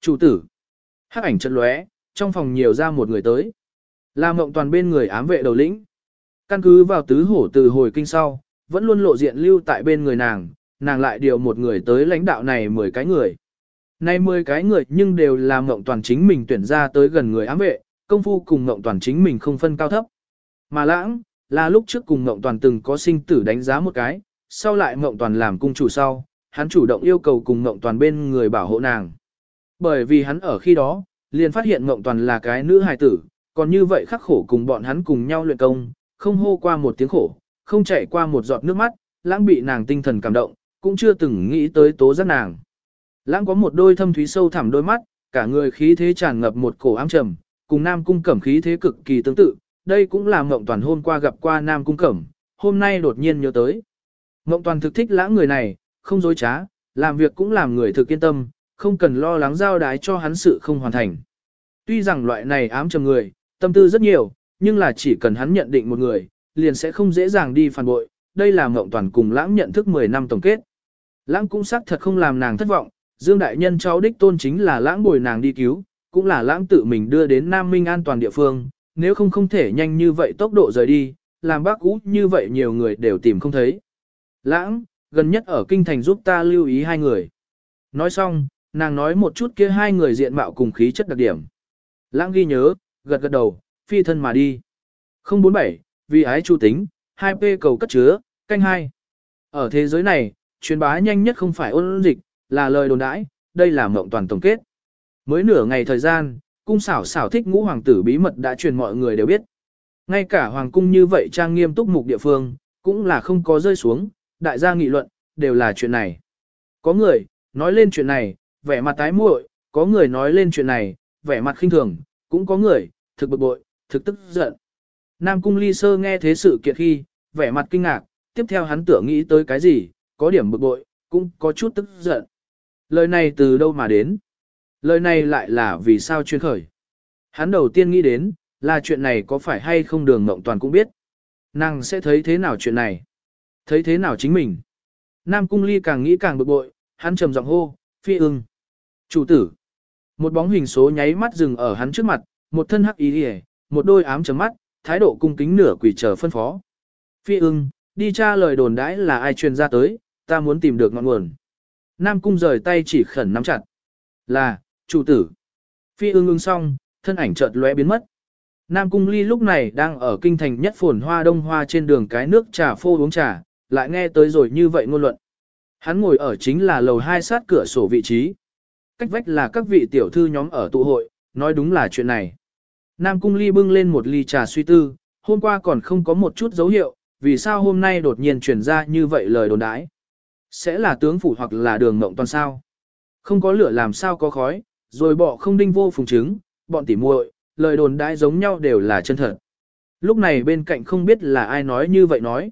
Chủ tử. Hắc ảnh chợt lóe, trong phòng nhiều ra một người tới. Là mộng toàn bên người ám vệ đầu lĩnh. Căn cứ vào tứ hổ từ hồi kinh sau, vẫn luôn lộ diện lưu tại bên người nàng, nàng lại điều một người tới lãnh đạo này 10 cái người. Nay 10 cái người nhưng đều là mộng toàn chính mình tuyển ra tới gần người ám vệ, công phu cùng mộng toàn chính mình không phân cao thấp. Mà lãng, là lúc trước cùng mộng toàn từng có sinh tử đánh giá một cái, sau lại mộng toàn làm cung chủ sau, hắn chủ động yêu cầu cùng mộng toàn bên người bảo hộ nàng. Bởi vì hắn ở khi đó, liền phát hiện Ngộng toàn là cái nữ hài tử, còn như vậy khắc khổ cùng bọn hắn cùng nhau luyện công, không hô qua một tiếng khổ, không chạy qua một giọt nước mắt, lãng bị nàng tinh thần cảm động, cũng chưa từng nghĩ tới tố giác nàng. Lãng có một đôi thâm thúy sâu thẳm đôi mắt, cả người khí thế tràn ngập một cổ ám trầm, cùng Nam Cung Cẩm khí thế cực kỳ tương tự, đây cũng là Ngộng Toàn hôm qua gặp qua Nam Cung Cẩm, hôm nay đột nhiên nhớ tới. Ngộng Toàn thực thích lãng người này, không dối trá, làm việc cũng làm người thực yên tâm, không cần lo lắng giao đái cho hắn sự không hoàn thành. Tuy rằng loại này ám trầm người, tâm tư rất nhiều, nhưng là chỉ cần hắn nhận định một người, liền sẽ không dễ dàng đi phản bội, đây là mộng Toàn cùng lãng nhận thức 10 năm tổng kết. Lãng cũng xác thật không làm nàng thất vọng, Dương Đại Nhân cháu đích tôn chính là lãng bồi nàng đi cứu, cũng là lãng tự mình đưa đến Nam Minh an toàn địa phương, nếu không không thể nhanh như vậy tốc độ rời đi, làm bác cũ như vậy nhiều người đều tìm không thấy. Lãng, gần nhất ở kinh thành giúp ta lưu ý hai người. Nói xong, nàng nói một chút kia hai người diện mạo cùng khí chất đặc điểm. Lãng ghi nhớ, gật gật đầu, phi thân mà đi. 047, vì ái chu tính, 2P cầu cất chứa, canh hai. Ở thế giới này, truyền bá nhanh nhất không phải ôn dịch, là lời đồn đãi, đây là mộng toàn tổng kết. Mới nửa ngày thời gian, cung xảo xảo thích ngũ hoàng tử bí mật đã truyền mọi người đều biết. Ngay cả hoàng cung như vậy trang nghiêm túc mục địa phương, cũng là không có rơi xuống, đại gia nghị luận, đều là chuyện này. Có người, nói lên chuyện này, vẻ mặt tái muội, có người nói lên chuyện này, vẻ mặt khinh thường, cũng có người, thực bực bội, thực tức giận. Nam cung ly sơ nghe thế sự kiện khi, vẻ mặt kinh ngạc, tiếp theo hắn tưởng nghĩ tới cái gì, có điểm bực bội, cũng có chút tức giận. Lời này từ đâu mà đến? Lời này lại là vì sao chuyên khởi? Hắn đầu tiên nghĩ đến, là chuyện này có phải hay không đường mộng toàn cũng biết. Nàng sẽ thấy thế nào chuyện này? Thấy thế nào chính mình? Nam cung ly càng nghĩ càng bực bội, hắn trầm giọng hô, phi ưng. Chủ tử. Một bóng hình số nháy mắt dừng ở hắn trước mặt, một thân hắc ý hề, một đôi ám chấm mắt, thái độ cung kính nửa quỷ chờ phân phó. Phi ưng, đi tra lời đồn đãi là ai truyền ra tới, ta muốn tìm được ngọn nguồn. Nam cung rời tay chỉ khẩn nắm chặt. Là, chủ tử. Phi ưng ưng xong, thân ảnh chợt lóe biến mất. Nam cung ly lúc này đang ở kinh thành nhất phồn hoa đông hoa trên đường cái nước trà phô uống trà, lại nghe tới rồi như vậy ngôn luận. Hắn ngồi ở chính là lầu hai sát cửa sổ vị trí. Cách vách là các vị tiểu thư nhóm ở tụ hội, nói đúng là chuyện này. Nam cung ly bưng lên một ly trà suy tư, hôm qua còn không có một chút dấu hiệu, vì sao hôm nay đột nhiên truyền ra như vậy lời đồn đãi. Sẽ là tướng phủ hoặc là đường ngộng toàn sao. Không có lửa làm sao có khói, rồi bỏ không đinh vô phùng chứng, bọn tỉ muội, lời đồn đãi giống nhau đều là chân thật. Lúc này bên cạnh không biết là ai nói như vậy nói.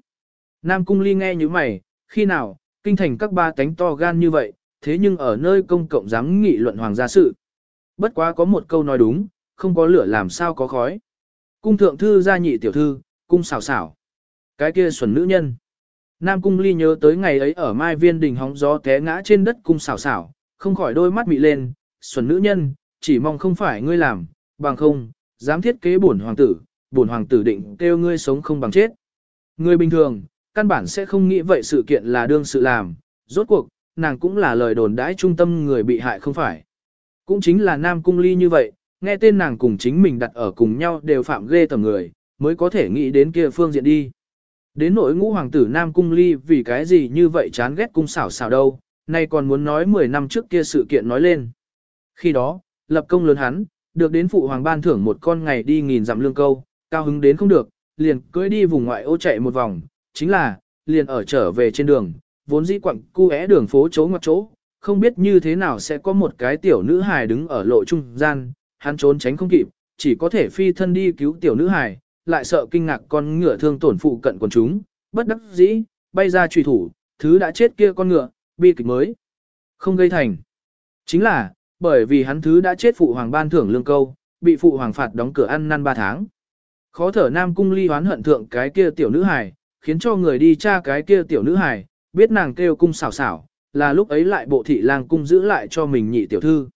Nam cung ly nghe như mày, khi nào, kinh thành các ba cánh to gan như vậy, thế nhưng ở nơi công cộng dám nghị luận hoàng gia sự. Bất quá có một câu nói đúng, không có lửa làm sao có khói. Cung thượng thư gia nhị tiểu thư, cung xảo xảo. Cái kia xuẩn nữ nhân. Nam cung ly nhớ tới ngày ấy ở mai viên đình hóng gió té ngã trên đất cung xảo xảo, không khỏi đôi mắt mị lên, xuẩn nữ nhân, chỉ mong không phải ngươi làm, bằng không, dám thiết kế bổn hoàng tử, bổn hoàng tử định kêu ngươi sống không bằng chết. Người bình thường, căn bản sẽ không nghĩ vậy sự kiện là đương sự làm, rốt cuộc, nàng cũng là lời đồn đãi trung tâm người bị hại không phải. Cũng chính là Nam Cung Ly như vậy, nghe tên nàng cùng chính mình đặt ở cùng nhau đều phạm ghê tầm người, mới có thể nghĩ đến kia phương diện đi. Đến nỗi ngũ hoàng tử Nam Cung Ly vì cái gì như vậy chán ghét cung xảo xảo đâu, nay còn muốn nói 10 năm trước kia sự kiện nói lên. Khi đó, lập công lớn hắn, được đến phụ hoàng ban thưởng một con ngày đi nghìn dặm lương câu, cao hứng đến không được, liền cưỡi đi vùng ngoại ô chạy một vòng, chính là, liền ở trở về trên đường, vốn dĩ quặng cu é đường phố chỗ ngoặt chỗ, không biết như thế nào sẽ có một cái tiểu nữ hài đứng ở lộ trung gian, hắn trốn tránh không kịp, chỉ có thể phi thân đi cứu tiểu nữ hài, lại sợ kinh ngạc con ngựa thương tổn phụ cận quần chúng, bất đắc dĩ, bay ra truy thủ, thứ đã chết kia con ngựa, bi kịch mới. Không gây thành. Chính là, bởi vì hắn thứ đã chết phụ hoàng ban thưởng lương câu, bị phụ hoàng phạt đóng cửa ăn năn 3 tháng. Khó thở Nam Cung Ly hoán hận thượng cái kia tiểu nữ hài, khiến cho người đi tra cái kia tiểu nữ hài, biết nàng kêu cung xảo xảo, là lúc ấy lại bộ thị lang cung giữ lại cho mình nhị tiểu thư.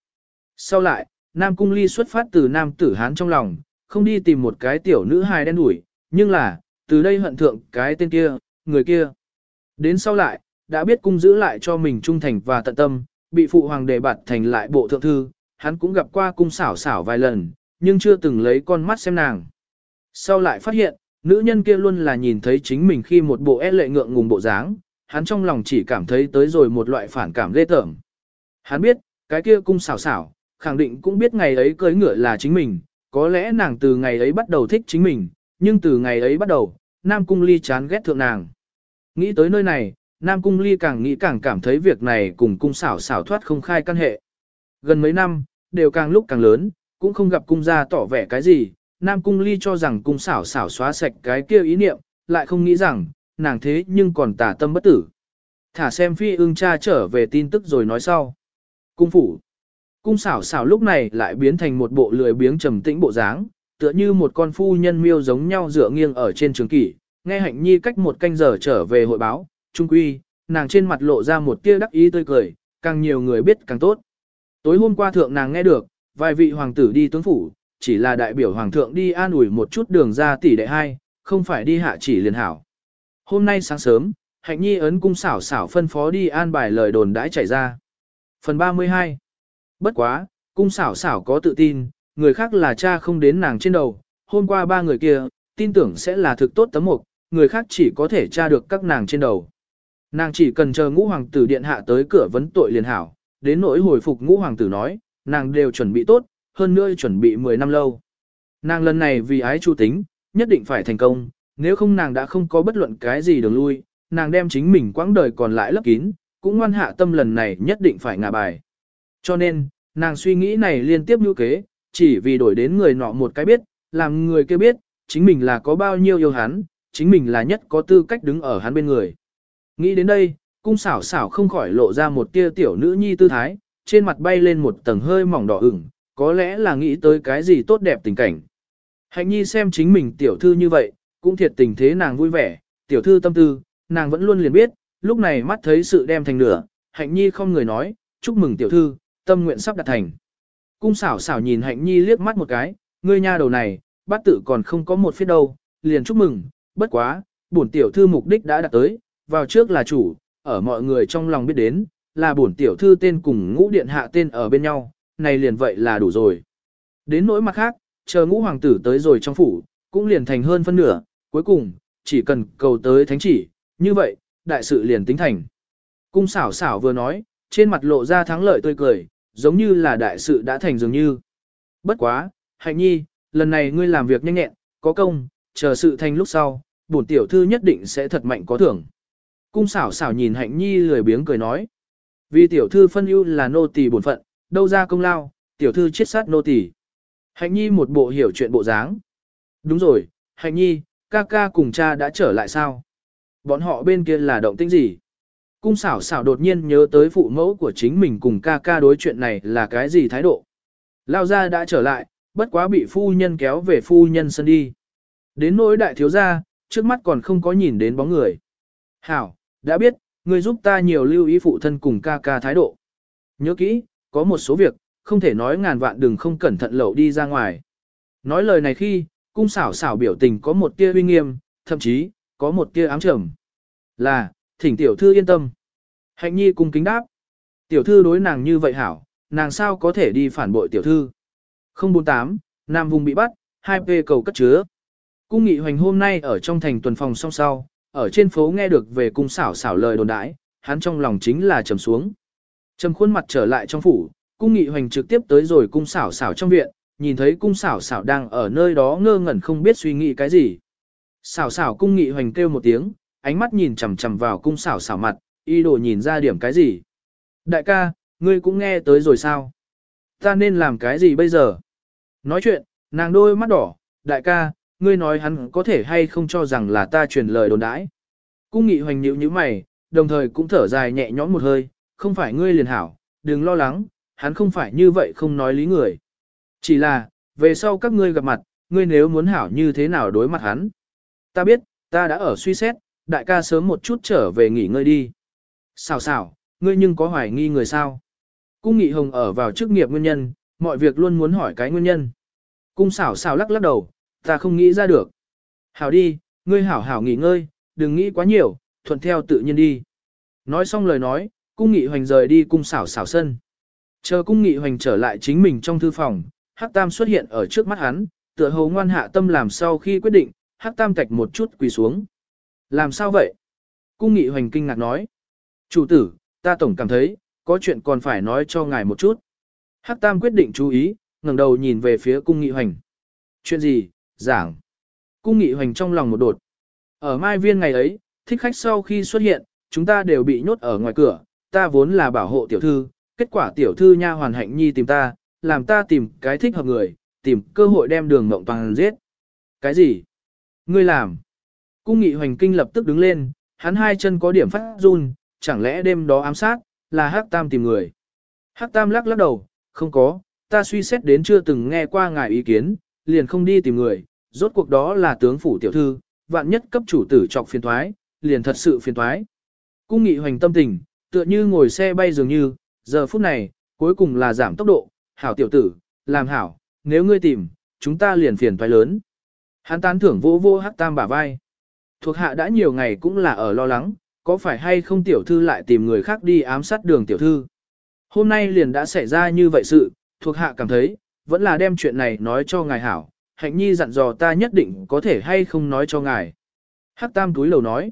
Sau lại, Nam Cung Ly xuất phát từ Nam Tử Hán trong lòng, không đi tìm một cái tiểu nữ hài đen đủi, nhưng là, từ đây hận thượng cái tên kia, người kia. Đến sau lại, đã biết cung giữ lại cho mình trung thành và tận tâm, bị phụ hoàng đề bạt thành lại bộ thượng thư, hắn cũng gặp qua cung xảo xảo vài lần, nhưng chưa từng lấy con mắt xem nàng. Sau lại phát hiện, nữ nhân kia luôn là nhìn thấy chính mình khi một bộ e lệ ngượng ngùng bộ dáng, hắn trong lòng chỉ cảm thấy tới rồi một loại phản cảm ghê tởm. Hắn biết, cái kia cung xảo xảo, khẳng định cũng biết ngày ấy cưới ngựa là chính mình, có lẽ nàng từ ngày ấy bắt đầu thích chính mình, nhưng từ ngày ấy bắt đầu, Nam Cung Ly chán ghét thượng nàng. Nghĩ tới nơi này, Nam Cung Ly càng nghĩ càng cảm thấy việc này cùng cung xảo xảo thoát không khai căn hệ. Gần mấy năm, đều càng lúc càng lớn, cũng không gặp cung gia tỏ vẻ cái gì, Nam Cung Ly cho rằng cung xảo xảo xóa sạch cái kia ý niệm, lại không nghĩ rằng, nàng thế nhưng còn tả tâm bất tử. Thả xem phi ương cha trở về tin tức rồi nói sau. Cung phủ. Cung xảo xảo lúc này lại biến thành một bộ lười biếng trầm tĩnh bộ dáng, tựa như một con phu nhân miêu giống nhau dựa nghiêng ở trên trường kỷ, nghe hạnh nhi cách một canh giờ trở về hội báo, trung quy, nàng trên mặt lộ ra một tia đắc ý tươi cười, càng nhiều người biết càng tốt. Tối hôm qua thượng nàng nghe được, vài vị hoàng tử đi tướng phủ, chỉ là đại biểu hoàng thượng đi an ủi một chút đường ra tỷ đệ hai, không phải đi hạ chỉ liền hảo. Hôm nay sáng sớm, hạnh nhi ấn cung xảo xảo phân phó đi an bài lời đồn đãi chảy ra. Phần 32 Bất quá, cung xảo xảo có tự tin, người khác là cha không đến nàng trên đầu, hôm qua ba người kia, tin tưởng sẽ là thực tốt tấm mục, người khác chỉ có thể tra được các nàng trên đầu. Nàng chỉ cần chờ ngũ hoàng tử điện hạ tới cửa vấn tội liền hảo, đến nỗi hồi phục ngũ hoàng tử nói, nàng đều chuẩn bị tốt, hơn nữa chuẩn bị 10 năm lâu. Nàng lần này vì ái chu tính, nhất định phải thành công, nếu không nàng đã không có bất luận cái gì đường lui, nàng đem chính mình quãng đời còn lại lấp kín, cũng ngoan hạ tâm lần này nhất định phải ngả bài. Cho nên, nàng suy nghĩ này liên tiếp như kế, chỉ vì đổi đến người nọ một cái biết, làm người kia biết, chính mình là có bao nhiêu yêu hắn, chính mình là nhất có tư cách đứng ở hắn bên người. Nghĩ đến đây, cung xảo xảo không khỏi lộ ra một tia tiểu nữ nhi tư thái, trên mặt bay lên một tầng hơi mỏng đỏ ửng, có lẽ là nghĩ tới cái gì tốt đẹp tình cảnh. Hạnh nhi xem chính mình tiểu thư như vậy, cũng thiệt tình thế nàng vui vẻ, tiểu thư tâm tư, nàng vẫn luôn liền biết, lúc này mắt thấy sự đem thành nửa, hạnh nhi không người nói, chúc mừng tiểu thư, tâm nguyện sắp đạt thành. Cung xảo xảo nhìn hạnh nhi liếc mắt một cái, ngươi nha đầu này, bát tự còn không có một phía đâu, liền chúc mừng, bất quá, bổn tiểu thư mục đích đã đạt tới, vào trước là chủ, ở mọi người trong lòng biết đến, là bổn tiểu thư tên cùng ngũ điện hạ tên ở bên nhau, này liền vậy là đủ rồi. Đến nỗi mặt khác, chờ ngũ hoàng tử tới rồi trong phủ, cũng liền thành hơn phân nửa, cuối cùng, chỉ cần cầu tới thánh chỉ, như vậy, đại sự liền tính thành. Cung xảo xảo vừa nói, trên mặt lộ ra thắng lợi tươi cười, giống như là đại sự đã thành dường như. Bất quá, hạnh nhi, lần này ngươi làm việc nhanh nhẹn, có công, chờ sự thành lúc sau, bổn tiểu thư nhất định sẽ thật mạnh có thưởng. Cung xảo xảo nhìn hạnh nhi lười biếng cười nói. Vì tiểu thư phân ưu là nô tỳ bổn phận, đâu ra công lao, tiểu thư chết sát nô tỳ. Hạnh nhi một bộ hiểu chuyện bộ dáng. Đúng rồi, hạnh nhi, ca ca cùng cha đã trở lại sao? Bọn họ bên kia là động tĩnh gì? Cung xảo xảo đột nhiên nhớ tới phụ mẫu của chính mình cùng ca ca đối chuyện này là cái gì thái độ. Lao ra đã trở lại, bất quá bị phu nhân kéo về phu nhân sân đi. Đến nỗi đại thiếu gia, trước mắt còn không có nhìn đến bóng người. Hảo, đã biết, người giúp ta nhiều lưu ý phụ thân cùng ca ca thái độ. Nhớ kỹ, có một số việc, không thể nói ngàn vạn đừng không cẩn thận lẩu đi ra ngoài. Nói lời này khi, cung xảo xảo biểu tình có một tia uy nghiêm, thậm chí, có một tia ám trầm. Là, thỉnh tiểu thư yên tâm. Hạnh nhi cung kính đáp. Tiểu thư đối nàng như vậy hảo, nàng sao có thể đi phản bội tiểu thư. 048, Nam vùng bị bắt, 2P cầu cất chứa. Cung nghị hoành hôm nay ở trong thành tuần phòng song sau, ở trên phố nghe được về cung xảo xảo lời đồn đãi, hắn trong lòng chính là trầm xuống. Trầm khuôn mặt trở lại trong phủ, cung nghị hoành trực tiếp tới rồi cung xảo xảo trong viện, nhìn thấy cung xảo xảo đang ở nơi đó ngơ ngẩn không biết suy nghĩ cái gì. Xảo xảo cung nghị hoành kêu một tiếng, ánh mắt nhìn chằm chằm vào cung xảo xảo mặt, y đồ nhìn ra điểm cái gì. Đại ca, ngươi cũng nghe tới rồi sao? Ta nên làm cái gì bây giờ? Nói chuyện, nàng đôi mắt đỏ, đại ca, ngươi nói hắn có thể hay không cho rằng là ta truyền lời đồn đãi. Cung nghị hoành nhíu như mày, đồng thời cũng thở dài nhẹ nhõm một hơi, không phải ngươi liền hảo, đừng lo lắng, hắn không phải như vậy không nói lý người. Chỉ là, về sau các ngươi gặp mặt, ngươi nếu muốn hảo như thế nào đối mặt hắn. Ta biết, ta đã ở suy xét, đại ca sớm một chút trở về nghỉ ngơi đi. Xào xào, ngươi nhưng có hoài nghi người sao? Cung nghị hồng ở vào chức nghiệp nguyên nhân, mọi việc luôn muốn hỏi cái nguyên nhân. Cung xảo xảo lắc lắc đầu, ta không nghĩ ra được. Hảo đi, ngươi hảo hảo nghỉ ngơi, đừng nghĩ quá nhiều, thuận theo tự nhiên đi. Nói xong lời nói, cung nghị hoành rời đi cung xảo xảo sân. Chờ cung nghị hoành trở lại chính mình trong thư phòng, Hắc Tam xuất hiện ở trước mắt hắn, tựa hồ ngoan hạ tâm làm sau khi quyết định, Hắc Tam tạch một chút quỳ xuống. Làm sao vậy? Cung nghị hoành kinh ngạc nói. Chủ tử, ta tổng cảm thấy, có chuyện còn phải nói cho ngài một chút. Hắc Tam quyết định chú ý, ngẩng đầu nhìn về phía cung nghị hoành. Chuyện gì, giảng. Cung nghị hoành trong lòng một đột. Ở mai viên ngày ấy, thích khách sau khi xuất hiện, chúng ta đều bị nhốt ở ngoài cửa, ta vốn là bảo hộ tiểu thư, kết quả tiểu thư nha hoàn hạnh nhi tìm ta, làm ta tìm cái thích hợp người, tìm cơ hội đem đường mộng toàn giết. Cái gì? Ngươi làm? Cung nghị hoành kinh lập tức đứng lên, hắn hai chân có điểm phát run, chẳng lẽ đêm đó ám sát, là Hắc Tam tìm người. Hắc Tam lắc lắc đầu, không có, ta suy xét đến chưa từng nghe qua ngài ý kiến, liền không đi tìm người, rốt cuộc đó là tướng phủ tiểu thư, vạn nhất cấp chủ tử trọc phiền thoái, liền thật sự phiền thoái. Cung nghị hoành tâm tình, tựa như ngồi xe bay dường như, giờ phút này, cuối cùng là giảm tốc độ, hảo tiểu tử, làm hảo, nếu ngươi tìm, chúng ta liền phiền toái lớn. Hắn tán thưởng vô vô hắc tam bả vai. Thuộc hạ đã nhiều ngày cũng là ở lo lắng, có phải hay không tiểu thư lại tìm người khác đi ám sát đường tiểu thư. Hôm nay liền đã xảy ra như vậy sự, thuộc hạ cảm thấy, vẫn là đem chuyện này nói cho ngài hảo, hạnh nhi dặn dò ta nhất định có thể hay không nói cho ngài. Hắc tam túi lầu nói.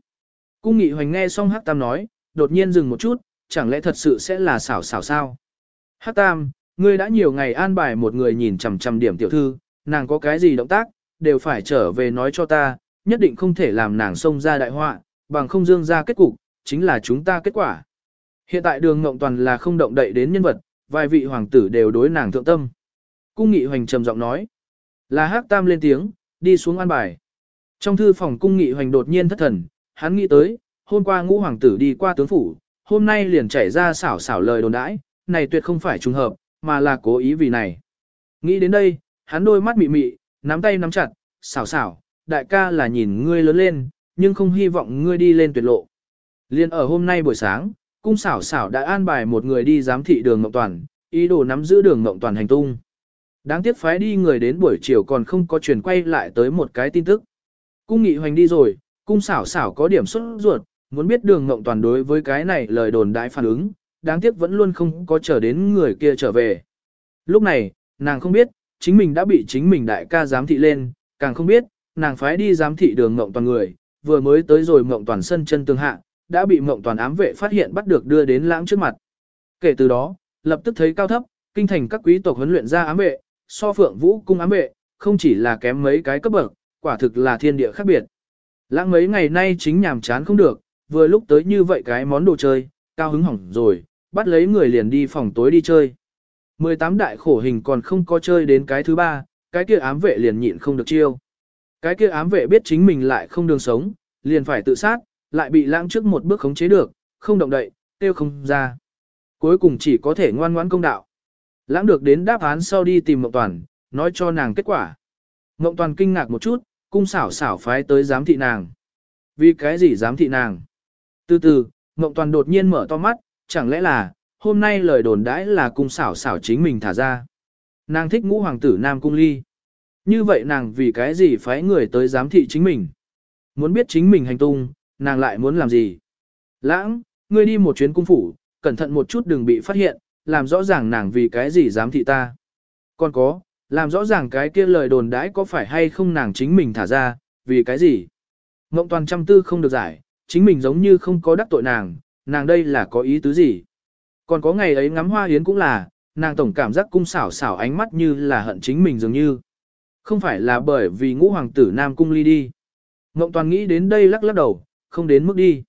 Cung nghị hoành nghe xong Hắc tam nói, đột nhiên dừng một chút, chẳng lẽ thật sự sẽ là xảo xảo sao? Hắc tam, ngươi đã nhiều ngày an bài một người nhìn chằm chằm điểm tiểu thư, nàng có cái gì động tác, đều phải trở về nói cho ta, nhất định không thể làm nàng xông ra đại họa, bằng không dương ra kết cục, chính là chúng ta kết quả. Hiện tại đường ngộng toàn là không động đậy đến nhân vật, vài vị hoàng tử đều đối nàng thượng tâm. Cung nghị hoành trầm giọng nói, là hắc tam lên tiếng, đi xuống an bài. Trong thư phòng cung nghị hoành đột nhiên thất thần, hắn nghĩ tới, hôm qua ngũ hoàng tử đi qua tướng phủ, hôm nay liền chảy ra xảo xảo lời đồn đãi, này tuyệt không phải trùng hợp, mà là cố ý vì này. Nghĩ đến đây, hắn đôi mắt mị mị, nắm tay nắm chặt, xảo xảo, đại ca là nhìn ngươi lớn lên, nhưng không hy vọng ngươi đi lên tuyệt lộ. Liên ở hôm nay buổi sáng, cung xảo xảo đã an bài một người đi giám thị đường Ngọc Toàn, ý đồ nắm giữ đường Ngọc Toàn hành tung. Đáng tiếc phái đi người đến buổi chiều còn không có truyền quay lại tới một cái tin tức. Cung nghị hoành đi rồi, cung xảo xảo có điểm xuất ruột, muốn biết đường Ngọc Toàn đối với cái này lời đồn đại phản ứng, đáng tiếc vẫn luôn không có chờ đến người kia trở về. Lúc này, nàng không biết, chính mình đã bị chính mình đại ca giám thị lên, càng không biết, nàng phái đi giám thị đường Mộng Toàn người, vừa mới tới rồi Mộng Toàn sân chân tương hạ, đã bị Mộng Toàn ám vệ phát hiện bắt được đưa đến lãng trước mặt. Kể từ đó, lập tức thấy cao thấp, kinh thành các quý tộc huấn luyện ra ám vệ, so phượng vũ cung ám vệ, không chỉ là kém mấy cái cấp bậc, quả thực là thiên địa khác biệt. Lãng mấy ngày nay chính nhàm chán không được, vừa lúc tới như vậy cái món đồ chơi, cao hứng hỏng rồi, bắt lấy người liền đi phòng tối đi chơi. 18 đại khổ hình còn không có chơi đến cái thứ ba, cái kia ám vệ liền nhịn không được chiêu. Cái kia ám vệ biết chính mình lại không đường sống, liền phải tự sát, lại bị lãng trước một bước khống chế được, không động đậy, tiêu không ra. Cuối cùng chỉ có thể ngoan ngoãn công đạo. Lãng được đến đáp án sau đi tìm Mộng Toàn, nói cho nàng kết quả. Mộng Toàn kinh ngạc một chút, cung xảo xảo phái tới giám thị nàng. Vì cái gì giám thị nàng? Từ từ, Mộng Toàn đột nhiên mở to mắt, chẳng lẽ là, hôm nay lời đồn đãi là cung xảo xảo chính mình thả ra. Nàng thích ngũ hoàng tử Nam Cung Ly. Như vậy nàng vì cái gì phái người tới giám thị chính mình? Muốn biết chính mình hành tung, nàng lại muốn làm gì? Lãng, ngươi đi một chuyến cung phủ, cẩn thận một chút đừng bị phát hiện, làm rõ ràng nàng vì cái gì giám thị ta. Còn có, làm rõ ràng cái kia lời đồn đãi có phải hay không nàng chính mình thả ra, vì cái gì? Ngộng toàn trăm tư không được giải, chính mình giống như không có đắc tội nàng, nàng đây là có ý tứ gì? Còn có ngày ấy ngắm hoa yến cũng là, nàng tổng cảm giác cung xảo xảo ánh mắt như là hận chính mình dường như. Không phải là bởi vì ngũ hoàng tử Nam Cung ly đi. Ngộng toàn nghĩ đến đây lắc lắc đầu, không đến mức đi.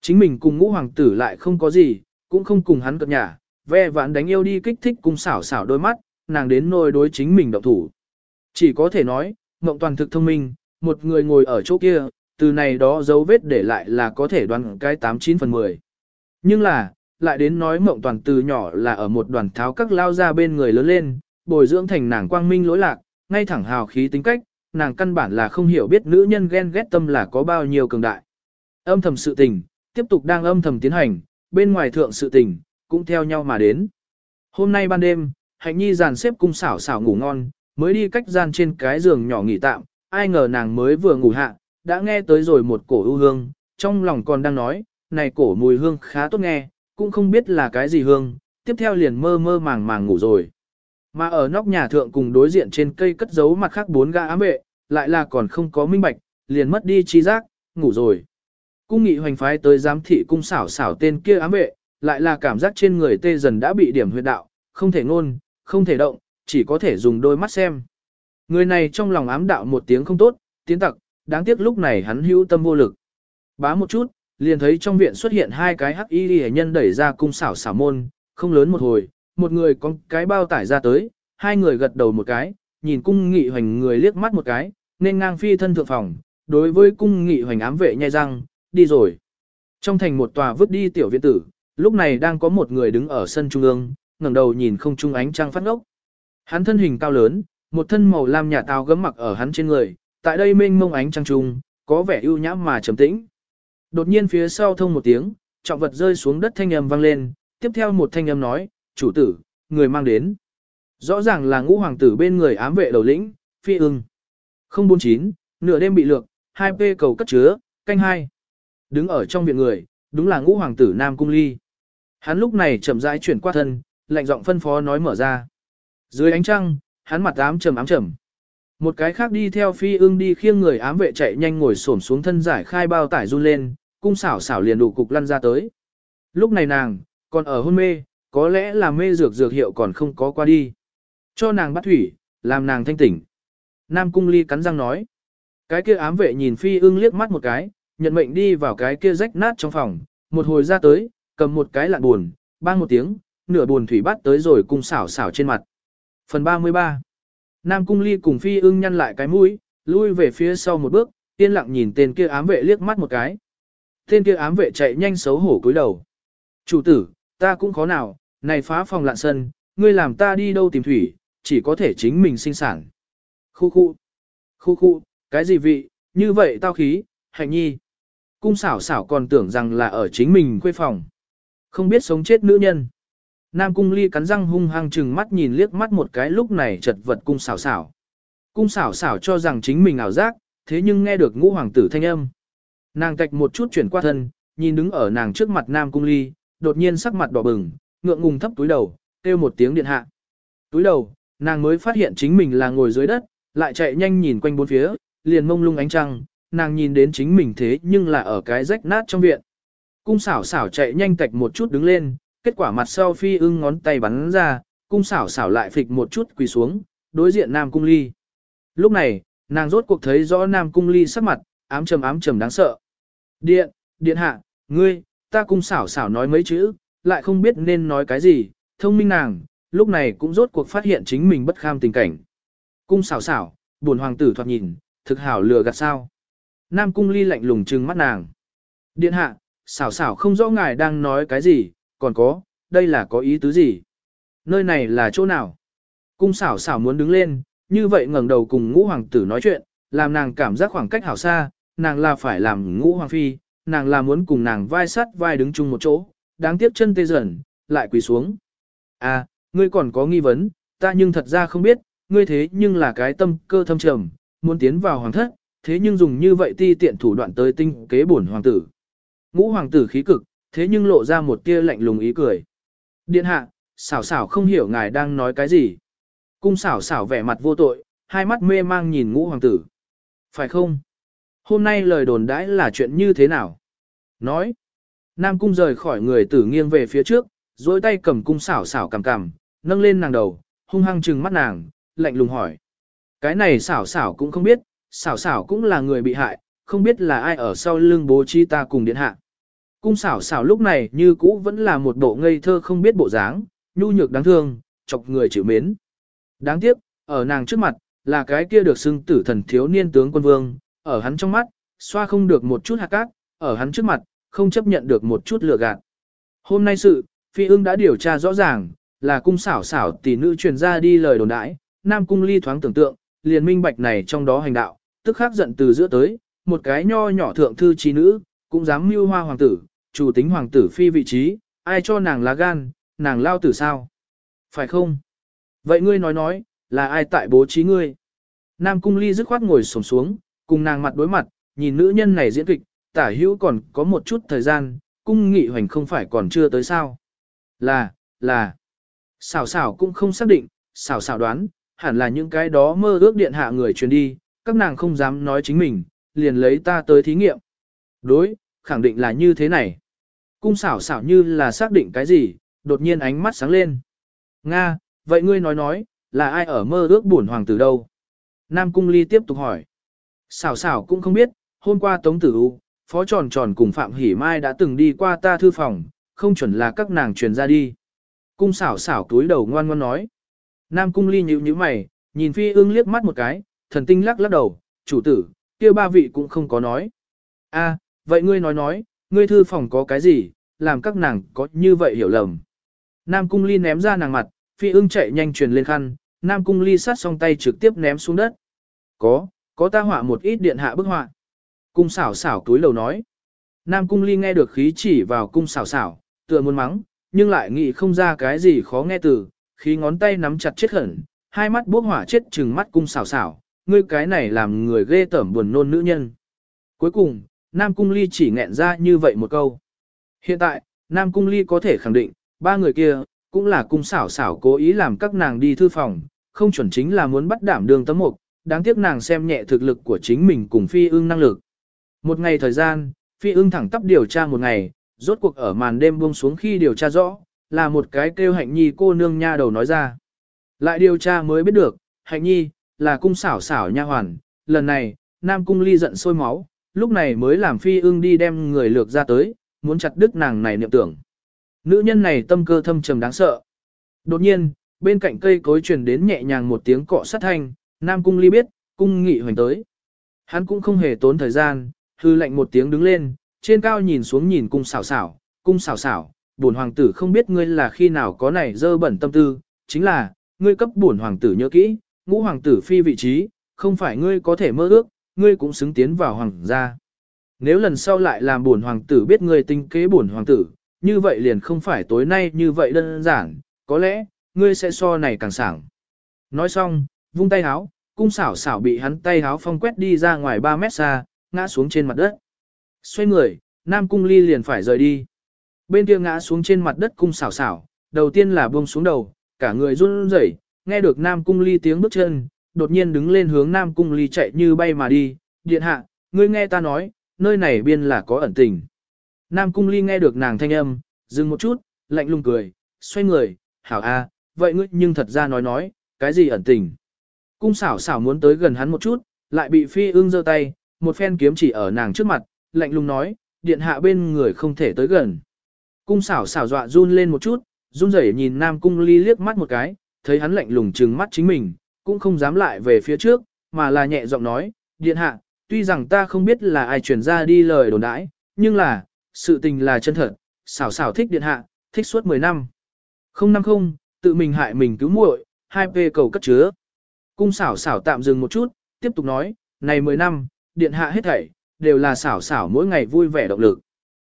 Chính mình cùng ngũ hoàng tử lại không có gì, cũng không cùng hắn cập nhà, ve vãn đánh yêu đi kích thích cung xảo xảo đôi mắt, nàng đến nôi đối chính mình động thủ. Chỉ có thể nói, Ngộng toàn thực thông minh, một người ngồi ở chỗ kia, từ này đó dấu vết để lại là có thể đoán cái 89 phần 10. Nhưng là, lại đến nói mộng toàn từ nhỏ là ở một đoàn tháo các lao ra bên người lớn lên, bồi dưỡng thành nàng quang minh lỗi lạc, ngay thẳng hào khí tính cách, nàng căn bản là không hiểu biết nữ nhân ghen ghét tâm là có bao nhiêu cường đại. Âm thầm sự tình, tiếp tục đang âm thầm tiến hành, bên ngoài thượng sự tình, cũng theo nhau mà đến. Hôm nay ban đêm, hạnh nhi dàn xếp cung xảo xảo ngủ ngon, mới đi cách gian trên cái giường nhỏ nghỉ tạm, ai ngờ nàng mới vừa ngủ hạ, đã nghe tới rồi một cổ ưu hương, trong lòng còn đang nói, này cổ mùi hương khá tốt nghe, cũng không biết là cái gì hương, tiếp theo liền mơ mơ màng màng ngủ rồi. Mà ở nóc nhà thượng cùng đối diện trên cây cất giấu mặt khác bốn gã ám vệ, lại là còn không có minh bạch, liền mất đi trí giác, ngủ rồi. Cung nghị hoành phái tới giám thị cung xảo xảo tên kia ám vệ, lại là cảm giác trên người tê dần đã bị điểm huyệt đạo, không thể ngôn, không thể động, chỉ có thể dùng đôi mắt xem. Người này trong lòng ám đạo một tiếng không tốt, tiến tặc, đáng tiếc lúc này hắn hữu tâm vô lực. Bá một chút, liền thấy trong viện xuất hiện hai cái hắc y hệ nhân đẩy ra cung xảo xảo môn, không lớn một hồi, một người có cái bao tải ra tới, hai người gật đầu một cái, nhìn cung nghị hoành người liếc mắt một cái, nên ngang phi thân thượng phòng, đối với cung nghị hoành ám vệ nhai răng, đi rồi. Trong thành một tòa vứt đi tiểu viện tử, lúc này đang có một người đứng ở sân trung ương, ngẩng đầu nhìn không trung ánh trăng phát ngốc. Hắn thân hình cao lớn, một thân màu lam nhà tao gấm mặc ở hắn trên người, tại đây mênh mông ánh trăng trung, có vẻ ưu nhã mà trầm tĩnh. Đột nhiên phía sau thông một tiếng, trọng vật rơi xuống đất thanh âm vang lên, tiếp theo một thanh âm nói, chủ tử, người mang đến. Rõ ràng là ngũ hoàng tử bên người ám vệ đầu lĩnh, phi ưng. 049, nửa đêm bị lược, 2P cầu cất chứa, canh hai. Đứng ở trong viện người, đúng là ngũ hoàng tử Nam Cung Ly. Hắn lúc này chậm rãi chuyển qua thân, lạnh giọng phân phó nói mở ra. Dưới ánh trăng, hắn mặt ám trầm ám trầm. Một cái khác đi theo phi ưng đi khiêng người ám vệ chạy nhanh ngồi xổm xuống thân giải khai bao tải run lên, cung xảo xảo liền đủ cục lăn ra tới. Lúc này nàng, còn ở hôn mê, có lẽ là mê dược dược hiệu còn không có qua đi. Cho nàng bắt thủy, làm nàng thanh tỉnh. Nam cung ly cắn răng nói. Cái kia ám vệ nhìn phi ưng liếc mắt một cái, nhận mệnh đi vào cái kia rách nát trong phòng, một hồi ra tới, cầm một cái lạn buồn, bang một tiếng, nửa buồn thủy bắt tới rồi cung xảo xảo trên mặt. Phần 33 Nam cung ly cùng phi ưng nhăn lại cái mũi, lui về phía sau một bước, yên lặng nhìn tên kia ám vệ liếc mắt một cái. Tên kia ám vệ chạy nhanh xấu hổ cúi đầu. Chủ tử, ta cũng khó nào, này phá phòng lạn sân, ngươi làm ta đi đâu tìm thủy, chỉ có thể chính mình sinh sản. Khu khu, khu khu, cái gì vị, như vậy tao khí, hạnh nhi. Cung xảo xảo còn tưởng rằng là ở chính mình quê phòng. Không biết sống chết nữ nhân. Nam cung ly cắn răng hung hăng chừng mắt nhìn liếc mắt một cái lúc này chật vật cung xảo xảo. Cung xảo xảo cho rằng chính mình ảo giác, thế nhưng nghe được ngũ hoàng tử thanh âm. Nàng tạch một chút chuyển qua thân, nhìn đứng ở nàng trước mặt Nam cung ly, đột nhiên sắc mặt đỏ bừng, ngượng ngùng thấp túi đầu, kêu một tiếng điện hạ. Túi đầu, nàng mới phát hiện chính mình là ngồi dưới đất, lại chạy nhanh nhìn quanh bốn phía, liền mông lung ánh trăng, nàng nhìn đến chính mình thế nhưng là ở cái rách nát trong viện. Cung xảo xảo chạy nhanh tạch một chút đứng lên, kết quả mặt sau phi ưng ngón tay bắn ra, cung xảo xảo lại phịch một chút quỳ xuống, đối diện Nam Cung Ly. Lúc này, nàng rốt cuộc thấy rõ Nam Cung Ly sắc mặt, ám trầm ám trầm đáng sợ. Điện, điện hạ, ngươi, ta cung xảo xảo nói mấy chữ, lại không biết nên nói cái gì, thông minh nàng, lúc này cũng rốt cuộc phát hiện chính mình bất kham tình cảnh. Cung xảo xảo, buồn hoàng tử thoạt nhìn, thực hảo lừa gạt sao. Nam cung ly lạnh lùng trừng mắt nàng. Điện hạ, xảo xảo không rõ ngài đang nói cái gì, còn có, đây là có ý tứ gì? Nơi này là chỗ nào? Cung xảo xảo muốn đứng lên, như vậy ngẩng đầu cùng ngũ hoàng tử nói chuyện, làm nàng cảm giác khoảng cách hảo xa, nàng là phải làm ngũ hoàng phi, nàng là muốn cùng nàng vai sắt vai đứng chung một chỗ, đáng tiếc chân tê dần, lại quỳ xuống. À, ngươi còn có nghi vấn, ta nhưng thật ra không biết, ngươi thế nhưng là cái tâm cơ thâm trầm, muốn tiến vào hoàng thất, thế nhưng dùng như vậy ti tiện thủ đoạn tới tinh kế bổn hoàng tử. Ngũ hoàng tử khí cực, thế nhưng lộ ra một tia lạnh lùng ý cười. Điện hạ, xảo xảo không hiểu ngài đang nói cái gì. Cung xảo xảo vẻ mặt vô tội, hai mắt mê mang nhìn ngũ hoàng tử. Phải không? Hôm nay lời đồn đãi là chuyện như thế nào? Nói. Nam cung rời khỏi người tử nghiêng về phía trước, dối tay cầm cung xảo xảo cầm cầm, nâng lên nàng đầu, hung hăng trừng mắt nàng, lạnh lùng hỏi. Cái này xảo xảo cũng không biết, xảo xảo cũng là người bị hại, không biết là ai ở sau lưng bố trí ta cùng điện hạ. Cung xảo xảo lúc này như cũ vẫn là một bộ ngây thơ không biết bộ dáng, nhu nhược đáng thương, chọc người chịu mến. Đáng tiếc, ở nàng trước mặt, là cái kia được xưng tử thần thiếu niên tướng quân vương, ở hắn trong mắt, xoa không được một chút hạt cát, ở hắn trước mặt, không chấp nhận được một chút lừa gạt. Hôm nay sự, phi ưng đã điều tra rõ ràng, là cung xảo xảo tỷ nữ truyền ra đi lời đồn đãi, nam cung ly thoáng tưởng tượng, liền minh bạch này trong đó hành đạo, tức khắc giận từ giữa tới, một cái nho nhỏ thượng thư trí nữ, cũng dám mưu hoa hoàng tử, chủ tính hoàng tử phi vị trí, ai cho nàng lá gan, nàng lao tử sao? Phải không? Vậy ngươi nói nói, là ai tại bố trí ngươi? Nam cung ly dứt khoát ngồi sổng xuống, cùng nàng mặt đối mặt, nhìn nữ nhân này diễn kịch, tả hữu còn có một chút thời gian, cung nghị hoành không phải còn chưa tới sao. Là, là, xảo xảo cũng không xác định, xảo xảo đoán, hẳn là những cái đó mơ ước điện hạ người truyền đi, các nàng không dám nói chính mình, liền lấy ta tới thí nghiệm. Đối, khẳng định là như thế này. Cung xảo xảo như là xác định cái gì, đột nhiên ánh mắt sáng lên. Nga, vậy ngươi nói nói, là ai ở mơ ước bổn hoàng tử đâu? Nam Cung Ly tiếp tục hỏi. Xảo xảo cũng không biết, hôm qua Tống Tử U, Phó Tròn Tròn cùng Phạm Hỷ Mai đã từng đi qua ta thư phòng, không chuẩn là các nàng truyền ra đi. Cung xảo xảo túi đầu ngoan ngoan nói. Nam Cung Ly nhíu nhíu mày, nhìn Phi ương liếc mắt một cái, thần tinh lắc lắc đầu, chủ tử, kia ba vị cũng không có nói. a vậy ngươi nói nói, ngươi thư phòng có cái gì, làm các nàng có như vậy hiểu lầm. Nam Cung Ly ném ra nàng mặt, Phi ương chạy nhanh truyền lên khăn, Nam Cung Ly sát song tay trực tiếp ném xuống đất. Có, có ta họa một ít điện hạ bức họa. Cung xảo xảo túi lầu nói. Nam Cung Ly nghe được khí chỉ vào cung xảo xảo, tựa muốn mắng, nhưng lại nghĩ không ra cái gì khó nghe từ, khí ngón tay nắm chặt chết hẳn, hai mắt bốc hỏa chết trừng mắt cung xảo xảo, ngươi cái này làm người ghê tởm buồn nôn nữ nhân. Cuối cùng, Nam Cung Ly chỉ nghẹn ra như vậy một câu. Hiện tại, Nam Cung Ly có thể khẳng định, ba người kia, cũng là cung xảo xảo cố ý làm các nàng đi thư phòng, không chuẩn chính là muốn bắt đảm đường tấm mục, đáng tiếc nàng xem nhẹ thực lực của chính mình cùng phi ưng năng lực. Một ngày thời gian, phi ưng thẳng tắp điều tra một ngày, rốt cuộc ở màn đêm buông xuống khi điều tra rõ, là một cái kêu hạnh nhi cô nương nha đầu nói ra. Lại điều tra mới biết được, hạnh nhi, là cung xảo xảo nha hoàn, lần này, nam cung ly giận sôi máu, lúc này mới làm phi ưng đi đem người lược ra tới, muốn chặt đứt nàng này niệm tưởng. Nữ nhân này tâm cơ thâm trầm đáng sợ. Đột nhiên, bên cạnh cây cối truyền đến nhẹ nhàng một tiếng cọ sát thanh, Nam Cung Ly biết, cung nghị hoành tới. Hắn cũng không hề tốn thời gian, hư lệnh một tiếng đứng lên, trên cao nhìn xuống nhìn cung xảo xảo, cung xảo xảo, bổn hoàng tử không biết ngươi là khi nào có này dơ bẩn tâm tư, chính là, ngươi cấp bổn hoàng tử nhớ kỹ, ngũ hoàng tử phi vị trí, không phải ngươi có thể mơ ước, ngươi cũng xứng tiến vào hoàng gia. Nếu lần sau lại làm bổn hoàng tử biết ngươi tinh kế bổn hoàng tử, như vậy liền không phải tối nay như vậy đơn giản, có lẽ, ngươi sẽ so này càng sảng. Nói xong, vung tay háo, cung xảo xảo bị hắn tay háo phong quét đi ra ngoài 3 mét xa, ngã xuống trên mặt đất. Xoay người, Nam Cung Ly liền phải rời đi. Bên kia ngã xuống trên mặt đất cung xảo xảo, đầu tiên là buông xuống đầu, cả người run rẩy, nghe được Nam Cung Ly tiếng bước chân, đột nhiên đứng lên hướng Nam Cung Ly chạy như bay mà đi, điện hạ, ngươi nghe ta nói, nơi này biên là có ẩn tình. Nam Cung Ly nghe được nàng thanh âm, dừng một chút, lạnh lùng cười, xoay người, hảo a, vậy ngươi nhưng thật ra nói nói, cái gì ẩn tình. Cung xảo xảo muốn tới gần hắn một chút, lại bị phi ưng giơ tay, một phen kiếm chỉ ở nàng trước mặt, lạnh lùng nói, điện hạ bên người không thể tới gần. Cung xảo xảo dọa run lên một chút, run rẩy nhìn Nam Cung Ly liếc mắt một cái, thấy hắn lạnh lùng trừng mắt chính mình, cũng không dám lại về phía trước, mà là nhẹ giọng nói, điện hạ, tuy rằng ta không biết là ai truyền ra đi lời đồn đãi, nhưng là, sự tình là chân thật, xảo xảo thích điện hạ, thích suốt 10 năm. Không năm không, tự mình hại mình cứu muội, hai p cầu cất chứa. Cung xảo xảo tạm dừng một chút, tiếp tục nói, này 10 năm, điện hạ hết thảy, đều là xảo xảo mỗi ngày vui vẻ động lực.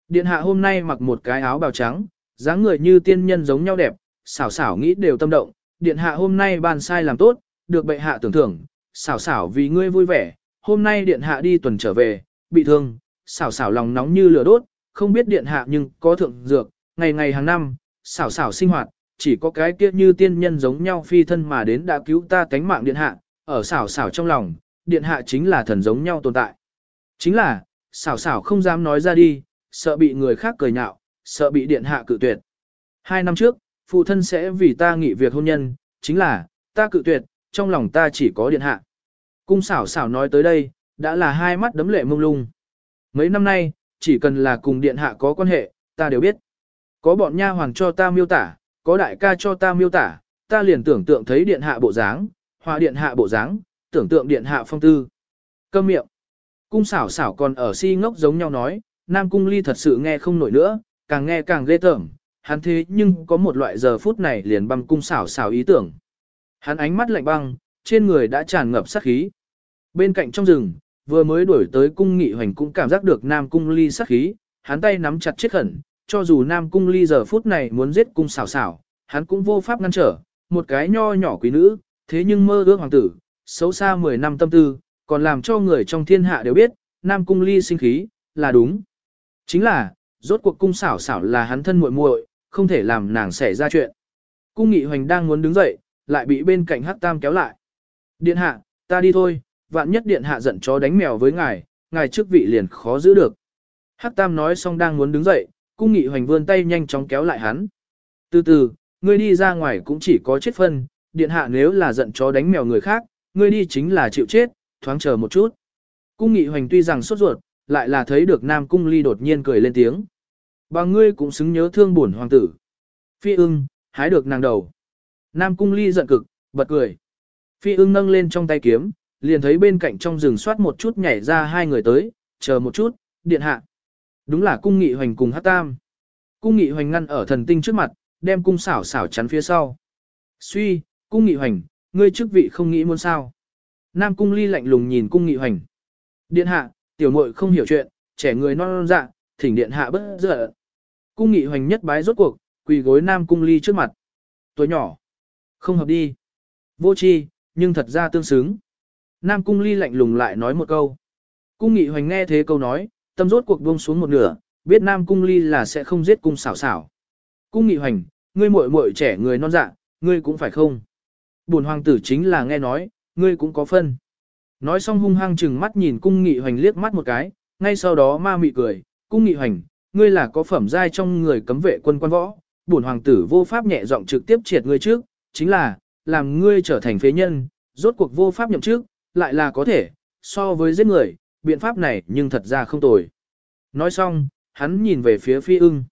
Điện hạ hôm nay mặc một cái áo bào trắng, dáng người như tiên nhân giống nhau đẹp, xảo xảo nghĩ đều tâm động, điện hạ hôm nay ban sai làm tốt, được bệ hạ tưởng thưởng, xảo xảo vì ngươi vui vẻ, hôm nay điện hạ đi tuần trở về, bị thương, xảo xảo lòng nóng như lửa đốt, không biết điện hạ nhưng có thượng dược, ngày ngày hàng năm, xảo xảo sinh hoạt, chỉ có cái kia như tiên nhân giống nhau phi thân mà đến đã cứu ta tánh mạng điện hạ, ở xảo xảo trong lòng, điện hạ chính là thần giống nhau tồn tại. Chính là, xảo xảo không dám nói ra đi, sợ bị người khác cười nhạo, sợ bị điện hạ cự tuyệt. Hai năm trước, phụ thân sẽ vì ta nghỉ việc hôn nhân, chính là, ta cự tuyệt, trong lòng ta chỉ có điện hạ. Cung xảo xảo nói tới đây, đã là hai mắt đấm lệ mông lung. Mấy năm nay, chỉ cần là cùng điện hạ có quan hệ, ta đều biết. Có bọn nha hoàng cho ta miêu tả, có đại ca cho ta miêu tả, ta liền tưởng tượng thấy điện hạ bộ dáng, hòa điện hạ bộ dáng, tưởng tượng điện hạ phong tư. Câm miệng. Cung xảo xảo còn ở si ngốc giống nhau nói, Nam Cung Ly thật sự nghe không nổi nữa, càng nghe càng ghê tởm, hắn thế nhưng có một loại giờ phút này liền băm cung xảo xảo ý tưởng. Hắn ánh mắt lạnh băng, trên người đã tràn ngập sát khí. Bên cạnh trong rừng, vừa mới đuổi tới cung nghị hoành cũng cảm giác được Nam Cung Ly sát khí, hắn tay nắm chặt chiếc khẩn, cho dù Nam Cung Ly giờ phút này muốn giết cung xảo xảo, hắn cũng vô pháp ngăn trở, một cái nho nhỏ quý nữ, thế nhưng mơ ước hoàng tử, xấu xa 10 năm tâm tư, còn làm cho người trong thiên hạ đều biết, Nam Cung Ly sinh khí, là đúng. Chính là, rốt cuộc cung xảo xảo là hắn thân muội muội, không thể làm nàng xảy ra chuyện. Cung Nghị Hoành đang muốn đứng dậy, lại bị bên cạnh Hắc Tam kéo lại. Điện hạ, ta đi thôi, vạn nhất điện hạ giận chó đánh mèo với ngài, ngài chức vị liền khó giữ được. Hắc Tam nói xong đang muốn đứng dậy, Cung Nghị Hoành vươn tay nhanh chóng kéo lại hắn. Từ từ, ngươi đi ra ngoài cũng chỉ có chết phân, điện hạ nếu là giận chó đánh mèo người khác, ngươi đi chính là chịu chết, thoáng chờ một chút. Cung Nghị Hoành tuy rằng sốt ruột, lại là thấy được Nam Cung Ly đột nhiên cười lên tiếng. Bà ngươi cũng xứng nhớ thương buồn hoàng tử. Phi ưng, hái được nàng đầu. Nam Cung Ly giận cực, bật cười. Phi ưng nâng lên trong tay kiếm, liền thấy bên cạnh trong rừng soát một chút nhảy ra hai người tới, chờ một chút, điện hạ. Đúng là cung nghị hoành cùng hát tam. Cung nghị hoành ngăn ở thần tinh trước mặt, đem cung xảo xảo chắn phía sau. Suy, cung nghị hoành, ngươi chức vị không nghĩ muốn sao. Nam cung ly lạnh lùng nhìn cung nghị hoành. Điện hạ, tiểu muội không hiểu chuyện, trẻ người non non dạ, thỉnh điện hạ bất dở. Cung nghị hoành nhất bái rốt cuộc, quỳ gối Nam cung ly trước mặt. Tuổi nhỏ, không hợp đi. Vô chi, nhưng thật ra tương xứng. Nam cung ly lạnh lùng lại nói một câu. Cung nghị hoành nghe thế câu nói, tâm rốt cuộc buông xuống một nửa, biết Nam cung ly là sẽ không giết cung xảo xảo. Cung nghị hoành, ngươi muội muội trẻ người non dạ, ngươi cũng phải không? Bổn hoàng tử chính là nghe nói, ngươi cũng có phân. Nói xong hung hăng chừng mắt nhìn cung nghị hoành liếc mắt một cái, ngay sau đó ma mị cười, cung nghị hoành, ngươi là có phẩm giai trong người cấm vệ quân quan võ, bổn hoàng tử vô pháp nhẹ giọng trực tiếp triệt ngươi trước, chính là, làm ngươi trở thành phế nhân, rốt cuộc vô pháp nhậm trước, lại là có thể, so với giết người, biện pháp này nhưng thật ra không tồi. Nói xong, hắn nhìn về phía phi ưng.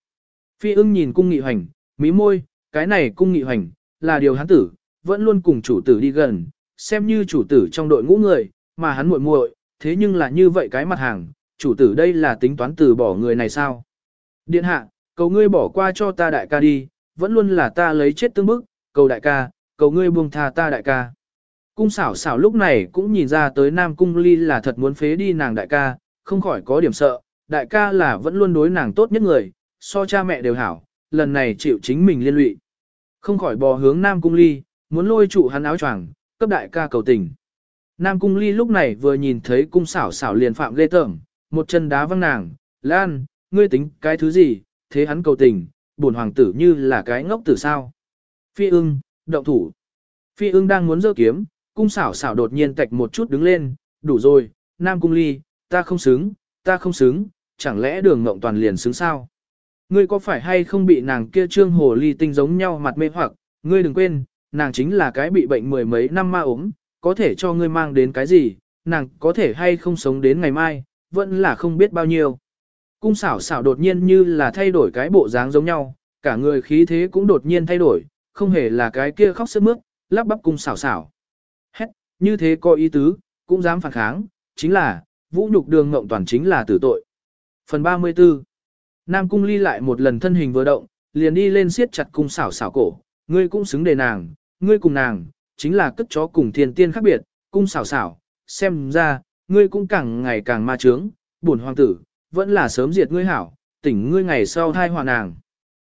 Phi ưng nhìn cung nghị hoành, mí môi, cái này cung nghị hoành, là điều hắn tử, vẫn luôn cùng chủ tử đi gần, xem như chủ tử trong đội ngũ người, mà hắn muội muội, thế nhưng là như vậy cái mặt hàng, chủ tử đây là tính toán từ bỏ người này sao? Điện hạ, cầu ngươi bỏ qua cho ta đại ca đi, vẫn luôn là ta lấy chết tương bức, cầu đại ca, cầu ngươi buông tha ta đại ca. Cung xảo xảo lúc này cũng nhìn ra tới Nam Cung Ly là thật muốn phế đi nàng đại ca, không khỏi có điểm sợ, đại ca là vẫn luôn đối nàng tốt nhất người, so cha mẹ đều hảo, lần này chịu chính mình liên lụy. Không khỏi bò hướng Nam Cung Ly, muốn lôi trụ hắn áo choàng, cấp đại ca cầu tình. Nam Cung Ly lúc này vừa nhìn thấy cung xảo xảo liền phạm ghê tởm, một chân đá văng nàng, Lan, ngươi tính cái thứ gì, thế hắn cầu tình, buồn hoàng tử như là cái ngốc tử sao. Phi ưng, động thủ. Phi ưng đang muốn giơ kiếm, cung xảo xảo đột nhiên tạch một chút đứng lên, đủ rồi, Nam Cung Ly, ta không xứng, ta không xứng, chẳng lẽ đường ngộng toàn liền xứng sao? Ngươi có phải hay không bị nàng kia trương hồ ly tinh giống nhau mặt mê hoặc, ngươi đừng quên, nàng chính là cái bị bệnh mười mấy năm ma ốm, có thể cho ngươi mang đến cái gì, nàng có thể hay không sống đến ngày mai, vẫn là không biết bao nhiêu. Cung xảo xảo đột nhiên như là thay đổi cái bộ dáng giống nhau, cả người khí thế cũng đột nhiên thay đổi, không hề là cái kia khóc sức mướt, lắp bắp cung xảo xảo. Như thế có ý tứ, cũng dám phản kháng, chính là, vũ nhục đường ngộng toàn chính là tử tội. Phần 34 Nam cung ly lại một lần thân hình vừa động, liền đi lên siết chặt cung xảo xảo cổ, ngươi cũng xứng đề nàng, ngươi cùng nàng, chính là cất chó cùng thiên tiên khác biệt, cung xảo xảo, xem ra, ngươi cũng càng ngày càng ma trướng, buồn hoàng tử, vẫn là sớm diệt ngươi hảo, tỉnh ngươi ngày sau thai hòa nàng.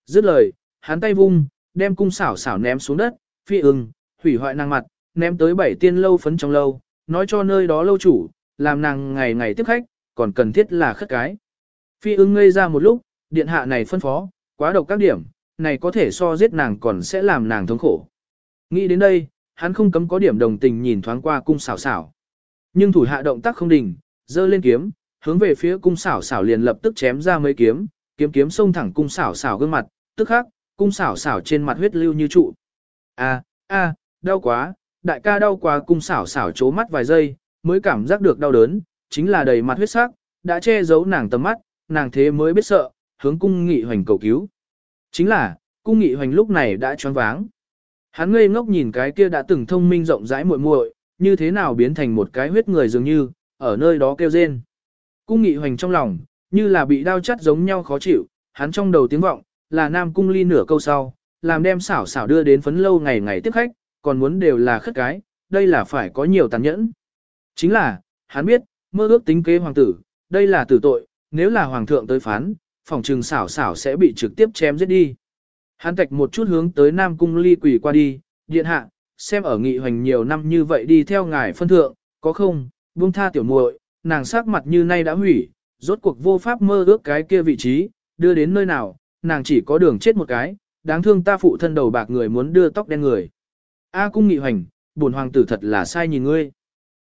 Dứt lời, hắn tay vung, đem cung xảo xảo ném xuống đất, phi ưng, hủy hoại nàng mặt, ném tới bảy tiên lâu phấn trong lâu, nói cho nơi đó lâu chủ, làm nàng ngày ngày tiếp khách, còn cần thiết là khất cái. Phi ưng ngây ra một lúc, điện hạ này phân phó, quá độc các điểm, này có thể so giết nàng còn sẽ làm nàng thống khổ. Nghĩ đến đây, hắn không cấm có điểm đồng tình nhìn thoáng qua cung xảo xảo. Nhưng thủ hạ động tác không đình, dơ lên kiếm, hướng về phía cung xảo xảo liền lập tức chém ra mấy kiếm, kiếm kiếm xông thẳng cung xảo xảo gương mặt, tức khắc, cung xảo xảo trên mặt huyết lưu như trụ. A, a, đau quá, đại ca đau quá cung xảo xảo chố mắt vài giây, mới cảm giác được đau đớn, chính là đầy mặt huyết sắc, đã che giấu nàng tầm mắt, nàng thế mới biết sợ, hướng cung nghị hoành cầu cứu. Chính là, cung nghị hoành lúc này đã choáng váng. Hắn ngây ngốc nhìn cái kia đã từng thông minh rộng rãi muội muội, như thế nào biến thành một cái huyết người dường như, ở nơi đó kêu rên. Cung nghị hoành trong lòng, như là bị đau chắt giống nhau khó chịu, hắn trong đầu tiếng vọng, là nam cung ly nửa câu sau, làm đem xảo xảo đưa đến phấn lâu ngày ngày tiếp khách, còn muốn đều là khất cái, đây là phải có nhiều tàn nhẫn. Chính là, hắn biết, mơ ước tính kế hoàng tử, đây là tử tội, nếu là hoàng thượng tới phán, phòng trừng xảo xảo sẽ bị trực tiếp chém giết đi. Hắn tạch một chút hướng tới Nam Cung Ly quỷ qua đi, điện hạ, xem ở nghị hoành nhiều năm như vậy đi theo ngài phân thượng, có không, buông tha tiểu muội, nàng sắc mặt như nay đã hủy, rốt cuộc vô pháp mơ ước cái kia vị trí, đưa đến nơi nào, nàng chỉ có đường chết một cái, đáng thương ta phụ thân đầu bạc người muốn đưa tóc đen người. A cung nghị hoành, buồn hoàng tử thật là sai nhìn ngươi.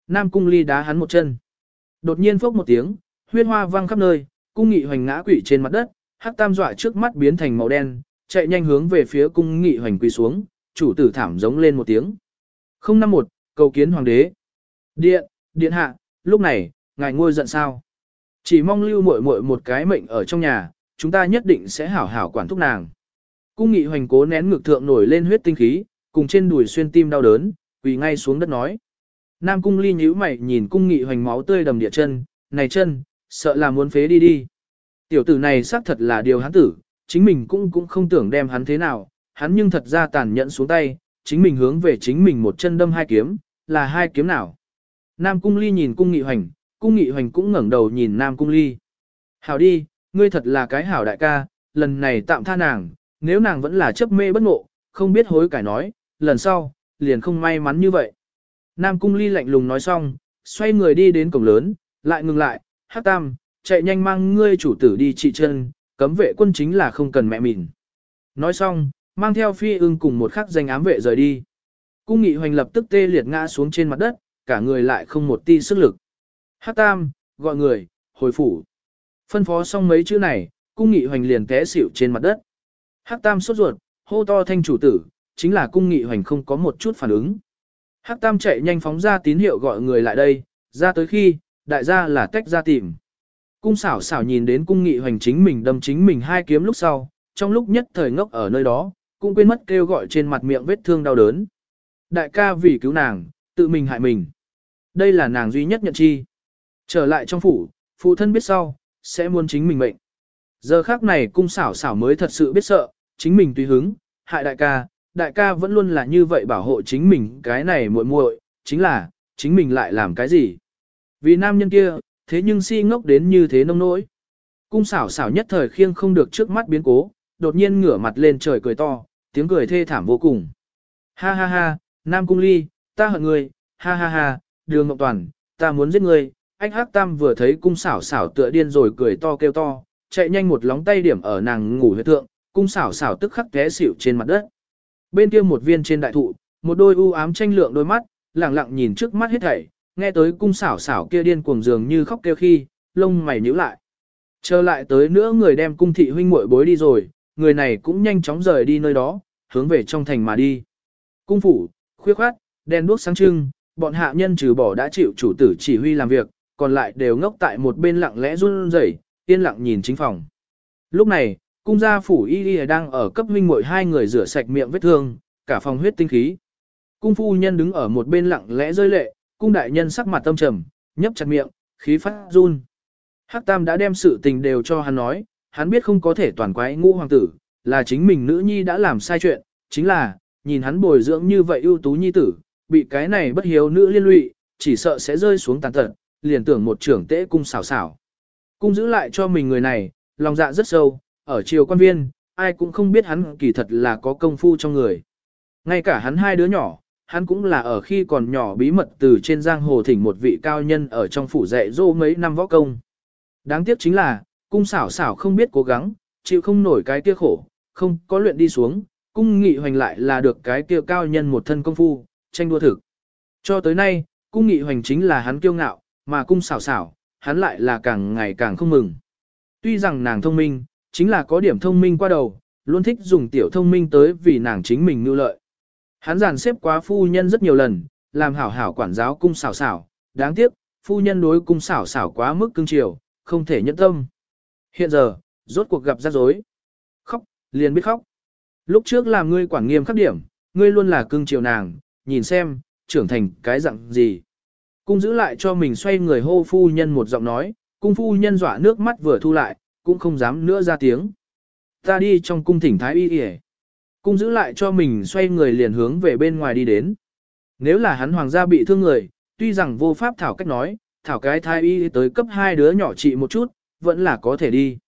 Nam cung ly đá hắn một chân. Đột nhiên phốc một tiếng, huyết hoa văng khắp nơi, cung nghị hoành ngã quỵ trên mặt đất, hắc tam dọa trước mắt biến thành màu đen, chạy nhanh hướng về phía cung nghị hoành quỳ xuống, chủ tử thảm giống lên một tiếng. 051, cầu kiến hoàng đế. Điện, điện hạ, lúc này, ngài ngôi giận sao? Chỉ mong lưu muội muội một cái mệnh ở trong nhà, chúng ta nhất định sẽ hảo hảo quản thúc nàng. Cung nghị hoành cố nén ngực thượng nổi lên huyết tinh khí, cùng trên đùi xuyên tim đau đớn, quỳ ngay xuống đất nói. Nam cung ly nhíu mày nhìn cung nghị hoành máu tươi đầm địa chân, này chân, sợ là muốn phế đi đi. Tiểu tử này xác thật là điều hắn tử, chính mình cũng cũng không tưởng đem hắn thế nào, hắn nhưng thật ra tàn nhẫn xuống tay, chính mình hướng về chính mình một chân đâm hai kiếm, là hai kiếm nào. Nam cung ly nhìn cung nghị hoành, cung nghị hoành cũng ngẩng đầu nhìn Nam cung ly. Hảo đi, ngươi thật là cái hảo đại ca, lần này tạm tha nàng, nếu nàng vẫn là chấp mê bất ngộ, không biết hối cải nói, lần sau, liền không may mắn như vậy. Nam cung ly lạnh lùng nói xong, xoay người đi đến cổng lớn, lại ngừng lại, hát tam, chạy nhanh mang ngươi chủ tử đi trị chân, cấm vệ quân chính là không cần mẹ mình Nói xong, mang theo phi ưng cùng một khắc danh ám vệ rời đi. Cung nghị hoành lập tức tê liệt ngã xuống trên mặt đất, cả người lại không một ti sức lực. Hát tam, gọi người, hồi phủ. Phân phó xong mấy chữ này, cung nghị hoành liền té xỉu trên mặt đất. Hát tam sốt ruột, hô to thanh chủ tử, chính là cung nghị hoành không có một chút phản ứng. Hắc Tam chạy nhanh phóng ra tín hiệu gọi người lại đây, ra tới khi, đại gia là tách ra tìm. Cung xảo xảo nhìn đến cung nghị hoành chính mình đâm chính mình hai kiếm lúc sau, trong lúc nhất thời ngốc ở nơi đó, cũng quên mất kêu gọi trên mặt miệng vết thương đau đớn. Đại ca vì cứu nàng, tự mình hại mình. Đây là nàng duy nhất nhận chi. Trở lại trong phủ, phụ thân biết sau, sẽ muốn chính mình mệnh. Giờ khác này cung xảo xảo mới thật sự biết sợ, chính mình tùy hứng, hại đại ca, đại ca vẫn luôn là như vậy bảo hộ chính mình cái này muội muội, chính là, chính mình lại làm cái gì. Vì nam nhân kia, thế nhưng si ngốc đến như thế nông nỗi. Cung xảo xảo nhất thời khiêng không được trước mắt biến cố, đột nhiên ngửa mặt lên trời cười to, tiếng cười thê thảm vô cùng. Ha ha ha, Nam Cung Ly, ta hận người, ha ha ha, đường Ngọc Toàn, ta muốn giết người. Anh Hắc Tam vừa thấy cung xảo xảo tựa điên rồi cười to kêu to, chạy nhanh một lóng tay điểm ở nàng ngủ huyệt thượng, cung xảo xảo tức khắc té xỉu trên mặt đất. Bên kia một viên trên đại thụ, một đôi u ám tranh lượng đôi mắt, lẳng lặng nhìn trước mắt hết thảy, nghe tới cung xảo xảo kia điên cuồng dường như khóc kêu khi, lông mày nhíu lại. Trở lại tới nữa người đem cung thị huynh muội bối đi rồi, người này cũng nhanh chóng rời đi nơi đó, hướng về trong thành mà đi. Cung phủ, khuya khoát, đèn đuốc sáng trưng, bọn hạ nhân trừ bỏ đã chịu chủ tử chỉ huy làm việc, còn lại đều ngốc tại một bên lặng lẽ run rẩy, yên lặng nhìn chính phòng. Lúc này, cung gia phủ y y đang ở cấp huynh muội hai người rửa sạch miệng vết thương, cả phòng huyết tinh khí. Cung phu nhân đứng ở một bên lặng lẽ rơi lệ, cung đại nhân sắc mặt tâm trầm, nhấp chặt miệng, khí phát run. Hắc Tam đã đem sự tình đều cho hắn nói, hắn biết không có thể toàn quái ngũ hoàng tử, là chính mình nữ nhi đã làm sai chuyện, chính là, nhìn hắn bồi dưỡng như vậy ưu tú nhi tử, bị cái này bất hiếu nữ liên lụy, chỉ sợ sẽ rơi xuống tàn tật, liền tưởng một trưởng tế cung xảo xảo. Cung giữ lại cho mình người này, lòng dạ rất sâu, ở triều quan viên, ai cũng không biết hắn kỳ thật là có công phu trong người. Ngay cả hắn hai đứa nhỏ, hắn cũng là ở khi còn nhỏ bí mật từ trên giang hồ thỉnh một vị cao nhân ở trong phủ dạy dỗ mấy năm võ công. Đáng tiếc chính là, cung xảo xảo không biết cố gắng, chịu không nổi cái kia khổ, không có luyện đi xuống, cung nghị hoành lại là được cái kia cao nhân một thân công phu, tranh đua thực. Cho tới nay, cung nghị hoành chính là hắn kiêu ngạo, mà cung xảo xảo, hắn lại là càng ngày càng không mừng. Tuy rằng nàng thông minh, chính là có điểm thông minh qua đầu, luôn thích dùng tiểu thông minh tới vì nàng chính mình nưu lợi. Hắn giàn xếp quá phu nhân rất nhiều lần, làm hảo hảo quản giáo cung xảo xảo, đáng tiếc, phu nhân đối cung xảo xảo quá mức cưng chiều, không thể nhẫn tâm. Hiện giờ, rốt cuộc gặp rắc rối. Khóc, liền biết khóc. Lúc trước làm ngươi quản nghiêm khắc điểm, ngươi luôn là cưng chiều nàng, nhìn xem, trưởng thành cái dạng gì. Cung giữ lại cho mình xoay người hô phu nhân một giọng nói, cung phu nhân dọa nước mắt vừa thu lại, cũng không dám nữa ra tiếng. Ta đi trong cung thỉnh thái y y Cung giữ lại cho mình xoay người liền hướng về bên ngoài đi đến. Nếu là hắn hoàng gia bị thương người, tuy rằng vô pháp thảo cách nói, thảo cái thái y tới cấp hai đứa nhỏ trị một chút, vẫn là có thể đi.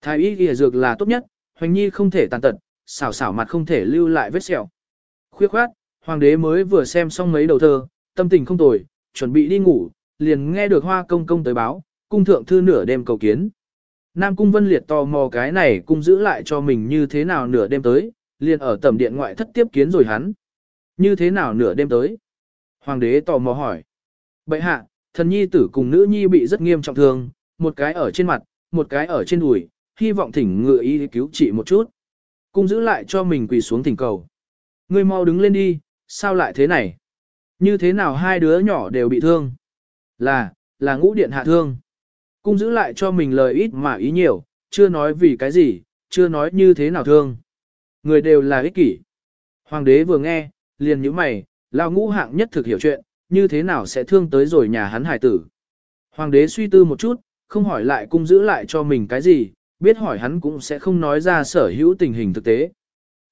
Thái y y dược là tốt nhất, hoành nhi không thể tàn tật, xảo xảo mặt không thể lưu lại vết sẹo. Khuya khoát, Hoàng đế mới vừa xem xong mấy đầu thơ, tâm tình không tồi, chuẩn bị đi ngủ, liền nghe được hoa công công tới báo, cung thượng thư nửa đêm cầu kiến. Nam cung vân liệt tò mò cái này cung giữ lại cho mình như thế nào nửa đêm tới, liền ở tầm điện ngoại thất tiếp kiến rồi hắn. Như thế nào nửa đêm tới? Hoàng đế tò mò hỏi. Bậy hạ, thần nhi tử cùng nữ nhi bị rất nghiêm trọng thương, một cái ở trên mặt, một cái ở trên đùi, hy vọng thỉnh ngựa y cứu trị một chút. Cung giữ lại cho mình quỳ xuống thỉnh cầu. Ngươi mau đứng lên đi, sao lại thế này? Như thế nào hai đứa nhỏ đều bị thương? Là, là ngũ điện hạ thương. Cung giữ lại cho mình lời ít mà ý nhiều, chưa nói vì cái gì, chưa nói như thế nào thương. Người đều là ích kỷ. Hoàng đế vừa nghe, liền nhíu mày, lao ngũ hạng nhất thực hiểu chuyện, như thế nào sẽ thương tới rồi nhà hắn hải tử. Hoàng đế suy tư một chút, không hỏi lại cung giữ lại cho mình cái gì, biết hỏi hắn cũng sẽ không nói ra sở hữu tình hình thực tế.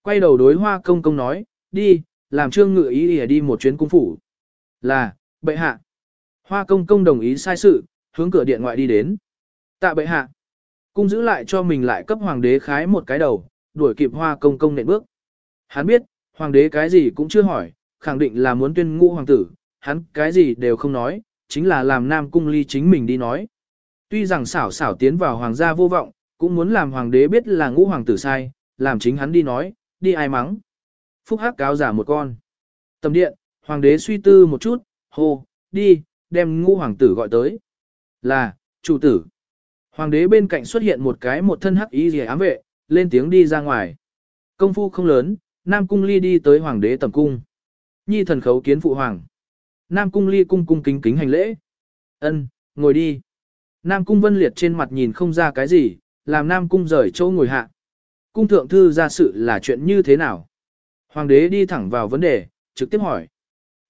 Quay đầu đối hoa công công nói, đi, làm trương ngự ý đi đi một chuyến cung phủ. Là, bệ hạ. Hoa công công đồng ý sai sự, hướng cửa điện ngoại đi đến. Tạ bệ hạ. Cung giữ lại cho mình lại cấp hoàng đế khái một cái đầu, đuổi kịp hoa công công nện bước. Hắn biết, hoàng đế cái gì cũng chưa hỏi, khẳng định là muốn tuyên ngũ hoàng tử, hắn cái gì đều không nói, chính là làm nam cung ly chính mình đi nói. Tuy rằng xảo xảo tiến vào hoàng gia vô vọng, cũng muốn làm hoàng đế biết là ngũ hoàng tử sai, làm chính hắn đi nói, đi ai mắng. Phúc hắc cáo giả một con. Tầm điện, hoàng đế suy tư một chút, hô, đi, đem ngũ hoàng tử gọi tới. Là, chủ tử. Hoàng đế bên cạnh xuất hiện một cái một thân hắc ý rìa ám vệ, lên tiếng đi ra ngoài. Công phu không lớn, Nam Cung Ly đi tới hoàng đế tầm cung. Nhi thần khấu kiến phụ hoàng. Nam Cung Ly cung cung kính kính hành lễ. Ân, ngồi đi. Nam Cung Vân Liệt trên mặt nhìn không ra cái gì, làm Nam Cung rời chỗ ngồi hạ. Cung thượng thư ra sự là chuyện như thế nào? Hoàng đế đi thẳng vào vấn đề, trực tiếp hỏi.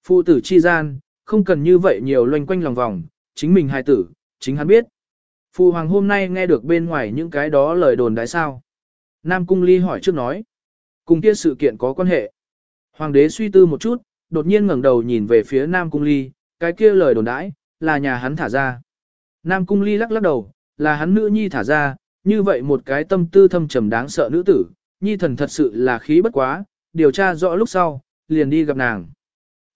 Phụ tử chi gian, không cần như vậy nhiều loanh quanh lòng vòng, chính mình hài tử, chính hắn biết. Phụ hoàng hôm nay nghe được bên ngoài những cái đó lời đồn đại sao. Nam Cung Ly hỏi trước nói. Cùng kia sự kiện có quan hệ. Hoàng đế suy tư một chút, đột nhiên ngẩng đầu nhìn về phía Nam Cung Ly, cái kia lời đồn đãi, là nhà hắn thả ra. Nam Cung Ly lắc lắc đầu, là hắn nữ nhi thả ra, như vậy một cái tâm tư thâm trầm đáng sợ nữ tử, nhi thần thật sự là khí bất quá, điều tra rõ lúc sau, liền đi gặp nàng.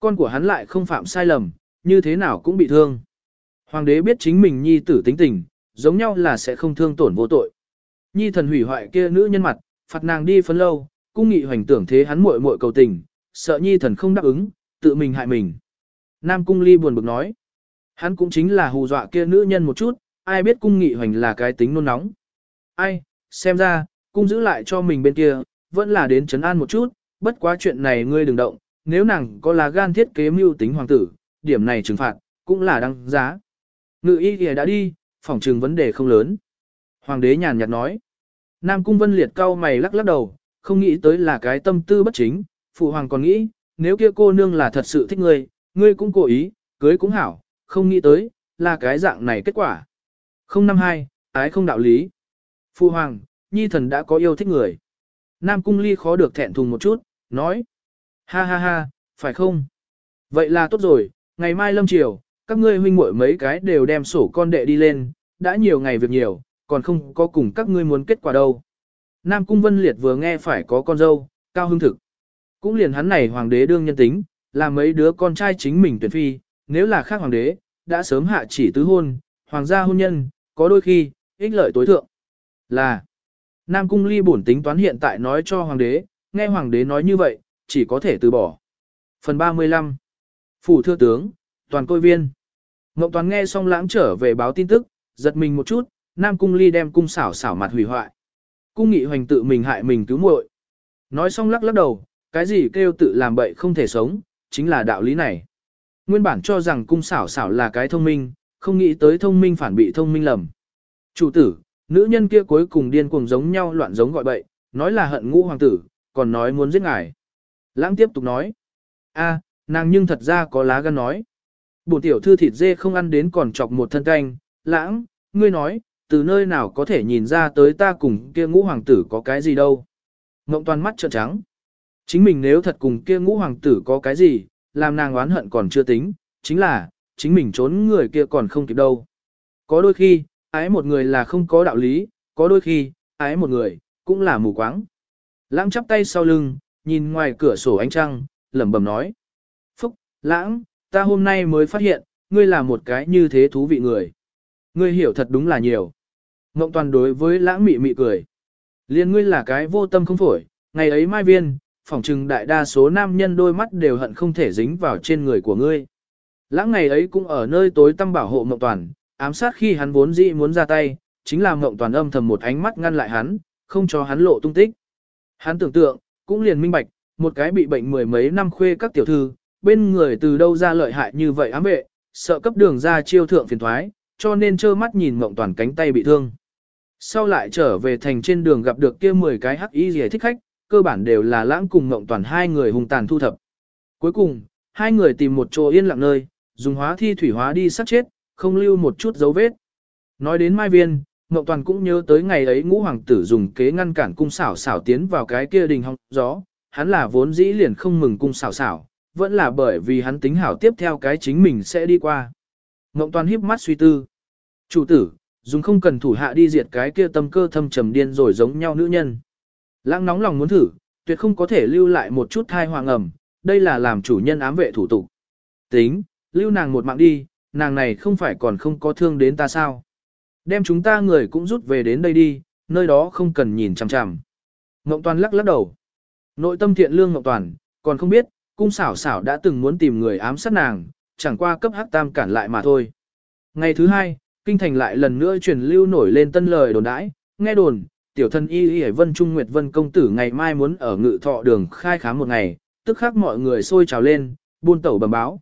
Con của hắn lại không phạm sai lầm, như thế nào cũng bị thương. Hoàng đế biết chính mình nhi tử tính tình, giống nhau là sẽ không thương tổn vô tội. Nhi thần hủy hoại kia nữ nhân mặt, phạt nàng đi phấn lâu, cung nghị hoành tưởng thế hắn muội muội cầu tình, sợ nhi thần không đáp ứng, tự mình hại mình. Nam cung ly buồn bực nói. Hắn cũng chính là hù dọa kia nữ nhân một chút, ai biết cung nghị hoành là cái tính nôn nóng. Ai, xem ra, cung giữ lại cho mình bên kia, vẫn là đến chấn an một chút, bất quá chuyện này ngươi đừng động, nếu nàng có là gan thiết kế mưu tính hoàng tử, điểm này trừng phạt, cũng là đăng giá. Ngự y kìa đã đi, phỏng trừng vấn đề không lớn. Hoàng đế nhàn nhạt nói. Nam cung vân liệt cao mày lắc lắc đầu, không nghĩ tới là cái tâm tư bất chính, phụ hoàng còn nghĩ, nếu kia cô nương là thật sự thích ngươi, ngươi cũng cố ý, cưới cũng hảo, không nghĩ tới, là cái dạng này kết quả. 052, ái không đạo lý. Phụ hoàng, nhi thần đã có yêu thích người. Nam cung ly khó được thẹn thùng một chút, nói. Ha ha ha, phải không? Vậy là tốt rồi, ngày mai lâm chiều, các ngươi huynh muội mấy cái đều đem sổ con đệ đi lên, đã nhiều ngày việc nhiều, còn không có cùng các ngươi muốn kết quả đâu. Nam Cung Vân Liệt vừa nghe phải có con dâu, cao hưng thực. Cũng liền hắn này hoàng đế đương nhân tính, là mấy đứa con trai chính mình tuyển phi, nếu là khác hoàng đế, đã sớm hạ chỉ tứ hôn, hoàng gia hôn nhân, có đôi khi, ích lợi tối thượng. Là, Nam Cung Ly bổn tính toán hiện tại nói cho hoàng đế, nghe hoàng đế nói như vậy, chỉ có thể từ bỏ. Phần 35 Phủ thưa tướng, toàn côi viên. Ngọc Toàn nghe xong lãng trở về báo tin tức, giật mình một chút, Nam Cung Ly đem cung xảo xảo mặt hủy hoại. Cung nghị hoành tự mình hại mình cứu muội. Nói xong lắc lắc đầu, cái gì kêu tự làm bậy không thể sống, chính là đạo lý này. Nguyên bản cho rằng cung xảo xảo là cái thông minh, không nghĩ tới thông minh phản bị thông minh lầm. Chủ tử, nữ nhân kia cuối cùng điên cuồng giống nhau loạn giống gọi bậy, nói là hận ngũ hoàng tử, còn nói muốn giết ngài. Lãng tiếp tục nói. a, nàng nhưng thật ra có lá gan nói. Bổn tiểu thư thịt dê không ăn đến còn chọc một thân canh, lãng, ngươi nói, từ nơi nào có thể nhìn ra tới ta cùng kia ngũ hoàng tử có cái gì đâu. Ngộng toàn mắt trợn trắng. Chính mình nếu thật cùng kia ngũ hoàng tử có cái gì, làm nàng oán hận còn chưa tính, chính là, chính mình trốn người kia còn không kịp đâu. Có đôi khi, ái một người là không có đạo lý, có đôi khi, ái một người, cũng là mù quáng. Lãng chắp tay sau lưng, nhìn ngoài cửa sổ ánh trăng, lẩm bẩm nói. Phúc, lãng, ta hôm nay mới phát hiện, ngươi là một cái như thế thú vị người. Ngươi hiểu thật đúng là nhiều. Ngộng toàn đối với lãng mị mị cười. Liên ngươi là cái vô tâm không phổi, ngày ấy mai viên, phỏng chừng đại đa số nam nhân đôi mắt đều hận không thể dính vào trên người của ngươi. Lãng ngày ấy cũng ở nơi tối tăm bảo hộ Ngộng toàn, ám sát khi hắn vốn dĩ muốn ra tay, chính là Ngộng toàn âm thầm một ánh mắt ngăn lại hắn, không cho hắn lộ tung tích. Hắn tưởng tượng, cũng liền minh bạch, một cái bị bệnh mười mấy năm khuê các tiểu thư, bên người từ đâu ra lợi hại như vậy ám vệ, sợ cấp đường ra chiêu thượng phiền thoái, cho nên trơ mắt nhìn mộng toàn cánh tay bị thương. Sau lại trở về thành trên đường gặp được kia 10 cái hắc y gì thích khách, cơ bản đều là lãng cùng mộng toàn hai người hùng tàn thu thập. Cuối cùng, hai người tìm một chỗ yên lặng nơi, dùng hóa thi thủy hóa đi sát chết, không lưu một chút dấu vết. Nói đến Mai Viên, Ngọc Toàn cũng nhớ tới ngày ấy ngũ hoàng tử dùng kế ngăn cản cung xảo xảo tiến vào cái kia đình hong gió, hắn là vốn dĩ liền không mừng cung xảo xảo, vẫn là bởi vì hắn tính hảo tiếp theo cái chính mình sẽ đi qua. Ngộng toàn híp mắt suy tư. Chủ tử, dùng không cần thủ hạ đi diệt cái kia tâm cơ thâm trầm điên rồi giống nhau nữ nhân. Lãng nóng lòng muốn thử, tuyệt không có thể lưu lại một chút thai hoàng ẩm, đây là làm chủ nhân ám vệ thủ tục. Tính, lưu nàng một mạng đi, nàng này không phải còn không có thương đến ta sao. Đem chúng ta người cũng rút về đến đây đi, nơi đó không cần nhìn chằm chằm. Ngộng toàn lắc lắc đầu. Nội tâm thiện lương Ngộng toàn, còn không biết, cung xảo xảo đã từng muốn tìm người ám sát nàng, chẳng qua cấp hắc tam cản lại mà thôi. Ngày thứ hai, kinh thành lại lần nữa truyền lưu nổi lên tân lời đồn đãi, nghe đồn, tiểu thân y y vân trung nguyệt vân công tử ngày mai muốn ở ngự thọ đường khai khám một ngày, tức khắc mọi người sôi trào lên, buôn tẩu bầm báo.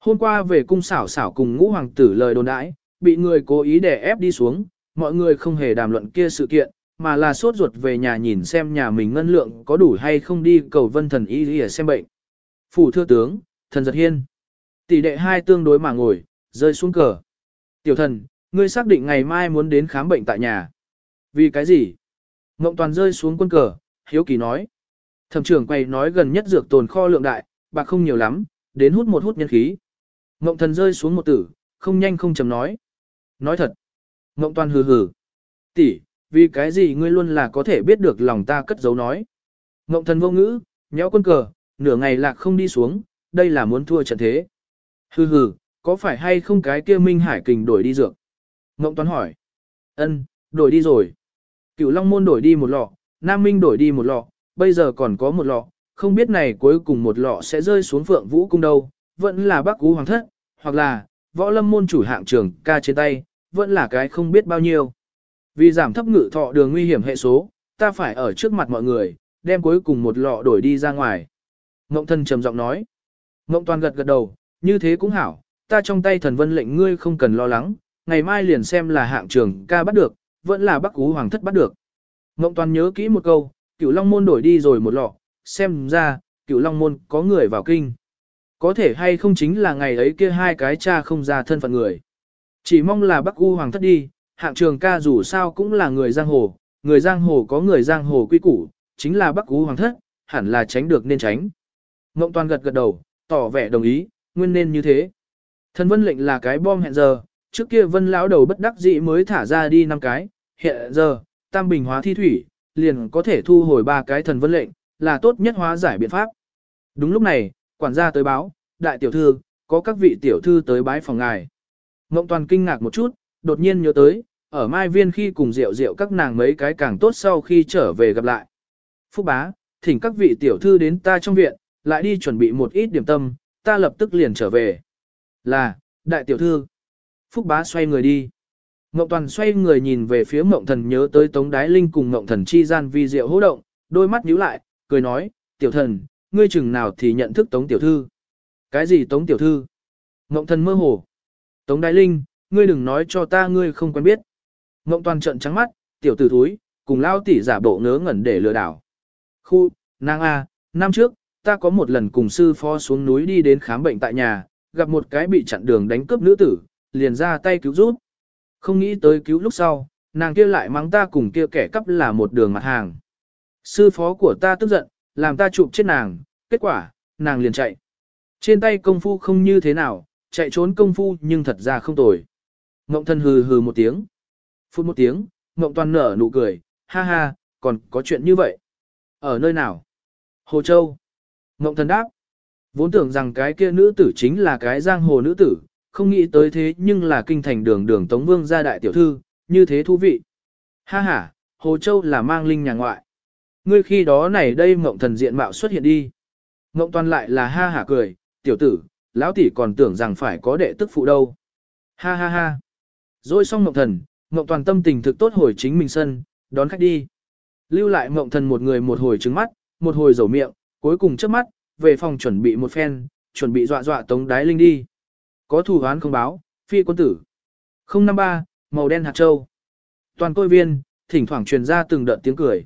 Hôm qua về cung xảo xảo cùng ngũ hoàng tử lời đồn đãi, bị người cố ý đè ép đi xuống, mọi người không hề đàm luận kia sự kiện, mà là sốt ruột về nhà nhìn xem nhà mình ngân lượng có đủ hay không đi cầu vân thần y y xem bệnh. Phủ thưa tướng, thần giật hiên. Tỷ đệ hai tương đối mà ngồi, rơi xuống cờ. Tiểu thần, ngươi xác định ngày mai muốn đến khám bệnh tại nhà. Vì cái gì? Ngộng toàn rơi xuống quân cờ, hiếu kỳ nói. Thẩm trưởng quay nói gần nhất dược tồn kho lượng đại, bạc không nhiều lắm, đến hút một hút nhân khí. Ngộng thần rơi xuống một tử, không nhanh không chầm nói. Nói thật. Ngộng toàn hừ hừ. Tỷ, vì cái gì ngươi luôn là có thể biết được lòng ta cất giấu nói. Ngộng thần vô ngữ, nhéo quân cờ, nửa ngày lạc không đi xuống, đây là muốn thua trận thế. Hừ hừ, có phải hay không cái kia Minh Hải kình đổi đi dược? Ngộng Toán hỏi. Ân, đổi đi rồi. Cửu Long Môn đổi đi một lọ, Nam Minh đổi đi một lọ, bây giờ còn có một lọ, không biết này cuối cùng một lọ sẽ rơi xuống Phượng Vũ Cung đâu, vẫn là Bắc Cú Hoàng Thất, hoặc là, Võ Lâm Môn chủ hạng trưởng ca trên tay, vẫn là cái không biết bao nhiêu. Vì giảm thấp ngự thọ đường nguy hiểm hệ số, ta phải ở trước mặt mọi người, đem cuối cùng một lọ đổi đi ra ngoài. Ngộng thân trầm giọng nói. Ngộng toàn gật gật đầu, như thế cũng hảo, ta trong tay thần vân lệnh ngươi không cần lo lắng, ngày mai liền xem là hạng trường ca bắt được, vẫn là bắc cú hoàng thất bắt được. Ngộng toàn nhớ kỹ một câu, cửu long môn đổi đi rồi một lọ, xem ra, cửu long môn có người vào kinh. Có thể hay không chính là ngày ấy kia hai cái cha không ra thân phận người. Chỉ mong là bắc cú hoàng thất đi, hạng trường ca dù sao cũng là người giang hồ, người giang hồ có người giang hồ quy củ, chính là bắc cú hoàng thất, hẳn là tránh được nên tránh. Ngộng toàn gật gật đầu, tỏ vẻ đồng ý, nguyên nên như thế. Thần vân lệnh là cái bom hẹn giờ, trước kia vân lão đầu bất đắc dĩ mới thả ra đi năm cái, hiện giờ, tam bình hóa thi thủy, liền có thể thu hồi ba cái thần vân lệnh, là tốt nhất hóa giải biện pháp. Đúng lúc này, quản gia tới báo, đại tiểu thư, có các vị tiểu thư tới bái phòng ngài. Ngộng toàn kinh ngạc một chút, đột nhiên nhớ tới, ở Mai Viên khi cùng rượu rượu các nàng mấy cái càng tốt sau khi trở về gặp lại. Phúc bá, thỉnh các vị tiểu thư đến ta trong viện, lại đi chuẩn bị một ít điểm tâm, ta lập tức liền trở về. Là, đại tiểu thư. Phúc bá xoay người đi. Ngộng toàn xoay người nhìn về phía mộng thần nhớ tới Tống Đái Linh cùng mộng thần chi gian vi diệu hô động, đôi mắt nhíu lại, cười nói, tiểu thần, ngươi chừng nào thì nhận thức Tống tiểu thư. Cái gì Tống tiểu thư? Ngộng thần mơ hồ. Tống Đái Linh, ngươi đừng nói cho ta ngươi không quen biết. Ngộng toàn trận trắng mắt, tiểu tử thúi, cùng lao tỉ giả bộ ngớ ngẩn để lừa đảo. Khu, nàng A, năm trước, ta có một lần cùng sư phó xuống núi đi đến khám bệnh tại nhà, gặp một cái bị chặn đường đánh cướp nữ tử, liền ra tay cứu giúp. Không nghĩ tới cứu lúc sau, nàng kia lại mắng ta cùng kia kẻ cắp là một đường mặt hàng. Sư phó của ta tức giận, làm ta chụp chết nàng, kết quả, nàng liền chạy. Trên tay công phu không như thế nào, chạy trốn công phu nhưng thật ra không tồi. Ngộng thân hừ hừ một tiếng. Phút một tiếng, Ngộng toàn nở nụ cười, ha ha, còn có chuyện như vậy. Ở nơi nào? Hồ Châu. Ngộng thần đáp. Vốn tưởng rằng cái kia nữ tử chính là cái giang hồ nữ tử, không nghĩ tới thế nhưng là kinh thành đường đường Tống Vương gia đại tiểu thư, như thế thú vị. Ha ha, Hồ Châu là mang linh nhà ngoại. Ngươi khi đó này đây Ngộng thần diện mạo xuất hiện đi. Ngộng toàn lại là ha hả cười, tiểu tử, lão tỷ còn tưởng rằng phải có đệ tức phụ đâu. Ha ha ha. Rồi xong Ngộng thần, Ngộng toàn tâm tình thực tốt hồi chính mình sân, đón khách đi. Lưu lại Ngộng thần một người một hồi trứng mắt, một hồi dầu miệng, cuối cùng trước mắt, về phòng chuẩn bị một phen, chuẩn bị dọa dọa tống đái linh đi. Có thủ hoán không báo, phi quân tử. 053, màu đen hạt châu. Toàn côi viên, thỉnh thoảng truyền ra từng đợt tiếng cười.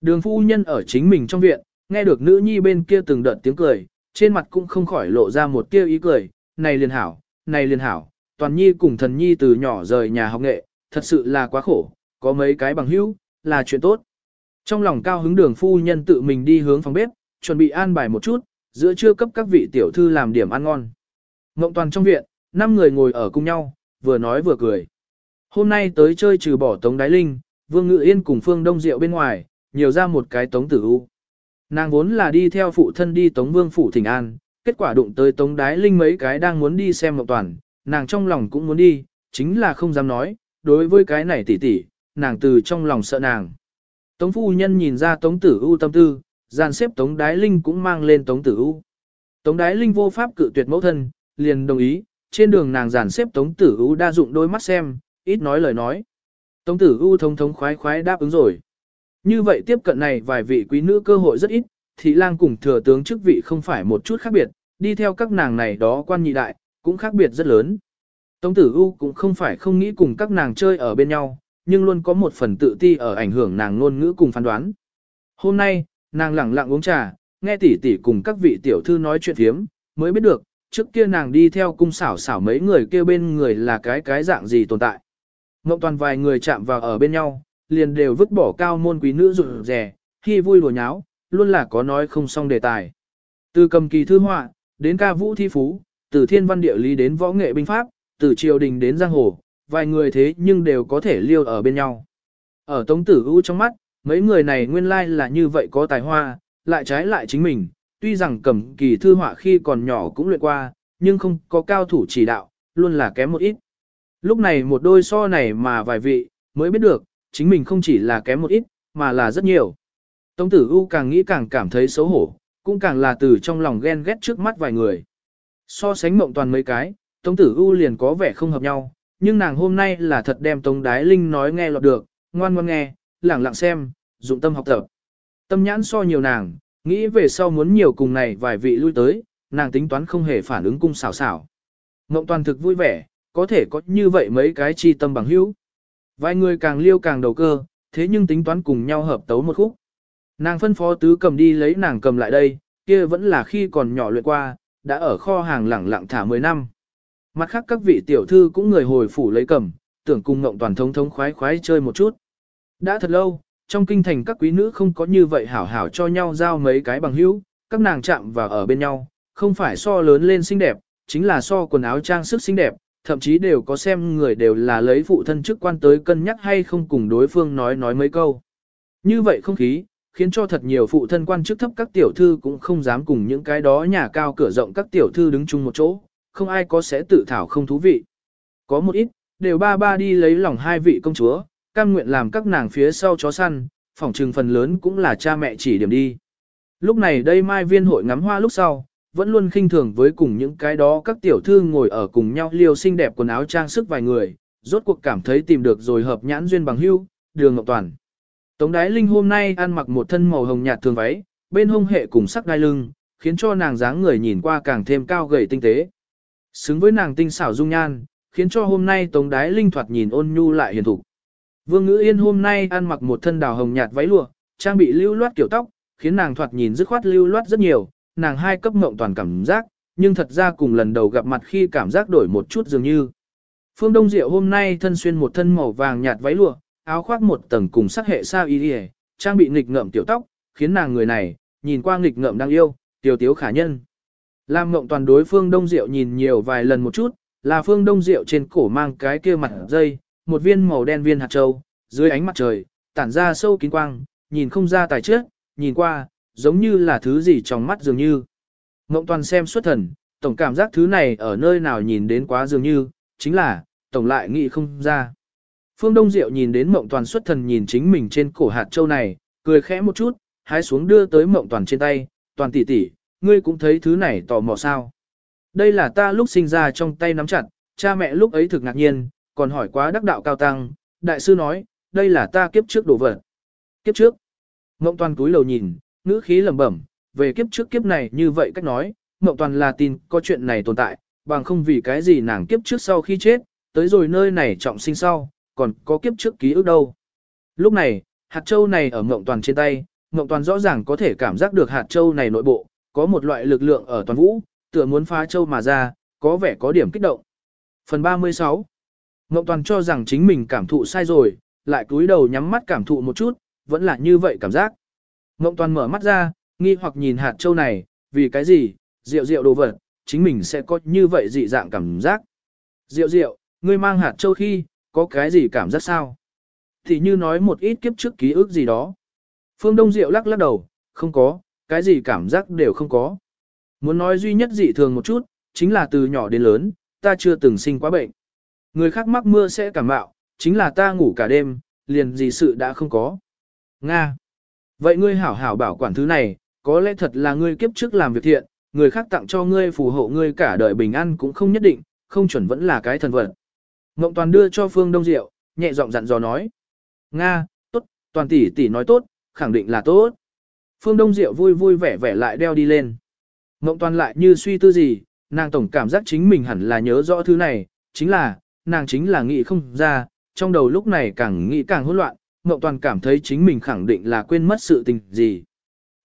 Đường phu nhân ở chính mình trong viện, nghe được nữ nhi bên kia từng đợt tiếng cười, trên mặt cũng không khỏi lộ ra một tia ý cười, này liền hảo, này liền hảo, toàn nhi cùng thần nhi từ nhỏ rời nhà học nghệ, thật sự là quá khổ, có mấy cái bằng hữu, là chuyện tốt. Trong lòng cao hứng đường phu nhân tự mình đi hướng phòng bếp, chuẩn bị an bài một chút, giữa trưa cấp các vị tiểu thư làm điểm ăn ngon. Ngộng toàn trong viện, năm người ngồi ở cùng nhau, vừa nói vừa cười. Hôm nay tới chơi trừ bỏ Tống Đái Linh, Vương Ngự Yên cùng Phương Đông Diệu bên ngoài, nhiều ra một cái Tống Tử U. Nàng vốn là đi theo phụ thân đi Tống Vương Phủ Thịnh An, kết quả đụng tới Tống Đái Linh mấy cái đang muốn đi xem Ngộng Toàn, nàng trong lòng cũng muốn đi, chính là không dám nói, đối với cái này tỉ tỉ, nàng từ trong lòng sợ nàng. Tống Phu Nhân nhìn ra Tống Tử U tâm tư, dàn xếp Tống Đái Linh cũng mang lên Tống Tử U. Tống Đái Linh vô pháp cự tuyệt mẫu thân, liền đồng ý, trên đường nàng dàn xếp Tống Tử U đa dụng đôi mắt xem, ít nói lời nói. Tống Tử U thông thống khoái khoái đáp ứng rồi. Như vậy tiếp cận này vài vị quý nữ cơ hội rất ít, thị lang cùng thừa tướng chức vị không phải một chút khác biệt, đi theo các nàng này đó quan nhị đại, cũng khác biệt rất lớn. Tống Tử U cũng không phải không nghĩ cùng các nàng chơi ở bên nhau, nhưng luôn có một phần tự ti ở ảnh hưởng nàng ngôn ngữ cùng phán đoán. Hôm nay, nàng lẳng lặng uống trà, nghe tỷ tỷ cùng các vị tiểu thư nói chuyện thiếm, mới biết được, trước kia nàng đi theo cung xảo xảo mấy người kia bên người là cái cái dạng gì tồn tại. Ngộng toàn vài người chạm vào ở bên nhau, liền đều vứt bỏ cao môn quý nữ rụt rè, khi vui đùa nháo, luôn là có nói không xong đề tài. Từ cầm kỳ thư họa, đến ca vũ thi phú, từ thiên văn địa lý đến võ nghệ binh pháp, từ triều đình đến giang hồ, vài người thế nhưng đều có thể liêu ở bên nhau. Ở Tống Tử U trong mắt, mấy người này nguyên lai là như vậy có tài hoa, lại trái lại chính mình, tuy rằng cầm kỳ thư họa khi còn nhỏ cũng luyện qua, nhưng không có cao thủ chỉ đạo, luôn là kém một ít. Lúc này một đôi so này mà vài vị, mới biết được, chính mình không chỉ là kém một ít, mà là rất nhiều. Tống tử U càng nghĩ càng cảm thấy xấu hổ, cũng càng là từ trong lòng ghen ghét trước mắt vài người. So sánh mộng toàn mấy cái, Tống tử U liền có vẻ không hợp nhau, nhưng nàng hôm nay là thật đem Tống Đái Linh nói nghe lọt được, ngoan ngoan nghe, lẳng lặng xem, dụng tâm học tập. Tâm nhãn so nhiều nàng, nghĩ về sau muốn nhiều cùng này vài vị lui tới, nàng tính toán không hề phản ứng cung xảo xảo. Ngộng toàn thực vui vẻ, có thể có như vậy mấy cái chi tâm bằng hữu. Vài người càng liêu càng đầu cơ, thế nhưng tính toán cùng nhau hợp tấu một khúc. Nàng phân phó tứ cầm đi lấy nàng cầm lại đây, kia vẫn là khi còn nhỏ luyện qua, đã ở kho hàng lẳng lặng thả 10 năm. Mặt khác các vị tiểu thư cũng người hồi phủ lấy cầm, tưởng cùng ngộng toàn thống thống khoái khoái chơi một chút. Đã thật lâu, trong kinh thành các quý nữ không có như vậy hảo hảo cho nhau giao mấy cái bằng hữu, các nàng chạm vào ở bên nhau, không phải so lớn lên xinh đẹp, chính là so quần áo trang sức xinh đẹp, thậm chí đều có xem người đều là lấy phụ thân chức quan tới cân nhắc hay không cùng đối phương nói nói mấy câu. Như vậy không khí, khiến cho thật nhiều phụ thân quan chức thấp các tiểu thư cũng không dám cùng những cái đó nhà cao cửa rộng các tiểu thư đứng chung một chỗ, không ai có sẽ tự thảo không thú vị. Có một ít, đều ba ba đi lấy lòng hai vị công chúa, cam nguyện làm các nàng phía sau chó săn, phỏng trừng phần lớn cũng là cha mẹ chỉ điểm đi. Lúc này đây mai viên hội ngắm hoa lúc sau, vẫn luôn khinh thường với cùng những cái đó các tiểu thư ngồi ở cùng nhau liều xinh đẹp quần áo trang sức vài người, rốt cuộc cảm thấy tìm được rồi hợp nhãn duyên bằng hưu, đường ngọc toàn. Tống đái linh hôm nay ăn mặc một thân màu hồng nhạt thường váy, bên hông hệ cùng sắc đai lưng, khiến cho nàng dáng người nhìn qua càng thêm cao gầy tinh tế. Xứng với nàng tinh xảo dung nhan, khiến cho hôm nay tống đái linh thoạt nhìn ôn nhu lại hiền thục. Vương ngữ yên hôm nay ăn mặc một thân đào hồng nhạt váy lụa, trang bị lưu loát kiểu tóc, khiến nàng thoạt nhìn dứt khoát lưu loát rất nhiều, nàng hai cấp ngộng toàn cảm giác, nhưng thật ra cùng lần đầu gặp mặt khi cảm giác đổi một chút dường như. Phương Đông Diệu hôm nay thân xuyên một thân màu vàng nhạt váy lụa, áo khoác một tầng cùng sắc hệ sao y y, trang bị nghịch ngợm tiểu tóc, khiến nàng người này, nhìn qua nghịch ngợm đang yêu, tiểu tiếu khả nhân. Lam Ngộng toàn đối Phương Đông Diệu nhìn nhiều vài lần một chút, là Phương Đông Diệu trên cổ mang cái kia mặt dây, một viên màu đen viên hạt châu, dưới ánh mặt trời, tản ra sâu kín quang, nhìn không ra tài trước, nhìn qua, giống như là thứ gì trong mắt dường như. Ngộng toàn xem xuất thần, tổng cảm giác thứ này ở nơi nào nhìn đến quá dường như, chính là, tổng lại nghĩ không ra. Phương Đông Diệu nhìn đến mộng toàn xuất thần nhìn chính mình trên cổ hạt châu này, cười khẽ một chút, hái xuống đưa tới mộng toàn trên tay, toàn tỷ tỷ, ngươi cũng thấy thứ này tò mò sao. Đây là ta lúc sinh ra trong tay nắm chặt, cha mẹ lúc ấy thực ngạc nhiên, còn hỏi quá đắc đạo cao tăng, đại sư nói, đây là ta kiếp trước đồ vật. Kiếp trước, Ngộng toàn túi lầu nhìn, ngữ khí lẩm bẩm, về kiếp trước kiếp này như vậy cách nói, Ngộng toàn là tin có chuyện này tồn tại, bằng không vì cái gì nàng kiếp trước sau khi chết, tới rồi nơi này trọng sinh sau, còn có kiếp trước ký ức đâu. Lúc này, hạt châu này ở Ngộng toàn trên tay, Ngộng toàn rõ ràng có thể cảm giác được hạt châu này nội bộ, có một loại lực lượng ở toàn vũ, tựa muốn phá châu mà ra, có vẻ có điểm kích động. Phần 36 Ngộng toàn cho rằng chính mình cảm thụ sai rồi, lại cúi đầu nhắm mắt cảm thụ một chút, vẫn là như vậy cảm giác. Ngộng toàn mở mắt ra, nghi hoặc nhìn hạt châu này, vì cái gì, rượu rượu đồ vật, chính mình sẽ có như vậy dị dạng cảm giác. Rượu rượu, ngươi mang hạt châu khi, có cái gì cảm giác sao? Thì như nói một ít kiếp trước ký ức gì đó. Phương Đông Diệu lắc lắc đầu, không có, cái gì cảm giác đều không có. Muốn nói duy nhất dị thường một chút, chính là từ nhỏ đến lớn, ta chưa từng sinh quá bệnh. Người khác mắc mưa sẽ cảm mạo, chính là ta ngủ cả đêm, liền gì sự đã không có. Nga. Vậy ngươi hảo hảo bảo quản thứ này, có lẽ thật là ngươi kiếp trước làm việc thiện, người khác tặng cho ngươi phù hộ ngươi cả đời bình an cũng không nhất định, không chuẩn vẫn là cái thần vật. Ngộng Toàn đưa cho Phương Đông Diệu, nhẹ giọng dặn dò nói. Nga, tốt, Toàn tỷ tỷ nói tốt, khẳng định là tốt. Phương Đông Diệu vui vui vẻ vẻ lại đeo đi lên. Ngộng Toàn lại như suy tư gì, nàng tổng cảm giác chính mình hẳn là nhớ rõ thứ này, chính là, nàng chính là nghĩ không ra, trong đầu lúc này càng nghĩ càng hỗn loạn, Ngộng Toàn cảm thấy chính mình khẳng định là quên mất sự tình gì.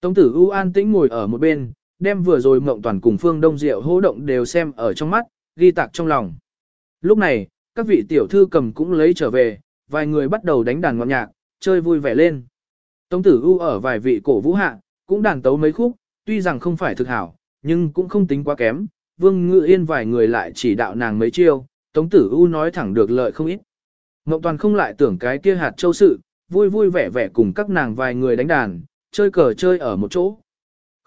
Tống tử U an tĩnh ngồi ở một bên, đem vừa rồi Ngộng Toàn cùng Phương Đông Diệu hô động đều xem ở trong mắt, ghi tạc trong lòng. Lúc này, các vị tiểu thư cầm cũng lấy trở về, vài người bắt đầu đánh đàn ngọn nhạc, chơi vui vẻ lên. Tống tử U ở vài vị cổ vũ hạ, cũng đàn tấu mấy khúc, tuy rằng không phải thực hảo, nhưng cũng không tính quá kém. Vương Ngự Yên vài người lại chỉ đạo nàng mấy chiêu, Tống tử U nói thẳng được lợi không ít. Ngộ Toàn không lại tưởng cái kia hạt châu sự, vui vui vẻ vẻ cùng các nàng vài người đánh đàn, chơi cờ chơi ở một chỗ.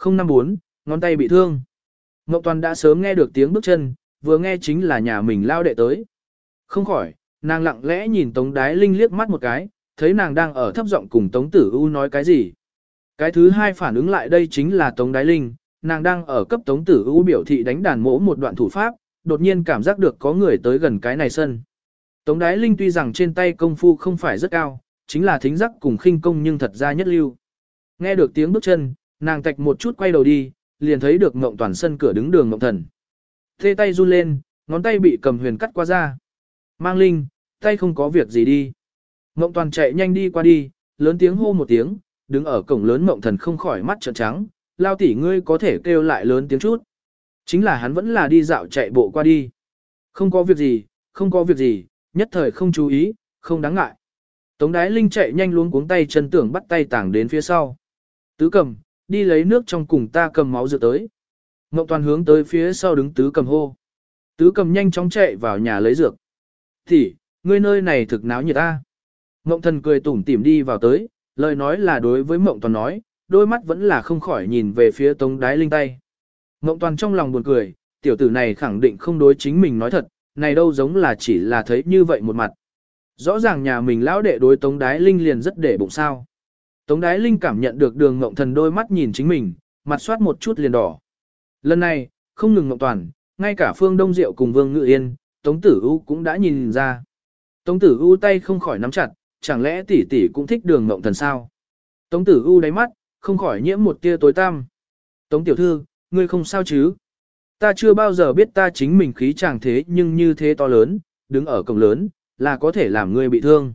054, ngón tay bị thương. Ngộ Toàn đã sớm nghe được tiếng bước chân, vừa nghe chính là nhà mình lao đệ tới. Không khỏi, nàng lặng lẽ nhìn Tống Đái Linh liếc mắt một cái, thấy nàng đang ở thấp giọng cùng Tống Tử U nói cái gì. Cái thứ hai phản ứng lại đây chính là Tống Đái Linh, nàng đang ở cấp Tống Tử U biểu thị đánh đàn mỗ một đoạn thủ pháp, đột nhiên cảm giác được có người tới gần cái này sân. Tống Đái Linh tuy rằng trên tay công phu không phải rất cao, chính là thính giác cùng khinh công nhưng thật ra nhất lưu. Nghe được tiếng bước chân, nàng tạch một chút quay đầu đi, liền thấy được ngộng toàn sân cửa đứng đường ngộng thần. Thê tay run lên, ngón tay bị cầm huyền cắt qua ra. Mang linh, tay không có việc gì đi. Ngộng toàn chạy nhanh đi qua đi, lớn tiếng hô một tiếng, đứng ở cổng lớn mộng thần không khỏi mắt trợn trắng, lao tỷ ngươi có thể kêu lại lớn tiếng chút. Chính là hắn vẫn là đi dạo chạy bộ qua đi. Không có việc gì, không có việc gì, nhất thời không chú ý, không đáng ngại. Tống đái linh chạy nhanh luôn cuống tay chân tưởng bắt tay tảng đến phía sau. Tứ cầm, đi lấy nước trong cùng ta cầm máu dựa tới. Ngọc toàn hướng tới phía sau đứng tứ cầm hô. Tứ cầm nhanh chóng chạy vào nhà lấy dược. Thì, ngươi nơi này thực náo nhiệt ta. Mộng thần cười tủm tỉm đi vào tới, lời nói là đối với mộng toàn nói, đôi mắt vẫn là không khỏi nhìn về phía tống đái linh tay. Mộng toàn trong lòng buồn cười, tiểu tử này khẳng định không đối chính mình nói thật, này đâu giống là chỉ là thấy như vậy một mặt. Rõ ràng nhà mình lão đệ đối tống đái linh liền rất để bụng sao. Tống đái linh cảm nhận được đường mộng thần đôi mắt nhìn chính mình, mặt soát một chút liền đỏ. Lần này, không ngừng mộng toàn, ngay cả phương đông diệu cùng vương ngự yên, tống tử u cũng đã nhìn ra. Tống tử u tay không khỏi nắm chặt, chẳng lẽ tỷ tỷ cũng thích đường mộng thần sao? Tống tử u đáy mắt, không khỏi nhiễm một tia tối tăm. Tống tiểu thư, ngươi không sao chứ? Ta chưa bao giờ biết ta chính mình khí chàng thế nhưng như thế to lớn, đứng ở cổng lớn, là có thể làm ngươi bị thương.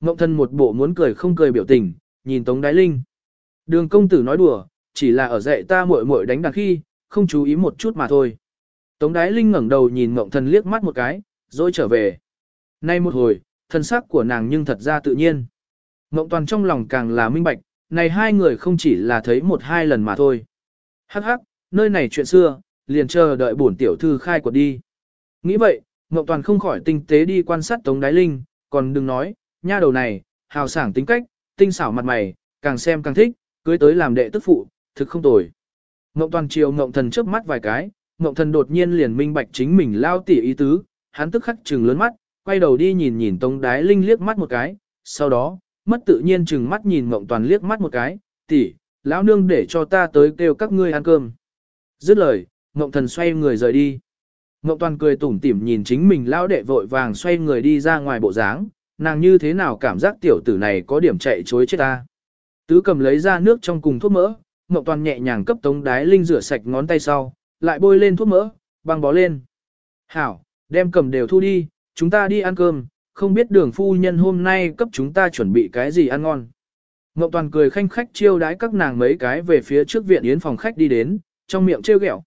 Ngộng thân một bộ muốn cười không cười biểu tình, nhìn Tống Đái Linh. Đường công tử nói đùa, chỉ là ở dạy ta muội muội đánh đàn khi, không chú ý một chút mà thôi. Tống Đái Linh ngẩng đầu nhìn Ngộng thần liếc mắt một cái, rồi trở về. Nay một hồi, thân sắc của nàng nhưng thật ra tự nhiên. Ngộng toàn trong lòng càng là minh bạch, này hai người không chỉ là thấy một hai lần mà thôi. Hắc hắc, nơi này chuyện xưa, liền chờ đợi bổn tiểu thư khai quật đi. Nghĩ vậy, Ngọc toàn không khỏi tinh tế đi quan sát Tống Đái Linh, còn đừng nói, nha đầu này, hào sảng tính cách, tinh xảo mặt mày, càng xem càng thích, cưới tới làm đệ tức phụ, thực không tồi. Ngọc toàn chiều Ngọc thần trước mắt vài cái, Ngọc thần đột nhiên liền minh bạch chính mình lao tỉ ý tứ, hắn tức khắc trừng lớn mắt, quay đầu đi nhìn nhìn Tống Đái Linh liếc mắt một cái, sau đó, mất tự nhiên trừng mắt nhìn Ngọc toàn liếc mắt một cái, tỷ, lão nương để cho ta tới kêu các ngươi ăn cơm. Dứt lời, ngộng thần xoay người rời đi. Ngộng toàn cười tủm tỉm nhìn chính mình lão đệ vội vàng xoay người đi ra ngoài bộ dáng, nàng như thế nào cảm giác tiểu tử này có điểm chạy chối chết ta. Tứ cầm lấy ra nước trong cùng thuốc mỡ, Ngộng toàn nhẹ nhàng cấp tống đái linh rửa sạch ngón tay sau, lại bôi lên thuốc mỡ, băng bó lên. Hảo, đem cầm đều thu đi, chúng ta đi ăn cơm, không biết đường phu nhân hôm nay cấp chúng ta chuẩn bị cái gì ăn ngon. Ngộng toàn cười khanh khách chiêu đái các nàng mấy cái về phía trước viện yến phòng khách đi đến, trong miệng trêu ghẹo.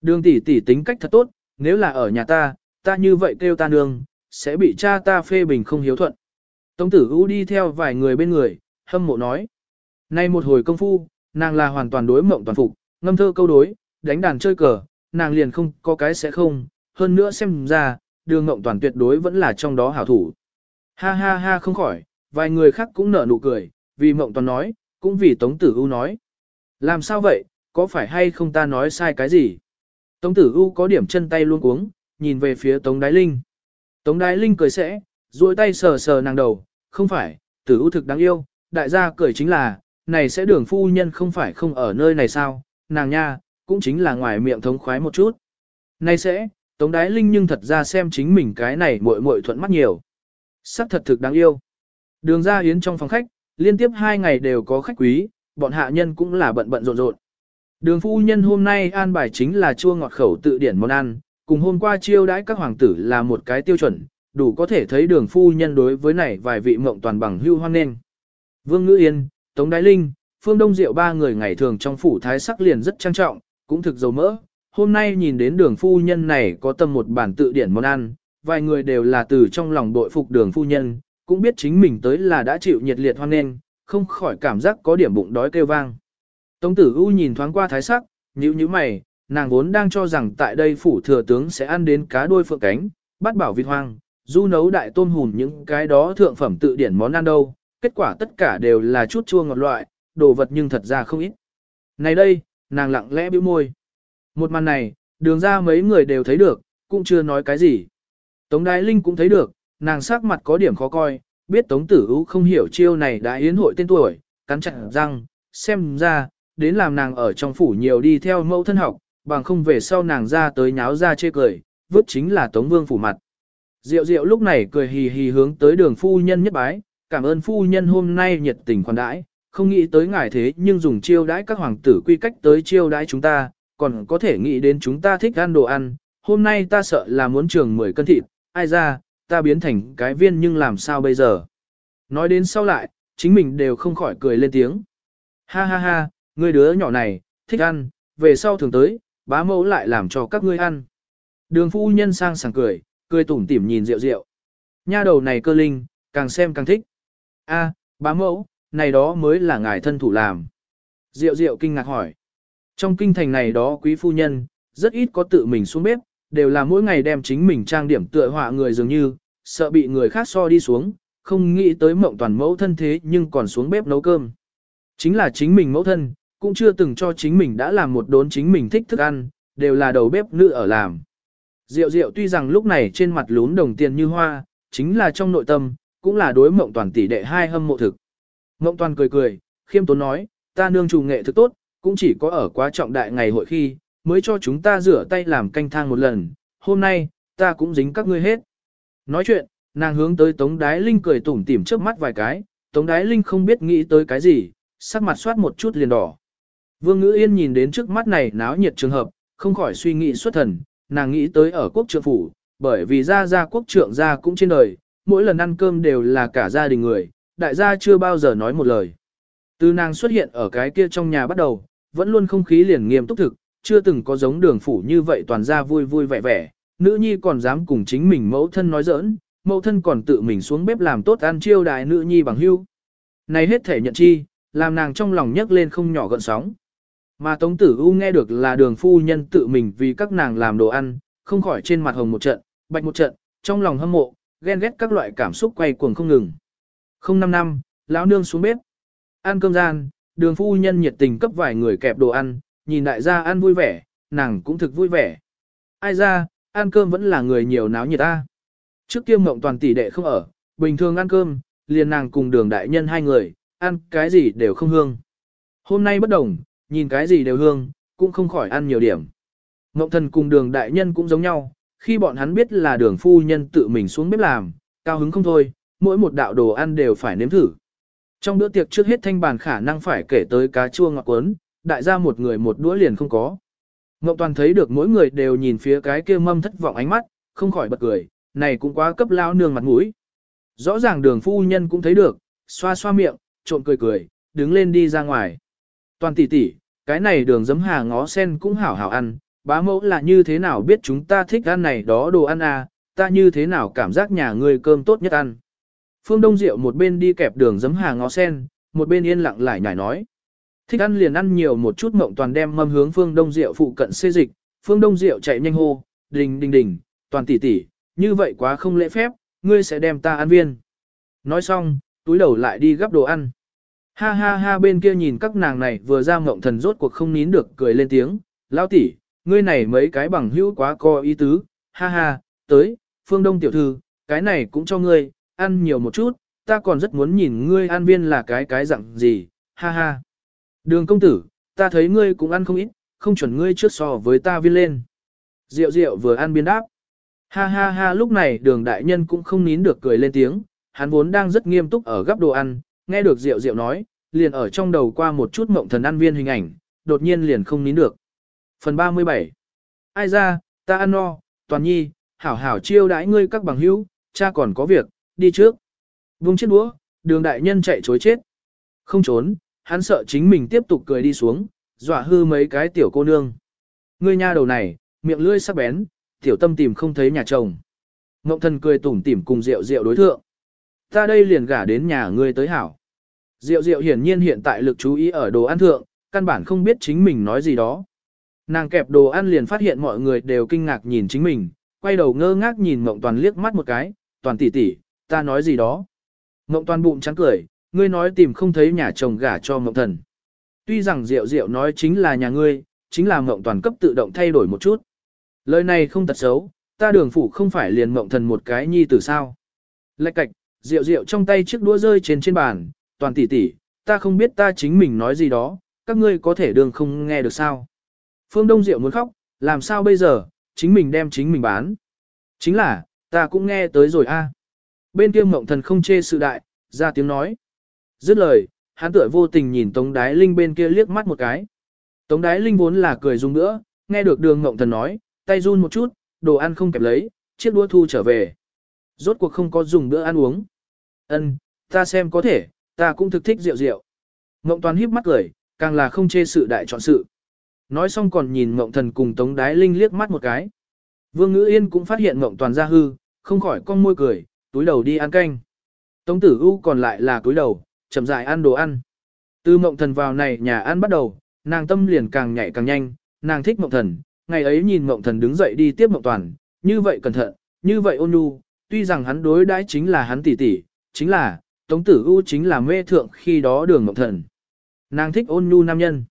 Đường tỷ tỷ tính cách thật tốt, nếu là ở nhà ta, ta như vậy kêu ta nương, sẽ bị cha ta phê bình không hiếu thuận. Tống tử U đi theo vài người bên người, hâm mộ nói. Nay một hồi công phu, nàng là hoàn toàn đối mộng toàn phục, ngâm thơ câu đối, đánh đàn chơi cờ, nàng liền không có cái sẽ không, hơn nữa xem ra, đường mộng toàn tuyệt đối vẫn là trong đó hảo thủ. Ha ha ha không khỏi, vài người khác cũng nở nụ cười, vì mộng toàn nói, cũng vì Tống Tử U nói. Làm sao vậy, có phải hay không ta nói sai cái gì? Tống Tử U có điểm chân tay luôn cuống, nhìn về phía Tống Đái Linh. Tống Đái Linh cười sẽ, duỗi tay sờ sờ nàng đầu, không phải, Tử U thực đáng yêu, đại gia cười chính là, này sẽ đường phu nhân không phải không ở nơi này sao, nàng nha, cũng chính là ngoài miệng thống khoái một chút. Này sẽ, Tống Đái Linh nhưng thật ra xem chính mình cái này muội muội thuận mắt nhiều. Sắc thật thực đáng yêu. Đường ra yến trong phòng khách, liên tiếp hai ngày đều có khách quý, bọn hạ nhân cũng là bận bận rộn rộn. Đường phu nhân hôm nay an bài chính là chua ngọt khẩu tự điển món ăn, cùng hôm qua chiêu đãi các hoàng tử là một cái tiêu chuẩn, đủ có thể thấy đường phu nhân đối với này vài vị mộng toàn bằng hưu hoan nên. Vương Ngữ Yên, Tống Đái Linh, Phương Đông Diệu ba người ngày thường trong phủ thái sắc liền rất trang trọng, cũng thực dầu mỡ. Hôm nay nhìn đến đường phu nhân này có tâm một bản tự điển món ăn, vài người đều là từ trong lòng đội phục đường phu nhân, cũng biết chính mình tới là đã chịu nhiệt liệt hoan nghênh, không khỏi cảm giác có điểm bụng đói kêu vang. Tống tử U nhìn thoáng qua thái sắc, nhíu nhíu mày, nàng vốn đang cho rằng tại đây phủ thừa tướng sẽ ăn đến cá đuôi phượng cánh, bắt bảo vịt hoang, du nấu đại tôm hùn những cái đó thượng phẩm tự điển món ăn đâu, kết quả tất cả đều là chút chua ngọt loại, đồ vật nhưng thật ra không ít. Này đây, nàng lặng lẽ bĩu môi. Một màn này, đường ra mấy người đều thấy được, cũng chưa nói cái gì. Tống Đái Linh cũng thấy được, nàng sắc mặt có điểm khó coi, biết Tống Tử Ú không hiểu chiêu này đã yến hội tên tuổi, cắn chặt răng, xem ra, đến làm nàng ở trong phủ nhiều đi theo mẫu thân học, bằng không về sau nàng ra tới nháo ra chê cười, vứt chính là Tống Vương phủ mặt. Diệu diệu lúc này cười hì hì hướng tới đường phu nhân nhất bái, cảm ơn phu nhân hôm nay nhiệt tình khoản đãi, không nghĩ tới ngài thế nhưng dùng chiêu đãi các hoàng tử quy cách tới chiêu đãi chúng ta, còn có thể nghĩ đến chúng ta thích ăn đồ ăn, hôm nay ta sợ là muốn trường 10 cân thịt, ai ra, ta biến thành cái viên nhưng làm sao bây giờ. Nói đến sau lại, chính mình đều không khỏi cười lên tiếng. Ha ha ha, ngươi đứa nhỏ này, thích ăn, về sau thường tới, bá mẫu lại làm cho các ngươi ăn. Đường phu nhân sang sảng cười, cười tủm tỉm nhìn rượu rượu. Nha đầu này cơ linh, càng xem càng thích. A, bá mẫu, này đó mới là ngài thân thủ làm. Diệu diệu kinh ngạc hỏi. Trong kinh thành này đó quý phu nhân, rất ít có tự mình xuống bếp, đều là mỗi ngày đem chính mình trang điểm tựa họa người dường như, sợ bị người khác so đi xuống, không nghĩ tới mộng toàn mẫu thân thế nhưng còn xuống bếp nấu cơm. Chính là chính mình mẫu thân, cũng chưa từng cho chính mình đã làm một đốn chính mình thích thức ăn, đều là đầu bếp nữ ở làm. Diệu diệu tuy rằng lúc này trên mặt lún đồng tiền như hoa, chính là trong nội tâm, cũng là đối mộng toàn tỷ đệ hai hâm mộ thực. Mộng toàn cười cười, khiêm tốn nói, ta nương trù nghệ thực tốt, cũng chỉ có ở quá trọng đại ngày hội khi, mới cho chúng ta rửa tay làm canh thang một lần, hôm nay, ta cũng dính các ngươi hết. Nói chuyện, nàng hướng tới Tống Đái Linh cười tủm tỉm trước mắt vài cái, Tống Đái Linh không biết nghĩ tới cái gì, sắc mặt soát một chút liền đỏ. Vương Ngữ Yên nhìn đến trước mắt này náo nhiệt trường hợp, không khỏi suy nghĩ xuất thần, nàng nghĩ tới ở quốc trượng phủ, bởi vì ra ra quốc trượng ra cũng trên đời, mỗi lần ăn cơm đều là cả gia đình người, đại gia chưa bao giờ nói một lời. Từ nàng xuất hiện ở cái kia trong nhà bắt đầu, vẫn luôn không khí liền nghiêm túc thực, chưa từng có giống đường phủ như vậy toàn ra vui vui vẻ vẻ, nữ nhi còn dám cùng chính mình mẫu thân nói giỡn, mẫu thân còn tự mình xuống bếp làm tốt ăn chiêu đại nữ nhi bằng hưu. Này hết thể nhận chi, làm nàng trong lòng nhấc lên không nhỏ gợn sóng. Mà Tống Tử U nghe được là đường phu nhân tự mình vì các nàng làm đồ ăn, không khỏi trên mặt hồng một trận, bạch một trận, trong lòng hâm mộ, ghen ghét các loại cảm xúc quay cuồng không ngừng. Không năm năm, lão nương xuống bếp. Ăn cơm gian, đường phu nhân nhiệt tình cấp vài người kẹp đồ ăn, nhìn đại gia ăn vui vẻ, nàng cũng thực vui vẻ. Ai ra, ăn cơm vẫn là người nhiều náo nhiệt ta. Trước kia mộng toàn tỷ đệ không ở, bình thường ăn cơm, liền nàng cùng đường đại nhân hai người, ăn cái gì đều không hương. Hôm nay bất đồng, nhìn cái gì đều hương, cũng không khỏi ăn nhiều điểm. Ngộng thần cùng đường đại nhân cũng giống nhau, khi bọn hắn biết là đường phu nhân tự mình xuống bếp làm, cao hứng không thôi, mỗi một đạo đồ ăn đều phải nếm thử. Trong bữa tiệc trước hết thanh bàn khả năng phải kể tới cá chua ngọt cuốn, đại gia một người một đũa liền không có. Ngọc Toàn thấy được mỗi người đều nhìn phía cái kia mâm thất vọng ánh mắt, không khỏi bật cười, này cũng quá cấp lao nương mặt mũi. Rõ ràng đường phu nhân cũng thấy được, xoa xoa miệng, trộn cười cười, đứng lên đi ra ngoài. Toàn tỷ tỷ, cái này đường giấm hà ngó sen cũng hảo hảo ăn, bá mẫu là như thế nào biết chúng ta thích ăn này đó đồ ăn à, ta như thế nào cảm giác nhà ngươi cơm tốt nhất ăn. Phương Đông Diệu một bên đi kẹp đường giấm hà ngó sen, một bên yên lặng lại nhảy nói. Thích ăn liền ăn nhiều một chút mộng toàn đem mâm hướng Phương Đông Diệu phụ cận xê dịch, Phương Đông Diệu chạy nhanh hô, đình đình đình, toàn tỷ tỷ, như vậy quá không lễ phép, ngươi sẽ đem ta ăn viên. Nói xong, túi đầu lại đi gắp đồ ăn. Ha ha ha bên kia nhìn các nàng này vừa ra mộng thần rốt cuộc không nín được cười lên tiếng, lao tỷ, ngươi này mấy cái bằng hữu quá co ý tứ, ha ha, tới, phương đông tiểu thư, cái này cũng cho ngươi, ăn nhiều một chút, ta còn rất muốn nhìn ngươi ăn viên là cái cái dạng gì, ha ha. Đường công tử, ta thấy ngươi cũng ăn không ít, không chuẩn ngươi trước so với ta viên lên. Rượu rượu vừa ăn biên đáp. Ha ha ha lúc này đường đại nhân cũng không nín được cười lên tiếng, hắn vốn đang rất nghiêm túc ở gấp đồ ăn, nghe được Diệu Diệu nói, liền ở trong đầu qua một chút mộng thần ăn viên hình ảnh, đột nhiên liền không nín được. Phần 37 Ai ra, ta ăn no, toàn nhi, hảo hảo chiêu đãi ngươi các bằng hữu, cha còn có việc, đi trước. Vung chiếc đũa, đường đại nhân chạy chối chết. Không trốn, hắn sợ chính mình tiếp tục cười đi xuống, dọa hư mấy cái tiểu cô nương. Ngươi nha đầu này, miệng lưỡi sắc bén, tiểu tâm tìm không thấy nhà chồng. Ngộng thần cười tủm tỉm cùng rượu rượu đối thượng. Ta đây liền gả đến nhà ngươi tới hảo. Diệu diệu hiển nhiên hiện tại lực chú ý ở đồ ăn thượng, căn bản không biết chính mình nói gì đó. Nàng kẹp đồ ăn liền phát hiện mọi người đều kinh ngạc nhìn chính mình, quay đầu ngơ ngác nhìn Mộng Toàn liếc mắt một cái, Toàn tỷ tỷ, ta nói gì đó. Mộng Toàn bụng trắng cười, ngươi nói tìm không thấy nhà chồng gả cho Mộng Thần. Tuy rằng Diệu Diệu nói chính là nhà ngươi, chính là Mộng Toàn cấp tự động thay đổi một chút. Lời này không tật xấu, ta đường phủ không phải liền Mộng Thần một cái nhi tử sao. Lạch cạch, Diệu Diệu trong tay chiếc đũa rơi trên trên bàn, toàn tỷ tỷ, ta không biết ta chính mình nói gì đó, các ngươi có thể đường không nghe được sao. Phương Đông Diệu muốn khóc, làm sao bây giờ, chính mình đem chính mình bán. Chính là, ta cũng nghe tới rồi a. Bên kia mộng thần không chê sự đại, ra tiếng nói. Dứt lời, hắn tựa vô tình nhìn Tống Đái Linh bên kia liếc mắt một cái. Tống Đái Linh vốn là cười dung nữa, nghe được đường mộng thần nói, tay run một chút, đồ ăn không kẹp lấy, chiếc đua thu trở về. Rốt cuộc không có dùng bữa ăn uống. Ân, ta xem có thể, Ta cũng thực thích rượu rượu. Ngộng toàn híp mắt cười, càng là không chê sự đại chọn sự. Nói xong còn nhìn Ngộng thần cùng Tống Đái Linh liếc mắt một cái. Vương Ngữ Yên cũng phát hiện Ngộng toàn ra hư, không khỏi con môi cười, túi đầu đi ăn canh. Tống Tử U còn lại là túi đầu, chậm rãi ăn đồ ăn. Từ Ngộng thần vào này nhà ăn bắt đầu, nàng tâm liền càng nhảy càng nhanh, nàng thích Ngộng thần, ngày ấy nhìn Ngộng thần đứng dậy đi tiếp Ngộng toàn, như vậy cẩn thận, như vậy ôn nhu, tuy rằng hắn đối đãi chính là hắn tỷ tỷ, chính là, Tống tử U chính là mê thượng khi đó đường Ngọc Thần. Nàng thích ôn nhu nam nhân.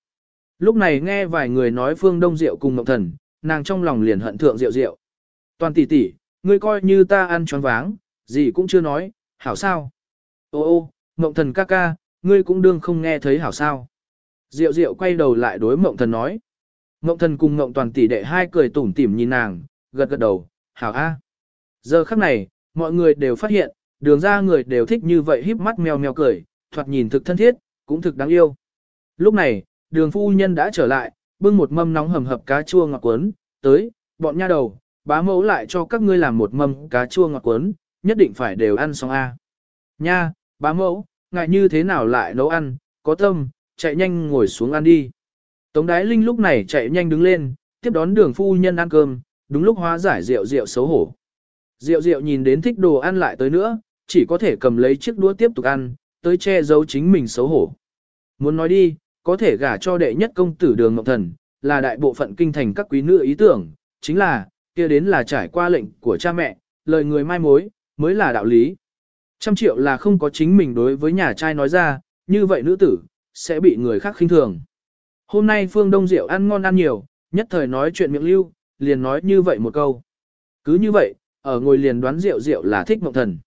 Lúc này nghe vài người nói Phương Đông Diệu cùng Ngọc Thần, nàng trong lòng liền hận thượng Diệu Diệu. Toàn tỷ tỷ, ngươi coi như ta ăn choáng váng, gì cũng chưa nói, hảo sao. Ô ô, Ngọc Thần ca ca, ngươi cũng đương không nghe thấy hảo sao. Diệu Diệu quay đầu lại đối Ngọc Thần nói. Ngọc Thần cùng Ngọc Toàn tỷ đệ hai cười tủm tỉm nhìn nàng, gật gật đầu, hảo a. Giờ khắc này, mọi người đều phát hiện, đường ra người đều thích như vậy híp mắt mèo mèo cười, thoạt nhìn thực thân thiết, cũng thực đáng yêu. Lúc này, đường phu nhân đã trở lại, bưng một mâm nóng hầm hập cá chua ngọt cuốn, tới, bọn nha đầu, bá mẫu lại cho các ngươi làm một mâm cá chua ngọt cuốn, nhất định phải đều ăn xong a. Nha, bá mẫu, ngại như thế nào lại nấu ăn, có tâm, chạy nhanh ngồi xuống ăn đi. Tống đái linh lúc này chạy nhanh đứng lên, tiếp đón đường phu nhân ăn cơm, đúng lúc hóa giải rượu rượu xấu hổ. Rượu rượu nhìn đến thích đồ ăn lại tới nữa, chỉ có thể cầm lấy chiếc đũa tiếp tục ăn, tới che giấu chính mình xấu hổ. Muốn nói đi, có thể gả cho đệ nhất công tử đường Ngọc Thần, là đại bộ phận kinh thành các quý nữ ý tưởng, chính là, kia đến là trải qua lệnh của cha mẹ, lời người mai mối, mới là đạo lý. Trăm triệu là không có chính mình đối với nhà trai nói ra, như vậy nữ tử, sẽ bị người khác khinh thường. Hôm nay Phương Đông Diệu ăn ngon ăn nhiều, nhất thời nói chuyện miệng lưu, liền nói như vậy một câu. Cứ như vậy, ở ngồi liền đoán Diệu Diệu là thích Mộng Thần.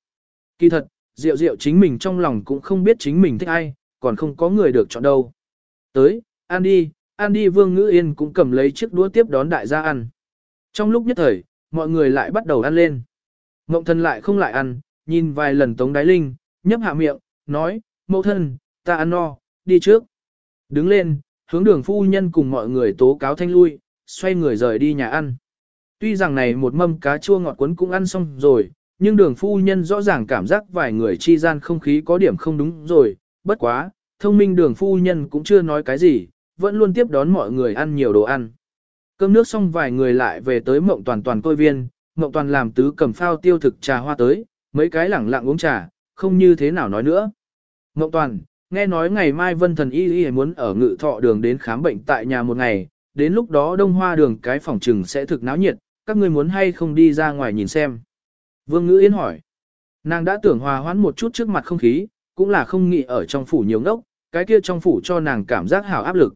Kỳ thật, Diệu Diệu chính mình trong lòng cũng không biết chính mình thích ai, còn không có người được chọn đâu. Tới, ăn đi, ăn đi Vương Ngữ Yên cũng cầm lấy chiếc đũa tiếp đón đại gia ăn. Trong lúc nhất thời, mọi người lại bắt đầu ăn lên. Ngộng thân lại không lại ăn, nhìn vài lần Tống Đái Linh, nhấp hạ miệng, nói, mẫu thân, ta ăn no, đi trước. Đứng lên, hướng đường phu nhân cùng mọi người tố cáo thanh lui, xoay người rời đi nhà ăn. Tuy rằng này một mâm cá chua ngọt cuốn cũng ăn xong rồi, nhưng đường phu nhân rõ ràng cảm giác vài người chi gian không khí có điểm không đúng rồi, bất quá, thông minh đường phu nhân cũng chưa nói cái gì, vẫn luôn tiếp đón mọi người ăn nhiều đồ ăn. Cơm nước xong vài người lại về tới mộng toàn toàn côi viên, mộng toàn làm tứ cầm phao tiêu thực trà hoa tới, mấy cái lẳng lặng uống trà, không như thế nào nói nữa. Mộng toàn, nghe nói ngày mai vân thần y y muốn ở ngự thọ đường đến khám bệnh tại nhà một ngày, đến lúc đó đông hoa đường cái phòng trừng sẽ thực náo nhiệt, các ngươi muốn hay không đi ra ngoài nhìn xem. Vương Ngữ Yên hỏi. Nàng đã tưởng hòa hoãn một chút trước mặt không khí, cũng là không nghĩ ở trong phủ nhiều ngốc, cái kia trong phủ cho nàng cảm giác hảo áp lực.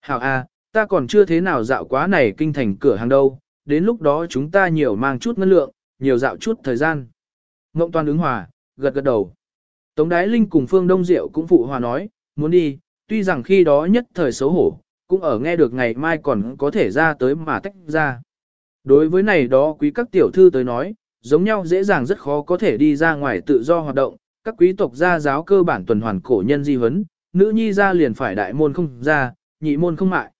Hảo a, à, ta còn chưa thế nào dạo quá này kinh thành cửa hàng đâu, đến lúc đó chúng ta nhiều mang chút ngân lượng, nhiều dạo chút thời gian. Ngộng toàn ứng hòa, gật gật đầu. Tống Đái Linh cùng Phương Đông Diệu cũng phụ hòa nói, muốn đi, tuy rằng khi đó nhất thời xấu hổ, cũng ở nghe được ngày mai còn có thể ra tới mà tách ra. Đối với này đó quý các tiểu thư tới nói, giống nhau dễ dàng rất khó có thể đi ra ngoài tự do hoạt động, các quý tộc gia giáo cơ bản tuần hoàn cổ nhân di huấn, nữ nhi ra liền phải đại môn không ra, nhị môn không mại.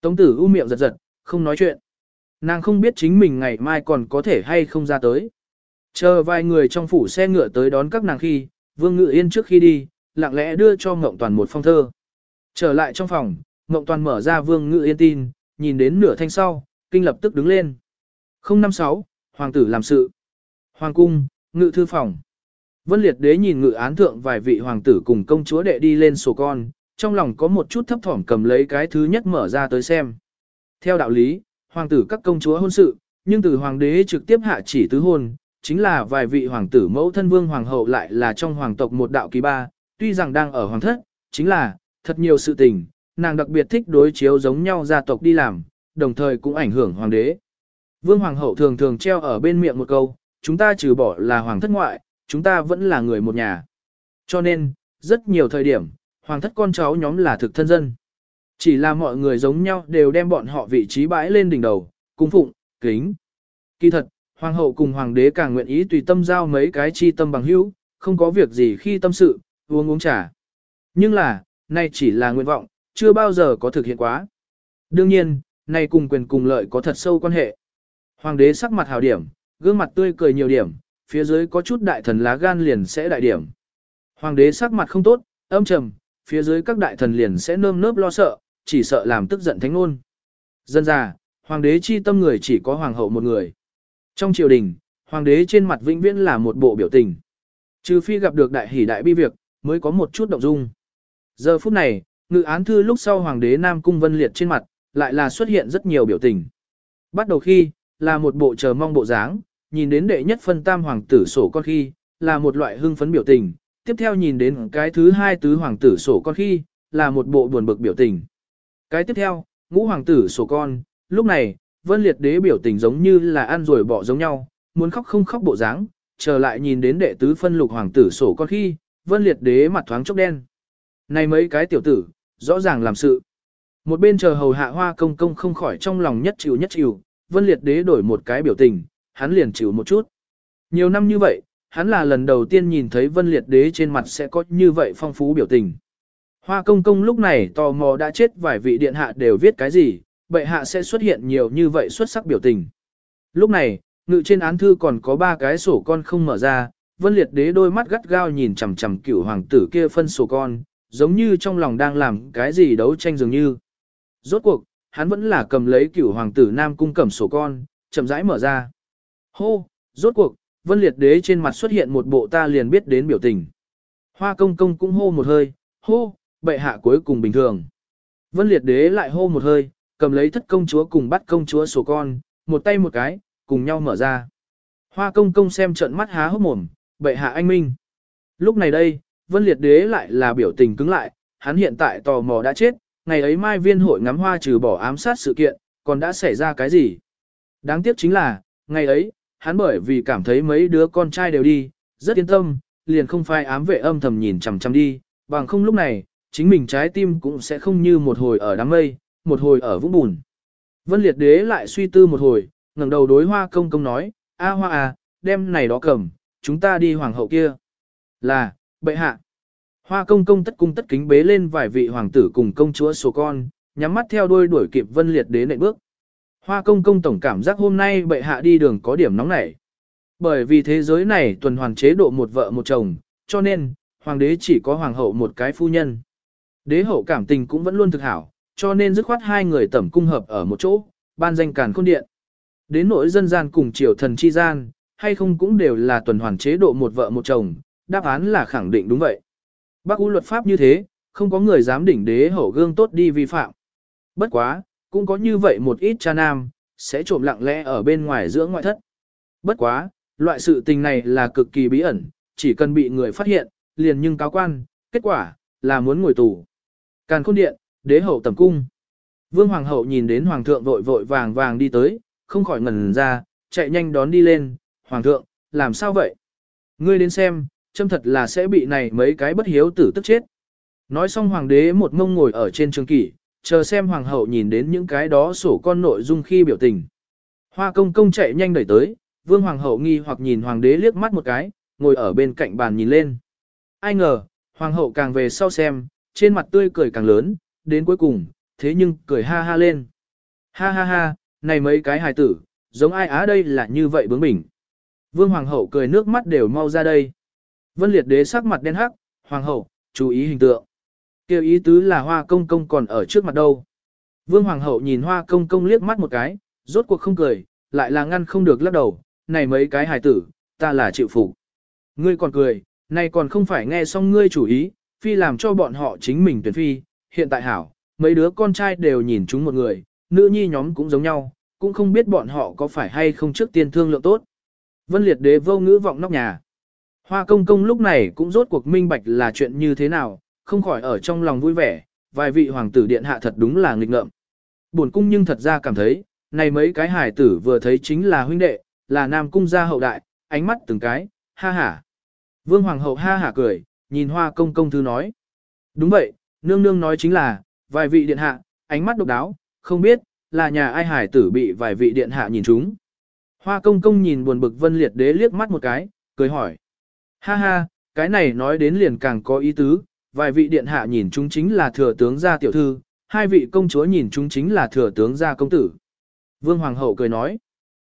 Tống tử u miệng giật giật, không nói chuyện. Nàng không biết chính mình ngày mai còn có thể hay không ra tới. Chờ vài người trong phủ xe ngựa tới đón các nàng khi, Vương Ngự Yên trước khi đi, lặng lẽ đưa cho Ngộng Toàn một phong thơ. Trở lại trong phòng, Ngộng Toàn mở ra Vương Ngự Yên tin, nhìn đến nửa thanh sau, kinh lập tức đứng lên. 056, Hoàng tử làm sự. Hoàng cung, Ngự thư phòng. Vân Liệt Đế nhìn ngự án thượng vài vị hoàng tử cùng công chúa đệ đi lên sổ con, trong lòng có một chút thấp thỏm cầm lấy cái thứ nhất mở ra tới xem. Theo đạo lý, hoàng tử các công chúa hôn sự, nhưng từ hoàng đế trực tiếp hạ chỉ tứ hôn, chính là vài vị hoàng tử mẫu thân vương hoàng hậu lại là trong hoàng tộc một đạo kỳ ba, tuy rằng đang ở hoàng thất, chính là, thật nhiều sự tình, nàng đặc biệt thích đối chiếu giống nhau gia tộc đi làm, đồng thời cũng ảnh hưởng hoàng đế. Vương hoàng hậu thường thường treo ở bên miệng một câu, chúng ta trừ bỏ là hoàng thất ngoại, chúng ta vẫn là người một nhà. Cho nên, rất nhiều thời điểm, hoàng thất con cháu nhóm là thực thân dân. Chỉ là mọi người giống nhau đều đem bọn họ vị trí bãi lên đỉnh đầu, cung phụng, kính. Kỳ thật, hoàng hậu cùng hoàng đế càng nguyện ý tùy tâm giao mấy cái chi tâm bằng hữu, không có việc gì khi tâm sự, uống uống trà. Nhưng là, nay chỉ là nguyện vọng, chưa bao giờ có thực hiện quá. Đương nhiên, nay cùng quyền cùng lợi có thật sâu quan hệ. Hoàng đế sắc mặt hào điểm, gương mặt tươi cười nhiều điểm, phía dưới có chút đại thần lá gan liền sẽ đại điểm. Hoàng đế sắc mặt không tốt, âm trầm, phía dưới các đại thần liền sẽ nơm nớp lo sợ, chỉ sợ làm tức giận thánh ngôn. Dân già, hoàng đế chi tâm người chỉ có hoàng hậu một người. Trong triều đình, hoàng đế trên mặt vĩnh viễn là một bộ biểu tình. Trừ phi gặp được đại hỷ đại bi việc, mới có một chút động dung. Giờ phút này, ngự án thư lúc sau hoàng đế Nam Cung Vân Liệt trên mặt, lại là xuất hiện rất nhiều biểu tình. Bắt đầu khi, là một bộ chờ mong bộ dáng, nhìn đến đệ nhất phân tam hoàng tử sổ con khi, là một loại hưng phấn biểu tình, tiếp theo nhìn đến cái thứ hai tứ hoàng tử sổ con khi, là một bộ buồn bực biểu tình. Cái tiếp theo, ngũ hoàng tử sổ con, lúc này, vân liệt đế biểu tình giống như là ăn rồi bỏ giống nhau, muốn khóc không khóc bộ dáng, trở lại nhìn đến đệ tứ phân lục hoàng tử sổ con khi, vân liệt đế mặt thoáng chốc đen. Này mấy cái tiểu tử, rõ ràng làm sự. Một bên chờ hầu hạ hoa công công không khỏi trong lòng nhất chịu nhất chịu, vân liệt đế đổi một cái biểu tình, hắn liền chịu một chút. Nhiều năm như vậy, hắn là lần đầu tiên nhìn thấy vân liệt đế trên mặt sẽ có như vậy phong phú biểu tình. Hoa công công lúc này tò mò đã chết vài vị điện hạ đều viết cái gì, bệ hạ sẽ xuất hiện nhiều như vậy xuất sắc biểu tình. Lúc này, ngự trên án thư còn có ba cái sổ con không mở ra, vân liệt đế đôi mắt gắt gao nhìn chằm chằm cửu hoàng tử kia phân sổ con, giống như trong lòng đang làm cái gì đấu tranh dường như. Rốt cuộc, hắn vẫn là cầm lấy cửu hoàng tử nam cung cầm sổ con, chậm rãi mở ra. Hô, rốt cuộc, vân liệt đế trên mặt xuất hiện một bộ ta liền biết đến biểu tình. Hoa công công cũng hô một hơi, hô, bệ hạ cuối cùng bình thường. Vân liệt đế lại hô một hơi, cầm lấy thất công chúa cùng bắt công chúa sổ con, một tay một cái, cùng nhau mở ra. Hoa công công xem trận mắt há hốc mồm, bệ hạ anh minh. Lúc này đây, vân liệt đế lại là biểu tình cứng lại, hắn hiện tại tò mò đã chết, ngày ấy mai viên hội ngắm hoa trừ bỏ ám sát sự kiện, còn đã xảy ra cái gì? Đáng tiếc chính là, ngày ấy, hắn bởi vì cảm thấy mấy đứa con trai đều đi, rất yên tâm, liền không phải ám vệ âm thầm nhìn chằm chằm đi, bằng không lúc này, chính mình trái tim cũng sẽ không như một hồi ở đám mây, một hồi ở vũng bùn. Vân Liệt Đế lại suy tư một hồi, ngẩng đầu đối Hoa Công Công nói, A Hoa à, đem này đó cầm, chúng ta đi hoàng hậu kia. Là, bệ hạ. Hoa Công Công tất cung tất kính bế lên vài vị hoàng tử cùng công chúa số con, nhắm mắt theo đuôi đuổi kịp Vân Liệt Đế nệ bước. Hoa Công Công tổng cảm giác hôm nay bệ hạ đi đường có điểm nóng nảy. Bởi vì thế giới này tuần hoàn chế độ một vợ một chồng, cho nên, hoàng đế chỉ có hoàng hậu một cái phu nhân. Đế hậu cảm tình cũng vẫn luôn thực hảo, cho nên dứt khoát hai người tẩm cung hợp ở một chỗ, ban danh càn khôn điện. Đến nỗi dân gian cùng triều thần chi gian, hay không cũng đều là tuần hoàn chế độ một vợ một chồng, đáp án là khẳng định đúng vậy. Bác u luật pháp như thế, không có người dám đỉnh đế hậu gương tốt đi vi phạm. Bất quá, cũng có như vậy một ít cha nam, sẽ trộm lặng lẽ ở bên ngoài giữa ngoại thất. Bất quá, loại sự tình này là cực kỳ bí ẩn, chỉ cần bị người phát hiện, liền nhưng cáo quan, kết quả, là muốn ngồi tù. Càn khôn điện, đế hậu tầm cung. Vương hoàng hậu nhìn đến hoàng thượng vội vội vàng vàng đi tới, không khỏi ngẩn ra, chạy nhanh đón đi lên, hoàng thượng, làm sao vậy? Ngươi đến xem, châm thật là sẽ bị này mấy cái bất hiếu tử tức chết. Nói xong hoàng đế một mông ngồi ở trên trường kỷ, chờ xem hoàng hậu nhìn đến những cái đó sổ con nội dung khi biểu tình. Hoa công công chạy nhanh đẩy tới, vương hoàng hậu nghi hoặc nhìn hoàng đế liếc mắt một cái, ngồi ở bên cạnh bàn nhìn lên. Ai ngờ, hoàng hậu càng về sau xem, trên mặt tươi cười càng lớn, đến cuối cùng, thế nhưng cười ha ha lên. Ha ha ha, này mấy cái hài tử, giống ai á đây là như vậy bướng bỉnh. Vương hoàng hậu cười nước mắt đều mau ra đây. Vân liệt đế sắc mặt đen hắc, hoàng hậu, chú ý hình tượng. Kêu ý tứ là hoa công công còn ở trước mặt đâu. Vương hoàng hậu nhìn hoa công công liếc mắt một cái, rốt cuộc không cười, lại là ngăn không được lắc đầu, này mấy cái hài tử, ta là chịu phục. Ngươi còn cười, này còn không phải nghe xong ngươi chủ ý, phi làm cho bọn họ chính mình tuyển phi, hiện tại hảo, mấy đứa con trai đều nhìn chúng một người, nữ nhi nhóm cũng giống nhau, cũng không biết bọn họ có phải hay không trước tiên thương lượng tốt. Vân liệt đế vô ngữ vọng nóc nhà. Hoa công công lúc này cũng rốt cuộc minh bạch là chuyện như thế nào, không khỏi ở trong lòng vui vẻ, vài vị hoàng tử điện hạ thật đúng là nghịch ngợm. Buồn cung nhưng thật ra cảm thấy, này mấy cái hải tử vừa thấy chính là huynh đệ, là nam cung gia hậu đại, ánh mắt từng cái, ha ha. Vương hoàng hậu ha hả cười, nhìn hoa công công thư nói. Đúng vậy, nương nương nói chính là, vài vị điện hạ, ánh mắt độc đáo, không biết, là nhà ai hải tử bị vài vị điện hạ nhìn chúng. Hoa công công nhìn buồn bực vân liệt đế liếc mắt một cái, cười hỏi. Ha ha, cái này nói đến liền càng có ý tứ, vài vị điện hạ nhìn chúng chính là thừa tướng gia tiểu thư, hai vị công chúa nhìn chúng chính là thừa tướng gia công tử. Vương Hoàng hậu cười nói.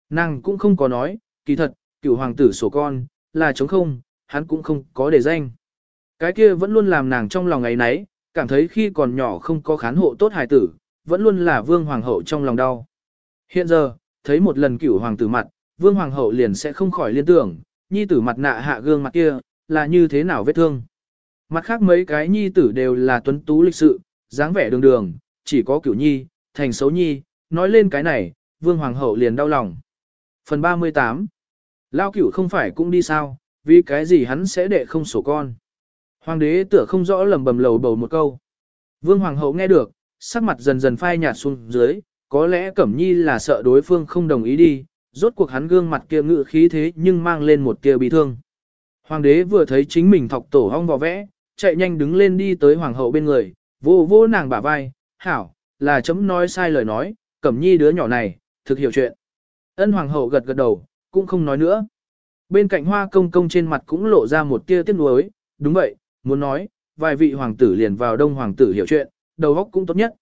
Nàng cũng không có nói, kỳ thật, cựu hoàng tử sổ con, là chống không, hắn cũng không có để danh. Cái kia vẫn luôn làm nàng trong lòng ấy nấy, cảm thấy khi còn nhỏ không có khán hộ tốt hài tử, vẫn luôn là vương hoàng hậu trong lòng đau. Hiện giờ, thấy một lần cửu hoàng tử mặt, vương hoàng hậu liền sẽ không khỏi liên tưởng, nhi tử mặt nạ hạ gương mặt kia, là như thế nào vết thương. Mặt khác mấy cái nhi tử đều là tuấn tú lịch sự, dáng vẻ đường đường, chỉ có cửu nhi, thành xấu nhi, nói lên cái này, vương hoàng hậu liền đau lòng. Phần 38 Lao cửu không phải cũng đi sao, vì cái gì hắn sẽ đệ không sổ con. Hoàng đế tựa không rõ lầm bầm lầu bầu một câu. Vương hoàng hậu nghe được, sắc mặt dần dần phai nhạt xuống dưới, có lẽ Cẩm Nhi là sợ đối phương không đồng ý đi, rốt cuộc hắn gương mặt kia ngự khí thế nhưng mang lên một tia bị thương. Hoàng đế vừa thấy chính mình thọc tổ hong vò vẽ, chạy nhanh đứng lên đi tới hoàng hậu bên người, vô vô nàng bả vai, hảo, là chấm nói sai lời nói, Cẩm Nhi đứa nhỏ này, thực hiểu chuyện. Ân hoàng hậu gật gật đầu, cũng không nói nữa. Bên cạnh hoa công công trên mặt cũng lộ ra một tia tiếc nuối, đúng vậy, muốn nói, vài vị hoàng tử liền vào đông hoàng tử hiểu chuyện, đầu óc cũng tốt nhất.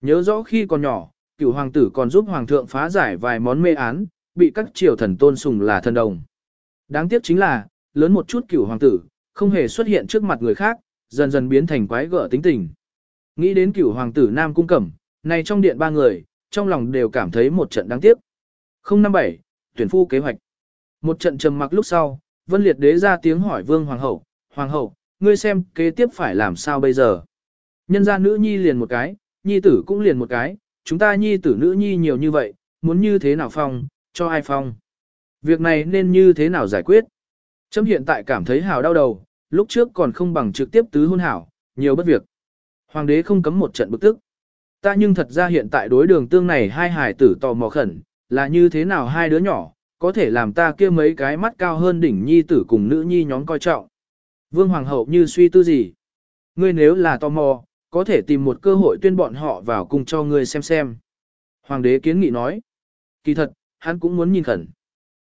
Nhớ rõ khi còn nhỏ, cựu hoàng tử còn giúp hoàng thượng phá giải vài món mê án, bị các triều thần tôn sùng là thần đồng. Đáng tiếc chính là, lớn một chút cửu hoàng tử, không hề xuất hiện trước mặt người khác, dần dần biến thành quái gở tính tình. Nghĩ đến cửu hoàng tử Nam Cung Cẩm, này trong điện ba người, trong lòng đều cảm thấy một trận đáng tiếc. 057, tuyển phu kế hoạch. Một trận trầm mặc lúc sau, Vân Liệt Đế ra tiếng hỏi Vương Hoàng hậu, Hoàng hậu, ngươi xem kế tiếp phải làm sao bây giờ. Nhân ra nữ nhi liền một cái, nhi tử cũng liền một cái, chúng ta nhi tử nữ nhi nhiều như vậy, muốn như thế nào phong, cho ai phong. Việc này nên như thế nào giải quyết. Chấm hiện tại cảm thấy hào đau đầu, lúc trước còn không bằng trực tiếp tứ hôn hảo, nhiều bất việc. Hoàng đế không cấm một trận bực tức, Ta nhưng thật ra hiện tại đối đường tương này hai hải tử tò mò khẩn, là như thế nào hai đứa nhỏ, có thể làm ta kia mấy cái mắt cao hơn đỉnh nhi tử cùng nữ nhi nhóm coi trọng. Vương Hoàng hậu như suy tư gì? Ngươi nếu là tò mò, có thể tìm một cơ hội tuyên bọn họ vào cùng cho ngươi xem xem. Hoàng đế kiến nghị nói. Kỳ thật, hắn cũng muốn nhìn khẩn.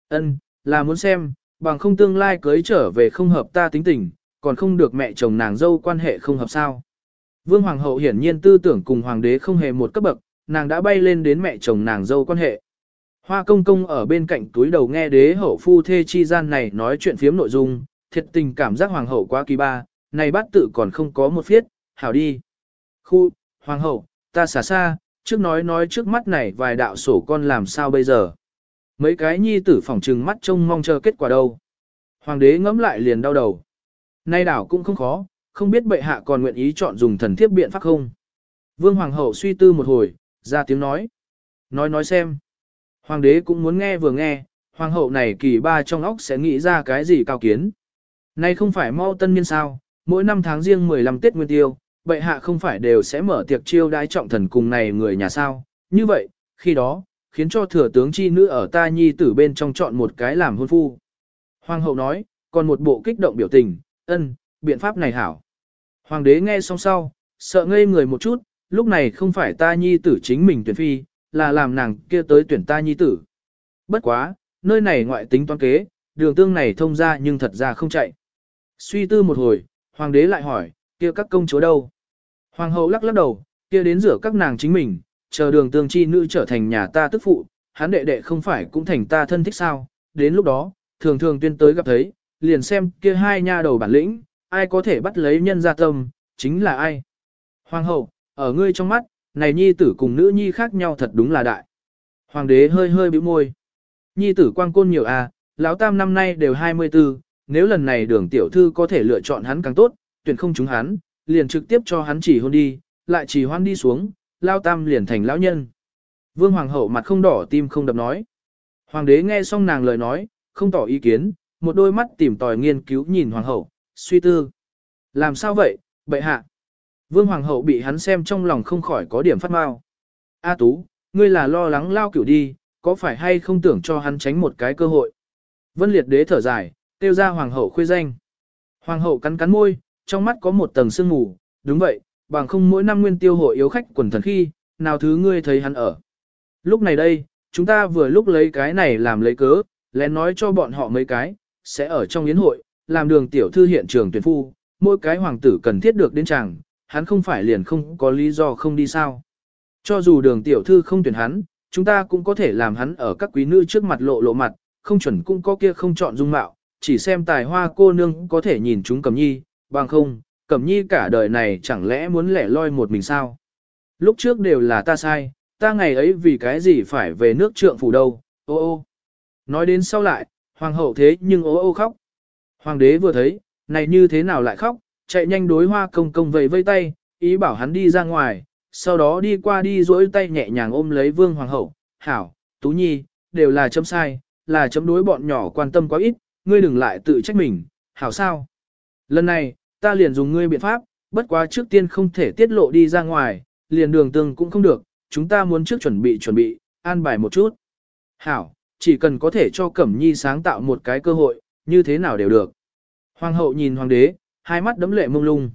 Ân, là muốn xem, bằng không tương lai cưới trở về không hợp ta tính tình, còn không được mẹ chồng nàng dâu quan hệ không hợp sao. Vương Hoàng hậu hiển nhiên tư tưởng cùng Hoàng đế không hề một cấp bậc, nàng đã bay lên đến mẹ chồng nàng dâu quan hệ. Hoa công công ở bên cạnh túi đầu nghe đế hậu phu thê chi gian này nói chuyện phiếm nội dung, thiệt tình cảm giác hoàng hậu quá kỳ ba, này bát tự còn không có một phiết, hảo đi. Khu, hoàng hậu, ta xả xa, trước nói nói trước mắt này vài đạo sổ con làm sao bây giờ. Mấy cái nhi tử phỏng trừng mắt trông mong chờ kết quả đâu. Hoàng đế ngẫm lại liền đau đầu. Nay đảo cũng không khó, không biết bệ hạ còn nguyện ý chọn dùng thần thiếp biện pháp không. Vương hoàng hậu suy tư một hồi, ra tiếng nói. Nói nói xem. Hoàng đế cũng muốn nghe vừa nghe, hoàng hậu này kỳ ba trong óc sẽ nghĩ ra cái gì cao kiến. Nay không phải mau tân niên sao, mỗi năm tháng riêng 15 Tết Nguyên Tiêu, bệ hạ không phải đều sẽ mở tiệc chiêu đãi trọng thần cùng này người nhà sao. Như vậy, khi đó, khiến cho thừa tướng chi nữ ở ta nhi tử bên trong chọn một cái làm hôn phu. Hoàng hậu nói, còn một bộ kích động biểu tình, ân, biện pháp này hảo. Hoàng đế nghe xong sau, sợ ngây người một chút, lúc này không phải ta nhi tử chính mình tuyển phi, là làm nàng kia tới tuyển ta nhi tử. Bất quá, nơi này ngoại tính toán kế, đường tương này thông ra nhưng thật ra không chạy. Suy tư một hồi, hoàng đế lại hỏi, kia các công chúa đâu? Hoàng hậu lắc lắc đầu, kia đến rửa các nàng chính mình, chờ đường tương chi nữ trở thành nhà ta tức phụ, hắn đệ đệ không phải cũng thành ta thân thích sao, đến lúc đó, thường thường tuyên tới gặp thấy, liền xem kia hai nha đầu bản lĩnh, ai có thể bắt lấy nhân gia tâm, chính là ai. Hoàng hậu, ở ngươi trong mắt, này nhi tử cùng nữ nhi khác nhau thật đúng là đại. Hoàng đế hơi hơi bĩu môi. Nhi tử quang côn nhiều à, lão tam năm nay đều 24, nếu lần này đường tiểu thư có thể lựa chọn hắn càng tốt, tuyển không chúng hắn, liền trực tiếp cho hắn chỉ hôn đi, lại chỉ hoan đi xuống, lao tam liền thành lão nhân. Vương hoàng hậu mặt không đỏ tim không đập nói. Hoàng đế nghe xong nàng lời nói, không tỏ ý kiến, một đôi mắt tìm tòi nghiên cứu nhìn hoàng hậu, suy tư. Làm sao vậy, bệ hạ? Vương hoàng hậu bị hắn xem trong lòng không khỏi có điểm phát mau. A tú, ngươi là lo lắng lao cửu đi, có phải hay không tưởng cho hắn tránh một cái cơ hội? Vân liệt đế thở dài, tiêu ra hoàng hậu khuê danh. Hoàng hậu cắn cắn môi, trong mắt có một tầng sương mù, đúng vậy, bằng không mỗi năm nguyên tiêu hội yếu khách quần thần khi, nào thứ ngươi thấy hắn ở. Lúc này đây, chúng ta vừa lúc lấy cái này làm lấy cớ, lén nói cho bọn họ mấy cái, sẽ ở trong yến hội, làm đường tiểu thư hiện trường tuyển phu, mỗi cái hoàng tử cần thiết được đến chàng, hắn không phải liền không có lý do không đi sao. Cho dù đường tiểu thư không tuyển hắn, chúng ta cũng có thể làm hắn ở các quý nữ trước mặt lộ lộ mặt, không chuẩn cũng có kia không chọn dung mạo, chỉ xem tài hoa cô nương có thể nhìn chúng cầm nhi, bằng không, cẩm nhi cả đời này chẳng lẽ muốn lẻ loi một mình sao. Lúc trước đều là ta sai, ta ngày ấy vì cái gì phải về nước trượng phủ đâu, ô ô. Nói đến sau lại, hoàng hậu thế nhưng ô ô khóc. Hoàng đế vừa thấy, này như thế nào lại khóc, chạy nhanh đối hoa công công vẫy vây tay, ý bảo hắn đi ra ngoài, sau đó đi qua đi duỗi tay nhẹ nhàng ôm lấy vương hoàng hậu, hảo, tú nhi, đều là chấm sai, là chấm đối bọn nhỏ quan tâm quá ít, ngươi đừng lại tự trách mình, hảo sao. Lần này, ta liền dùng ngươi biện pháp, bất quá trước tiên không thể tiết lộ đi ra ngoài, liền đường tương cũng không được, chúng ta muốn trước chuẩn bị chuẩn bị, an bài một chút. Hảo, chỉ cần có thể cho Cẩm Nhi sáng tạo một cái cơ hội, như thế nào đều được. Hoàng hậu nhìn hoàng đế, hai mắt đấm lệ mông lung.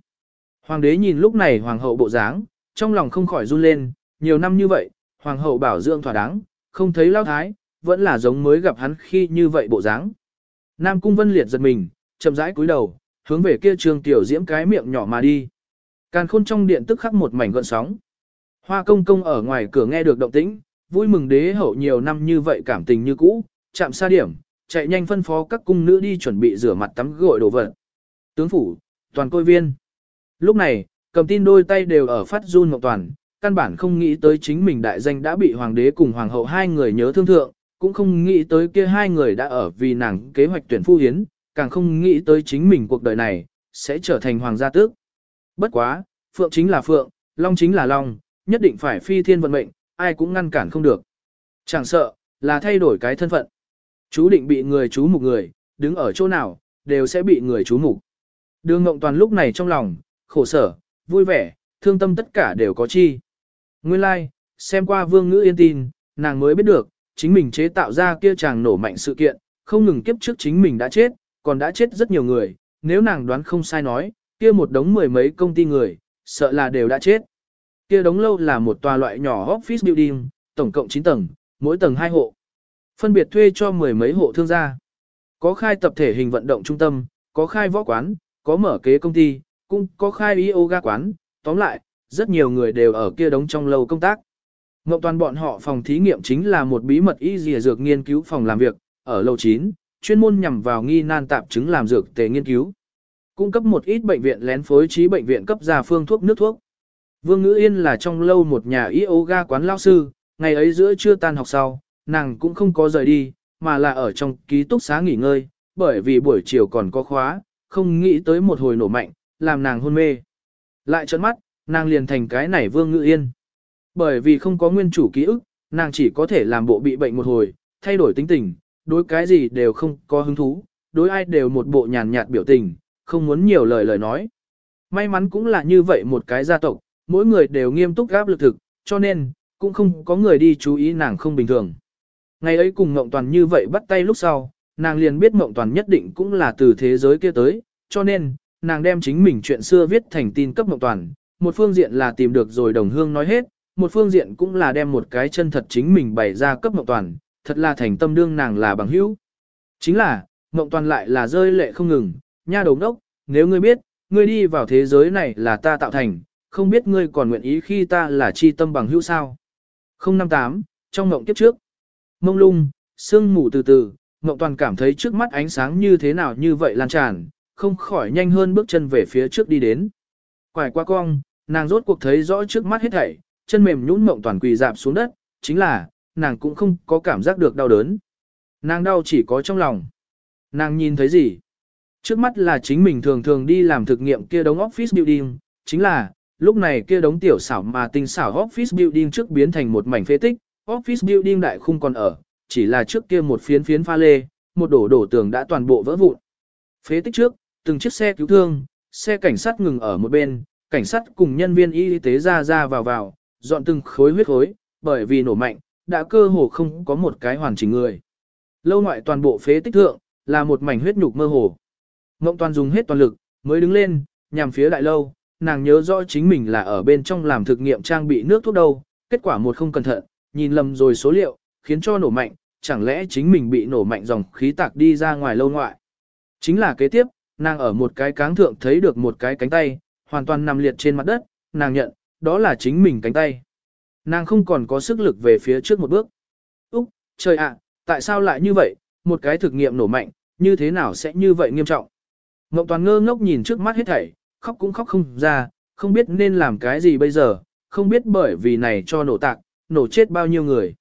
Hoàng đế nhìn lúc này hoàng hậu bộ dáng, trong lòng không khỏi run lên, nhiều năm như vậy, hoàng hậu bảo dưỡng thỏa đáng, không thấy lao thái, vẫn là giống mới gặp hắn khi như vậy bộ dáng. Nam cung vân liệt giật mình, chậm rãi cúi đầu, hướng về kia trường tiểu diễm cái miệng nhỏ mà đi. Càn khôn trong điện tức khắc một mảnh gợn sóng. Hoa công công ở ngoài cửa nghe được động tĩnh, vui mừng đế hậu nhiều năm như vậy cảm tình như cũ, chạm xa điểm, chạy nhanh phân phó các cung nữ đi chuẩn bị rửa mặt tắm gội đồ vật. Tướng phủ, toàn côi viên. Lúc này, cầm tin đôi tay đều ở phát run ngọc toàn, căn bản không nghĩ tới chính mình đại danh đã bị hoàng đế cùng hoàng hậu hai người nhớ thương thượng, cũng không nghĩ tới kia hai người đã ở vì nàng kế hoạch tuyển phu hiến, càng không nghĩ tới chính mình cuộc đời này, sẽ trở thành hoàng gia tước. Bất quá, phượng chính là phượng, long chính là long, nhất định phải phi thiên vận mệnh, ai cũng ngăn cản không được. Chẳng sợ, là thay đổi cái thân phận. Chú định bị người chú mục người, đứng ở chỗ nào, đều sẽ bị người chú mục. Đường Ngộng Toàn lúc này trong lòng, khổ sở, vui vẻ, thương tâm tất cả đều có chi. Nguyên lai, like, xem qua vương ngữ yên tin, nàng mới biết được, chính mình chế tạo ra kia chàng nổ mạnh sự kiện, không ngừng kiếp trước chính mình đã chết, còn đã chết rất nhiều người, nếu nàng đoán không sai nói, kia một đống mười mấy công ty người, sợ là đều đã chết. Kia đống lâu là một tòa loại nhỏ office building, tổng cộng 9 tầng, mỗi tầng 2 hộ. Phân biệt thuê cho mười mấy hộ thương gia. Có khai tập thể hình vận động trung tâm, có khai võ quán, có mở kế công ty, cũng có khai yoga quán, tóm lại, rất nhiều người đều ở kia đống trong lâu công tác. Ngọc toàn bọn họ phòng thí nghiệm chính là một bí mật y dìa dược nghiên cứu phòng làm việc, ở lầu 9, chuyên môn nhằm vào nghi nan tạp chứng làm dược tề nghiên cứu. Cung cấp một ít bệnh viện lén phối trí bệnh viện cấp ra phương thuốc nước thuốc. Vương Ngữ Yên là trong lâu một nhà yoga quán lao sư, ngày ấy giữa trưa tan học sau, nàng cũng không có rời đi, mà là ở trong ký túc xá nghỉ ngơi, bởi vì buổi chiều còn có khóa, không nghĩ tới một hồi nổ mạnh, làm nàng hôn mê. Lại trợn mắt, nàng liền thành cái này Vương Ngữ Yên. Bởi vì không có nguyên chủ ký ức, nàng chỉ có thể làm bộ bị bệnh một hồi, thay đổi tính tình, đối cái gì đều không có hứng thú, đối ai đều một bộ nhàn nhạt biểu tình, không muốn nhiều lời lời nói. May mắn cũng là như vậy một cái gia tộc, mỗi người đều nghiêm túc gáp lực thực, cho nên, cũng không có người đi chú ý nàng không bình thường. Ngày ấy cùng Ngộng Toàn như vậy bắt tay lúc sau, nàng liền biết Ngộng Toàn nhất định cũng là từ thế giới kia tới, cho nên, nàng đem chính mình chuyện xưa viết thành tin cấp Ngộng Toàn, một phương diện là tìm được rồi đồng hương nói hết, một phương diện cũng là đem một cái chân thật chính mình bày ra cấp Ngộng Toàn, thật là thành tâm đương nàng là bằng hữu. Chính là, Ngộng Toàn lại là rơi lệ không ngừng, nha đầu đốc, nếu ngươi biết, ngươi đi vào thế giới này là ta tạo thành, không biết ngươi còn nguyện ý khi ta là chi tâm bằng hữu sao. 058, trong mộng kiếp trước, mông lung, sương mù từ từ, Ngộng Toàn cảm thấy trước mắt ánh sáng như thế nào như vậy lan tràn, không khỏi nhanh hơn bước chân về phía trước đi đến. Quải qua cong, nàng rốt cuộc thấy rõ trước mắt hết thảy, chân mềm nhũn Ngộng Toàn quỳ dạp xuống đất, chính là, nàng cũng không có cảm giác được đau đớn. Nàng đau chỉ có trong lòng. Nàng nhìn thấy gì? Trước mắt là chính mình thường thường đi làm thực nghiệm kia đống office building, chính là, lúc này kia đống tiểu xảo mà tinh xảo office building trước biến thành một mảnh phế tích, office building đại không còn ở, chỉ là trước kia một phiến phiến pha lê, một đổ đổ tường đã toàn bộ vỡ vụn. Phế tích trước, từng chiếc xe cứu thương, xe cảnh sát ngừng ở một bên, cảnh sát cùng nhân viên y tế ra ra vào vào, dọn từng khối huyết khối, bởi vì nổ mạnh, đã cơ hồ không có một cái hoàn chỉnh người. Lâu ngoại toàn bộ phế tích thượng, là một mảnh huyết nhục mơ hồ. Ngộng toàn dùng hết toàn lực, mới đứng lên, nhằm phía đại lâu, nàng nhớ rõ chính mình là ở bên trong làm thực nghiệm trang bị nước thuốc đâu, kết quả một không cẩn thận, nhìn lầm rồi số liệu, khiến cho nổ mạnh, chẳng lẽ chính mình bị nổ mạnh dòng khí tạc đi ra ngoài lâu ngoại. Chính là kế tiếp, nàng ở một cái cáng thượng thấy được một cái cánh tay, hoàn toàn nằm liệt trên mặt đất, nàng nhận, đó là chính mình cánh tay. Nàng không còn có sức lực về phía trước một bước. Úc, trời ạ, tại sao lại như vậy, một cái thực nghiệm nổ mạnh, như thế nào sẽ như vậy nghiêm trọng. Ngộng toàn ngơ ngốc nhìn trước mắt hết thảy, khóc cũng khóc không ra, không biết nên làm cái gì bây giờ, không biết bởi vì này cho nổ tạc, nổ chết bao nhiêu người.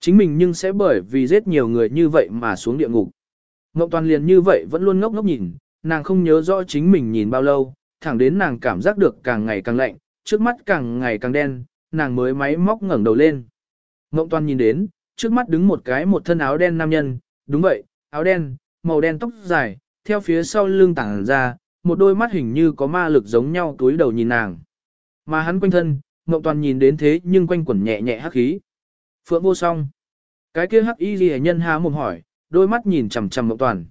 Chính mình nhưng sẽ bởi vì giết nhiều người như vậy mà xuống địa ngục. Ngộng toàn liền như vậy vẫn luôn ngốc ngốc nhìn, nàng không nhớ rõ chính mình nhìn bao lâu, thẳng đến nàng cảm giác được càng ngày càng lạnh, trước mắt càng ngày càng đen, nàng mới máy móc ngẩng đầu lên. Ngộng toàn nhìn đến, trước mắt đứng một cái một thân áo đen nam nhân, đúng vậy, áo đen, màu đen tóc dài, theo phía sau lưng tảng ra, một đôi mắt hình như có ma lực giống nhau túi đầu nhìn nàng. Mà hắn quanh thân, Ngộng Toàn nhìn đến thế nhưng quanh quẩn nhẹ nhẹ hắc khí. Phượng vô song. Cái kia hắc y ghi nhân há mồm hỏi, đôi mắt nhìn chằm chằm Ngộng Toàn.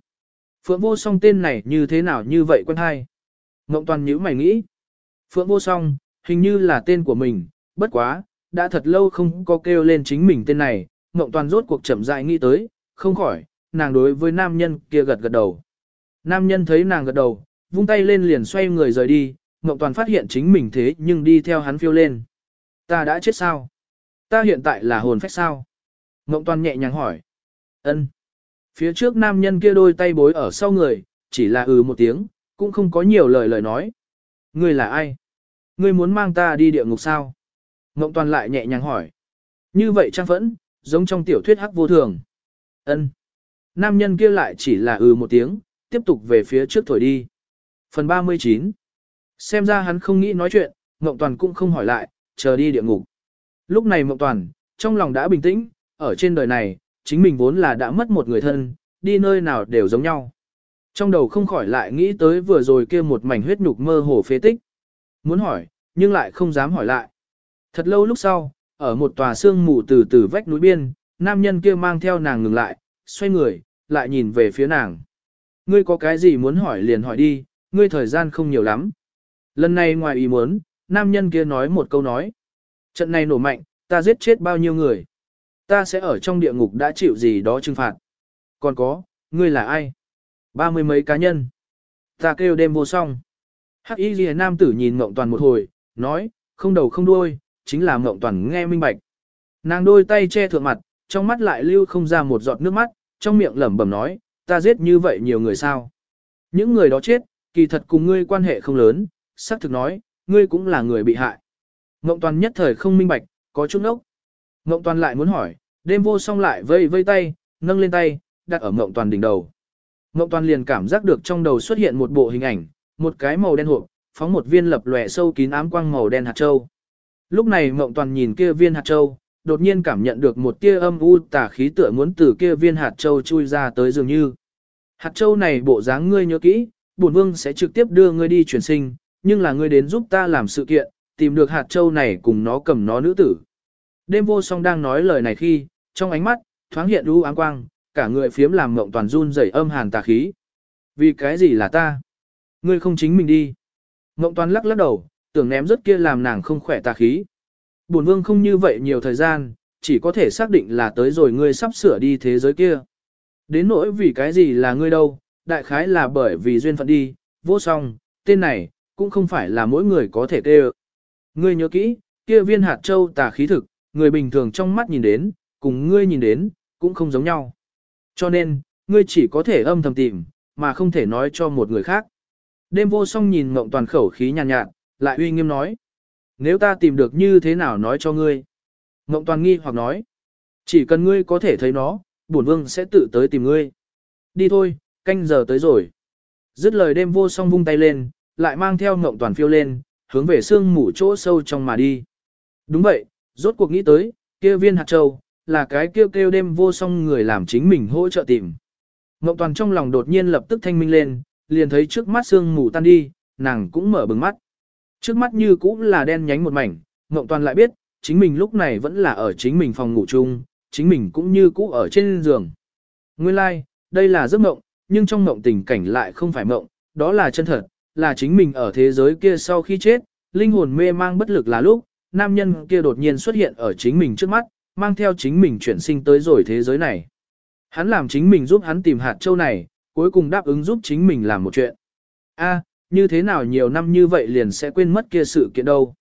Phượng vô song tên này như thế nào như vậy quen hay? Ngộng Toàn nhíu mày nghĩ. Phượng vô song, hình như là tên của mình, bất quá, đã thật lâu không có kêu lên chính mình tên này, Ngộng Toàn rốt cuộc chậm rãi nghĩ tới, không khỏi, nàng đối với nam nhân kia gật gật đầu. Nam nhân thấy nàng gật đầu, vung tay lên liền xoay người rời đi, Ngộng Toàn phát hiện chính mình thế nhưng đi theo hắn phiêu lên. Ta đã chết sao? Ta hiện tại là hồn phách sao? Ngộng Toàn nhẹ nhàng hỏi. Ân. Phía trước nam nhân kia đôi tay bối ở sau người, chỉ là ừ một tiếng, cũng không có nhiều lời lời nói. Ngươi là ai? Ngươi muốn mang ta đi địa ngục sao? Ngộng Toàn lại nhẹ nhàng hỏi. Như vậy trang phẫn, giống trong tiểu thuyết hắc vô thường. Ân. Nam nhân kia lại chỉ là ừ một tiếng, tiếp tục về phía trước thổi đi. Phần 39 Xem ra hắn không nghĩ nói chuyện, Ngộng Toàn cũng không hỏi lại, chờ đi địa ngục. Lúc này Ngộng Toàn, trong lòng đã bình tĩnh, ở trên đời này, chính mình vốn là đã mất một người thân, đi nơi nào đều giống nhau. Trong đầu không khỏi lại nghĩ tới vừa rồi kia một mảnh huyết nhục mơ hồ phế tích. Muốn hỏi, nhưng lại không dám hỏi lại. Thật lâu lúc sau, ở một tòa xương mù từ từ vách núi biên, nam nhân kia mang theo nàng ngừng lại, xoay người, lại nhìn về phía nàng. Ngươi có cái gì muốn hỏi liền hỏi đi, ngươi thời gian không nhiều lắm. Lần này ngoài ý muốn, nam nhân kia nói một câu nói. Trận này nổ mạnh, ta giết chết bao nhiêu người. Ta sẽ ở trong địa ngục đã chịu gì đó trừng phạt. Còn có, ngươi là ai? Ba mươi mấy cá nhân. Ta kêu đêm vô song. Hắc y g nam tử nhìn Ngộng Toàn một hồi, nói, không đầu không đuôi, chính là mộng Toàn nghe minh bạch. Nàng đôi tay che thượng mặt, trong mắt lại lưu không ra một giọt nước mắt, trong miệng lẩm bẩm nói, ta giết như vậy nhiều người sao. Những người đó chết, kỳ thật cùng ngươi quan hệ không lớn, xác thực nói, ngươi cũng là người bị hại. Ngộng Toàn nhất thời không minh bạch, có chút ốc. Ngộng Toàn lại muốn hỏi, đêm vô song lại vây vây tay, nâng lên tay, đặt ở Ngộng Toàn đỉnh đầu. Ngộng Toàn liền cảm giác được trong đầu xuất hiện một bộ hình ảnh, một cái màu đen hộp, phóng một viên lập lòe sâu kín ám quang màu đen hạt châu. Lúc này Mộng Toàn nhìn kia viên hạt châu, đột nhiên cảm nhận được một tia âm u tà khí tựa muốn từ kia viên hạt châu chui ra tới dường như. Hạt châu này bộ dáng ngươi nhớ kỹ, bổn vương sẽ trực tiếp đưa ngươi đi chuyển sinh, nhưng là ngươi đến giúp ta làm sự kiện, tìm được hạt châu này cùng nó cầm nó nữ tử. Đêm vô song đang nói lời này khi, trong ánh mắt, thoáng hiện u áng quang, cả người phiếm làm mộng toàn run rẩy âm hàn tà khí. Vì cái gì là ta? Ngươi không chính mình đi. Mộng toàn lắc lắc đầu, tưởng ném rất kia làm nàng không khỏe tà khí. Bổn vương không như vậy nhiều thời gian, chỉ có thể xác định là tới rồi ngươi sắp sửa đi thế giới kia. Đến nỗi vì cái gì là ngươi đâu, đại khái là bởi vì duyên phận đi, vô song, tên này, cũng không phải là mỗi người có thể kêu. Ngươi nhớ kỹ, kia viên hạt châu tà khí thực, người bình thường trong mắt nhìn đến, cùng ngươi nhìn đến, cũng không giống nhau. Cho nên, ngươi chỉ có thể âm thầm tìm, mà không thể nói cho một người khác. Đêm vô song nhìn mộng toàn khẩu khí nhàn nhạt, nhạt, lại uy nghiêm nói. Nếu ta tìm được như thế nào nói cho ngươi? Mộng toàn nghi hoặc nói. Chỉ cần ngươi có thể thấy nó, bổn vương sẽ tự tới tìm ngươi. Đi thôi, canh giờ tới rồi. Dứt lời đêm vô song vung tay lên, lại mang theo mộng toàn phiêu lên, hướng về sương mù chỗ sâu trong mà đi. Đúng vậy, rốt cuộc nghĩ tới, kia viên hạt châu, là cái kêu kêu đêm vô song người làm chính mình hỗ trợ tìm. Ngộng toàn trong lòng đột nhiên lập tức thanh minh lên, liền thấy trước mắt sương mù tan đi, nàng cũng mở bừng mắt. Trước mắt như cũng là đen nhánh một mảnh, Ngộng toàn lại biết, chính mình lúc này vẫn là ở chính mình phòng ngủ chung, chính mình cũng như cũ ở trên giường. Nguyên lai, like, đây là giấc mộng, nhưng trong mộng tình cảnh lại không phải mộng, đó là chân thật, là chính mình ở thế giới kia sau khi chết, linh hồn mê mang bất lực là lúc, nam nhân kia đột nhiên xuất hiện ở chính mình trước mắt, mang theo chính mình chuyển sinh tới rồi thế giới này. Hắn làm chính mình giúp hắn tìm hạt châu này, cuối cùng đáp ứng giúp chính mình làm một chuyện. A, như thế nào nhiều năm như vậy liền sẽ quên mất kia sự kiện đâu.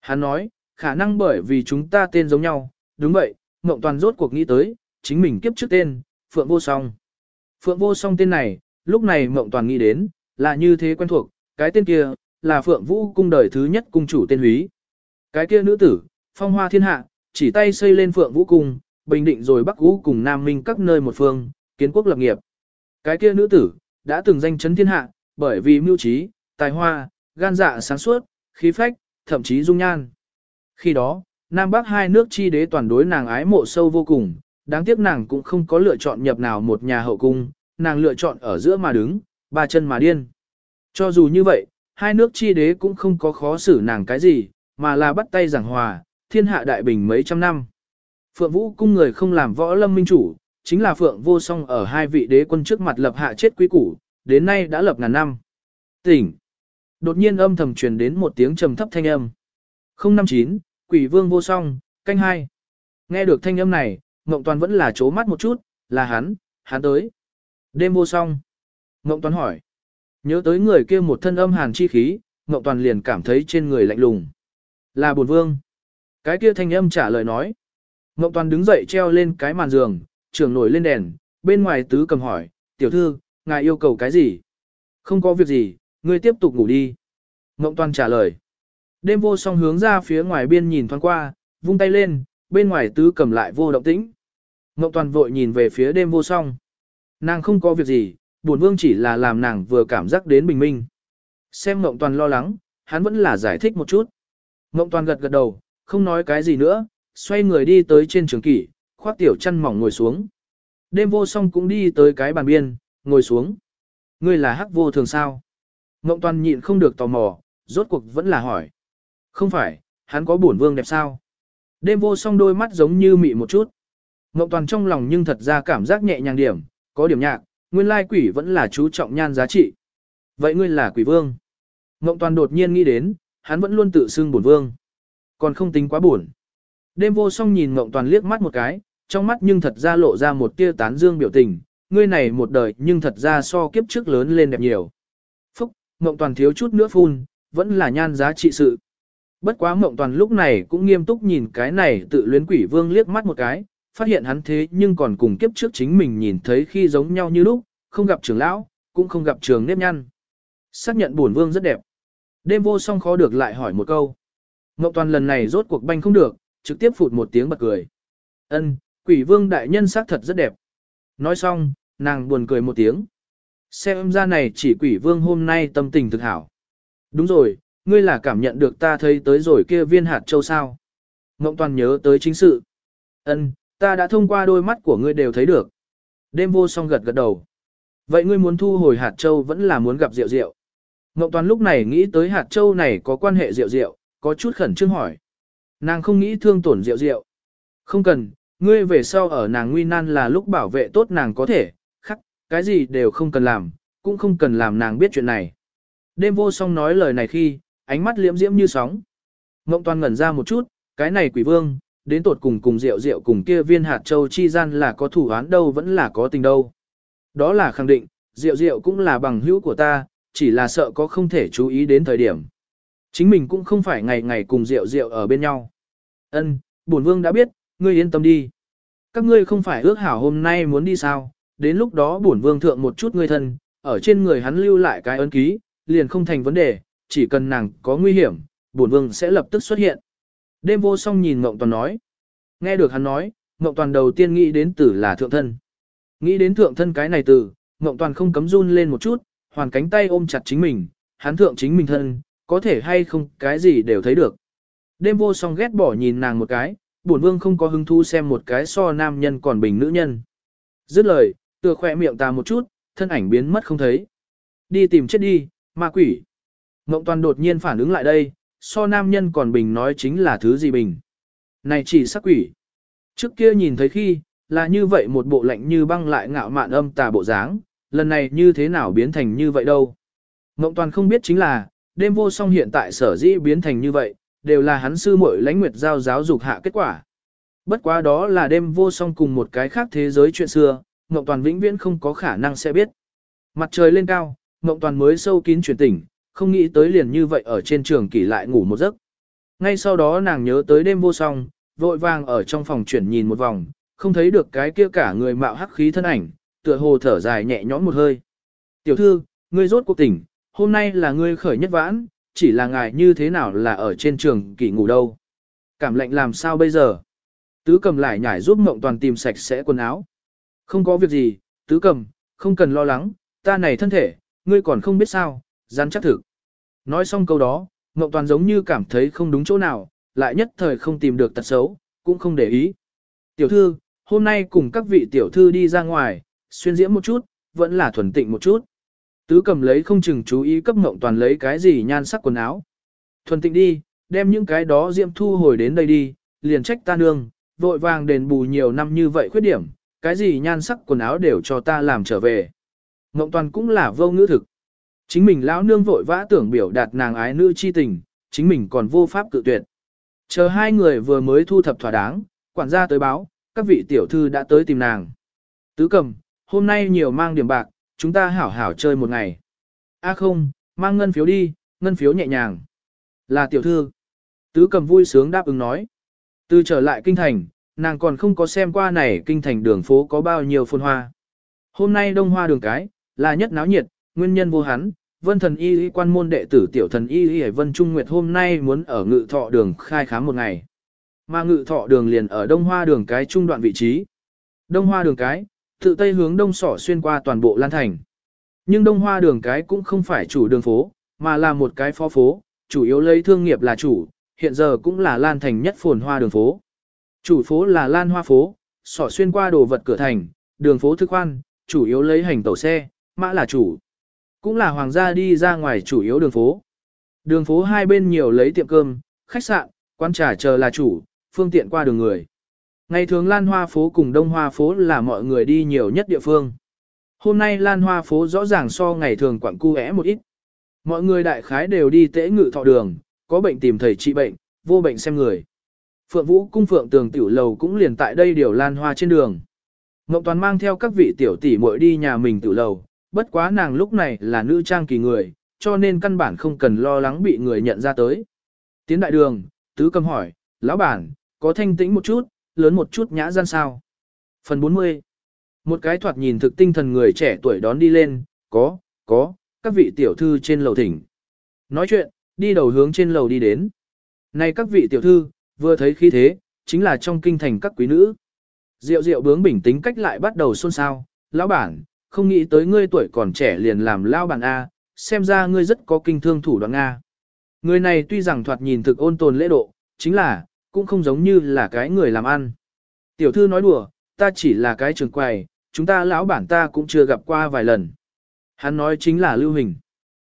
Hắn nói, khả năng bởi vì chúng ta tên giống nhau, đúng vậy, Ngộng Toàn rốt cuộc nghĩ tới, chính mình kiếp trước tên, Phượng Vô Song. Phượng Vô Song tên này, lúc này Ngộng Toàn nghĩ đến, là như thế quen thuộc, cái tên kia, là Phượng Vũ cung đời thứ nhất cung chủ tên Húy. Cái kia nữ tử, phong hoa thiên hạ, chỉ tay xây lên Phượng Vũ cung, bình định rồi Bắc Vũ cùng Nam Minh các nơi một phương, kiến quốc lập nghiệp. Cái kia nữ tử, đã từng danh chấn thiên hạ, bởi vì mưu trí, tài hoa, gan dạ sáng suốt, khí phách, thậm chí dung nhan. Khi đó, Nam Bắc hai nước chi đế toàn đối nàng ái mộ sâu vô cùng, đáng tiếc nàng cũng không có lựa chọn nhập nào một nhà hậu cung, nàng lựa chọn ở giữa mà đứng, ba chân mà điên. Cho dù như vậy, hai nước chi đế cũng không có khó xử nàng cái gì, mà là bắt tay giảng hòa, thiên hạ đại bình mấy trăm năm. Phượng Vũ cung người không làm võ lâm minh chủ, chính là Phượng Vô Song ở hai vị đế quân trước mặt lập hạ chết quý củ, đến nay đã lập ngàn năm. Tỉnh. Đột nhiên âm thầm truyền đến một tiếng trầm thấp thanh âm. 059, Quỷ Vương Vô Song, canh hai. Nghe được thanh âm này, Ngộng Toàn vẫn là chố mắt một chút, là hắn, hắn tới. Đêm vô song. Ngộng Toàn hỏi. Nhớ tới người kia một thân âm hàn chi khí, Ngộng Toàn liền cảm thấy trên người lạnh lùng. Là bổn vương. Cái kia thanh âm trả lời nói. Ngộng Toàn đứng dậy treo lên cái màn giường, trưởng nổi lên đèn, bên ngoài tứ cầm hỏi, tiểu thư, ngài yêu cầu cái gì? Không có việc gì, ngươi tiếp tục ngủ đi. Ngộng Toàn trả lời. Đêm vô song hướng ra phía ngoài biên nhìn thoáng qua, vung tay lên, bên ngoài tứ cầm lại vô động tĩnh. Ngộng Toàn vội nhìn về phía đêm vô song. Nàng không có việc gì, buồn vương chỉ là làm nàng vừa cảm giác đến bình minh. Xem Ngộng Toàn lo lắng, hắn vẫn là giải thích một chút. Ngộng Toàn gật gật đầu, không nói cái gì nữa, xoay người đi tới trên trường kỷ, khoác tiểu chân mỏng ngồi xuống. Đêm vô song cũng đi tới cái bàn biên, ngồi xuống. Ngươi là hắc vô thường sao? Ngộng Toàn nhịn không được tò mò, rốt cuộc vẫn là hỏi. Không phải, hắn có bổn vương đẹp sao? Đêm vô song đôi mắt giống như mị một chút. Ngộng toàn trong lòng nhưng thật ra cảm giác nhẹ nhàng điểm, có điểm nhạc, nguyên lai quỷ vẫn là chú trọng nhan giá trị. Vậy ngươi là quỷ vương. Ngộng toàn đột nhiên nghĩ đến, hắn vẫn luôn tự xưng bổn vương. Còn không tính quá buồn. Đêm vô song nhìn Ngộng toàn liếc mắt một cái, trong mắt nhưng thật ra lộ ra một tia tán dương biểu tình, ngươi này một đời nhưng thật ra so kiếp trước lớn lên đẹp nhiều. Phúc, Mộng toàn thiếu chút nữa phun, vẫn là nhan giá trị sự. Bất quá Mộng toàn lúc này cũng nghiêm túc nhìn cái này tự luyến quỷ vương liếc mắt một cái, phát hiện hắn thế nhưng còn cùng kiếp trước chính mình nhìn thấy khi giống nhau như lúc, không gặp trưởng lão, cũng không gặp trường nếp nhăn. Xác nhận bổn vương rất đẹp. Đêm vô song khó được lại hỏi một câu. Mộng Toàn lần này rốt cuộc banh không được, trực tiếp phụt một tiếng bật cười. Ân, quỷ vương đại nhân xác thật rất đẹp. Nói xong, nàng buồn cười một tiếng. Xem ra này chỉ quỷ vương hôm nay tâm tình thực hảo. Đúng rồi, ngươi là cảm nhận được ta thấy tới rồi kia viên hạt châu sao. Ngộng toàn nhớ tới chính sự. Ân, ta đã thông qua đôi mắt của ngươi đều thấy được. Đêm vô song gật gật đầu. Vậy ngươi muốn thu hồi hạt châu vẫn là muốn gặp rượu rượu. Ngộng toàn lúc này nghĩ tới hạt châu này có quan hệ rượu rượu, có chút khẩn trương hỏi. Nàng không nghĩ thương tổn rượu rượu. Không cần, ngươi về sau ở nàng nguy nan là lúc bảo vệ tốt nàng có thể, khắc, cái gì đều không cần làm, cũng không cần làm nàng biết chuyện này. Đêm vô song nói lời này khi, ánh mắt liễm diễm như sóng. Ngộng toàn ngẩn ra một chút, cái này quỷ vương, đến tột cùng cùng rượu rượu cùng kia viên hạt châu chi gian là có thủ án đâu vẫn là có tình đâu. Đó là khẳng định, rượu rượu cũng là bằng hữu của ta, chỉ là sợ có không thể chú ý đến thời điểm. Chính mình cũng không phải ngày ngày cùng rượu rượu ở bên nhau. Ân, bổn vương đã biết, ngươi yên tâm đi. Các ngươi không phải ước hảo hôm nay muốn đi sao, đến lúc đó bổn vương thượng một chút ngươi thân, ở trên người hắn lưu lại cái ấn ký, liền không thành vấn đề, chỉ cần nàng có nguy hiểm, bổn vương sẽ lập tức xuất hiện. Đêm vô song nhìn Ngộng Toàn nói. Nghe được hắn nói, Ngộng Toàn đầu tiên nghĩ đến tử là thượng thân. Nghĩ đến thượng thân cái này tử Ngộng Toàn không cấm run lên một chút, hoàn cánh tay ôm chặt chính mình, hắn thượng chính mình thân, có thể hay không, cái gì đều thấy được. Đêm vô song ghét bỏ nhìn nàng một cái, bổn vương không có hứng thú xem một cái so nam nhân còn bình nữ nhân. Dứt lời, tựa khỏe miệng ta một chút, thân ảnh biến mất không thấy. Đi tìm chết đi, ma quỷ. Ngộng toàn đột nhiên phản ứng lại đây, so nam nhân còn bình nói chính là thứ gì bình. Này chỉ sắc quỷ. Trước kia nhìn thấy khi, là như vậy một bộ lạnh như băng lại ngạo mạn âm tà bộ dáng, lần này như thế nào biến thành như vậy đâu. Ngộng toàn không biết chính là, đêm vô song hiện tại sở dĩ biến thành như vậy, đều là hắn sư muội lãnh nguyệt giao giáo dục hạ kết quả. Bất quá đó là đêm vô song cùng một cái khác thế giới chuyện xưa, Ngộng toàn vĩnh viễn không có khả năng sẽ biết. Mặt trời lên cao, Ngộng toàn mới sâu kín chuyển tỉnh, không nghĩ tới liền như vậy ở trên trường kỷ lại ngủ một giấc. Ngay sau đó nàng nhớ tới đêm vô song, vội vàng ở trong phòng chuyển nhìn một vòng, không thấy được cái kia cả người mạo hắc khí thân ảnh, tựa hồ thở dài nhẹ nhõm một hơi. Tiểu thư, ngươi rốt cuộc tỉnh, hôm nay là ngươi khởi nhất vãn, chỉ là ngài như thế nào là ở trên trường kỳ ngủ đâu. Cảm lạnh làm sao bây giờ? Tứ cầm lại nhảy giúp mộng toàn tìm sạch sẽ quần áo. Không có việc gì, tứ cầm, không cần lo lắng, ta này thân thể, ngươi còn không biết sao, rắn chắc thực. Nói xong câu đó, mộng Toàn giống như cảm thấy không đúng chỗ nào, lại nhất thời không tìm được tật xấu, cũng không để ý. Tiểu thư, hôm nay cùng các vị tiểu thư đi ra ngoài, xuyên diễm một chút, vẫn là thuần tịnh một chút. Tứ cầm lấy không chừng chú ý cấp Ngộng Toàn lấy cái gì nhan sắc quần áo. Thuần tịnh đi, đem những cái đó diệm thu hồi đến đây đi, liền trách ta nương, vội vàng đền bù nhiều năm như vậy khuyết điểm, cái gì nhan sắc quần áo đều cho ta làm trở về. Ngộng Toàn cũng là vô ngữ thực. Chính mình lão nương vội vã tưởng biểu đạt nàng ái nữ chi tình, chính mình còn vô pháp cự tuyệt. Chờ hai người vừa mới thu thập thỏa đáng, quản gia tới báo, các vị tiểu thư đã tới tìm nàng. Tứ cầm, hôm nay nhiều mang điểm bạc, chúng ta hảo hảo chơi một ngày. A không, mang ngân phiếu đi, ngân phiếu nhẹ nhàng. Là tiểu thư. Tứ cầm vui sướng đáp ứng nói. Từ trở lại kinh thành, nàng còn không có xem qua này kinh thành đường phố có bao nhiêu phồn hoa. Hôm nay đông hoa đường cái, là nhất náo nhiệt, nguyên nhân vô hắn, vân thần y y quan môn đệ tử tiểu thần y y vân trung nguyệt hôm nay muốn ở ngự thọ đường khai khám một ngày. Mà ngự thọ đường liền ở đông hoa đường cái trung đoạn vị trí. Đông hoa đường cái, tự tây hướng đông sỏ xuyên qua toàn bộ Lan Thành. Nhưng đông hoa đường cái cũng không phải chủ đường phố, mà là một cái phó phố, chủ yếu lấy thương nghiệp là chủ, hiện giờ cũng là Lan Thành nhất phồn hoa đường phố. Chủ phố là Lan Hoa phố, sỏ xuyên qua đồ vật cửa thành, đường phố thức khoan, chủ yếu lấy hành tàu xe, mã là chủ. Cũng là hoàng gia đi ra ngoài chủ yếu đường phố. Đường phố hai bên nhiều lấy tiệm cơm, khách sạn, quán trà chờ là chủ, phương tiện qua đường người. Ngày thường Lan Hoa phố cùng Đông Hoa phố là mọi người đi nhiều nhất địa phương. Hôm nay Lan Hoa phố rõ ràng so ngày thường quặng cu é một ít. Mọi người đại khái đều đi tễ ngự thọ đường, có bệnh tìm thầy trị bệnh, vô bệnh xem người. Phượng Vũ cung Phượng Tường tiểu lầu cũng liền tại đây điều Lan Hoa trên đường. Ngọc Toàn mang theo các vị tiểu tỷ muội đi nhà mình tiểu lầu, bất quá nàng lúc này là nữ trang kỳ người, cho nên căn bản không cần lo lắng bị người nhận ra tới. Tiến đại đường, tứ cầm hỏi, lão bản, có thanh tĩnh một chút, lớn một chút nhã gian sao. Phần 40 Một cái thoạt nhìn thực tinh thần người trẻ tuổi đón đi lên, có, có, các vị tiểu thư trên lầu thỉnh. Nói chuyện, đi đầu hướng trên lầu đi đến. Này các vị tiểu thư, vừa thấy khí thế, chính là trong kinh thành các quý nữ. Diệu diệu bướng bình tĩnh cách lại bắt đầu xôn xao, lão bản, không nghĩ tới ngươi tuổi còn trẻ liền làm lão bản A, xem ra ngươi rất có kinh thương thủ đoạn A. Người này tuy rằng thoạt nhìn thực ôn tồn lễ độ, chính là, cũng không giống như là cái người làm ăn. Tiểu thư nói đùa, ta chỉ là cái trường quầy, chúng ta lão bản ta cũng chưa gặp qua vài lần. Hắn nói chính là lưu hình.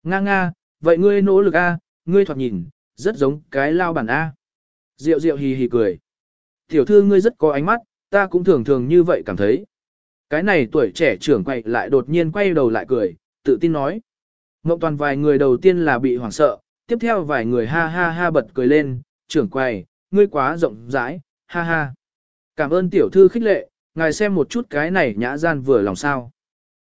Nga nga, vậy ngươi nỗ lực A, ngươi thoạt nhìn, rất giống cái lao bản A. Diệu diệu hì hì cười. Tiểu thư ngươi rất có ánh mắt, ta cũng thường thường như vậy cảm thấy. Cái này tuổi trẻ trưởng quầy lại đột nhiên quay đầu lại cười, tự tin nói. Ngộng toàn vài người đầu tiên là bị hoảng sợ, tiếp theo vài người ha ha ha bật cười lên, trưởng quầy ngươi quá rộng rãi, ha ha. Cảm ơn tiểu thư khích lệ, ngài xem một chút cái này nhã gian vừa lòng sao.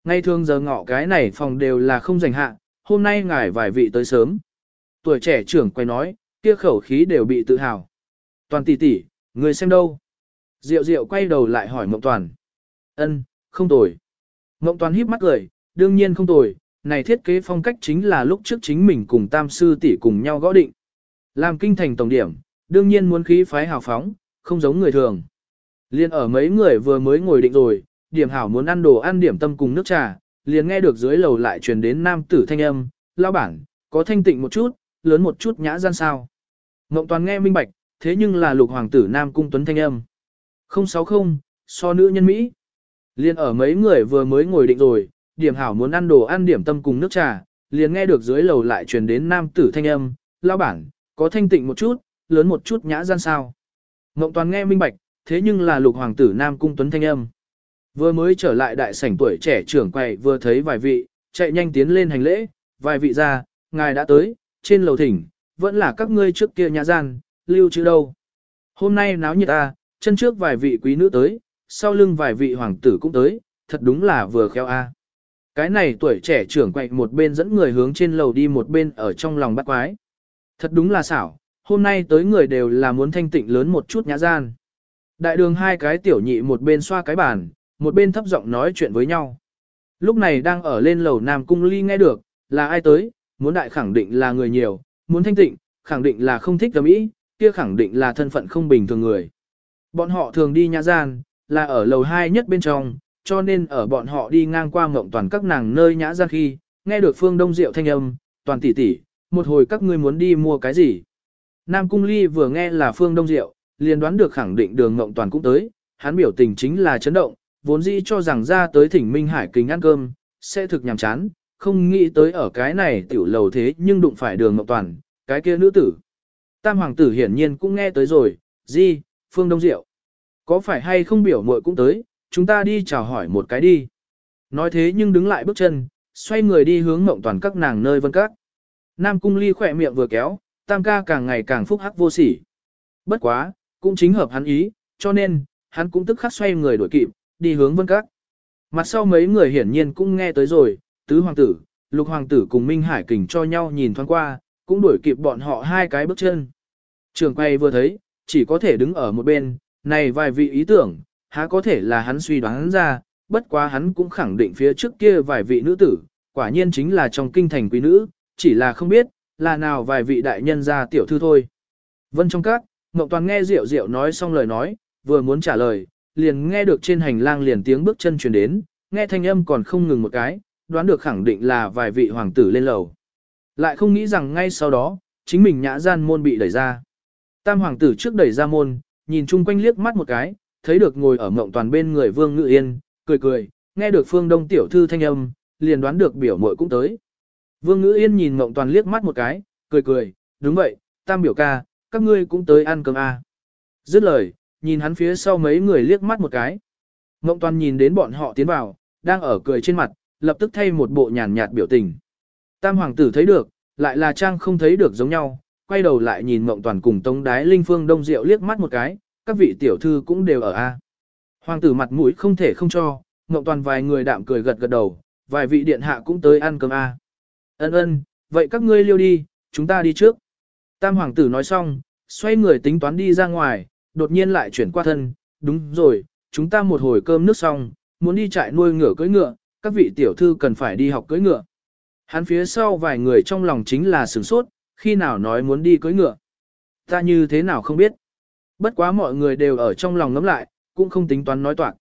Ngay thường giờ ngọ cái này phòng đều là không dành hạ, hôm nay ngài vài vị tới sớm. Tuổi trẻ trưởng quay nói, kia khẩu khí đều bị tự hào. Toàn tỷ tỷ, người xem đâu? Diệu diệu quay đầu lại hỏi Mộng Toàn. Ân, không tồi. Mộng Toàn híp mắt cười, đương nhiên không tồi, này thiết kế phong cách chính là lúc trước chính mình cùng tam sư tỷ cùng nhau gõ định. Làm kinh thành tổng điểm, đương nhiên muốn khí phái hào phóng, không giống người thường. Liên ở mấy người vừa mới ngồi định rồi, điểm hảo muốn ăn đồ ăn điểm tâm cùng nước trà, liền nghe được dưới lầu lại truyền đến nam tử thanh âm, lao bản, có thanh tịnh một chút, lớn một chút nhã gian sao. Ngộng toàn nghe minh bạch, thế nhưng là lục hoàng tử nam cung tuấn thanh âm. 060, so nữ nhân Mỹ. Liên ở mấy người vừa mới ngồi định rồi, điểm hảo muốn ăn đồ ăn điểm tâm cùng nước trà, liền nghe được dưới lầu lại truyền đến nam tử thanh âm, lao bản, có thanh tịnh một chút, lớn một chút nhã gian sao. Ngộng toàn nghe minh bạch, thế nhưng là lục hoàng tử nam cung tuấn thanh âm. Vừa mới trở lại đại sảnh tuổi trẻ trưởng quầy vừa thấy vài vị, chạy nhanh tiến lên hành lễ, vài vị ra, ngài đã tới, trên lầu thỉnh, vẫn là các ngươi trước kia nhã gian, lưu chứ đâu. Hôm nay náo nhiệt a, chân trước vài vị quý nữ tới, sau lưng vài vị hoàng tử cũng tới, thật đúng là vừa khéo a. Cái này tuổi trẻ trưởng quậy một bên dẫn người hướng trên lầu đi một bên ở trong lòng bắt quái. Thật đúng là xảo, hôm nay tới người đều là muốn thanh tịnh lớn một chút nhã gian. Đại đường hai cái tiểu nhị một bên xoa cái bàn, một bên thấp giọng nói chuyện với nhau. Lúc này đang ở lên lầu Nam Cung Ly nghe được, là ai tới, muốn đại khẳng định là người nhiều, muốn thanh tịnh, khẳng định là không thích gầm ý, kia khẳng định là thân phận không bình thường người. Bọn họ thường đi nhã gian, là ở lầu 2 nhất bên trong, cho nên ở bọn họ đi ngang qua ngộng toàn các nàng nơi nhã gian khi, nghe được phương đông diệu thanh âm, toàn tỷ tỷ, một hồi các ngươi muốn đi mua cái gì. Nam Cung Ly vừa nghe là phương đông diệu, liền đoán được khẳng định đường ngộng toàn cũng tới, hắn biểu tình chính là chấn động, vốn dĩ cho rằng ra tới thỉnh Minh Hải kính ăn cơm, sẽ thực nhàm chán, không nghĩ tới ở cái này tiểu lầu thế nhưng đụng phải đường ngộng toàn, cái kia nữ tử. Tam hoàng tử hiển nhiên cũng nghe tới rồi, gì, Phương Đông Diệu. Có phải hay không biểu muội cũng tới, chúng ta đi chào hỏi một cái đi. Nói thế nhưng đứng lại bước chân, xoay người đi hướng Ngộng toàn các nàng nơi vân các. Nam cung ly khỏe miệng vừa kéo, tam ca càng ngày càng phúc hắc vô sỉ. Bất quá, cũng chính hợp hắn ý, cho nên, hắn cũng tức khắc xoay người đổi kịp, đi hướng vân các. Mặt sau mấy người hiển nhiên cũng nghe tới rồi, tứ hoàng tử, lục hoàng tử cùng Minh Hải kình cho nhau nhìn thoáng qua, cũng đuổi kịp bọn họ hai cái bước chân. Trường quay vừa thấy, chỉ có thể đứng ở một bên, này vài vị ý tưởng, há có thể là hắn suy đoán ra, bất quá hắn cũng khẳng định phía trước kia vài vị nữ tử, quả nhiên chính là trong kinh thành quý nữ, chỉ là không biết, là nào vài vị đại nhân gia tiểu thư thôi. Vân trong các, Ngọc Toàn nghe Diệu Diệu nói xong lời nói, vừa muốn trả lời, liền nghe được trên hành lang liền tiếng bước chân truyền đến, nghe thanh âm còn không ngừng một cái, đoán được khẳng định là vài vị hoàng tử lên lầu. Lại không nghĩ rằng ngay sau đó, chính mình nhã gian môn bị đẩy ra. Tam hoàng tử trước đẩy ra môn, nhìn chung quanh liếc mắt một cái, thấy được ngồi ở mộng toàn bên người vương ngự yên, cười cười, nghe được phương đông tiểu thư thanh âm, liền đoán được biểu muội cũng tới. Vương ngữ yên nhìn Ngộng toàn liếc mắt một cái, cười cười, đúng vậy, tam biểu ca, các ngươi cũng tới ăn cơm à. Dứt lời, nhìn hắn phía sau mấy người liếc mắt một cái. Ngộng toàn nhìn đến bọn họ tiến vào, đang ở cười trên mặt, lập tức thay một bộ nhàn nhạt biểu tình. Tam hoàng tử thấy được, lại là trang không thấy được giống nhau, quay đầu lại nhìn Ngộng toàn cùng Tống Đái Linh Phương Đông Diệu liếc mắt một cái, các vị tiểu thư cũng đều ở a. Hoàng tử mặt mũi không thể không cho, Ngộng toàn vài người đạm cười gật gật đầu, vài vị điện hạ cũng tới ăn cơm a. Ân ân, vậy các ngươi liêu đi, chúng ta đi trước. Tam hoàng tử nói xong, xoay người tính toán đi ra ngoài, đột nhiên lại chuyển qua thân, đúng rồi, chúng ta một hồi cơm nước xong, muốn đi trại nuôi ngựa cưỡi ngựa, các vị tiểu thư cần phải đi học cưỡi ngựa. Hắn phía sau vài người trong lòng chính là sửng sốt, khi nào nói muốn đi cưỡi ngựa. Ta như thế nào không biết. Bất quá mọi người đều ở trong lòng ngấm lại, cũng không tính toán nói toạc.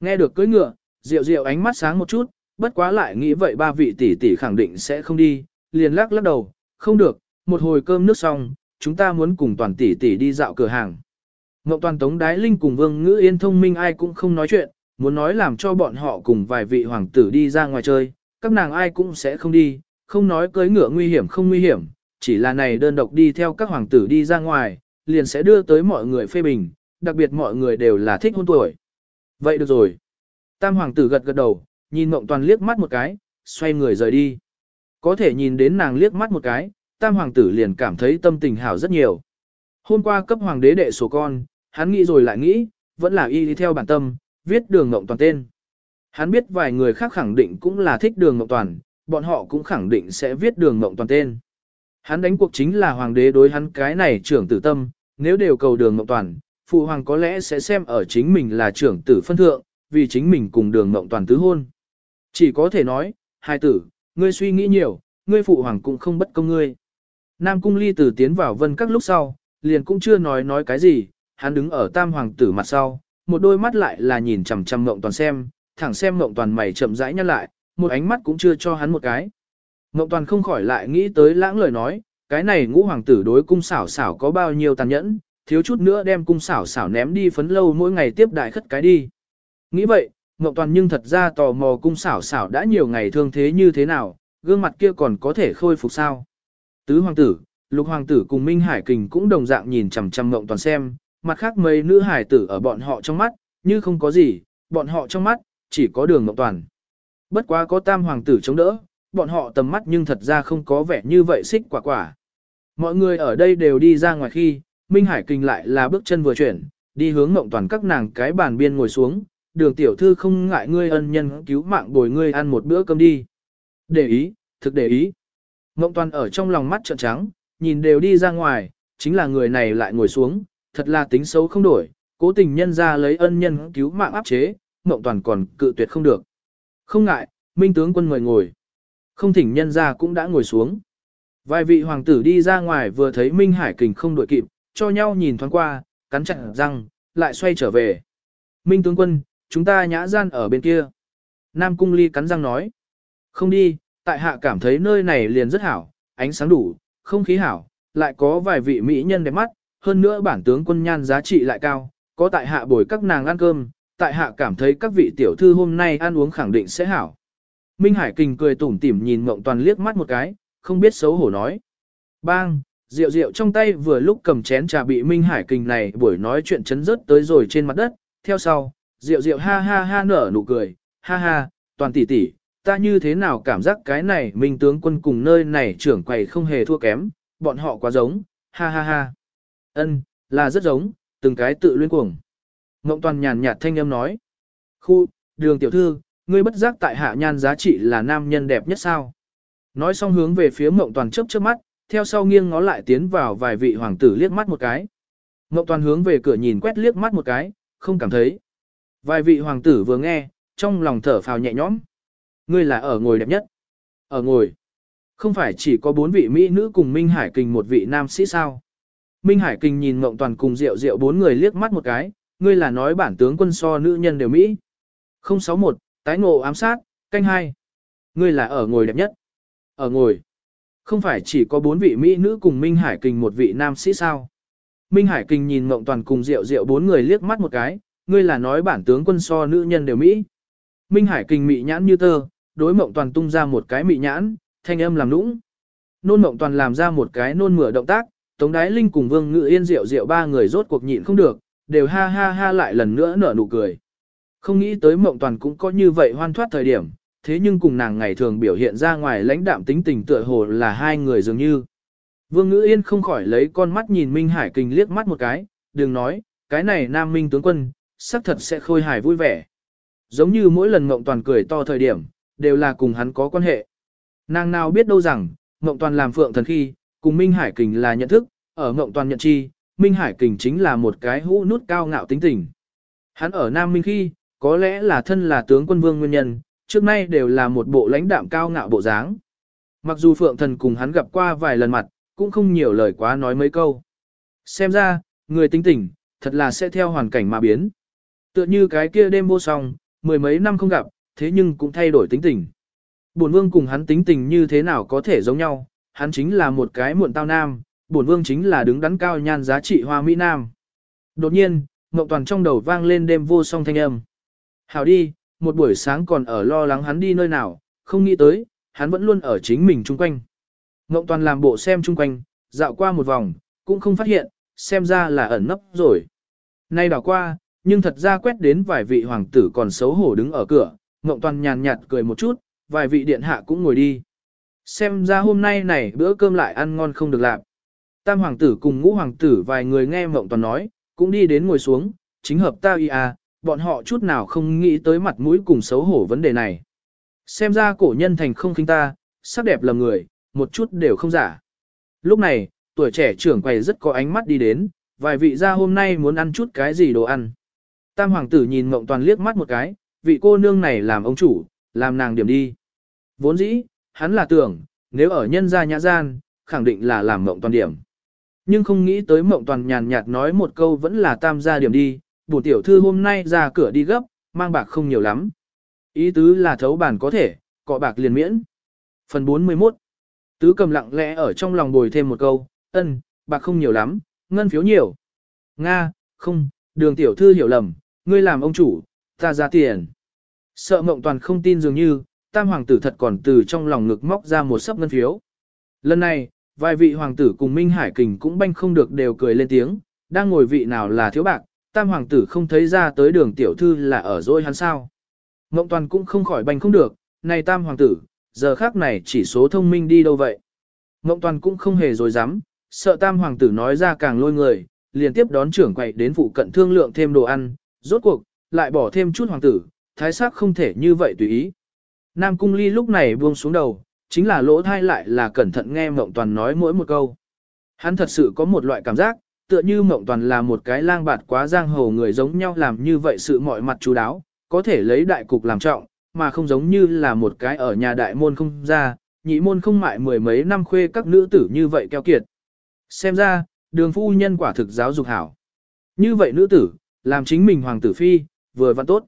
Nghe được cưỡi ngựa, Diệu Diệu ánh mắt sáng một chút, bất quá lại nghĩ vậy ba vị tỷ tỷ khẳng định sẽ không đi, liền lắc lắc đầu, không được, một hồi cơm nước xong, chúng ta muốn cùng toàn tỷ tỷ đi dạo cửa hàng. Ngọc Toàn Tống Đái Linh cùng Vương Ngữ Yên thông minh ai cũng không nói chuyện, muốn nói làm cho bọn họ cùng vài vị hoàng tử đi ra ngoài chơi, các nàng ai cũng sẽ không đi, không nói cưới ngựa nguy hiểm không nguy hiểm, chỉ là này đơn độc đi theo các hoàng tử đi ra ngoài, liền sẽ đưa tới mọi người phê bình, đặc biệt mọi người đều là thích hôn tuổi. Vậy được rồi. Tam hoàng tử gật gật đầu, nhìn Mộng Toàn liếc mắt một cái, xoay người rời đi. Có thể nhìn đến nàng liếc mắt một cái, tam hoàng tử liền cảm thấy tâm tình hảo rất nhiều. Hôm qua cấp hoàng đế đệ số con, hắn nghĩ rồi lại nghĩ, vẫn là y đi theo bản tâm, viết đường Mộng Toàn tên. Hắn biết vài người khác khẳng định cũng là thích đường Mộng Toàn, bọn họ cũng khẳng định sẽ viết đường Mộng Toàn tên. Hắn đánh cuộc chính là hoàng đế đối hắn cái này trưởng tử tâm, nếu đều cầu đường Mộng Toàn, phụ hoàng có lẽ sẽ xem ở chính mình là trưởng tử phân thượng, vì chính mình cùng đường Mộng Toàn tứ hôn. Chỉ có thể nói, hai tử, ngươi suy nghĩ nhiều, ngươi phụ hoàng cũng không bất công ngươi. Nam cung ly tử tiến vào vân các lúc sau, liền cũng chưa nói nói cái gì, hắn đứng ở tam hoàng tử mặt sau, một đôi mắt lại là nhìn chằm chằm Mộng Toàn xem, thẳng xem Mộng Toàn mày chậm rãi nhăn lại, một ánh mắt cũng chưa cho hắn một cái. Mộng Toàn không khỏi lại nghĩ tới lãng lời nói, cái này ngũ hoàng tử đối cung xảo xảo có bao nhiêu tàn nhẫn, thiếu chút nữa đem cung xảo xảo ném đi phấn lâu mỗi ngày tiếp đại khất cái đi. Nghĩ vậy, Ngộ Toàn nhưng thật ra tò mò cung xảo xảo đã nhiều ngày thương thế như thế nào, gương mặt kia còn có thể khôi phục sao. Tứ hoàng tử, lục hoàng tử cùng Minh Hải Kình cũng đồng dạng nhìn chằm chằm Ngộ Toàn xem, mặt khác mấy nữ hải tử ở bọn họ trong mắt, như không có gì, bọn họ trong mắt, chỉ có đường Ngộ Toàn. Bất quá có tam hoàng tử chống đỡ, bọn họ tầm mắt nhưng thật ra không có vẻ như vậy xích quả quả. Mọi người ở đây đều đi ra ngoài khi, Minh Hải Kình lại là bước chân vừa chuyển, đi hướng Ngộ Toàn các nàng cái bàn biên ngồi xuống, đường tiểu thư không ngại ngươi ân nhân cứu mạng bồi ngươi ăn một bữa cơm đi. Để ý, thực để ý. Mộng Toàn ở trong lòng mắt trợn trắng, nhìn đều đi ra ngoài, chính là người này lại ngồi xuống, thật là tính xấu không đổi, cố tình nhân ra lấy ân nhân cứu mạng áp chế, Mộng Toàn còn cự tuyệt không được. Không ngại, Minh tướng quân mời ngồi. Không thỉnh nhân ra cũng đã ngồi xuống. Vài vị hoàng tử đi ra ngoài vừa thấy Minh Hải Kình không đội kịp, cho nhau nhìn thoáng qua, cắn chặt răng, lại xoay trở về. Minh tướng quân, chúng ta nhã gian ở bên kia. Nam Cung Ly cắn răng nói. Không đi, tại hạ cảm thấy nơi này liền rất hảo, ánh sáng đủ, không khí hảo, lại có vài vị mỹ nhân đẹp mắt, hơn nữa bản tướng quân nhan giá trị lại cao, có tại hạ bồi các nàng ăn cơm, tại hạ cảm thấy các vị tiểu thư hôm nay ăn uống khẳng định sẽ hảo. Minh Hải Kình cười tủm tỉm nhìn Ngộng Toàn liếc mắt một cái, không biết xấu hổ nói. Bang, rượu rượu trong tay vừa lúc cầm chén trà bị Minh Hải Kình này buổi nói chuyện chấn rớt tới rồi trên mặt đất, theo sau, diệu diệu ha ha ha nở nụ cười, ha ha, toàn tỷ tỷ, ta như thế nào cảm giác cái này Minh tướng quân cùng nơi này trưởng quầy không hề thua kém, bọn họ quá giống, ha ha ha. Ân, là rất giống, từng cái tự luyên cuồng. Ngộng toàn nhàn nhạt thanh âm nói. Khu, đường tiểu thư, ngươi bất giác tại hạ nhan giá trị là nam nhân đẹp nhất sao? Nói xong hướng về phía Mộng Toàn chớp chớp mắt, theo sau nghiêng ngó lại tiến vào vài vị hoàng tử liếc mắt một cái. Ngộng Toàn hướng về cửa nhìn quét liếc mắt một cái, không cảm thấy. Vài vị hoàng tử vừa nghe, trong lòng thở phào nhẹ nhõm. Ngươi là ở ngồi đẹp nhất. Ở ngồi. Không phải chỉ có bốn vị mỹ nữ cùng Minh Hải Kình một vị nam sĩ sao? Minh Hải Kình nhìn Mộng Toàn cùng Diệu Diệu bốn người liếc mắt một cái, ngươi là nói bản tướng quân so nữ nhân đều mỹ. 061, tái ngộ ám sát, canh hai. Ngươi là ở ngồi đẹp nhất. Ở ngồi. Không phải chỉ có bốn vị mỹ nữ cùng Minh Hải Kình một vị nam sĩ sao. Minh Hải Kình nhìn Mộng Toàn cùng Diệu Diệu bốn người liếc mắt một cái, ngươi là nói bản tướng quân so nữ nhân đều mỹ. Minh Hải Kình mị nhãn như tơ, đối Mộng Toàn tung ra một cái mị nhãn, thanh âm làm nũng. Nôn Mộng Toàn làm ra một cái nôn mửa động tác, Tống Đái Linh cùng Vương Ngự Yên rượu rượu ba người rốt cuộc nhịn không được, đều ha ha ha lại lần nữa nở nụ cười. Không nghĩ tới mộng toàn cũng có như vậy hoan thoát thời điểm, thế nhưng cùng nàng ngày thường biểu hiện ra ngoài lãnh đạm tính tình tựa hồ là hai người dường như. Vương Ngữ Yên không khỏi lấy con mắt nhìn Minh Hải Kình liếc mắt một cái, đừng nói, cái này nam minh tướng quân, xác thật sẽ khôi hài vui vẻ. Giống như mỗi lần Ngộng Toàn cười to thời điểm, đều là cùng hắn có quan hệ. Nàng nào biết đâu rằng, Ngộng Toàn làm phượng thần khi, cùng Minh Hải Kình là nhận thức, ở Ngộng Toàn nhận chi, Minh Hải Kình chính là một cái hũ nút cao ngạo tính tình. Hắn ở Nam Minh khi, có lẽ là thân là tướng quân vương nguyên nhân, trước nay đều là một bộ lãnh đạm cao ngạo bộ dáng. Mặc dù Phượng Thần cùng hắn gặp qua vài lần mặt, cũng không nhiều lời quá nói mấy câu. Xem ra, người tính tình, thật là sẽ theo hoàn cảnh mà biến. Tựa như cái kia đêm vô song, mười mấy năm không gặp, thế nhưng cũng thay đổi tính tình. Bổn vương cùng hắn tính tình như thế nào có thể giống nhau, hắn chính là một cái muộn tao nam, bổn vương chính là đứng đắn cao nhan giá trị hoa mỹ nam. Đột nhiên, Ngọc Toàn trong đầu vang lên đêm vô song thanh âm. Hảo đi, một buổi sáng còn ở lo lắng hắn đi nơi nào, không nghĩ tới, hắn vẫn luôn ở chính mình chung quanh. Ngộng toàn làm bộ xem chung quanh, dạo qua một vòng, cũng không phát hiện, xem ra là ẩn nấp rồi. Nay đảo qua, nhưng thật ra quét đến vài vị hoàng tử còn xấu hổ đứng ở cửa, Ngộng toàn nhàn nhạt cười một chút, vài vị điện hạ cũng ngồi đi. Xem ra hôm nay này bữa cơm lại ăn ngon không được làm. Tam hoàng tử cùng ngũ hoàng tử vài người nghe Ngộng toàn nói, cũng đi đến ngồi xuống, chính hợp ta y à, bọn họ chút nào không nghĩ tới mặt mũi cùng xấu hổ vấn đề này. Xem ra cổ nhân thành không khinh ta, sắc đẹp lầm người, một chút đều không giả. Lúc này, tuổi trẻ trưởng quầy rất có ánh mắt đi đến, vài vị gia hôm nay muốn ăn chút cái gì đồ ăn. Tam hoàng tử nhìn mộng toàn liếc mắt một cái, vị cô nương này làm ông chủ, làm nàng điểm đi. Vốn dĩ, hắn là tưởng, nếu ở nhân gia nhã gian, khẳng định là làm mộng toàn điểm. Nhưng không nghĩ tới mộng toàn nhàn nhạt nói một câu vẫn là tam gia điểm đi, bổ tiểu thư hôm nay ra cửa đi gấp, mang bạc không nhiều lắm. Ý tứ là thấu bản có thể, cọ bạc liền miễn. Phần 41 Tứ cầm lặng lẽ ở trong lòng bồi thêm một câu, ân, bạc không nhiều lắm, ngân phiếu nhiều. Nga, không, đường tiểu thư hiểu lầm, ngươi làm ông chủ, ta ra tiền. Sợ mộng toàn không tin dường như, tam hoàng tử thật còn từ trong lòng ngực móc ra một sấp ngân phiếu. Lần này, vài vị hoàng tử cùng Minh Hải Kình cũng banh không được đều cười lên tiếng, đang ngồi vị nào là thiếu bạc, tam hoàng tử không thấy ra tới đường tiểu thư là ở dối hắn sao. Mộng toàn cũng không khỏi banh không được, này tam hoàng tử, giờ khác này chỉ số thông minh đi đâu vậy. Mộng toàn cũng không hề dối dám, sợ tam hoàng tử nói ra càng lôi người, liền tiếp đón trưởng quậy đến phụ cận thương lượng thêm đồ ăn, rốt cuộc, lại bỏ thêm chút hoàng tử, thái sắc không thể như vậy tùy ý. Nam cung ly lúc này buông xuống đầu, chính là lỗ thai lại là cẩn thận nghe mộng toàn nói mỗi một câu. Hắn thật sự có một loại cảm giác, tựa như mộng toàn là một cái lang bạt quá giang hồ người giống nhau làm như vậy sự mọi mặt chú đáo, có thể lấy đại cục làm trọng, mà không giống như là một cái ở nhà đại môn không ra, nhị môn không mại mười mấy năm khuê các nữ tử như vậy keo kiệt. Xem ra, đường phu nhân quả thực giáo dục hảo. Như vậy nữ tử, làm chính mình hoàng tử phi, vừa văn tốt.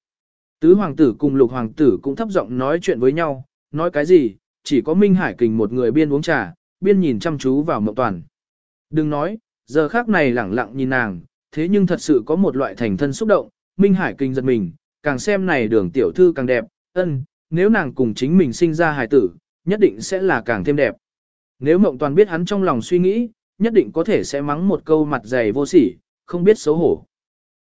Tứ hoàng tử cùng lục hoàng tử cũng thấp giọng nói chuyện với nhau, nói cái gì, chỉ có Minh Hải Kình một người biên uống trà, biên nhìn chăm chú vào mộng toàn. Đừng nói, giờ khác này lẳng lặng nhìn nàng, thế nhưng thật sự có một loại thành thân xúc động, Minh Hải kinh giật mình, càng xem này đường tiểu thư càng đẹp, ân, nếu nàng cùng chính mình sinh ra hài tử, nhất định sẽ là càng thêm đẹp. Nếu mộng toàn biết hắn trong lòng suy nghĩ, nhất định có thể sẽ mắng một câu mặt dày vô sỉ, không biết xấu hổ.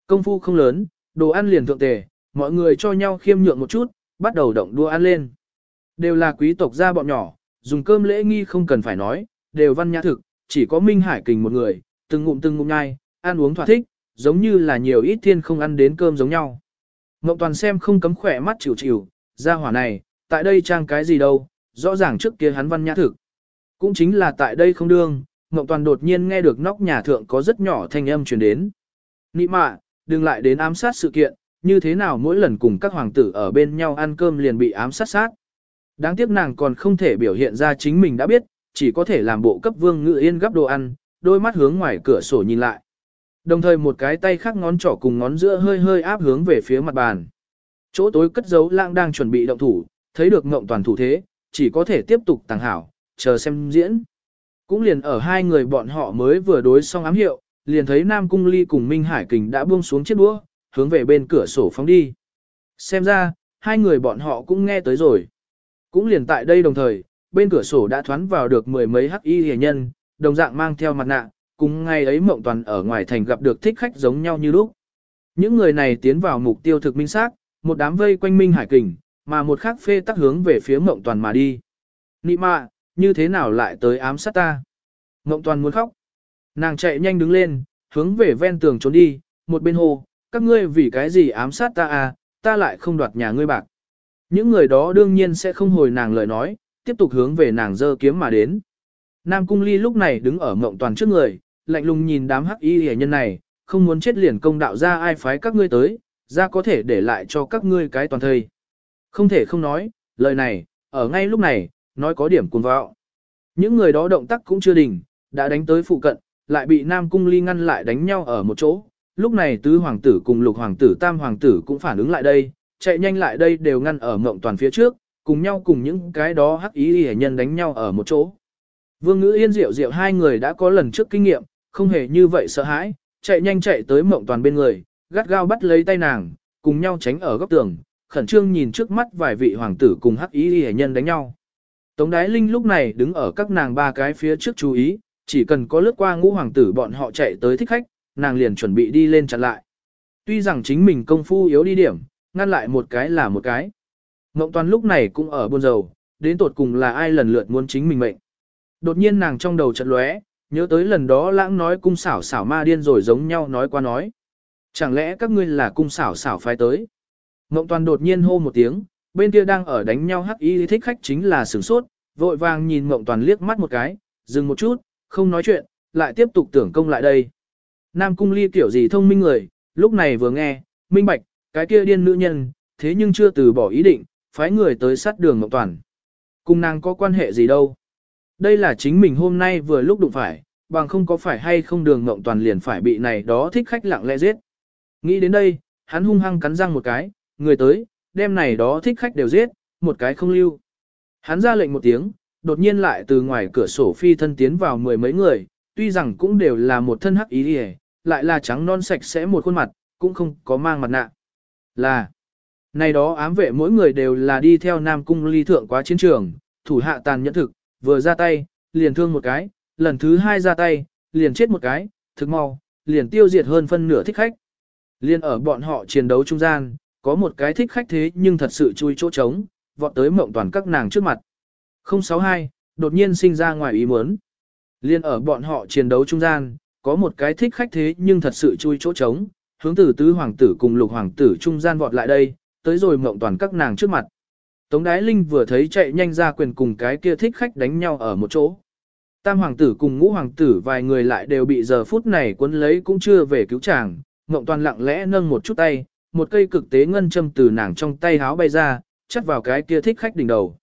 Công phu không lớn, đồ ăn liền thượng tề, mọi người cho nhau khiêm nhượng một chút, bắt đầu động đua ăn lên. Đều là quý tộc gia bọn nhỏ, dùng cơm lễ nghi không cần phải nói, đều văn nhã thực, chỉ có Minh Hải kình một người, từng ngụm từng ngụm nhai, ăn uống thỏa thích, giống như là nhiều ít thiên không ăn đến cơm giống nhau. Ngọc Toàn xem không cấm khỏe mắt chịu chịu, ra hỏa này, tại đây trang cái gì đâu, rõ ràng trước kia hắn văn nhã thực. Cũng chính là tại đây không đương, Ngọc Toàn đột nhiên nghe được nóc nhà thượng có rất nhỏ thanh âm truyền đến. Nị mạ, đừng lại đến ám sát sự kiện, như thế nào mỗi lần cùng các hoàng tử ở bên nhau ăn cơm liền bị ám sát sát. Đáng tiếc nàng còn không thể biểu hiện ra chính mình đã biết, chỉ có thể làm bộ cấp vương ngự yên gấp đồ ăn, đôi mắt hướng ngoài cửa sổ nhìn lại. Đồng thời một cái tay khác ngón trỏ cùng ngón giữa hơi hơi áp hướng về phía mặt bàn. Chỗ tối cất giấu lang đang chuẩn bị động thủ, thấy được ngộng toàn thủ thế, chỉ có thể tiếp tục tàng hảo, chờ xem diễn. Cũng liền ở hai người bọn họ mới vừa đối xong ám hiệu, liền thấy Nam Cung Ly cùng Minh Hải Kình đã buông xuống chiếc đũa, hướng về bên cửa sổ phóng đi. Xem ra, hai người bọn họ cũng nghe tới rồi. Cũng liền tại đây đồng thời, bên cửa sổ đã thoán vào được mười mấy hắc y hề nhân, đồng dạng mang theo mặt nạ, cùng ngay ấy mộng toàn ở ngoài thành gặp được thích khách giống nhau như lúc. Những người này tiến vào mục tiêu thực minh xác, một đám vây quanh Minh Hải Kình, mà một khác phê tắc hướng về phía mộng toàn mà đi. Nị mạ, như thế nào lại tới ám sát ta? Mộng toàn muốn khóc. Nàng chạy nhanh đứng lên, hướng về ven tường trốn đi, một bên hồ, các ngươi vì cái gì ám sát ta à, ta lại không đoạt nhà ngươi bạc. Những người đó đương nhiên sẽ không hồi nàng lời nói, tiếp tục hướng về nàng dơ kiếm mà đến. Nam Cung Ly lúc này đứng ở mộng toàn trước người, lạnh lùng nhìn đám hắc y hề nhân này, không muốn chết liền công đạo ra ai phái các ngươi tới, ra có thể để lại cho các ngươi cái toàn thời. Không thể không nói, lời này, ở ngay lúc này, nói có điểm cuồng vạo. Những người đó động tác cũng chưa đỉnh, đã đánh tới phụ cận, lại bị Nam Cung Ly ngăn lại đánh nhau ở một chỗ. Lúc này tứ hoàng tử cùng lục hoàng tử tam hoàng tử cũng phản ứng lại đây, chạy nhanh lại đây đều ngăn ở mộng toàn phía trước, cùng nhau cùng những cái đó hắc ý hề nhân đánh nhau ở một chỗ. Vương ngữ yên diệu diệu hai người đã có lần trước kinh nghiệm, không hề như vậy sợ hãi, chạy nhanh chạy tới mộng toàn bên người, gắt gao bắt lấy tay nàng, cùng nhau tránh ở góc tường, khẩn trương nhìn trước mắt vài vị hoàng tử cùng hắc ý hề nhân đánh nhau. Tống Đái Linh lúc này đứng ở các nàng ba cái phía trước chú ý, chỉ cần có lướt qua ngũ hoàng tử bọn họ chạy tới thích khách, nàng liền chuẩn bị đi lên chặn lại. Tuy rằng chính mình công phu yếu đi điểm, ngăn lại một cái là một cái. Ngộng toàn lúc này cũng ở buôn dầu, đến tột cùng là ai lần lượt muốn chính mình mệnh. Đột nhiên nàng trong đầu chợt lóe, nhớ tới lần đó lãng nói cung xảo xảo ma điên rồi giống nhau nói qua nói. Chẳng lẽ các ngươi là cung xảo xảo phái tới? Ngộng toàn đột nhiên hô một tiếng, bên kia đang ở đánh nhau hắc y thích khách chính là sửng sốt, vội vàng nhìn Ngộng toàn liếc mắt một cái, dừng một chút, không nói chuyện, lại tiếp tục tưởng công lại đây. Nam cung ly kiểu gì thông minh người, lúc này vừa nghe, minh bạch, cái kia điên nữ nhân, thế nhưng chưa từ bỏ ý định, phái người tới sát đường Ngộng toàn. Cùng nàng có quan hệ gì đâu. Đây là chính mình hôm nay vừa lúc đụng phải, bằng không có phải hay không đường Ngộng toàn liền phải bị này đó thích khách lặng lẽ giết. Nghĩ đến đây, hắn hung hăng cắn răng một cái, người tới, đem này đó thích khách đều giết, một cái không lưu. Hắn ra lệnh một tiếng, đột nhiên lại từ ngoài cửa sổ phi thân tiến vào mười mấy người, tuy rằng cũng đều là một thân hắc ý đi lại là trắng non sạch sẽ một khuôn mặt, cũng không có mang mặt nạ. Là, này đó ám vệ mỗi người đều là đi theo Nam Cung ly thượng quá chiến trường, thủ hạ tàn nhẫn thực, vừa ra tay, liền thương một cái, lần thứ hai ra tay, liền chết một cái, thực mau, liền tiêu diệt hơn phân nửa thích khách. Liên ở bọn họ chiến đấu trung gian, có một cái thích khách thế nhưng thật sự chui chỗ trống, vọt tới mộng toàn các nàng trước mặt. 062, đột nhiên sinh ra ngoài ý muốn. Liên ở bọn họ chiến đấu trung gian, có một cái thích khách thế nhưng thật sự chui chỗ trống, hướng tử tứ hoàng tử cùng lục hoàng tử trung gian vọt lại đây, tới rồi mộng toàn các nàng trước mặt. Tống Đái Linh vừa thấy chạy nhanh ra quyền cùng cái kia thích khách đánh nhau ở một chỗ. Tam hoàng tử cùng ngũ hoàng tử vài người lại đều bị giờ phút này cuốn lấy cũng chưa về cứu chàng, mộng toàn lặng lẽ nâng một chút tay, một cây cực tế ngân châm từ nàng trong tay háo bay ra, chắt vào cái kia thích khách đỉnh đầu.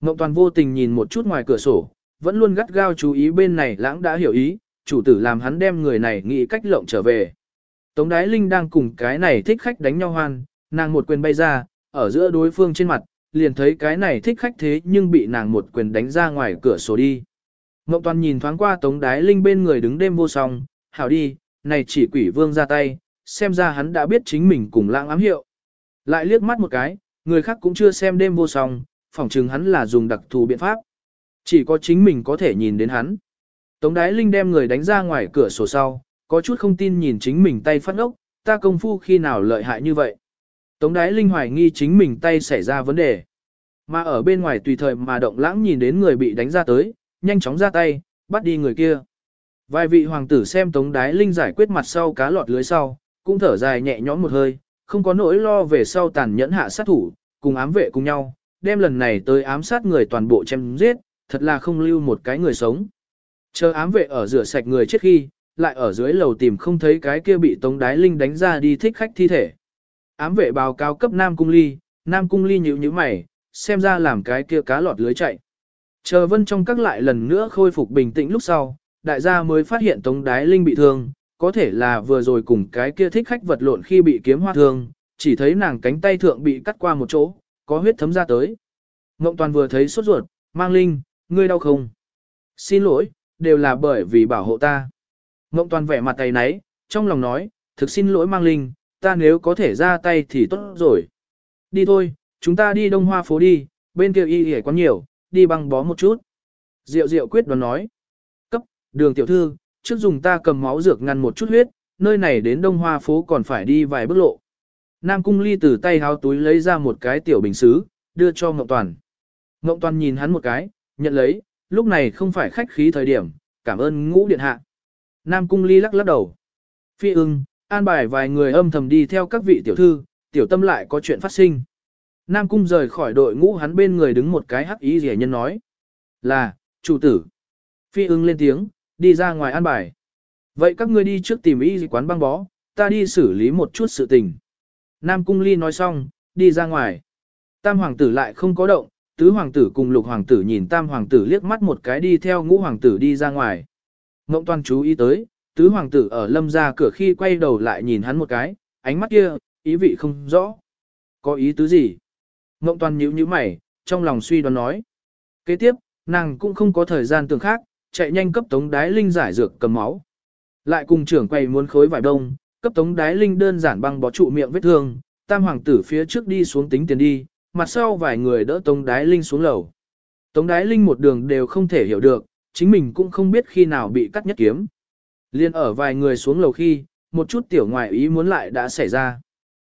Ngộng toàn vô tình nhìn một chút ngoài cửa sổ, vẫn luôn gắt gao chú ý bên này lãng đã hiểu ý, chủ tử làm hắn đem người này nghĩ cách lộng trở về. Tống Đái Linh đang cùng cái này thích khách đánh nhau hoan, nàng một quyền bay ra, ở giữa đối phương trên mặt, liền thấy cái này thích khách thế nhưng bị nàng một quyền đánh ra ngoài cửa sổ đi. Ngộng toàn nhìn thoáng qua Tống Đái Linh bên người đứng đêm vô song, hảo đi, này chỉ quỷ vương ra tay, xem ra hắn đã biết chính mình cùng lãng ám hiệu. Lại liếc mắt một cái, người khác cũng chưa xem đêm vô song, phỏng chừng hắn là dùng đặc thù biện pháp. Chỉ có chính mình có thể nhìn đến hắn. Tống Đái Linh đem người đánh ra ngoài cửa sổ sau, có chút không tin nhìn chính mình tay phát ốc, ta công phu khi nào lợi hại như vậy. Tống Đái Linh hoài nghi chính mình tay xảy ra vấn đề. Mà ở bên ngoài tùy thời mà động lãng nhìn đến người bị đánh ra tới, nhanh chóng ra tay, bắt đi người kia. Vài vị hoàng tử xem Tống Đái Linh giải quyết mặt sau cá lọt lưới sau, cũng thở dài nhẹ nhõm một hơi, không có nỗi lo về sau tàn nhẫn hạ sát thủ, cùng ám vệ cùng nhau, đem lần này tới ám sát người toàn bộ chém giết, thật là không lưu một cái người sống. Chờ ám vệ ở rửa sạch người trước khi, lại ở dưới lầu tìm không thấy cái kia bị Tống Đái Linh đánh ra đi thích khách thi thể. Ám vệ báo cáo cấp Nam Cung Ly, Nam Cung Ly nhíu nhíu mày, xem ra làm cái kia cá lọt lưới chạy. Chờ vân trong các lại lần nữa khôi phục bình tĩnh lúc sau, đại gia mới phát hiện Tống Đái Linh bị thương, có thể là vừa rồi cùng cái kia thích khách vật lộn khi bị kiếm hoa thương, chỉ thấy nàng cánh tay thượng bị cắt qua một chỗ, có huyết thấm ra tới. Ngộng toàn vừa thấy sốt ruột, mang linh, ngươi đau không? Xin lỗi, đều là bởi vì bảo hộ ta. Ngộng toàn vẻ mặt tay náy, trong lòng nói, thực xin lỗi mang linh, ta nếu có thể ra tay thì tốt rồi. Đi thôi, chúng ta đi đông hoa phố đi, bên kia y hề quá nhiều, đi băng bó một chút. Diệu diệu quyết đoán nói. Cấp, đường tiểu thư, trước dùng ta cầm máu dược ngăn một chút huyết, nơi này đến Đông Hoa phố còn phải đi vài bước lộ. Nam Cung Ly từ tay háo túi lấy ra một cái tiểu bình xứ, đưa cho Ngộng Toàn. Ngộng Toàn nhìn hắn một cái, nhận lấy, lúc này không phải khách khí thời điểm, cảm ơn ngũ điện hạ. Nam Cung Ly lắc lắc đầu. Phi ưng, an bài vài người âm thầm đi theo các vị tiểu thư, tiểu tâm lại có chuyện phát sinh. Nam Cung rời khỏi đội ngũ hắn bên người đứng một cái hắc ý rẻ nhân nói. Là, chủ tử. Phi ưng lên tiếng, đi ra ngoài an bài. Vậy các ngươi đi trước tìm y quán băng bó, ta đi xử lý một chút sự tình. Nam Cung Ly nói xong, đi ra ngoài. Tam hoàng tử lại không có động, tứ hoàng tử cùng lục hoàng tử nhìn tam hoàng tử liếc mắt một cái đi theo ngũ hoàng tử đi ra ngoài. Ngộng toàn chú ý tới, tứ hoàng tử ở lâm ra cửa khi quay đầu lại nhìn hắn một cái, ánh mắt kia, ý vị không rõ. Có ý tứ gì? Ngộng toàn nhíu nhíu mày, trong lòng suy đoán nói. Kế tiếp, nàng cũng không có thời gian tưởng khác, chạy nhanh cấp tống đái linh giải dược cầm máu. Lại cùng trưởng quay muốn khối vải đông, cấp tống đái linh đơn giản băng bó trụ miệng vết thương, tam hoàng tử phía trước đi xuống tính tiền đi, mặt sau vài người đỡ tống đái linh xuống lầu. Tống đái linh một đường đều không thể hiểu được, chính mình cũng không biết khi nào bị cắt nhất kiếm. Liên ở vài người xuống lầu khi, một chút tiểu ngoại ý muốn lại đã xảy ra.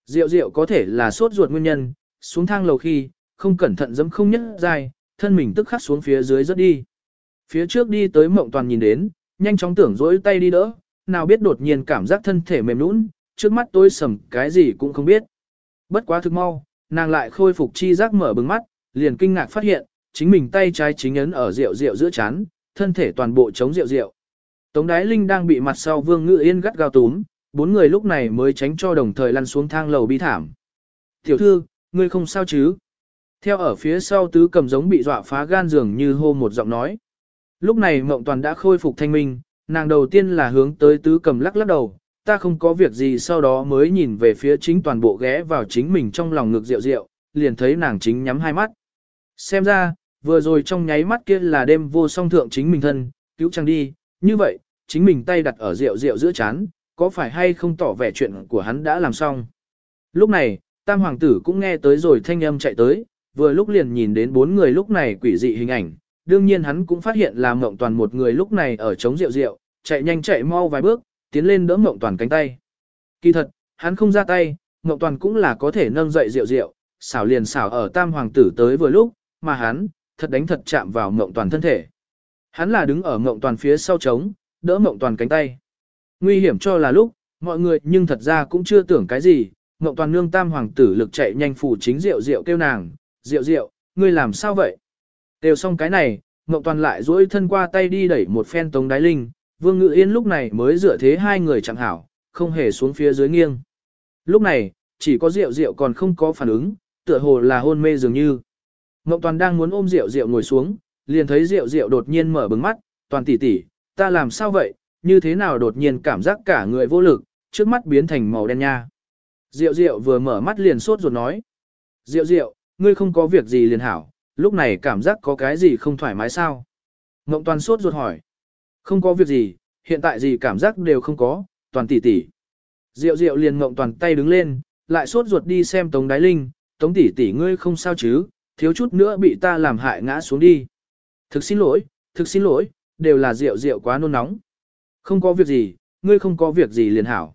Diệu diệu có thể là sốt ruột nguyên nhân, xuống thang lầu khi, không cẩn thận dẫm không nhất dài, thân mình tức khắc xuống phía dưới rất đi. Phía trước đi tới mộng toàn nhìn đến, nhanh chóng tưởng dỗi tay đi đỡ, nào biết đột nhiên cảm giác thân thể mềm nũng, trước mắt tôi sầm cái gì cũng không biết. Bất quá thực mau, nàng lại khôi phục chi giác mở bừng mắt, liền kinh ngạc phát hiện, chính mình tay trái chính ấn ở rượu rượu giữa chán, thân thể toàn bộ chống rượu rượu. Tống Đái Linh đang bị mặt sau Vương Ngự Yên gắt gao túm, bốn người lúc này mới tránh cho đồng thời lăn xuống thang lầu bi thảm. Tiểu thư, ngươi không sao chứ? Theo ở phía sau tứ cầm giống bị dọa phá gan dường như hô một giọng nói. Lúc này Mộng Toàn đã khôi phục thanh minh, nàng đầu tiên là hướng tới tứ cầm lắc lắc đầu, ta không có việc gì sau đó mới nhìn về phía chính toàn bộ ghé vào chính mình trong lòng ngực rượu rượu, liền thấy nàng chính nhắm hai mắt. Xem ra, vừa rồi trong nháy mắt kia là đêm vô song thượng chính mình thân, cứu chàng đi, như vậy, chính mình tay đặt ở rượu rượu giữa chán, có phải hay không tỏ vẻ chuyện của hắn đã làm xong. Lúc này, tam hoàng tử cũng nghe tới rồi thanh âm chạy tới, vừa lúc liền nhìn đến bốn người lúc này quỷ dị hình ảnh, đương nhiên hắn cũng phát hiện là mộng toàn một người lúc này ở chống rượu rượu, chạy nhanh chạy mau vài bước, tiến lên đỡ mộng toàn cánh tay. Kỳ thật, hắn không ra tay, mộng toàn cũng là có thể nâng dậy rượu rượu, xảo liền xảo ở tam hoàng tử tới vừa lúc, mà hắn, thật đánh thật chạm vào mộng toàn thân thể. Hắn là đứng ở mộng toàn phía sau trống, đỡ mộng toàn cánh tay. Nguy hiểm cho là lúc, mọi người nhưng thật ra cũng chưa tưởng cái gì, mộng toàn nương tam hoàng tử lực chạy nhanh phủ chính rượu rượu kêu nàng, rượu rượu, ngươi làm sao vậy? Đều xong cái này, ngọc toàn lại duỗi thân qua tay đi đẩy một phen tống đái linh, vương ngự yên lúc này mới dựa thế hai người chẳng hảo, không hề xuống phía dưới nghiêng. Lúc này, chỉ có diệu diệu còn không có phản ứng, tựa hồ là hôn mê dường như. ngọc toàn đang muốn ôm diệu diệu ngồi xuống, liền thấy diệu diệu đột nhiên mở bừng mắt, toàn tỷ tỷ, ta làm sao vậy, như thế nào đột nhiên cảm giác cả người vô lực, trước mắt biến thành màu đen nha. diệu diệu vừa mở mắt liền sốt ruột nói. diệu diệu, ngươi không có việc gì liền hảo, lúc này cảm giác có cái gì không thoải mái sao? Ngộng toàn sốt ruột hỏi. Không có việc gì, hiện tại gì cảm giác đều không có, toàn tỷ tỷ. Diệu diệu liền ngộng toàn tay đứng lên, lại sốt ruột đi xem Tống Đái Linh, Tống tỷ tỷ ngươi không sao chứ, thiếu chút nữa bị ta làm hại ngã xuống đi. Thực xin lỗi, thực xin lỗi, đều là rượu rượu quá nôn nóng. Không có việc gì, ngươi không có việc gì liền hảo.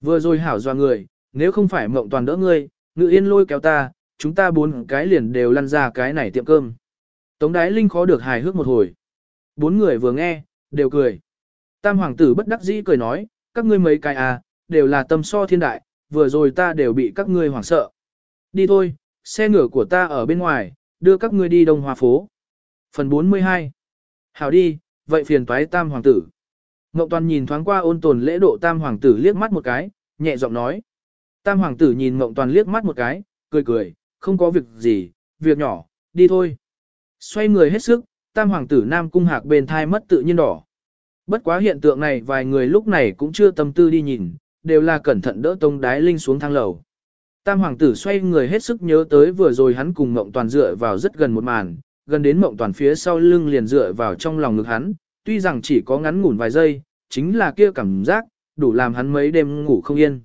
Vừa rồi hảo doa người, nếu không phải mộng toàn đỡ ngươi, ngự yên lôi kéo ta, chúng ta bốn cái liền đều lăn ra cái này tiệm cơm. Tống đái linh khó được hài hước một hồi. Bốn người vừa nghe, đều cười. Tam hoàng tử bất đắc dĩ cười nói, các ngươi mấy cái à, đều là tâm so thiên đại, vừa rồi ta đều bị các ngươi hoảng sợ. Đi thôi, xe ngựa của ta ở bên ngoài, đưa các ngươi đi Đông Hoa phố. Phần 42 Hảo đi, vậy phiền toái tam hoàng tử. Ngọc Toàn nhìn thoáng qua ôn tồn lễ độ tam hoàng tử liếc mắt một cái, nhẹ giọng nói. Tam hoàng tử nhìn Ngọc Toàn liếc mắt một cái, cười cười, không có việc gì, việc nhỏ, đi thôi. Xoay người hết sức, tam hoàng tử nam cung hạc bên thai mất tự nhiên đỏ. Bất quá hiện tượng này vài người lúc này cũng chưa tâm tư đi nhìn, đều là cẩn thận đỡ tông đái linh xuống thang lầu. Tam hoàng tử xoay người hết sức nhớ tới vừa rồi hắn cùng mộng toàn dựa vào rất gần một màn, gần đến mộng toàn phía sau lưng liền dựa vào trong lòng ngực hắn, tuy rằng chỉ có ngắn ngủn vài giây, chính là kia cảm giác, đủ làm hắn mấy đêm ngủ không yên.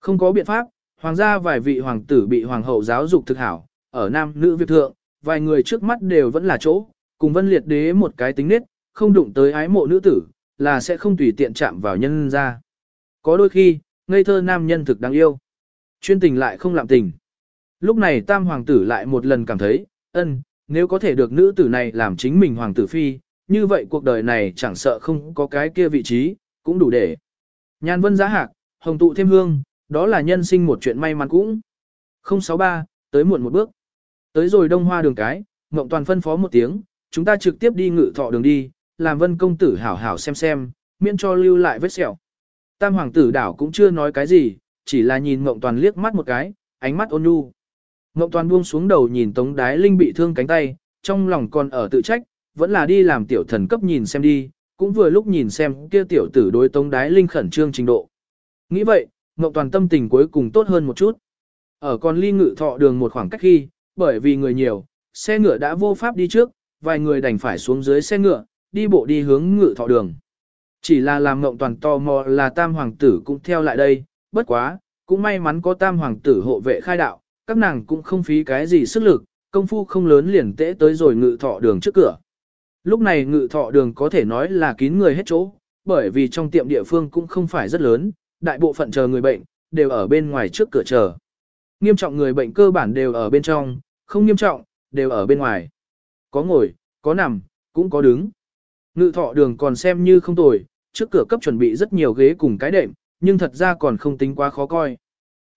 Không có biện pháp, hoàng gia vài vị hoàng tử bị hoàng hậu giáo dục thực hảo, ở nam nữ việt thượng, vài người trước mắt đều vẫn là chỗ, cùng vân liệt đế một cái tính nết, không đụng tới ái mộ nữ tử, là sẽ không tùy tiện chạm vào nhân ra. Có đôi khi, ngây thơ nam nhân thực đáng yêu. Chuyên tình lại không làm tình. Lúc này tam hoàng tử lại một lần cảm thấy, ân, nếu có thể được nữ tử này làm chính mình hoàng tử phi, như vậy cuộc đời này chẳng sợ không có cái kia vị trí, cũng đủ để. Nhan vân giá hạc, hồng tụ thêm hương, đó là nhân sinh một chuyện may mắn cũng. 063, tới muộn một bước. Tới rồi đông hoa đường cái, Ngộng Toàn phân phó một tiếng, chúng ta trực tiếp đi ngự thọ đường đi, làm vân công tử hảo hảo xem xem, miễn cho lưu lại vết sẹo. Tam hoàng tử đảo cũng chưa nói cái gì, chỉ là nhìn Ngộng Toàn liếc mắt một cái, ánh mắt ôn nhu. Ngộng Toàn buông xuống đầu nhìn Tống Đái Linh bị thương cánh tay, trong lòng còn ở tự trách, vẫn là đi làm tiểu thần cấp nhìn xem đi, cũng vừa lúc nhìn xem kia tiểu tử đối Tống Đái Linh khẩn trương trình độ. Nghĩ vậy, Ngộng Toàn tâm tình cuối cùng tốt hơn một chút. Ở con ly ngự thọ đường một khoảng cách khi, bởi vì người nhiều, xe ngựa đã vô pháp đi trước, vài người đành phải xuống dưới xe ngựa, đi bộ đi hướng ngự thọ đường. Chỉ là làm Ngộng Toàn tò mò là tam hoàng tử cũng theo lại đây, bất quá, cũng may mắn có tam hoàng tử hộ vệ khai đạo, các nàng cũng không phí cái gì sức lực, công phu không lớn liền tễ tới rồi ngự thọ đường trước cửa. Lúc này ngự thọ đường có thể nói là kín người hết chỗ, bởi vì trong tiệm địa phương cũng không phải rất lớn, đại bộ phận chờ người bệnh, đều ở bên ngoài trước cửa chờ. Nghiêm trọng người bệnh cơ bản đều ở bên trong, không nghiêm trọng, đều ở bên ngoài. Có ngồi, có nằm, cũng có đứng. Ngự thọ đường còn xem như không tồi, trước cửa cấp chuẩn bị rất nhiều ghế cùng cái đệm, nhưng thật ra còn không tính quá khó coi.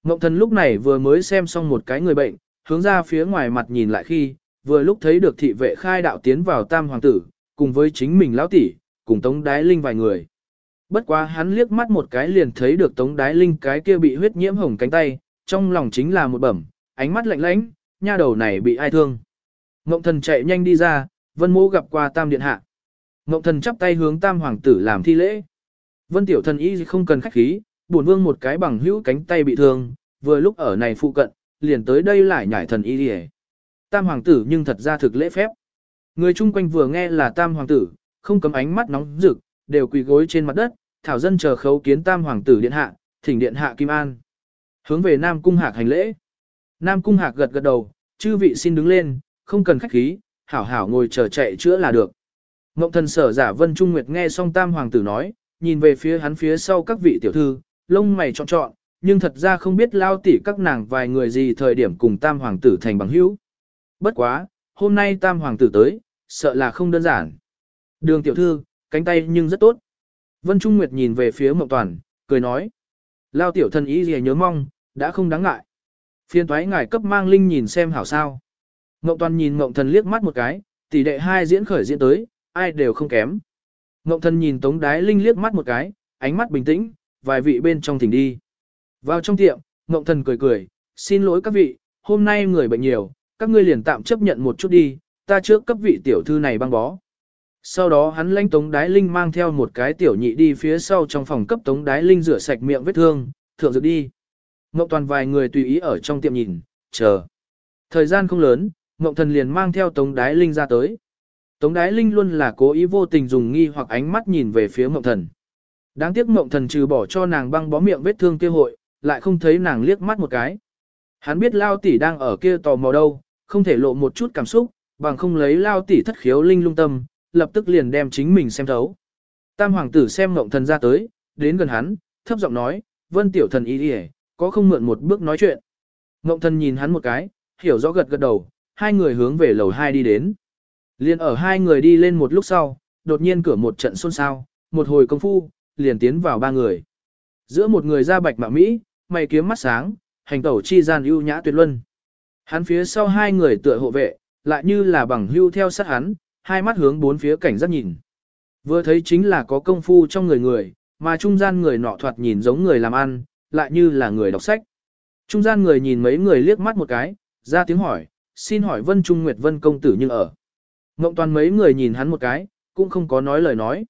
Ngộng thần lúc này vừa mới xem xong một cái người bệnh, hướng ra phía ngoài mặt nhìn lại khi, vừa lúc thấy được thị vệ khai đạo tiến vào tam hoàng tử, cùng với chính mình lão tỷ, cùng tống đái linh vài người. Bất quá hắn liếc mắt một cái liền thấy được tống đái linh cái kia bị huyết nhiễm hồng cánh tay, trong lòng chính là một bẩm, ánh mắt lạnh lãnh, nha đầu này bị ai thương. Ngộng thần chạy nhanh đi ra, vân mô gặp qua tam điện hạ. Ngộng thần chắp tay hướng tam hoàng tử làm thi lễ. Vân tiểu thần y không cần khách khí, buồn vương một cái bằng hữu cánh tay bị thương, vừa lúc ở này phụ cận, liền tới đây lại nhảy thần y đi Tam hoàng tử nhưng thật ra thực lễ phép. Người chung quanh vừa nghe là tam hoàng tử, không cấm ánh mắt nóng rực, đều quỳ gối trên mặt đất, thảo dân chờ khấu kiến tam hoàng tử điện hạ, thỉnh điện hạ Kim An. Hướng về Nam Cung Hạc hành lễ. Nam Cung Hạc gật gật đầu, chư vị xin đứng lên, không cần khách khí, hảo hảo ngồi chờ chạy chữa là được. Ngộng thần sở giả Vân Trung Nguyệt nghe xong tam hoàng tử nói, nhìn về phía hắn phía sau các vị tiểu thư, lông mày trọn trọn, nhưng thật ra không biết lao tỉ các nàng vài người gì thời điểm cùng tam hoàng tử thành bằng hữu. Bất quá, hôm nay tam hoàng tử tới, sợ là không đơn giản. Đường tiểu thư, cánh tay nhưng rất tốt. Vân Trung Nguyệt nhìn về phía Mộng Toàn, cười nói. Lao tiểu thần ý gì nhớ mong, đã không đáng ngại. Phiên thoái ngài cấp mang linh nhìn xem hảo sao. Mộng Toàn nhìn Mộng Thần liếc mắt một cái, tỷ đệ hai diễn khởi diễn tới, ai đều không kém. Mộng Thần nhìn Tống Đái Linh liếc mắt một cái, ánh mắt bình tĩnh, vài vị bên trong thỉnh đi. Vào trong tiệm, Mộng Thần cười cười, xin lỗi các vị, hôm nay người bệnh nhiều, các ngươi liền tạm chấp nhận một chút đi, ta trước cấp vị tiểu thư này băng bó. Sau đó hắn lãnh Tống Đái Linh mang theo một cái tiểu nhị đi phía sau trong phòng cấp Tống Đái Linh rửa sạch miệng vết thương, thượng dược đi. Ngộng toàn vài người tùy ý ở trong tiệm nhìn, chờ. Thời gian không lớn, Ngộng thần liền mang theo Tống Đái Linh ra tới. Tống Đái Linh luôn là cố ý vô tình dùng nghi hoặc ánh mắt nhìn về phía Ngộng thần. Đáng tiếc Ngộng thần trừ bỏ cho nàng băng bó miệng vết thương kia hội, lại không thấy nàng liếc mắt một cái. Hắn biết Lao tỷ đang ở kia tò mò đâu, không thể lộ một chút cảm xúc, bằng không lấy Lao tỷ thất khiếu linh lung tâm, lập tức liền đem chính mình xem thấu. Tam hoàng tử xem Ngộng thần ra tới, đến gần hắn, thấp giọng nói, "Vân tiểu thần ý đi, có không mượn một bước nói chuyện?" Ngộng thần nhìn hắn một cái, hiểu rõ gật gật đầu, hai người hướng về lầu hai đi đến. liền ở hai người đi lên một lúc sau, đột nhiên cửa một trận xôn xao, một hồi công phu, liền tiến vào ba người. Giữa một người da bạch mạ Mỹ, mày kiếm mắt sáng, hành tẩu chi gian ưu nhã tuyệt luân. Hắn phía sau hai người tựa hộ vệ, lại như là bằng hưu theo sát hắn, hai mắt hướng bốn phía cảnh giác nhìn. Vừa thấy chính là có công phu trong người người, mà trung gian người nọ thoạt nhìn giống người làm ăn, lại như là người đọc sách. Trung gian người nhìn mấy người liếc mắt một cái, ra tiếng hỏi, xin hỏi Vân Trung Nguyệt Vân công tử nhưng ở. Ngộng toàn mấy người nhìn hắn một cái, cũng không có nói lời nói.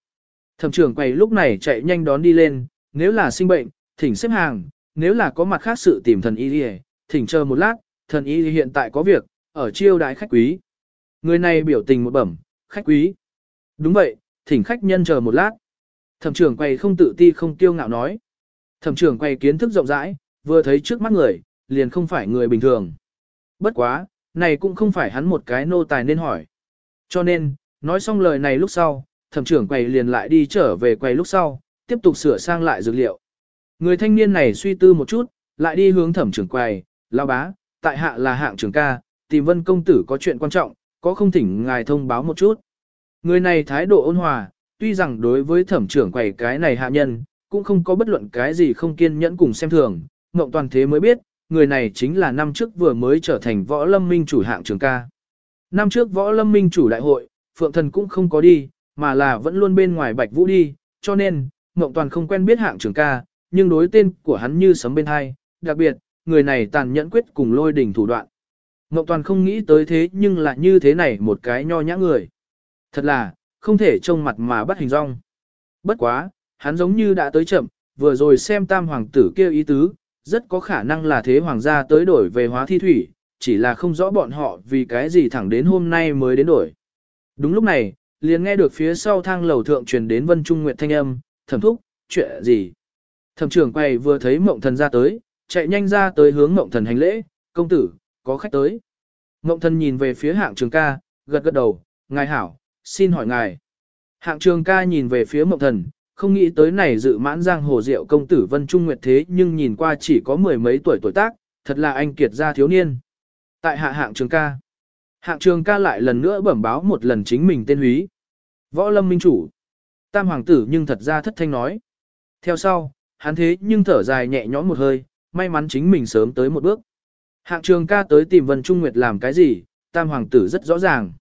Thẩm trưởng quầy lúc này chạy nhanh đón đi lên, nếu là sinh bệnh, thỉnh xếp hàng, nếu là có mặt khác sự tìm thần y đi thỉnh chờ một lát, thần y hiện tại có việc, ở chiêu đại khách quý. Người này biểu tình một bẩm, khách quý. Đúng vậy, thỉnh khách nhân chờ một lát. Thẩm trưởng quầy không tự ti không tiêu ngạo nói. Thẩm trưởng quầy kiến thức rộng rãi, vừa thấy trước mắt người, liền không phải người bình thường. Bất quá, này cũng không phải hắn một cái nô tài nên hỏi. Cho nên, nói xong lời này lúc sau, thẩm trưởng quầy liền lại đi trở về quầy lúc sau, tiếp tục sửa sang lại dược liệu. Người thanh niên này suy tư một chút, lại đi hướng thẩm trưởng quầy, lao bá, tại hạ là hạng trưởng ca, tìm vân công tử có chuyện quan trọng, có không thỉnh ngài thông báo một chút. Người này thái độ ôn hòa, tuy rằng đối với thẩm trưởng quầy cái này hạ nhân, cũng không có bất luận cái gì không kiên nhẫn cùng xem thường, mộng toàn thế mới biết, người này chính là năm trước vừa mới trở thành võ lâm minh chủ hạng trưởng ca. Năm trước võ lâm minh chủ đại hội, Phượng Thần cũng không có đi, mà là vẫn luôn bên ngoài Bạch Vũ đi, cho nên, Ngộng Toàn không quen biết hạng trưởng ca, nhưng đối tên của hắn như sấm bên hai, đặc biệt, người này tàn nhẫn quyết cùng lôi đỉnh thủ đoạn. Ngọc Toàn không nghĩ tới thế nhưng lại như thế này một cái nho nhã người. Thật là, không thể trông mặt mà bắt hình rong. Bất quá, hắn giống như đã tới chậm, vừa rồi xem tam hoàng tử kia ý tứ, rất có khả năng là thế hoàng gia tới đổi về hóa thi thủy, chỉ là không rõ bọn họ vì cái gì thẳng đến hôm nay mới đến đổi. Đúng lúc này, liền nghe được phía sau thang lầu thượng truyền đến Vân Trung Nguyệt thanh âm, thẩm thúc, chuyện gì? Thẩm trưởng quay vừa thấy mộng thần ra tới, chạy nhanh ra tới hướng mộng thần hành lễ, công tử, có khách tới. Ngộng thần nhìn về phía hạng trường ca, gật gật đầu, ngài hảo, xin hỏi ngài. Hạng trường ca nhìn về phía mộng thần, không nghĩ tới này dự mãn giang hồ diệu công tử Vân Trung Nguyệt thế nhưng nhìn qua chỉ có mười mấy tuổi tuổi tác, thật là anh kiệt gia thiếu niên. Tại hạ hạng trường ca. Hạng trường ca lại lần nữa bẩm báo một lần chính mình tên húy. Võ lâm minh chủ. Tam hoàng tử nhưng thật ra thất thanh nói. Theo sau, hắn thế nhưng thở dài nhẹ nhõm một hơi, may mắn chính mình sớm tới một bước. Hạng trường ca tới tìm Vân Trung Nguyệt làm cái gì, tam hoàng tử rất rõ ràng.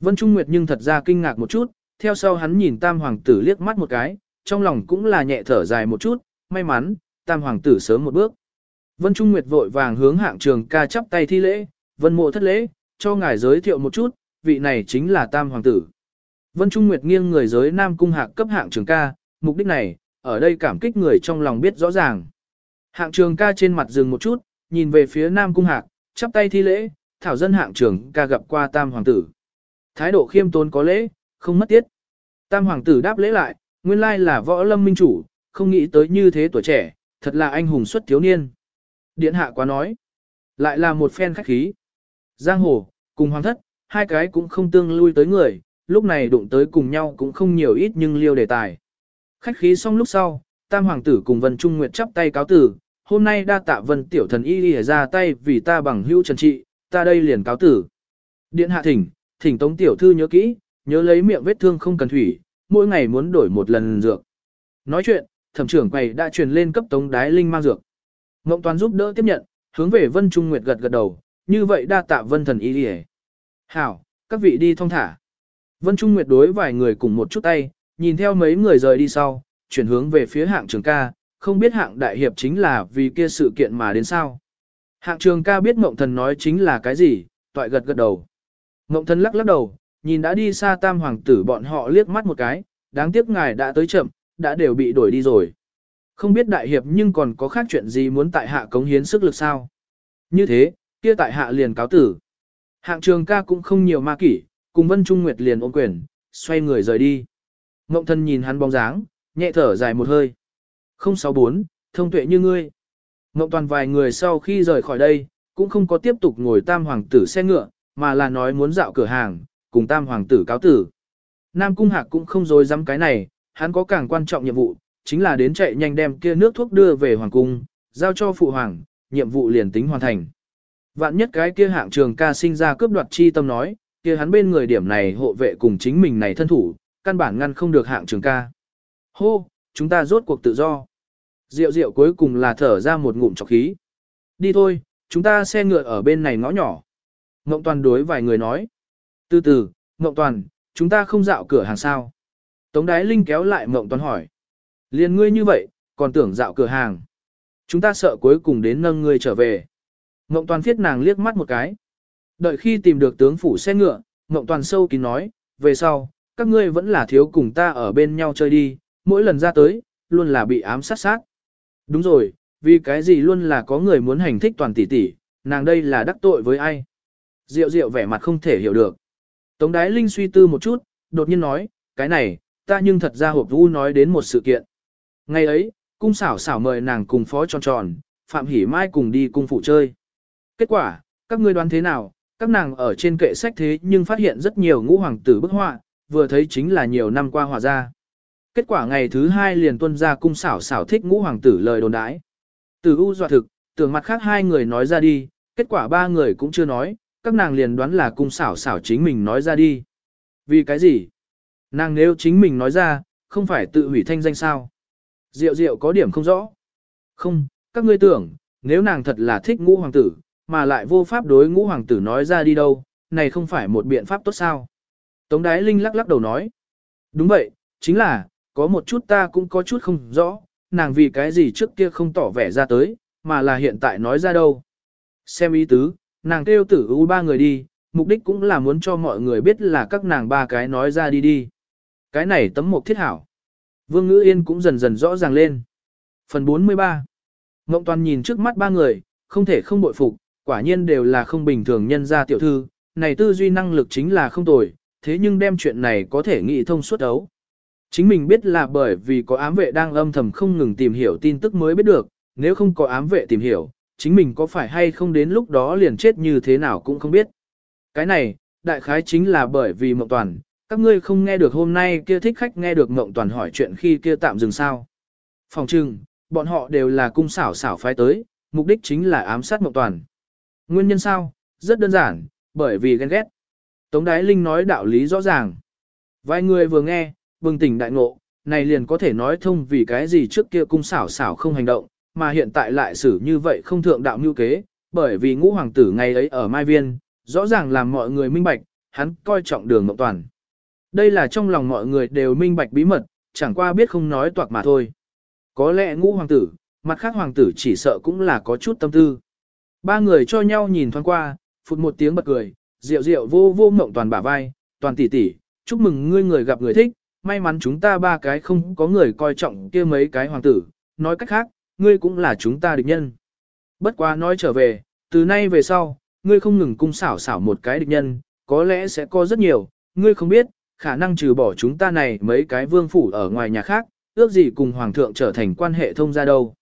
Vân Trung Nguyệt nhưng thật ra kinh ngạc một chút, theo sau hắn nhìn tam hoàng tử liếc mắt một cái, trong lòng cũng là nhẹ thở dài một chút, may mắn, tam hoàng tử sớm một bước. Vân Trung Nguyệt vội vàng hướng hạng trường ca chắp tay thi lễ, vân mộ thất lễ, cho ngài giới thiệu một chút, vị này chính là tam hoàng tử. Vân Trung Nguyệt nghiêng người giới nam cung hạc cấp hạng trường ca, mục đích này, ở đây cảm kích người trong lòng biết rõ ràng. Hạng trường ca trên mặt dừng một chút, nhìn về phía nam cung hạc, chắp tay thi lễ, thảo dân hạng trưởng ca gặp qua tam hoàng tử. Thái độ khiêm tốn có lễ, không mất tiết. Tam hoàng tử đáp lễ lại, nguyên lai là võ lâm minh chủ, không nghĩ tới như thế tuổi trẻ, thật là anh hùng xuất thiếu niên. Điện hạ quá nói, lại là một phen khách khí. Giang hồ, cùng hoàng thất, hai cái cũng không tương lui tới người, lúc này đụng tới cùng nhau cũng không nhiều ít nhưng liêu đề tài. Khách khí xong lúc sau, tam hoàng tử cùng Vân Trung Nguyệt chắp tay cáo tử, hôm nay đa tạ Vân tiểu thần y y ra tay vì ta bằng hữu trần trị, ta đây liền cáo tử. Điện hạ thỉnh, thỉnh tống tiểu thư nhớ kỹ, nhớ lấy miệng vết thương không cần thủy, mỗi ngày muốn đổi một lần dược. Nói chuyện, thẩm trưởng quầy đã truyền lên cấp tống đái linh mang dược. Ngộng toàn giúp đỡ tiếp nhận, hướng về Vân Trung Nguyệt gật gật đầu, như vậy đa tạ Vân thần y y Hảo, các vị đi thong thả. Vân Trung Nguyệt đối vài người cùng một chút tay, nhìn theo mấy người rời đi sau, chuyển hướng về phía hạng trường ca, không biết hạng đại hiệp chính là vì kia sự kiện mà đến sao. Hạng trường ca biết mộng thần nói chính là cái gì, toại gật gật đầu. Mộng thần lắc lắc đầu, nhìn đã đi xa tam hoàng tử bọn họ liếc mắt một cái, đáng tiếc ngài đã tới chậm, đã đều bị đổi đi rồi. Không biết đại hiệp nhưng còn có khác chuyện gì muốn tại hạ cống hiến sức lực sao. Như thế, kia tại hạ liền cáo tử. Hạng trường ca cũng không nhiều ma kỷ, cùng Vân Trung Nguyệt liền ôm quyền, xoay người rời đi. Mộng thần nhìn hắn bóng dáng, nhẹ thở dài một hơi. 064, thông tuệ như ngươi. Ngộng toàn vài người sau khi rời khỏi đây, cũng không có tiếp tục ngồi tam hoàng tử xe ngựa, mà là nói muốn dạo cửa hàng, cùng tam hoàng tử cáo tử. Nam Cung Hạc cũng không dối dám cái này, hắn có càng quan trọng nhiệm vụ, chính là đến chạy nhanh đem kia nước thuốc đưa về hoàng cung, giao cho phụ hoàng, nhiệm vụ liền tính hoàn thành. Vạn nhất cái kia hạng trường ca sinh ra cướp đoạt chi tâm nói, kia hắn bên người điểm này hộ vệ cùng chính mình này thân thủ, căn bản ngăn không được hạng trường ca. Hô, chúng ta rốt cuộc tự do. Diệu diệu cuối cùng là thở ra một ngụm trọc khí. Đi thôi, chúng ta xe ngựa ở bên này ngõ nhỏ. Ngộng toàn đối vài người nói. Từ từ, Ngộng toàn, chúng ta không dạo cửa hàng sao. Tống đái linh kéo lại Ngộng toàn hỏi. Liên ngươi như vậy, còn tưởng dạo cửa hàng. Chúng ta sợ cuối cùng đến nâng ngươi trở về. Ngộng toàn phiết nàng liếc mắt một cái. Đợi khi tìm được tướng phủ xe ngựa, Ngộng toàn sâu kín nói, về sau, các ngươi vẫn là thiếu cùng ta ở bên nhau chơi đi, mỗi lần ra tới, luôn là bị ám sát sát. Đúng rồi, vì cái gì luôn là có người muốn hành thích toàn tỷ tỷ, nàng đây là đắc tội với ai. Diệu diệu vẻ mặt không thể hiểu được. Tống đái linh suy tư một chút, đột nhiên nói, cái này, ta nhưng thật ra hộp vũ nói đến một sự kiện. Ngày ấy, cung xảo xảo mời nàng cùng phó tròn tròn, Phạm Hỷ Mai cùng đi cung phụ chơi. Kết quả, các ngươi đoán thế nào, các nàng ở trên kệ sách thế nhưng phát hiện rất nhiều ngũ hoàng tử bức họa, vừa thấy chính là nhiều năm qua hòa ra. Kết quả ngày thứ hai liền tuân ra cung xảo xảo thích ngũ hoàng tử lời đồn đãi. Từ u dọa thực, tưởng mặt khác hai người nói ra đi, kết quả ba người cũng chưa nói, các nàng liền đoán là cung xảo xảo chính mình nói ra đi. Vì cái gì? Nàng nếu chính mình nói ra, không phải tự hủy thanh danh sao? Diệu diệu có điểm không rõ. Không, các ngươi tưởng, nếu nàng thật là thích ngũ hoàng tử, mà lại vô pháp đối ngũ hoàng tử nói ra đi đâu, này không phải một biện pháp tốt sao? Tống Đái Linh lắc lắc đầu nói. Đúng vậy, chính là, có một chút ta cũng có chút không rõ, nàng vì cái gì trước kia không tỏ vẻ ra tới, mà là hiện tại nói ra đâu. Xem ý tứ, nàng kêu tử u ba người đi, mục đích cũng là muốn cho mọi người biết là các nàng ba cái nói ra đi đi. Cái này tấm mục thiết hảo. Vương Ngữ Yên cũng dần dần rõ ràng lên. Phần 43 Ngộng Toàn nhìn trước mắt ba người, không thể không bội phục, quả nhiên đều là không bình thường nhân gia tiểu thư, này tư duy năng lực chính là không tồi, thế nhưng đem chuyện này có thể nghĩ thông suốt đấu Chính mình biết là bởi vì có ám vệ đang âm thầm không ngừng tìm hiểu tin tức mới biết được, nếu không có ám vệ tìm hiểu, chính mình có phải hay không đến lúc đó liền chết như thế nào cũng không biết. Cái này, đại khái chính là bởi vì Mộng Toàn, các ngươi không nghe được hôm nay kia thích khách nghe được Mộng Toàn hỏi chuyện khi kia tạm dừng sao. Phòng trừng, bọn họ đều là cung xảo xảo phái tới, mục đích chính là ám sát Mộng Toàn. Nguyên nhân sao? Rất đơn giản, bởi vì ghen ghét. Tống Đái Linh nói đạo lý rõ ràng. Vài người vừa nghe, bừng tỉnh đại ngộ, này liền có thể nói thông vì cái gì trước kia cung xảo xảo không hành động, mà hiện tại lại xử như vậy không thượng đạo mưu kế, bởi vì ngũ hoàng tử ngày ấy ở Mai Viên, rõ ràng làm mọi người minh bạch, hắn coi trọng đường mộng toàn. Đây là trong lòng mọi người đều minh bạch bí mật, chẳng qua biết không nói toạc mà thôi. Có lẽ ngũ hoàng tử, mặt khác hoàng tử chỉ sợ cũng là có chút tâm tư. Ba người cho nhau nhìn thoáng qua, phụt một tiếng bật cười, rượu rượu vô vô mộng toàn bả vai, toàn tỷ tỷ, chúc mừng ngươi người gặp người thích, may mắn chúng ta ba cái không có người coi trọng kia mấy cái hoàng tử, nói cách khác, ngươi cũng là chúng ta địch nhân. Bất quá nói trở về, từ nay về sau, ngươi không ngừng cung xảo xảo một cái địch nhân, có lẽ sẽ có rất nhiều, ngươi không biết, khả năng trừ bỏ chúng ta này mấy cái vương phủ ở ngoài nhà khác, ước gì cùng hoàng thượng trở thành quan hệ thông ra đâu.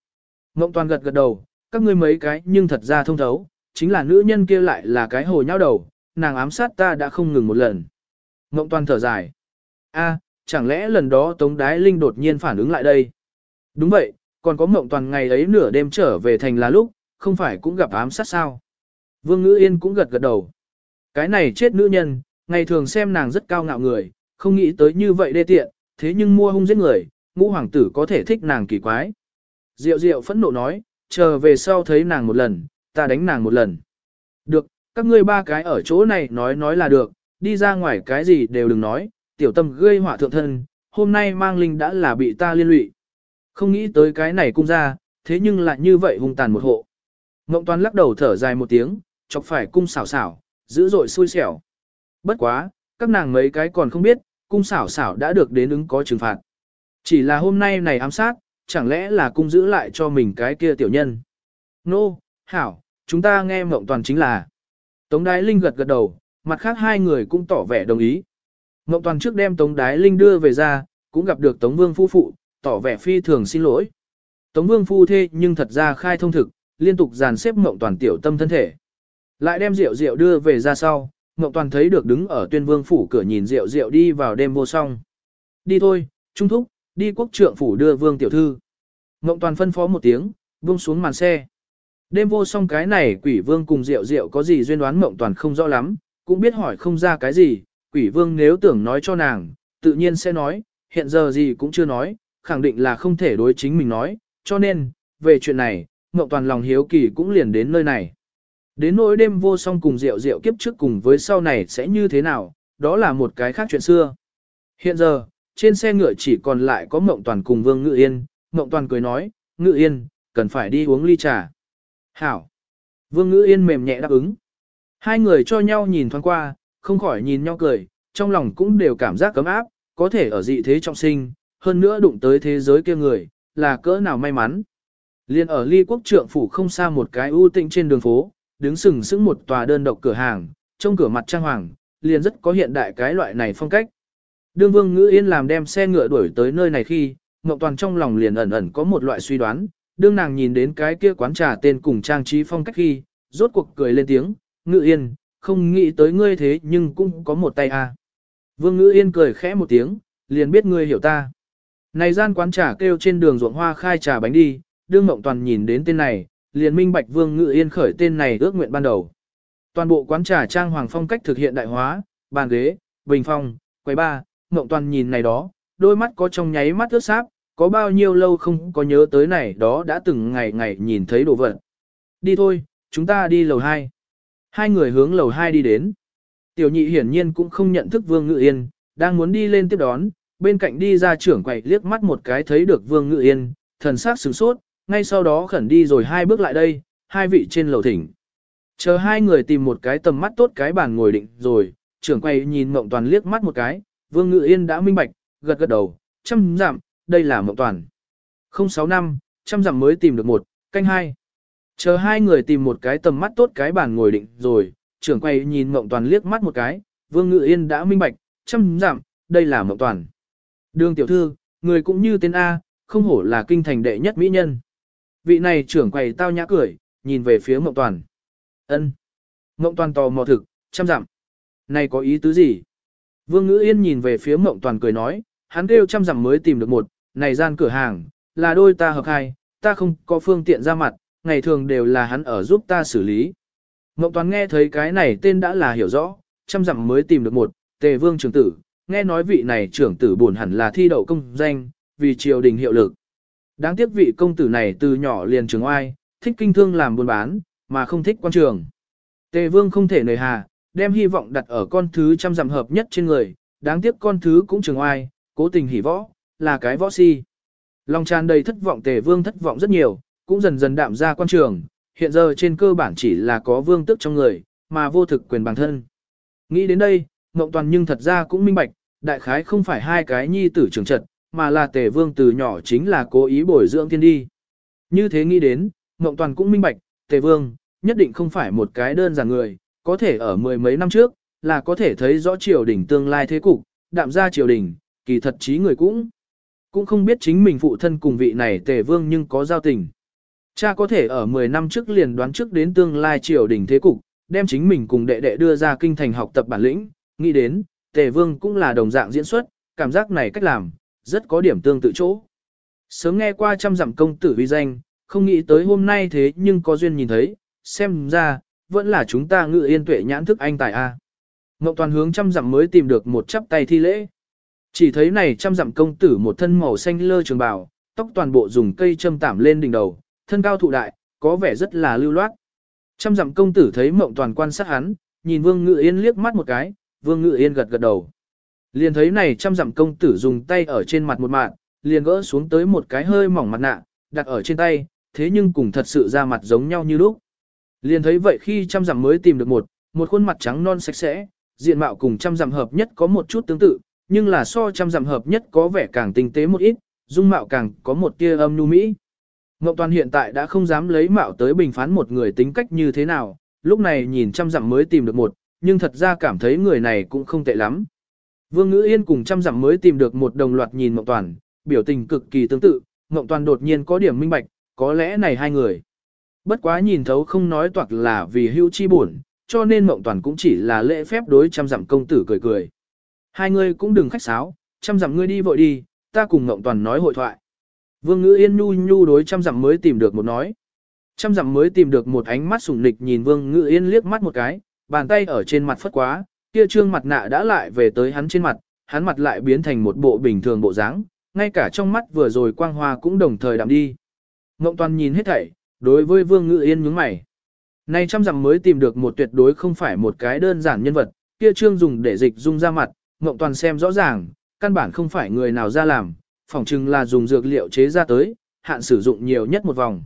Ngộng toàn gật gật đầu, các ngươi mấy cái nhưng thật ra thông thấu, chính là nữ nhân kia lại là cái hồ nhau đầu, nàng ám sát ta đã không ngừng một lần. Ngộng toàn thở dài. a chẳng lẽ lần đó Tống Đái Linh đột nhiên phản ứng lại đây? Đúng vậy, còn có mộng toàn ngày ấy nửa đêm trở về thành là lúc, không phải cũng gặp ám sát sao. Vương Ngữ Yên cũng gật gật đầu. Cái này chết nữ nhân, ngày thường xem nàng rất cao ngạo người, không nghĩ tới như vậy đê tiện, thế nhưng mua hung giết người, ngũ hoàng tử có thể thích nàng kỳ quái. Diệu diệu phẫn nộ nói, chờ về sau thấy nàng một lần, ta đánh nàng một lần. Được, các ngươi ba cái ở chỗ này nói nói là được, đi ra ngoài cái gì đều đừng nói, tiểu tâm gây họa thượng thân, hôm nay mang linh đã là bị ta liên lụy. Không nghĩ tới cái này cung ra, thế nhưng lại như vậy hung tàn một hộ. Ngộng toàn lắc đầu thở dài một tiếng, chọc phải cung xảo xảo, dữ dội xui xẻo. Bất quá, các nàng mấy cái còn không biết, cung xảo xảo đã được đến ứng có trừng phạt. Chỉ là hôm nay này ám sát, chẳng lẽ là cung giữ lại cho mình cái kia tiểu nhân. Nô, no, hảo, chúng ta nghe mộng toàn chính là. Tống Đái Linh gật gật đầu, mặt khác hai người cũng tỏ vẻ đồng ý. Mộng toàn trước đem Tống Đái Linh đưa về ra, cũng gặp được Tống Vương phu phụ, tỏ vẻ phi thường xin lỗi. Tống Vương phu thê nhưng thật ra khai thông thực, liên tục dàn xếp Mộng toàn tiểu tâm thân thể. Lại đem rượu rượu đưa về ra sau, Mộng toàn thấy được đứng ở tuyên vương phủ cửa nhìn rượu rượu đi vào đêm vô song. Đi thôi, trung thúc, đi quốc trượng phủ đưa vương tiểu thư. Mộng toàn phân phó một tiếng, buông xuống màn xe. Đêm vô song cái này quỷ vương cùng rượu rượu có gì duyên đoán mộng toàn không rõ lắm, cũng biết hỏi không ra cái gì, quỷ vương nếu tưởng nói cho nàng, tự nhiên sẽ nói, hiện giờ gì cũng chưa nói, khẳng định là không thể đối chính mình nói, cho nên, về chuyện này, Ngọc Toàn lòng hiếu kỳ cũng liền đến nơi này. Đến nỗi đêm vô song cùng rượu rượu kiếp trước cùng với sau này sẽ như thế nào, đó là một cái khác chuyện xưa. Hiện giờ, trên xe ngựa chỉ còn lại có Ngọc Toàn cùng Vương Ngự Yên, Ngọc Toàn cười nói, Ngự Yên, cần phải đi uống ly trà. Hảo. Vương Ngự Yên mềm nhẹ đáp ứng. Hai người cho nhau nhìn thoáng qua, không khỏi nhìn nhau cười, trong lòng cũng đều cảm giác cấm áp, có thể ở dị thế trọng sinh, hơn nữa đụng tới thế giới kia người, là cỡ nào may mắn. Liên ở ly quốc trượng phủ không xa một cái ưu tĩnh trên đường phố, đứng sừng sững một tòa đơn độc cửa hàng, trong cửa mặt trang hoàng, liền rất có hiện đại cái loại này phong cách. Đương vương ngữ yên làm đem xe ngựa đuổi tới nơi này khi, Ngọc Toàn trong lòng liền ẩn ẩn có một loại suy đoán, đương nàng nhìn đến cái kia quán trà tên cùng trang trí phong cách khi, rốt cuộc cười lên tiếng, ngữ yên, không nghĩ tới ngươi thế nhưng cũng có một tay a. À. Vương Ngữ Yên cười khẽ một tiếng, liền biết ngươi hiểu ta. Này gian quán trà kêu trên đường ruộng hoa khai trà bánh đi, đương mộng toàn nhìn đến tên này, liền minh bạch Vương Ngữ Yên khởi tên này ước nguyện ban đầu. Toàn bộ quán trà trang hoàng phong cách thực hiện đại hóa, bàn ghế, bình phong, quầy ba, mộng toàn nhìn này đó, đôi mắt có trong nháy mắt ướt sáp, có bao nhiêu lâu không có nhớ tới này đó đã từng ngày ngày nhìn thấy đồ vật. Đi thôi, chúng ta đi lầu 2. Hai người hướng lầu hai đi đến. Tiểu nhị hiển nhiên cũng không nhận thức Vương Ngự Yên, đang muốn đi lên tiếp đón, bên cạnh đi ra trưởng quầy liếc mắt một cái thấy được Vương Ngự Yên, thần sắc sửng sốt, ngay sau đó khẩn đi rồi hai bước lại đây, hai vị trên lầu thỉnh. Chờ hai người tìm một cái tầm mắt tốt cái bàn ngồi định rồi, trưởng quầy nhìn Mộng Toàn liếc mắt một cái, Vương Ngự Yên đã minh bạch, gật gật đầu, trăm giảm, đây là Mộng Toàn. 06 năm, trăm giảm mới tìm được một, canh hai. Chờ hai người tìm một cái tầm mắt tốt cái bàn ngồi định rồi, trưởng quầy nhìn Mộng Toàn liếc mắt một cái, Vương Ngự Yên đã minh bạch, trăm giảm, đây là Mộng Toàn. Đường tiểu thư, người cũng như tên A, không hổ là kinh thành đệ nhất mỹ nhân. Vị này trưởng quầy tao nhã cười, nhìn về phía Mộng Toàn. ân Mộng Toàn tò mò thực, trăm giảm Này có ý tứ gì? Vương Ngữ Yên nhìn về phía Mộng Toàn cười nói, hắn kêu trăm giảm mới tìm được một, này gian cửa hàng, là đôi ta hợp hai, ta không có phương tiện ra mặt, ngày thường đều là hắn ở giúp ta xử lý. Mộng Toàn nghe thấy cái này tên đã là hiểu rõ, trăm dặm mới tìm được một, tề vương trưởng tử, nghe nói vị này trưởng tử buồn hẳn là thi đậu công danh, vì triều đình hiệu lực. Đáng tiếc vị công tử này từ nhỏ liền trường oai, thích kinh thương làm buôn bán, mà không thích quan trường. Tề vương không thể nời hà, đem hy vọng đặt ở con thứ trăm dặm hợp nhất trên người, đáng tiếc con thứ cũng trường oai, cố tình hỉ võ, là cái võ si. Lòng tràn đầy thất vọng tề vương thất vọng rất nhiều, cũng dần dần đạm ra quan trường, hiện giờ trên cơ bản chỉ là có vương tức trong người, mà vô thực quyền bản thân. Nghĩ đến đây, Ngộng Toàn nhưng thật ra cũng minh bạch, đại khái không phải hai cái nhi tử trưởng trật, mà là tề vương từ nhỏ chính là cố ý bồi dưỡng thiên đi. Như thế nghĩ đến, Ngộng Toàn cũng minh bạch, tề vương, nhất định không phải một cái đơn giản người, có thể ở mười mấy năm trước, là có thể thấy rõ triều đình tương lai thế cục, đạm ra triều đình, kỳ thật trí người cũng. Cũng không biết chính mình phụ thân cùng vị này tề vương nhưng có giao tình. Cha có thể ở 10 năm trước liền đoán trước đến tương lai triều đình thế cục, đem chính mình cùng đệ đệ đưa ra kinh thành học tập bản lĩnh, nghĩ đến, tề vương cũng là đồng dạng diễn xuất, cảm giác này cách làm, rất có điểm tương tự chỗ. Sớm nghe qua trăm dặm công tử uy danh, không nghĩ tới hôm nay thế nhưng có duyên nhìn thấy, xem ra, vẫn là chúng ta ngự yên tuệ nhãn thức anh tài A. Ngọc toàn hướng trăm dặm mới tìm được một chắp tay thi lễ. Chỉ thấy này trăm dặm công tử một thân màu xanh lơ trường bào, tóc toàn bộ dùng cây châm tảm lên đỉnh đầu, thân cao thụ đại, có vẻ rất là lưu loát. Trăm dặm công tử thấy mộng toàn quan sát hắn, nhìn vương ngự yên liếc mắt một cái, vương ngự yên gật gật đầu. Liền thấy này trăm dặm công tử dùng tay ở trên mặt một mạng, liền gỡ xuống tới một cái hơi mỏng mặt nạ, đặt ở trên tay, thế nhưng cùng thật sự ra mặt giống nhau như lúc. Liền thấy vậy khi trăm dặm mới tìm được một, một khuôn mặt trắng non sạch sẽ, diện mạo cùng trăm dặm hợp nhất có một chút tương tự, nhưng là so trăm dặm hợp nhất có vẻ càng tinh tế một ít, dung mạo càng có một tia âm nhu mỹ. Ngộ Toàn hiện tại đã không dám lấy mạo tới bình phán một người tính cách như thế nào, lúc này nhìn trăm dặm mới tìm được một, nhưng thật ra cảm thấy người này cũng không tệ lắm. Vương Ngữ Yên cùng trăm dặm mới tìm được một đồng loạt nhìn Ngộ Toàn, biểu tình cực kỳ tương tự, Ngộ Toàn đột nhiên có điểm minh bạch, có lẽ này hai người. Bất quá nhìn thấu không nói toạc là vì hưu chi buồn, cho nên Ngộ Toàn cũng chỉ là lễ phép đối trăm dặm công tử cười cười. Hai người cũng đừng khách sáo, trăm dặm ngươi đi vội đi, ta cùng Ngộ Toàn nói hội thoại. Vương Ngữ Yên nhu nhu đối trăm dặm mới tìm được một nói. Trăm dặm mới tìm được một ánh mắt sùng nịch nhìn Vương Ngữ Yên liếc mắt một cái, bàn tay ở trên mặt phất quá, kia trương mặt nạ đã lại về tới hắn trên mặt, hắn mặt lại biến thành một bộ bình thường bộ dáng, ngay cả trong mắt vừa rồi quang hoa cũng đồng thời đạm đi. Ngộng toàn nhìn hết thảy, đối với Vương Ngữ Yên nhướng mày. Nay trăm dặm mới tìm được một tuyệt đối không phải một cái đơn giản nhân vật, kia trương dùng để dịch dung ra mặt, Ngộng toàn xem rõ ràng, căn bản không phải người nào ra làm, phỏng chừng là dùng dược liệu chế ra tới, hạn sử dụng nhiều nhất một vòng.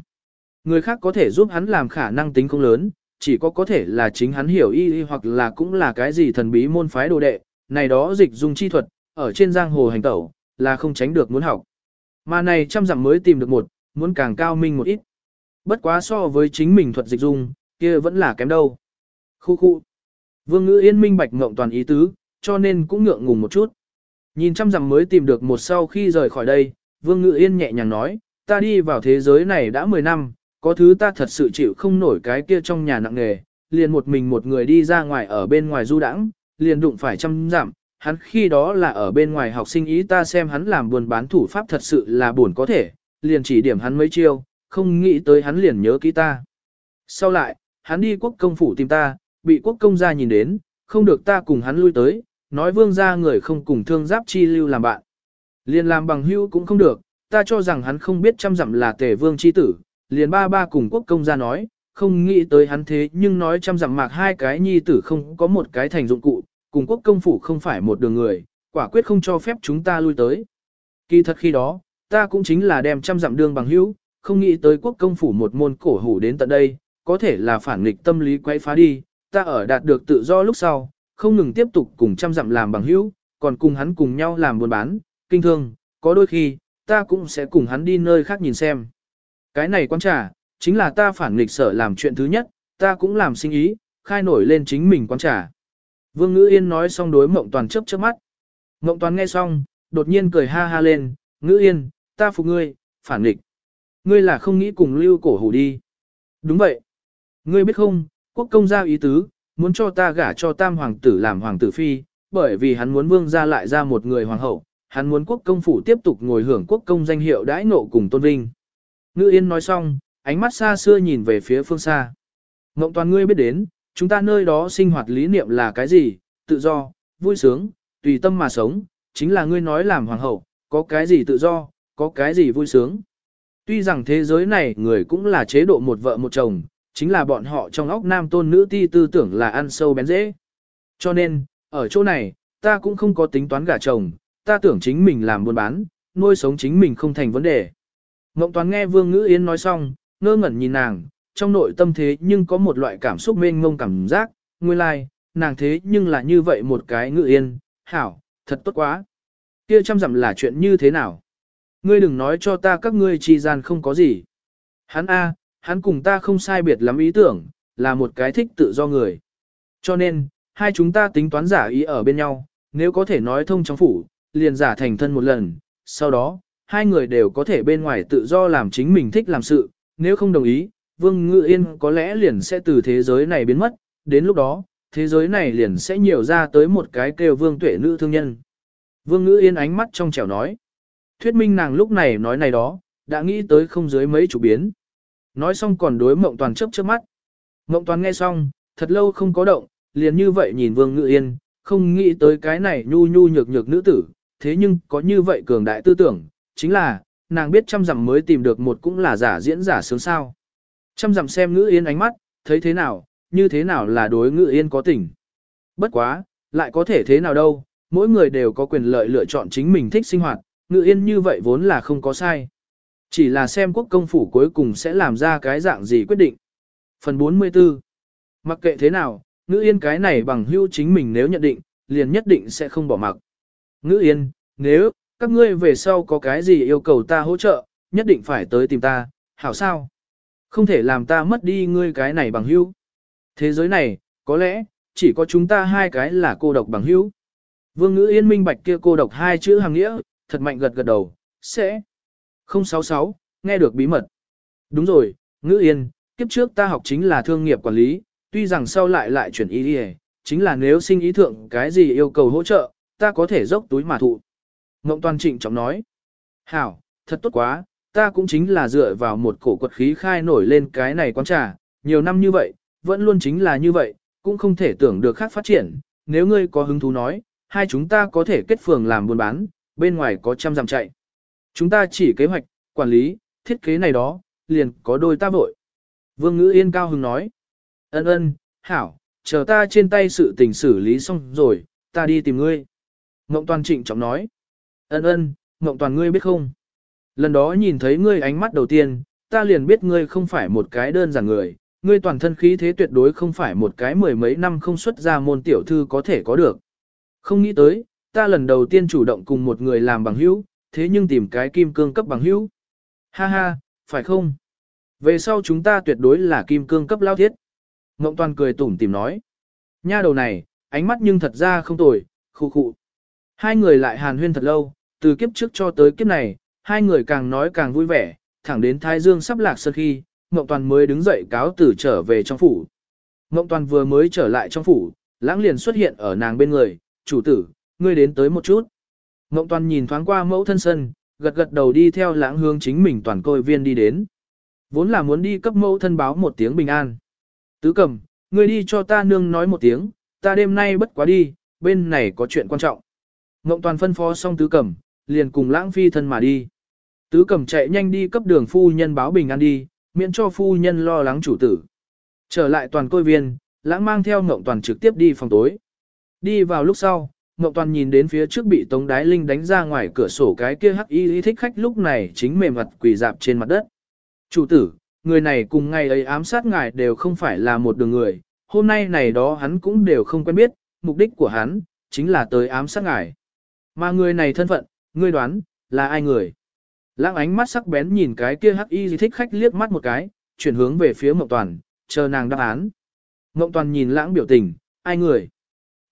Người khác có thể giúp hắn làm khả năng tính không lớn, chỉ có có thể là chính hắn hiểu y y hoặc là cũng là cái gì thần bí môn phái đồ đệ, này đó dịch dùng chi thuật, ở trên giang hồ hành tẩu, là không tránh được muốn học. Mà này trăm dặm mới tìm được một, muốn càng cao minh một ít. Bất quá so với chính mình thuật dịch dung, kia vẫn là kém đâu. Khu khu. Vương ngữ yên minh bạch ngộng toàn ý tứ, cho nên cũng ngượng ngùng một chút. Nhìn trăm dặm mới tìm được một sau khi rời khỏi đây, Vương Ngự Yên nhẹ nhàng nói, ta đi vào thế giới này đã 10 năm, có thứ ta thật sự chịu không nổi cái kia trong nhà nặng nghề, liền một mình một người đi ra ngoài ở bên ngoài du đãng, liền đụng phải trăm dặm, hắn khi đó là ở bên ngoài học sinh ý ta xem hắn làm buồn bán thủ pháp thật sự là buồn có thể, liền chỉ điểm hắn mấy chiêu, không nghĩ tới hắn liền nhớ kỹ ta. Sau lại, hắn đi quốc công phủ tìm ta, bị quốc công gia nhìn đến, không được ta cùng hắn lui tới, nói vương gia người không cùng thương giáp chi lưu làm bạn. Liền làm bằng hữu cũng không được, ta cho rằng hắn không biết trăm dặm là tề vương chi tử, liền ba ba cùng quốc công gia nói, không nghĩ tới hắn thế nhưng nói trăm dặm mạc hai cái nhi tử không có một cái thành dụng cụ, cùng quốc công phủ không phải một đường người, quả quyết không cho phép chúng ta lui tới. Kỳ thật khi đó, ta cũng chính là đem trăm dặm đường bằng hữu, không nghĩ tới quốc công phủ một môn cổ hủ đến tận đây, có thể là phản nghịch tâm lý quay phá đi, ta ở đạt được tự do lúc sau, không ngừng tiếp tục cùng chăm dặm làm bằng hữu, còn cùng hắn cùng nhau làm buôn bán, kinh thương, có đôi khi, ta cũng sẽ cùng hắn đi nơi khác nhìn xem. Cái này quan trả, chính là ta phản nghịch sở làm chuyện thứ nhất, ta cũng làm sinh ý, khai nổi lên chính mình quan trả. Vương Ngữ Yên nói xong đối Mộng Toàn chớp chớp mắt. Mộng Toàn nghe xong, đột nhiên cười ha ha lên, Ngữ Yên, ta phục ngươi, phản nghịch. Ngươi là không nghĩ cùng lưu cổ hủ đi. Đúng vậy. Ngươi biết không, quốc công giao ý tứ, muốn cho ta gả cho tam hoàng tử làm hoàng tử phi, bởi vì hắn muốn vương ra lại ra một người hoàng hậu, hắn muốn quốc công phủ tiếp tục ngồi hưởng quốc công danh hiệu đãi nộ cùng tôn vinh. Ngư Yên nói xong, ánh mắt xa xưa nhìn về phía phương xa. Ngộng toàn ngươi biết đến, chúng ta nơi đó sinh hoạt lý niệm là cái gì, tự do, vui sướng, tùy tâm mà sống, chính là ngươi nói làm hoàng hậu, có cái gì tự do, có cái gì vui sướng. Tuy rằng thế giới này người cũng là chế độ một vợ một chồng, chính là bọn họ trong óc nam tôn nữ ti tư tưởng là ăn sâu bén dễ. Cho nên, ở chỗ này, ta cũng không có tính toán gả chồng, ta tưởng chính mình làm buôn bán, nuôi sống chính mình không thành vấn đề. Ngộng toán nghe Vương Ngữ yến nói xong, ngơ ngẩn nhìn nàng, trong nội tâm thế nhưng có một loại cảm xúc mênh mông cảm giác, nguyên lai, like, nàng thế nhưng là như vậy một cái Ngữ Yên, hảo, thật tốt quá. Kia chăm dặm là chuyện như thế nào? Ngươi đừng nói cho ta các ngươi trì gian không có gì. Hắn A, hắn cùng ta không sai biệt lắm ý tưởng, là một cái thích tự do người. Cho nên, hai chúng ta tính toán giả ý ở bên nhau, nếu có thể nói thông trong phủ, liền giả thành thân một lần, sau đó, hai người đều có thể bên ngoài tự do làm chính mình thích làm sự, nếu không đồng ý, Vương Ngự Yên có lẽ liền sẽ từ thế giới này biến mất, đến lúc đó, thế giới này liền sẽ nhiều ra tới một cái kêu Vương Tuệ nữ thương nhân. Vương Ngự Yên ánh mắt trong trẻo nói, thuyết minh nàng lúc này nói này đó, đã nghĩ tới không dưới mấy chủ biến. Nói xong còn đối Mộng Toàn chớp chớp mắt. Mộng Toàn nghe xong, thật lâu không có động, liền như vậy nhìn Vương Ngự Yên, không nghĩ tới cái này nhu nhu nhược nhược nữ tử, thế nhưng có như vậy cường đại tư tưởng, chính là, nàng biết trăm dặm mới tìm được một cũng là giả diễn giả sướng sao. Trăm dặm xem ngữ yên ánh mắt, thấy thế nào, như thế nào là đối ngữ yên có tình. Bất quá, lại có thể thế nào đâu, mỗi người đều có quyền lợi lựa chọn chính mình thích sinh hoạt, ngữ yên như vậy vốn là không có sai. Chỉ là xem quốc công phủ cuối cùng sẽ làm ra cái dạng gì quyết định. Phần 44 Mặc kệ thế nào, ngữ yên cái này bằng hưu chính mình nếu nhận định, liền nhất định sẽ không bỏ mặc. Ngữ yên, nếu, các ngươi về sau có cái gì yêu cầu ta hỗ trợ, nhất định phải tới tìm ta, hảo sao? Không thể làm ta mất đi ngươi cái này bằng hữu. Thế giới này, có lẽ, chỉ có chúng ta hai cái là cô độc bằng hữu. Vương ngữ yên minh bạch kia cô độc hai chữ hàng nghĩa, thật mạnh gật gật đầu, sẽ. 066, nghe được bí mật. Đúng rồi, ngữ yên, kiếp trước ta học chính là thương nghiệp quản lý, tuy rằng sau lại lại chuyển ý đi chính là nếu sinh ý thượng cái gì yêu cầu hỗ trợ, ta có thể dốc túi mà thụ. Ngộng toàn trịnh trọng nói. Hảo, thật tốt quá, ta cũng chính là dựa vào một cổ quật khí khai nổi lên cái này quán trà, nhiều năm như vậy, vẫn luôn chính là như vậy, cũng không thể tưởng được khác phát triển, nếu ngươi có hứng thú nói, hai chúng ta có thể kết phường làm buôn bán, bên ngoài có trăm dặm chạy. Chúng ta chỉ kế hoạch, quản lý, thiết kế này đó, liền có đôi ta vội. Vương Ngữ Yên cao hứng nói. Ân ân, hảo, chờ ta trên tay sự tình xử lý xong rồi, ta đi tìm ngươi. Ngộng Toàn trịnh trọng nói. Ân ân, Ngộng Toàn ngươi biết không? Lần đó nhìn thấy ngươi ánh mắt đầu tiên, ta liền biết ngươi không phải một cái đơn giản người, ngươi toàn thân khí thế tuyệt đối không phải một cái mười mấy năm không xuất ra môn tiểu thư có thể có được. Không nghĩ tới, ta lần đầu tiên chủ động cùng một người làm bằng hữu, thế nhưng tìm cái kim cương cấp bằng hữu. Ha ha, phải không? Về sau chúng ta tuyệt đối là kim cương cấp lao thiết. Ngộng toàn cười tủm tìm nói. Nha đầu này, ánh mắt nhưng thật ra không tồi, khu khụ. Hai người lại hàn huyên thật lâu, từ kiếp trước cho tới kiếp này, hai người càng nói càng vui vẻ, thẳng đến Thái Dương sắp lạc sơn khi, Ngộng Toàn mới đứng dậy cáo tử trở về trong phủ. Ngộng Toàn vừa mới trở lại trong phủ, lãng liền xuất hiện ở nàng bên người, chủ tử, ngươi đến tới một chút. Ngộng toàn nhìn thoáng qua mẫu thân sân, gật gật đầu đi theo lãng hướng chính mình toàn côi viên đi đến. Vốn là muốn đi cấp mẫu thân báo một tiếng bình an. Tứ cầm, ngươi đi cho ta nương nói một tiếng, ta đêm nay bất quá đi, bên này có chuyện quan trọng. Ngộng toàn phân phó xong tứ cầm, liền cùng lãng phi thân mà đi. Tứ cầm chạy nhanh đi cấp đường phu nhân báo bình an đi, miễn cho phu nhân lo lắng chủ tử. Trở lại toàn côi viên, lãng mang theo Ngộng toàn trực tiếp đi phòng tối. Đi vào lúc sau, Ngọc toàn nhìn đến phía trước bị Tống Đái Linh đánh ra ngoài cửa sổ cái kia hắc y thích khách lúc này chính mềm mặt quỳ dạp trên mặt đất. Chủ tử, người này cùng ngày ấy ám sát ngài đều không phải là một đường người, hôm nay này đó hắn cũng đều không quen biết, mục đích của hắn, chính là tới ám sát ngài. Mà người này thân phận, ngươi đoán, là ai người? Lãng ánh mắt sắc bén nhìn cái kia hắc y thích khách liếc mắt một cái, chuyển hướng về phía Ngọc Toàn, chờ nàng đáp án. Ngọc Toàn nhìn lãng biểu tình, ai người?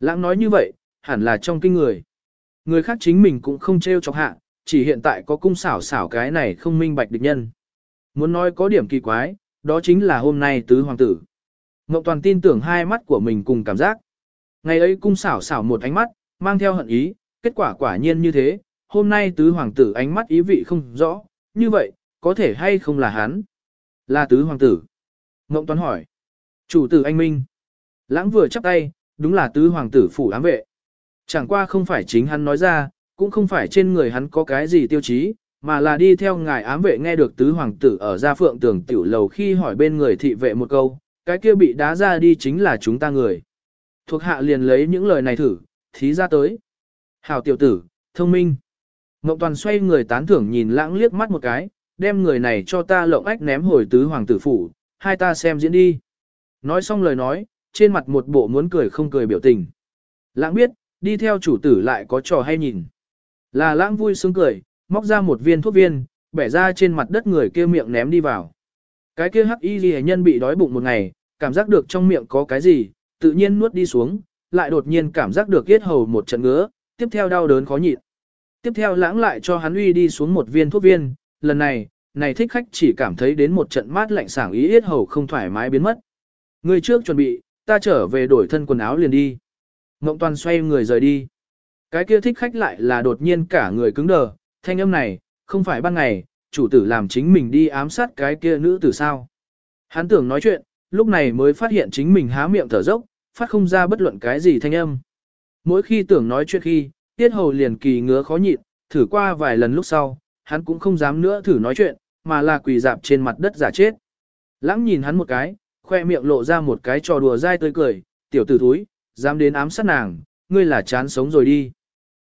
Lãng nói như vậy, hẳn là trong kinh người. Người khác chính mình cũng không trêu chọc hạ, chỉ hiện tại có cung xảo xảo cái này không minh bạch địch nhân. Muốn nói có điểm kỳ quái, đó chính là hôm nay tứ hoàng tử. Ngọc Toàn tin tưởng hai mắt của mình cùng cảm giác. Ngày ấy cung xảo xảo một ánh mắt, mang theo hận ý, kết quả quả nhiên như thế, hôm nay tứ hoàng tử ánh mắt ý vị không rõ, như vậy, có thể hay không là hắn? Là tứ hoàng tử. Ngộng Toán hỏi. Chủ tử anh Minh. Lãng vừa chắp tay, đúng là tứ hoàng tử phủ ám vệ. Chẳng qua không phải chính hắn nói ra, cũng không phải trên người hắn có cái gì tiêu chí, mà là đi theo ngài ám vệ nghe được tứ hoàng tử ở gia phượng tường tiểu lầu khi hỏi bên người thị vệ một câu, cái kia bị đá ra đi chính là chúng ta người. Thuộc hạ liền lấy những lời này thử, thí ra tới. Hảo tiểu tử, thông minh. Ngọc toàn xoay người tán thưởng nhìn lãng liếc mắt một cái, đem người này cho ta lộng ách ném hồi tứ hoàng tử phủ, hai ta xem diễn đi. Nói xong lời nói, trên mặt một bộ muốn cười không cười biểu tình. Lãng biết, đi theo chủ tử lại có trò hay nhìn. Là lãng vui sướng cười, móc ra một viên thuốc viên, bẻ ra trên mặt đất người kia miệng ném đi vào. Cái kia hắc y ghi nhân bị đói bụng một ngày, cảm giác được trong miệng có cái gì, tự nhiên nuốt đi xuống, lại đột nhiên cảm giác được yết hầu một trận ngứa, tiếp theo đau đớn khó nhịn. Tiếp theo lãng lại cho hắn uy đi xuống một viên thuốc viên, lần này, này thích khách chỉ cảm thấy đến một trận mát lạnh sảng ý yết hầu không thoải mái biến mất. Người trước chuẩn bị, ta trở về đổi thân quần áo liền đi. Ngộng toàn xoay người rời đi. Cái kia thích khách lại là đột nhiên cả người cứng đờ, thanh âm này, không phải ban ngày, chủ tử làm chính mình đi ám sát cái kia nữ tử sao. Hắn tưởng nói chuyện, lúc này mới phát hiện chính mình há miệng thở dốc, phát không ra bất luận cái gì thanh âm. Mỗi khi tưởng nói chuyện khi, tiết hầu liền kỳ ngứa khó nhịn, thử qua vài lần lúc sau, hắn cũng không dám nữa thử nói chuyện, mà là quỳ dạp trên mặt đất giả chết. Lãng nhìn hắn một cái, khoe miệng lộ ra một cái trò đùa dai tươi cười, tiểu tử thúi dám đến ám sát nàng, ngươi là chán sống rồi đi.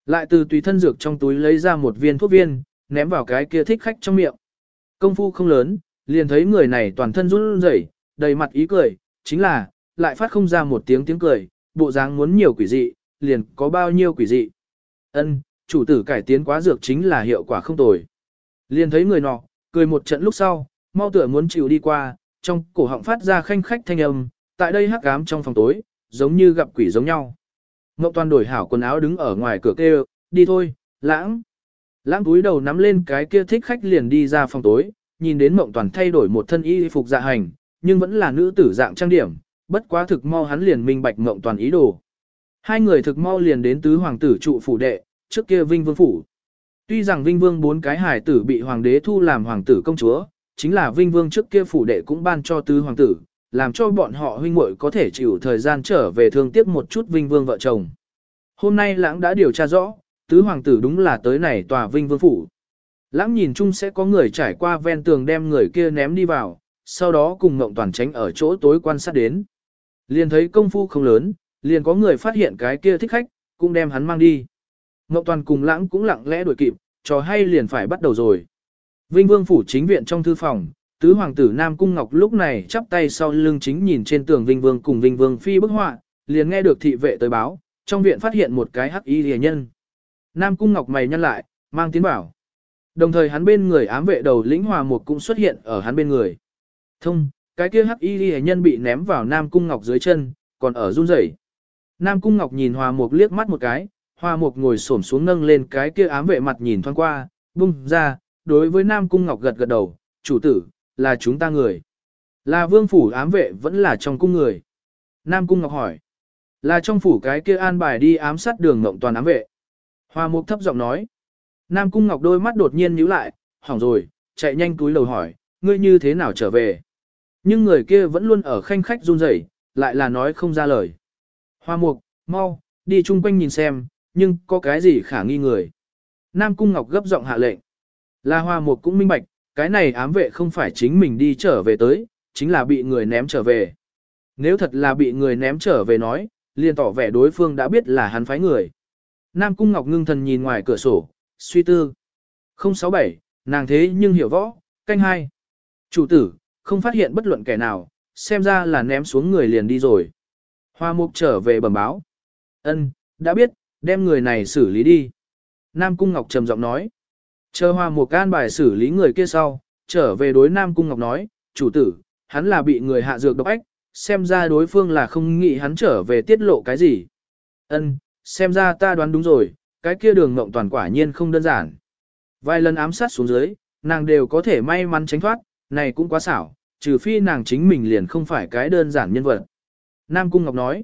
Lại từ tùy thân dược trong túi lấy ra một viên thuốc viên, ném vào cái kia thích khách trong miệng. Công phu không lớn, liền thấy người này toàn thân run rẩy, đầy mặt ý cười, chính là, lại phát không ra một tiếng tiếng cười, bộ dáng muốn nhiều quỷ dị, liền có bao nhiêu quỷ dị. Ân, chủ tử cải tiến quá dược chính là hiệu quả không tồi. Liền thấy người nọ, cười một trận lúc sau, mau tựa muốn chịu đi qua, trong cổ họng phát ra khanh khách thanh âm, tại đây hắc ám trong phòng tối, giống như gặp quỷ giống nhau. Ngọc Toàn đổi hảo quần áo đứng ở ngoài cửa kêu, đi thôi, lãng. Lãng túi đầu nắm lên cái kia thích khách liền đi ra phòng tối, nhìn đến Mộng Toàn thay đổi một thân y phục dạ hành, nhưng vẫn là nữ tử dạng trang điểm, bất quá thực mau hắn liền minh bạch Mộng Toàn ý đồ. Hai người thực mau liền đến tứ hoàng tử trụ phủ đệ, trước kia Vinh Vương phủ. Tuy rằng Vinh Vương bốn cái hài tử bị hoàng đế thu làm hoàng tử công chúa, chính là Vinh Vương trước kia phủ đệ cũng ban cho tứ hoàng tử, làm cho bọn họ huynh muội có thể chịu thời gian trở về thương tiếc một chút Vinh Vương vợ chồng. Hôm nay lãng đã điều tra rõ, tứ hoàng tử đúng là tới này tòa Vinh Vương phủ. Lãng nhìn chung sẽ có người trải qua ven tường đem người kia ném đi vào, sau đó cùng Ngộng Toàn tránh ở chỗ tối quan sát đến. Liền thấy công phu không lớn, liền có người phát hiện cái kia thích khách, cũng đem hắn mang đi. Ngọc Toàn cùng lãng cũng lặng lẽ đuổi kịp, trò hay liền phải bắt đầu rồi. Vinh Vương phủ chính viện trong thư phòng, tứ hoàng tử Nam Cung Ngọc lúc này chắp tay sau lưng chính nhìn trên tường Vinh Vương cùng Vinh Vương phi bức họa, liền nghe được thị vệ tới báo, trong viện phát hiện một cái hắc y rìa nhân. Nam Cung Ngọc mày nhăn lại, mang tiến bảo. Đồng thời hắn bên người ám vệ đầu lĩnh hòa một cũng xuất hiện ở hắn bên người. Thông, cái kia hắc y rìa nhân bị ném vào Nam Cung Ngọc dưới chân, còn ở run rẩy. Nam Cung Ngọc nhìn Hòa Mục liếc mắt một cái, Hòa Mục ngồi xổm xuống nâng lên cái kia ám vệ mặt nhìn thoáng qua, bung ra, đối với Nam Cung Ngọc gật gật đầu, chủ tử, là chúng ta người. Là vương phủ ám vệ vẫn là trong cung người. Nam Cung Ngọc hỏi, là trong phủ cái kia an bài đi ám sát đường ngộng toàn ám vệ. Hoa mục thấp giọng nói. Nam Cung Ngọc đôi mắt đột nhiên nhíu lại, hỏng rồi, chạy nhanh túi lầu hỏi, ngươi như thế nào trở về? Nhưng người kia vẫn luôn ở khanh khách run rẩy, lại là nói không ra lời. Hoa mục, mau, đi chung quanh nhìn xem, nhưng có cái gì khả nghi người. Nam Cung Ngọc gấp giọng hạ lệnh. Là hoa mục cũng minh bạch, cái này ám vệ không phải chính mình đi trở về tới, chính là bị người ném trở về. Nếu thật là bị người ném trở về nói, liền tỏ vẻ đối phương đã biết là hắn phái người. Nam Cung Ngọc ngưng thần nhìn ngoài cửa sổ, suy tư. 067, nàng thế nhưng hiểu võ, canh hai. Chủ tử, không phát hiện bất luận kẻ nào, xem ra là ném xuống người liền đi rồi. Hoa mục trở về bẩm báo. Ân, đã biết, đem người này xử lý đi. Nam Cung Ngọc trầm giọng nói. Chờ hoa một can bài xử lý người kia sau, trở về đối Nam Cung Ngọc nói, chủ tử, hắn là bị người hạ dược độc ách, xem ra đối phương là không nghĩ hắn trở về tiết lộ cái gì. Ân, xem ra ta đoán đúng rồi, cái kia đường mộng toàn quả nhiên không đơn giản. Vài lần ám sát xuống dưới, nàng đều có thể may mắn tránh thoát, này cũng quá xảo, trừ phi nàng chính mình liền không phải cái đơn giản nhân vật. Nam Cung Ngọc nói,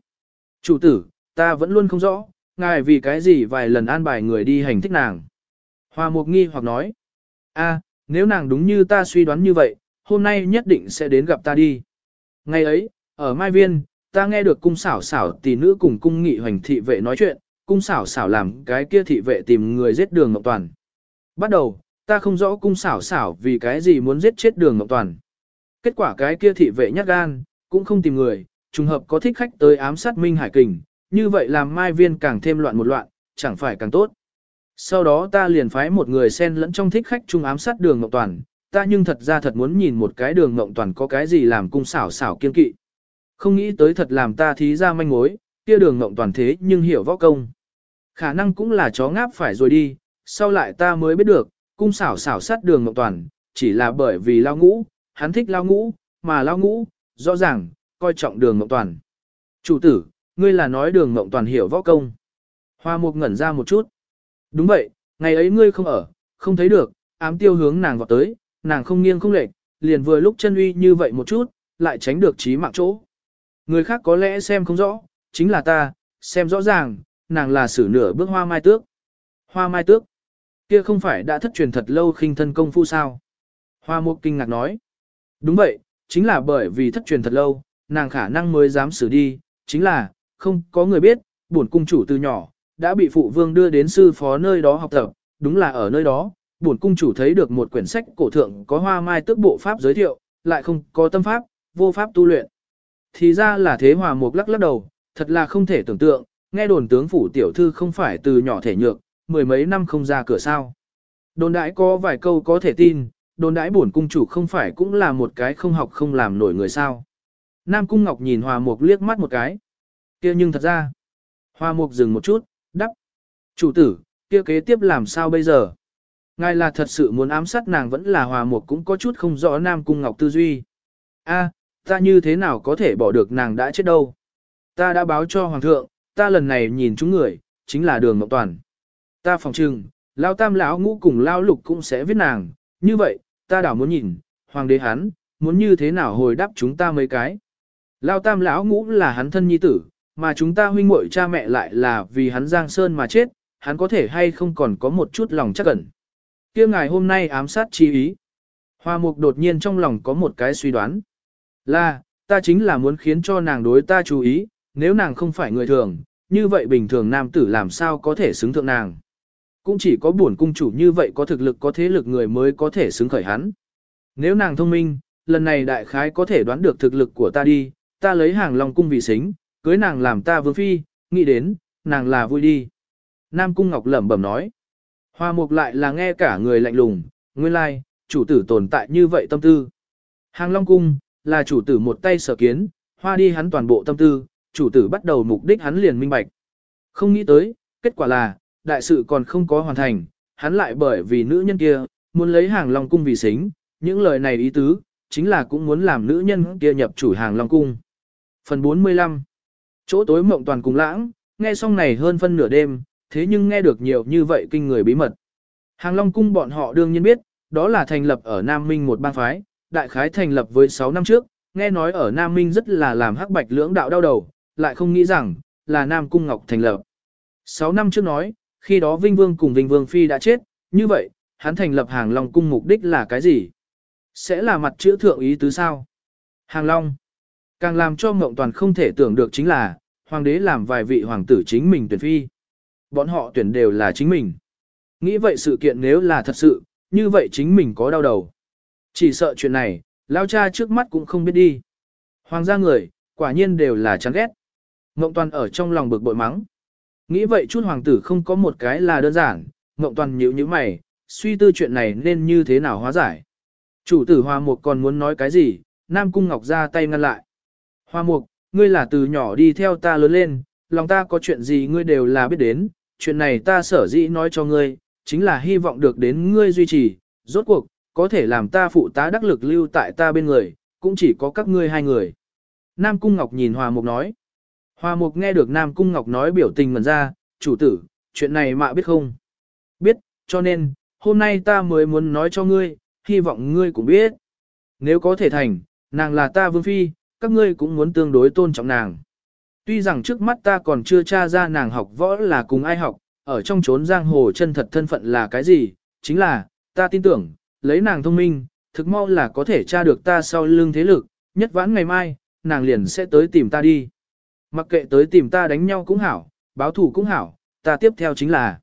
chủ tử, ta vẫn luôn không rõ, ngài vì cái gì vài lần an bài người đi hành thích nàng. Hoa Mục nghi hoặc nói, a, nếu nàng đúng như ta suy đoán như vậy, hôm nay nhất định sẽ đến gặp ta đi. Ngày ấy, ở Mai Viên, ta nghe được cung xảo xảo tỷ nữ cùng cung nghị hoành thị vệ nói chuyện, cung xảo xảo làm cái kia thị vệ tìm người giết đường Ngọc Toàn. Bắt đầu, ta không rõ cung xảo xảo vì cái gì muốn giết chết đường Ngọc Toàn. Kết quả cái kia thị vệ nhát gan, cũng không tìm người, trùng hợp có thích khách tới ám sát Minh Hải Kình, như vậy làm Mai Viên càng thêm loạn một loạn, chẳng phải càng tốt. Sau đó ta liền phái một người xen lẫn trong thích khách trung ám sát đường Ngọc Toàn, ta nhưng thật ra thật muốn nhìn một cái đường Ngọc Toàn có cái gì làm cung xảo xảo kiên kỵ. Không nghĩ tới thật làm ta thí ra manh mối, kia đường Ngọc Toàn thế nhưng hiểu võ công. Khả năng cũng là chó ngáp phải rồi đi, sau lại ta mới biết được, cung xảo xảo sát đường Ngọc Toàn, chỉ là bởi vì lao ngũ, hắn thích lao ngũ, mà lao ngũ, rõ ràng, coi trọng đường Ngọc Toàn. Chủ tử, ngươi là nói đường Ngọc Toàn hiểu võ công. Hoa mục ngẩn ra một chút. Đúng vậy, ngày ấy ngươi không ở, không thấy được, ám tiêu hướng nàng vào tới, nàng không nghiêng không lệch, liền vừa lúc chân uy như vậy một chút, lại tránh được trí mạng chỗ. Người khác có lẽ xem không rõ, chính là ta, xem rõ ràng, nàng là sử nửa bước hoa mai tước. Hoa mai tước, kia không phải đã thất truyền thật lâu khinh thân công phu sao? Hoa mục kinh ngạc nói. Đúng vậy, chính là bởi vì thất truyền thật lâu, nàng khả năng mới dám xử đi, chính là, không có người biết, bổn cung chủ từ nhỏ, đã bị phụ vương đưa đến sư phó nơi đó học tập, đúng là ở nơi đó, bổn cung chủ thấy được một quyển sách cổ thượng có hoa mai tước bộ pháp giới thiệu, lại không có tâm pháp, vô pháp tu luyện. Thì ra là thế hòa mục lắc lắc đầu, thật là không thể tưởng tượng, nghe đồn tướng phủ tiểu thư không phải từ nhỏ thể nhược, mười mấy năm không ra cửa sao. Đồn đãi có vài câu có thể tin, đồn đãi bổn cung chủ không phải cũng là một cái không học không làm nổi người sao. Nam Cung Ngọc nhìn Hòa Mục liếc mắt một cái. kia nhưng thật ra. Hòa Mục dừng một chút, đắp. Chủ tử, kia kế tiếp làm sao bây giờ? Ngài là thật sự muốn ám sát nàng vẫn là Hòa một cũng có chút không rõ Nam Cung Ngọc tư duy. A, ta như thế nào có thể bỏ được nàng đã chết đâu? Ta đã báo cho Hoàng thượng, ta lần này nhìn chúng người, chính là đường Ngọc Toàn. Ta phòng trừng, Lao Tam lão ngũ cùng Lao Lục cũng sẽ viết nàng, như vậy, ta đảo muốn nhìn, Hoàng đế hắn, muốn như thế nào hồi đáp chúng ta mấy cái. Lao Tam lão ngũ là hắn thân nhi tử, mà chúng ta huynh muội cha mẹ lại là vì hắn Giang Sơn mà chết, hắn có thể hay không còn có một chút lòng chắc ẩn. kia ngài hôm nay ám sát chi ý. Hoa mục đột nhiên trong lòng có một cái suy đoán. Là, ta chính là muốn khiến cho nàng đối ta chú ý, nếu nàng không phải người thường, như vậy bình thường nam tử làm sao có thể xứng thượng nàng. Cũng chỉ có buồn cung chủ như vậy có thực lực có thế lực người mới có thể xứng khởi hắn. Nếu nàng thông minh, lần này đại khái có thể đoán được thực lực của ta đi, ta lấy hàng long cung vì xính, cưới nàng làm ta vương phi, nghĩ đến, nàng là vui đi. Nam cung ngọc lẩm bẩm nói. Hoa mục lại là nghe cả người lạnh lùng, nguyên lai, chủ tử tồn tại như vậy tâm tư. Hàng long cung, là chủ tử một tay sở kiến, hoa đi hắn toàn bộ tâm tư, chủ tử bắt đầu mục đích hắn liền minh bạch. Không nghĩ tới, kết quả là, đại sự còn không có hoàn thành, hắn lại bởi vì nữ nhân kia, muốn lấy hàng Long Cung vì xính, những lời này ý tứ, chính là cũng muốn làm nữ nhân kia nhập chủ hàng Long Cung. Phần 45 Chỗ tối mộng toàn cùng lãng, nghe xong này hơn phân nửa đêm, thế nhưng nghe được nhiều như vậy kinh người bí mật. Hàng Long Cung bọn họ đương nhiên biết, đó là thành lập ở Nam Minh một bang phái, đại khái thành lập với 6 năm trước, nghe nói ở Nam Minh rất là làm hắc bạch lưỡng đạo đau đầu, lại không nghĩ rằng, là Nam Cung Ngọc thành lập. 6 năm trước nói, Khi đó Vinh Vương cùng Vinh Vương Phi đã chết, như vậy, hắn thành lập hàng Long cung mục đích là cái gì? Sẽ là mặt chữ thượng ý tứ sao? Hàng Long. Càng làm cho Mộng Toàn không thể tưởng được chính là, hoàng đế làm vài vị hoàng tử chính mình tuyển phi. Bọn họ tuyển đều là chính mình. Nghĩ vậy sự kiện nếu là thật sự, như vậy chính mình có đau đầu. Chỉ sợ chuyện này, lao cha trước mắt cũng không biết đi. Hoàng gia người, quả nhiên đều là chán ghét. Ngộng toàn ở trong lòng bực bội mắng. Nghĩ vậy chút hoàng tử không có một cái là đơn giản, Ngộng toàn nhíu nhíu mày, suy tư chuyện này nên như thế nào hóa giải. Chủ tử Hoa Mục còn muốn nói cái gì, Nam Cung Ngọc ra tay ngăn lại. Hoa Mục, ngươi là từ nhỏ đi theo ta lớn lên, lòng ta có chuyện gì ngươi đều là biết đến, chuyện này ta sở dĩ nói cho ngươi, chính là hy vọng được đến ngươi duy trì, rốt cuộc, có thể làm ta phụ tá đắc lực lưu tại ta bên người, cũng chỉ có các ngươi hai người. Nam Cung Ngọc nhìn Hoa Mục nói. Hoa Mục nghe được Nam Cung Ngọc nói biểu tình mần ra, chủ tử, chuyện này mạ biết không? Biết, cho nên, hôm nay ta mới muốn nói cho ngươi, hy vọng ngươi cũng biết. Nếu có thể thành, nàng là ta vương phi, các ngươi cũng muốn tương đối tôn trọng nàng. Tuy rằng trước mắt ta còn chưa tra ra nàng học võ là cùng ai học, ở trong chốn giang hồ chân thật thân phận là cái gì, chính là, ta tin tưởng, lấy nàng thông minh, thực mau là có thể tra được ta sau lưng thế lực, nhất vãn ngày mai, nàng liền sẽ tới tìm ta đi. Mặc kệ tới tìm ta đánh nhau cũng hảo, báo thủ cũng hảo, ta tiếp theo chính là.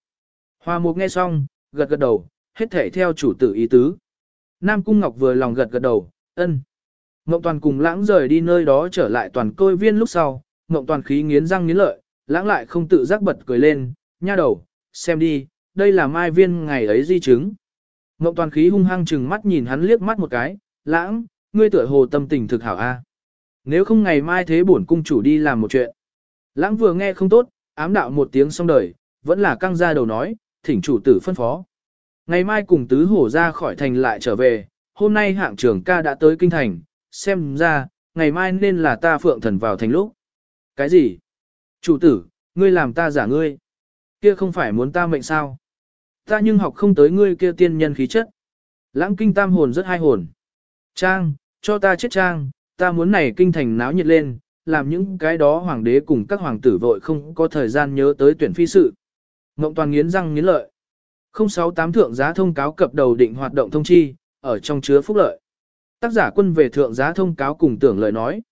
Hoa mục nghe xong, gật gật đầu, hết thể theo chủ tử ý tứ. Nam Cung Ngọc vừa lòng gật gật đầu, ân. Ngộng Toàn cùng lãng rời đi nơi đó trở lại toàn côi viên lúc sau, Ngộng Toàn khí nghiến răng nghiến lợi, lãng lại không tự giác bật cười lên, nha đầu, xem đi, đây là mai viên ngày ấy di chứng. Ngộng Toàn khí hung hăng chừng mắt nhìn hắn liếc mắt một cái, lãng, ngươi tựa hồ tâm tình thực hảo a. Nếu không ngày mai thế bổn cung chủ đi làm một chuyện. Lãng vừa nghe không tốt, ám đạo một tiếng xong đời, vẫn là căng ra đầu nói, thỉnh chủ tử phân phó. Ngày mai cùng tứ hổ ra khỏi thành lại trở về, hôm nay hạng trưởng ca đã tới kinh thành, xem ra, ngày mai nên là ta phượng thần vào thành lúc. Cái gì? Chủ tử, ngươi làm ta giả ngươi. Kia không phải muốn ta mệnh sao? Ta nhưng học không tới ngươi kia tiên nhân khí chất. Lãng kinh tam hồn rất hai hồn. Trang, cho ta chết trang, ta muốn này kinh thành náo nhiệt lên, làm những cái đó hoàng đế cùng các hoàng tử vội không có thời gian nhớ tới tuyển phi sự. Ngộng toàn nghiến răng nghiến lợi. 068 thượng giá thông cáo cập đầu định hoạt động thông chi, ở trong chứa phúc lợi. Tác giả quân về thượng giá thông cáo cùng tưởng lời nói.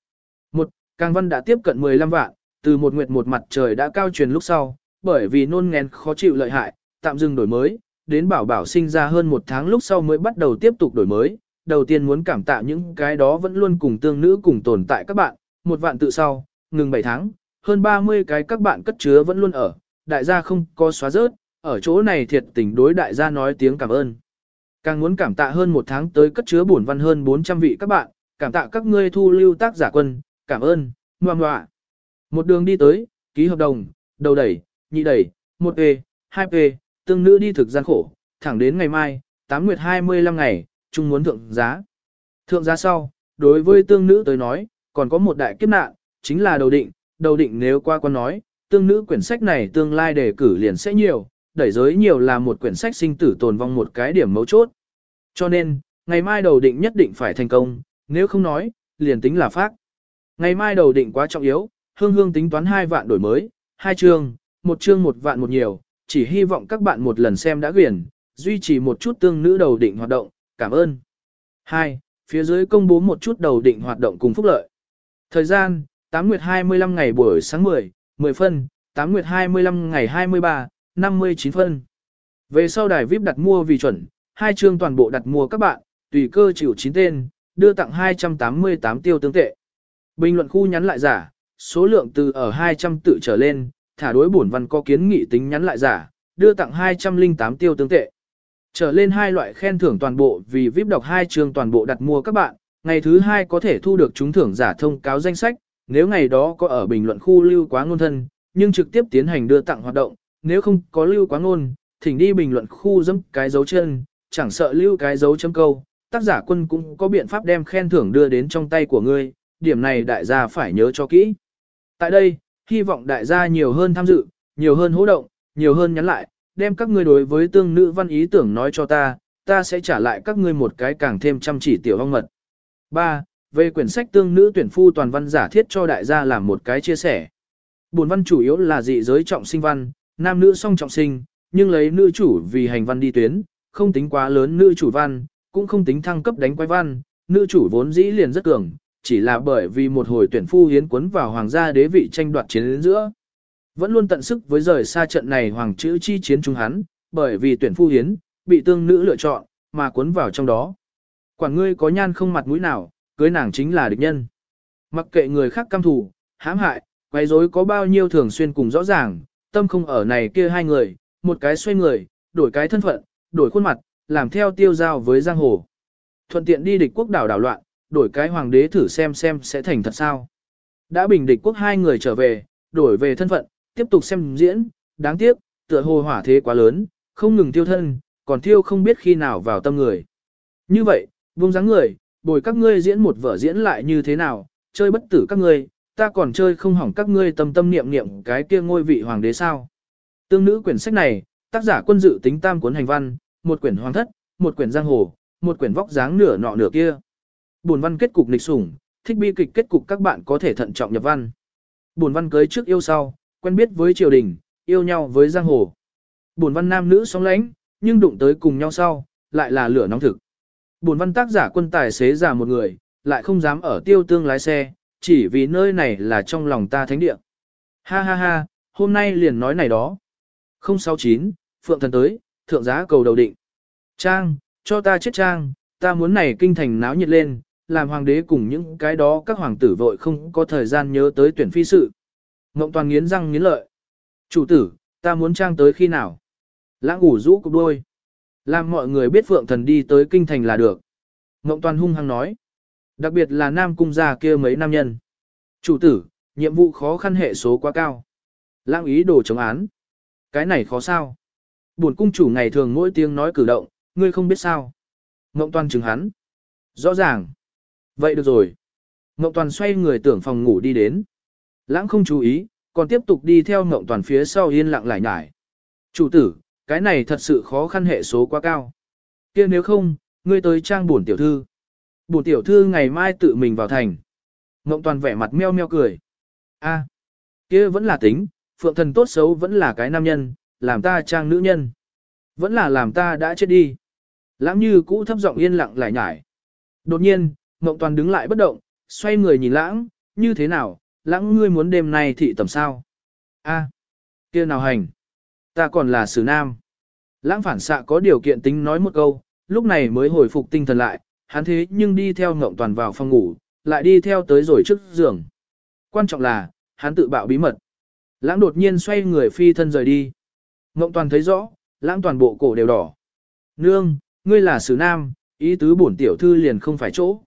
Một, Càng Văn đã tiếp cận 15 vạn, từ một nguyệt một mặt trời đã cao truyền lúc sau, bởi vì nôn ngén khó chịu lợi hại, tạm dừng đổi mới, đến bảo bảo sinh ra hơn một tháng lúc sau mới bắt đầu tiếp tục đổi mới. Đầu tiên muốn cảm tạ những cái đó vẫn luôn cùng tương nữ cùng tồn tại các bạn, một vạn tự sau, ngừng 7 tháng, hơn 30 cái các bạn cất chứa vẫn luôn ở, đại gia không có xóa rớt, ở chỗ này thiệt tình đối đại gia nói tiếng cảm ơn. Càng muốn cảm tạ hơn một tháng tới cất chứa bổn văn hơn 400 vị các bạn, cảm tạ các ngươi thu lưu tác giả quân, cảm ơn, ngoan ngoạ. Một đường đi tới, ký hợp đồng, đầu đẩy, nhị đẩy, 1P, 2P, e, e, tương nữ đi thực gian khổ, thẳng đến ngày mai, 8 nguyệt 25 ngày, chung muốn thượng giá. Thượng giá sau, đối với tương nữ tới nói, còn có một đại kiếp nạn, chính là đầu định, đầu định nếu qua quan nói, tương nữ quyển sách này tương lai đề cử liền sẽ nhiều, đẩy giới nhiều là một quyển sách sinh tử tồn vong một cái điểm mấu chốt. Cho nên, ngày mai đầu định nhất định phải thành công, nếu không nói, liền tính là phát. Ngày mai đầu định quá trọng yếu, hương hương tính toán hai vạn đổi mới, hai chương, một chương một vạn một nhiều, chỉ hy vọng các bạn một lần xem đã quyển, duy trì một chút tương nữ đầu định hoạt động, cảm ơn. 2. Phía dưới công bố một chút đầu định hoạt động cùng phúc lợi. Thời gian, 8 nguyệt 25 ngày buổi sáng 10, 10 phân, 8 nguyệt 25 ngày 23, 59 phân. Về sau đài VIP đặt mua vì chuẩn, hai chương toàn bộ đặt mua các bạn, tùy cơ chịu 9 tên, đưa tặng 288 tiêu tương tệ. Bình luận khu nhắn lại giả, số lượng từ ở 200 tự trở lên, thả đối bổn văn có kiến nghị tính nhắn lại giả, đưa tặng 208 tiêu tương tệ. Trở lên hai loại khen thưởng toàn bộ vì VIP đọc hai chương toàn bộ đặt mua các bạn, ngày thứ hai có thể thu được trúng thưởng giả thông cáo danh sách, nếu ngày đó có ở bình luận khu lưu quá ngôn thân, nhưng trực tiếp tiến hành đưa tặng hoạt động, nếu không có lưu quá ngôn, thỉnh đi bình luận khu dẫm cái dấu chân, chẳng sợ lưu cái dấu chấm câu, tác giả quân cũng có biện pháp đem khen thưởng đưa đến trong tay của ngươi, điểm này đại gia phải nhớ cho kỹ. Tại đây, hy vọng đại gia nhiều hơn tham dự, nhiều hơn hỗ động, nhiều hơn nhắn lại, đem các ngươi đối với tương nữ văn ý tưởng nói cho ta, ta sẽ trả lại các ngươi một cái càng thêm chăm chỉ tiểu hong mật. 3. Về quyển sách tương nữ tuyển phu toàn văn giả thiết cho đại gia làm một cái chia sẻ. Buồn văn chủ yếu là dị giới trọng sinh văn, nam nữ song trọng sinh, nhưng lấy nữ chủ vì hành văn đi tuyến, không tính quá lớn nữ chủ văn, cũng không tính thăng cấp đánh quái văn, nữ chủ vốn dĩ liền rất cường, chỉ là bởi vì một hồi tuyển phu hiến quấn vào hoàng gia đế vị tranh đoạt chiến đến giữa. Vẫn luôn tận sức với rời xa trận này hoàng chữ chi chiến chúng hắn, bởi vì tuyển phu hiến, bị tương nữ lựa chọn, mà cuốn vào trong đó. Quản ngươi có nhan không mặt mũi nào, cưới nàng chính là địch nhân. Mặc kệ người khác căm thù, hãm hại, quấy rối có bao nhiêu thường xuyên cùng rõ ràng, tâm không ở này kia hai người, một cái xoay người, đổi cái thân phận, đổi khuôn mặt, làm theo tiêu giao với giang hồ. Thuận tiện đi địch quốc đảo đảo loạn, đổi cái hoàng đế thử xem xem sẽ thành thật sao. Đã bình địch quốc hai người trở về, đổi về thân phận, tiếp tục xem diễn, đáng tiếc, tựa hồ hỏa thế quá lớn, không ngừng tiêu thân, còn tiêu không biết khi nào vào tâm người. Như vậy, buông dáng người, bồi các ngươi diễn một vở diễn lại như thế nào, chơi bất tử các ngươi, ta còn chơi không hỏng các ngươi tâm tâm niệm niệm cái kia ngôi vị hoàng đế sao. Tương nữ quyển sách này, tác giả quân dự tính tam cuốn hành văn, một quyển hoàng thất, một quyển giang hồ, một quyển vóc dáng nửa nọ nửa kia. Buồn văn kết cục lịch sủng, thích bi kịch kết cục các bạn có thể thận trọng nhập văn. Buồn văn cưới trước yêu sau, quen biết với triều đình, yêu nhau với giang hồ. Buồn văn nam nữ sóng lánh, nhưng đụng tới cùng nhau sau, lại là lửa nóng thực. Buồn văn tác giả quân tài xế giả một người, lại không dám ở tiêu tương lái xe, chỉ vì nơi này là trong lòng ta thánh địa. Ha ha ha, hôm nay liền nói này đó. 069, Phượng Thần tới, thượng giá cầu đầu định. Trang, cho ta chết trang, ta muốn này kinh thành náo nhiệt lên, làm hoàng đế cùng những cái đó các hoàng tử vội không có thời gian nhớ tới tuyển phi sự. Ngộng toàn nghiến răng nghiến lợi. Chủ tử, ta muốn trang tới khi nào? Lãng ngủ rũ cục đôi. Làm mọi người biết Phượng Thần đi tới kinh thành là được. Ngộng toàn hung hăng nói. Đặc biệt là nam cung gia kia mấy nam nhân. Chủ tử, nhiệm vụ khó khăn hệ số quá cao. Lãng ý đồ chống án. Cái này khó sao? Buồn cung chủ ngày thường mỗi tiếng nói cử động, ngươi không biết sao. Ngộng toàn chừng hắn. Rõ ràng. Vậy được rồi. Ngộng toàn xoay người tưởng phòng ngủ đi đến. Lãng không chú ý, còn tiếp tục đi theo Ngộng toàn phía sau yên lặng lại nhải. Chủ tử, cái này thật sự khó khăn hệ số quá cao. kia nếu không, ngươi tới trang buồn tiểu thư. Bổn tiểu thư ngày mai tự mình vào thành. Ngộng toàn vẻ mặt meo meo cười. a kia vẫn là tính, phượng thần tốt xấu vẫn là cái nam nhân, làm ta trang nữ nhân. Vẫn là làm ta đã chết đi. Lãng như cũ thấp giọng yên lặng lại nhải. Đột nhiên, Ngộng toàn đứng lại bất động, xoay người nhìn lãng, như thế nào, lãng ngươi muốn đêm nay thị tầm sao? a kia nào hành? Ta còn là sử nam. Lãng phản xạ có điều kiện tính nói một câu, lúc này mới hồi phục tinh thần lại, hắn thế nhưng đi theo ngộng toàn vào phòng ngủ, lại đi theo tới rồi trước giường. Quan trọng là, hắn tự bạo bí mật. Lãng đột nhiên xoay người phi thân rời đi. Ngộng toàn thấy rõ, lãng toàn bộ cổ đều đỏ. Nương, ngươi là sử nam, ý tứ bổn tiểu thư liền không phải chỗ.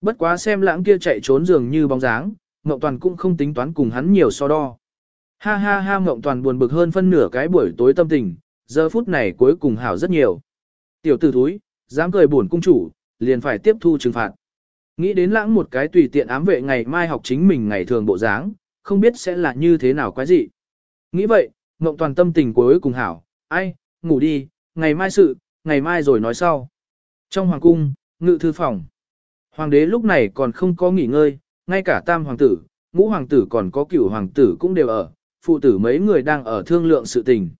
Bất quá xem lãng kia chạy trốn giường như bóng dáng, Ngộng toàn cũng không tính toán cùng hắn nhiều so đo. Ha ha ha Ngộng toàn buồn bực hơn phân nửa cái buổi tối tâm tình, giờ phút này cuối cùng hảo rất nhiều. Tiểu tử thúi, dám cười buồn cung chủ, liền phải tiếp thu trừng phạt. Nghĩ đến lãng một cái tùy tiện ám vệ ngày mai học chính mình ngày thường bộ dáng, không biết sẽ là như thế nào quái gì. Nghĩ vậy, Ngộng toàn tâm tình cuối cùng hảo, ai, ngủ đi, ngày mai sự, ngày mai rồi nói sau. Trong hoàng cung, ngự thư phòng. Hoàng đế lúc này còn không có nghỉ ngơi, ngay cả tam hoàng tử, ngũ hoàng tử còn có cửu hoàng tử cũng đều ở, phụ tử mấy người đang ở thương lượng sự tình.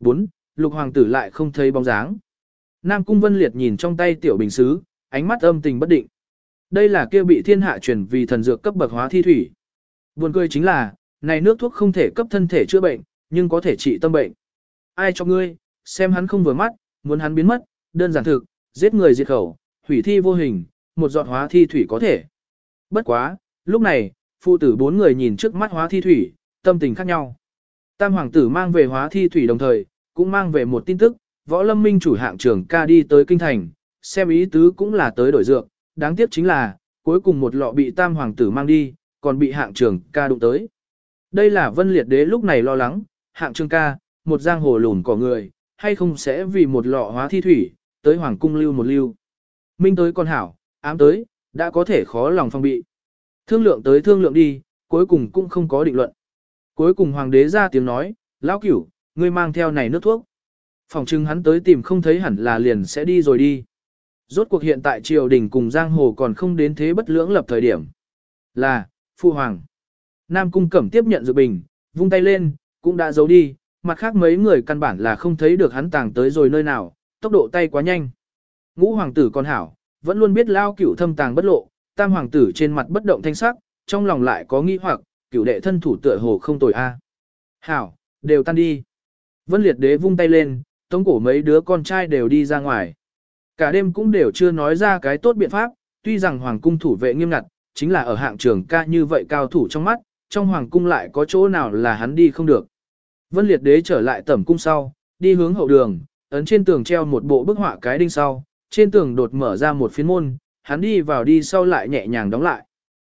4. Lục hoàng tử lại không thấy bóng dáng. Nam cung vân liệt nhìn trong tay tiểu bình xứ, ánh mắt âm tình bất định. Đây là kia bị thiên hạ truyền vì thần dược cấp bậc hóa thi thủy. Buồn cười chính là, này nước thuốc không thể cấp thân thể chữa bệnh, nhưng có thể trị tâm bệnh. Ai cho ngươi, xem hắn không vừa mắt, muốn hắn biến mất, đơn giản thực, giết người diệt khẩu, hủy thi vô hình, một giọt hóa thi thủy có thể. Bất quá, lúc này, phụ tử bốn người nhìn trước mắt hóa thi thủy, tâm tình khác nhau. Tam hoàng tử mang về hóa thi thủy đồng thời, cũng mang về một tin tức, võ lâm minh chủ hạng trưởng ca đi tới kinh thành, xem ý tứ cũng là tới đổi dược, đáng tiếc chính là, cuối cùng một lọ bị tam hoàng tử mang đi, còn bị hạng trưởng ca đụng tới. Đây là vân liệt đế lúc này lo lắng, hạng trưởng ca, một giang hồ lùn cỏ người, hay không sẽ vì một lọ hóa thi thủy, tới hoàng cung lưu một lưu. Minh tới con hảo, ám tới, đã có thể khó lòng phong bị. Thương lượng tới thương lượng đi, cuối cùng cũng không có định luận. Cuối cùng hoàng đế ra tiếng nói, lão cửu, ngươi mang theo này nước thuốc. Phòng trưng hắn tới tìm không thấy hẳn là liền sẽ đi rồi đi. Rốt cuộc hiện tại triều đình cùng giang hồ còn không đến thế bất lưỡng lập thời điểm. Là, phu hoàng. Nam cung cẩm tiếp nhận dự bình, vung tay lên, cũng đã giấu đi, mặt khác mấy người căn bản là không thấy được hắn tàng tới rồi nơi nào, tốc độ tay quá nhanh. Ngũ hoàng tử con hảo, vẫn luôn biết lao cửu thâm tàng bất lộ, tam hoàng tử trên mặt bất động thanh sắc, trong lòng lại có nghi hoặc, cửu đệ thân thủ tựa hồ không tồi a. Hảo, đều tan đi. Vân liệt đế vung tay lên, tống cổ mấy đứa con trai đều đi ra ngoài. Cả đêm cũng đều chưa nói ra cái tốt biện pháp, tuy rằng hoàng cung thủ vệ nghiêm ngặt, chính là ở hạng trường ca như vậy cao thủ trong mắt, trong hoàng cung lại có chỗ nào là hắn đi không được. Vân liệt đế trở lại tẩm cung sau, đi hướng hậu đường, ấn trên tường treo một bộ bức họa cái đinh sau, trên tường đột mở ra một phiến môn, hắn đi vào đi sau lại nhẹ nhàng đóng lại.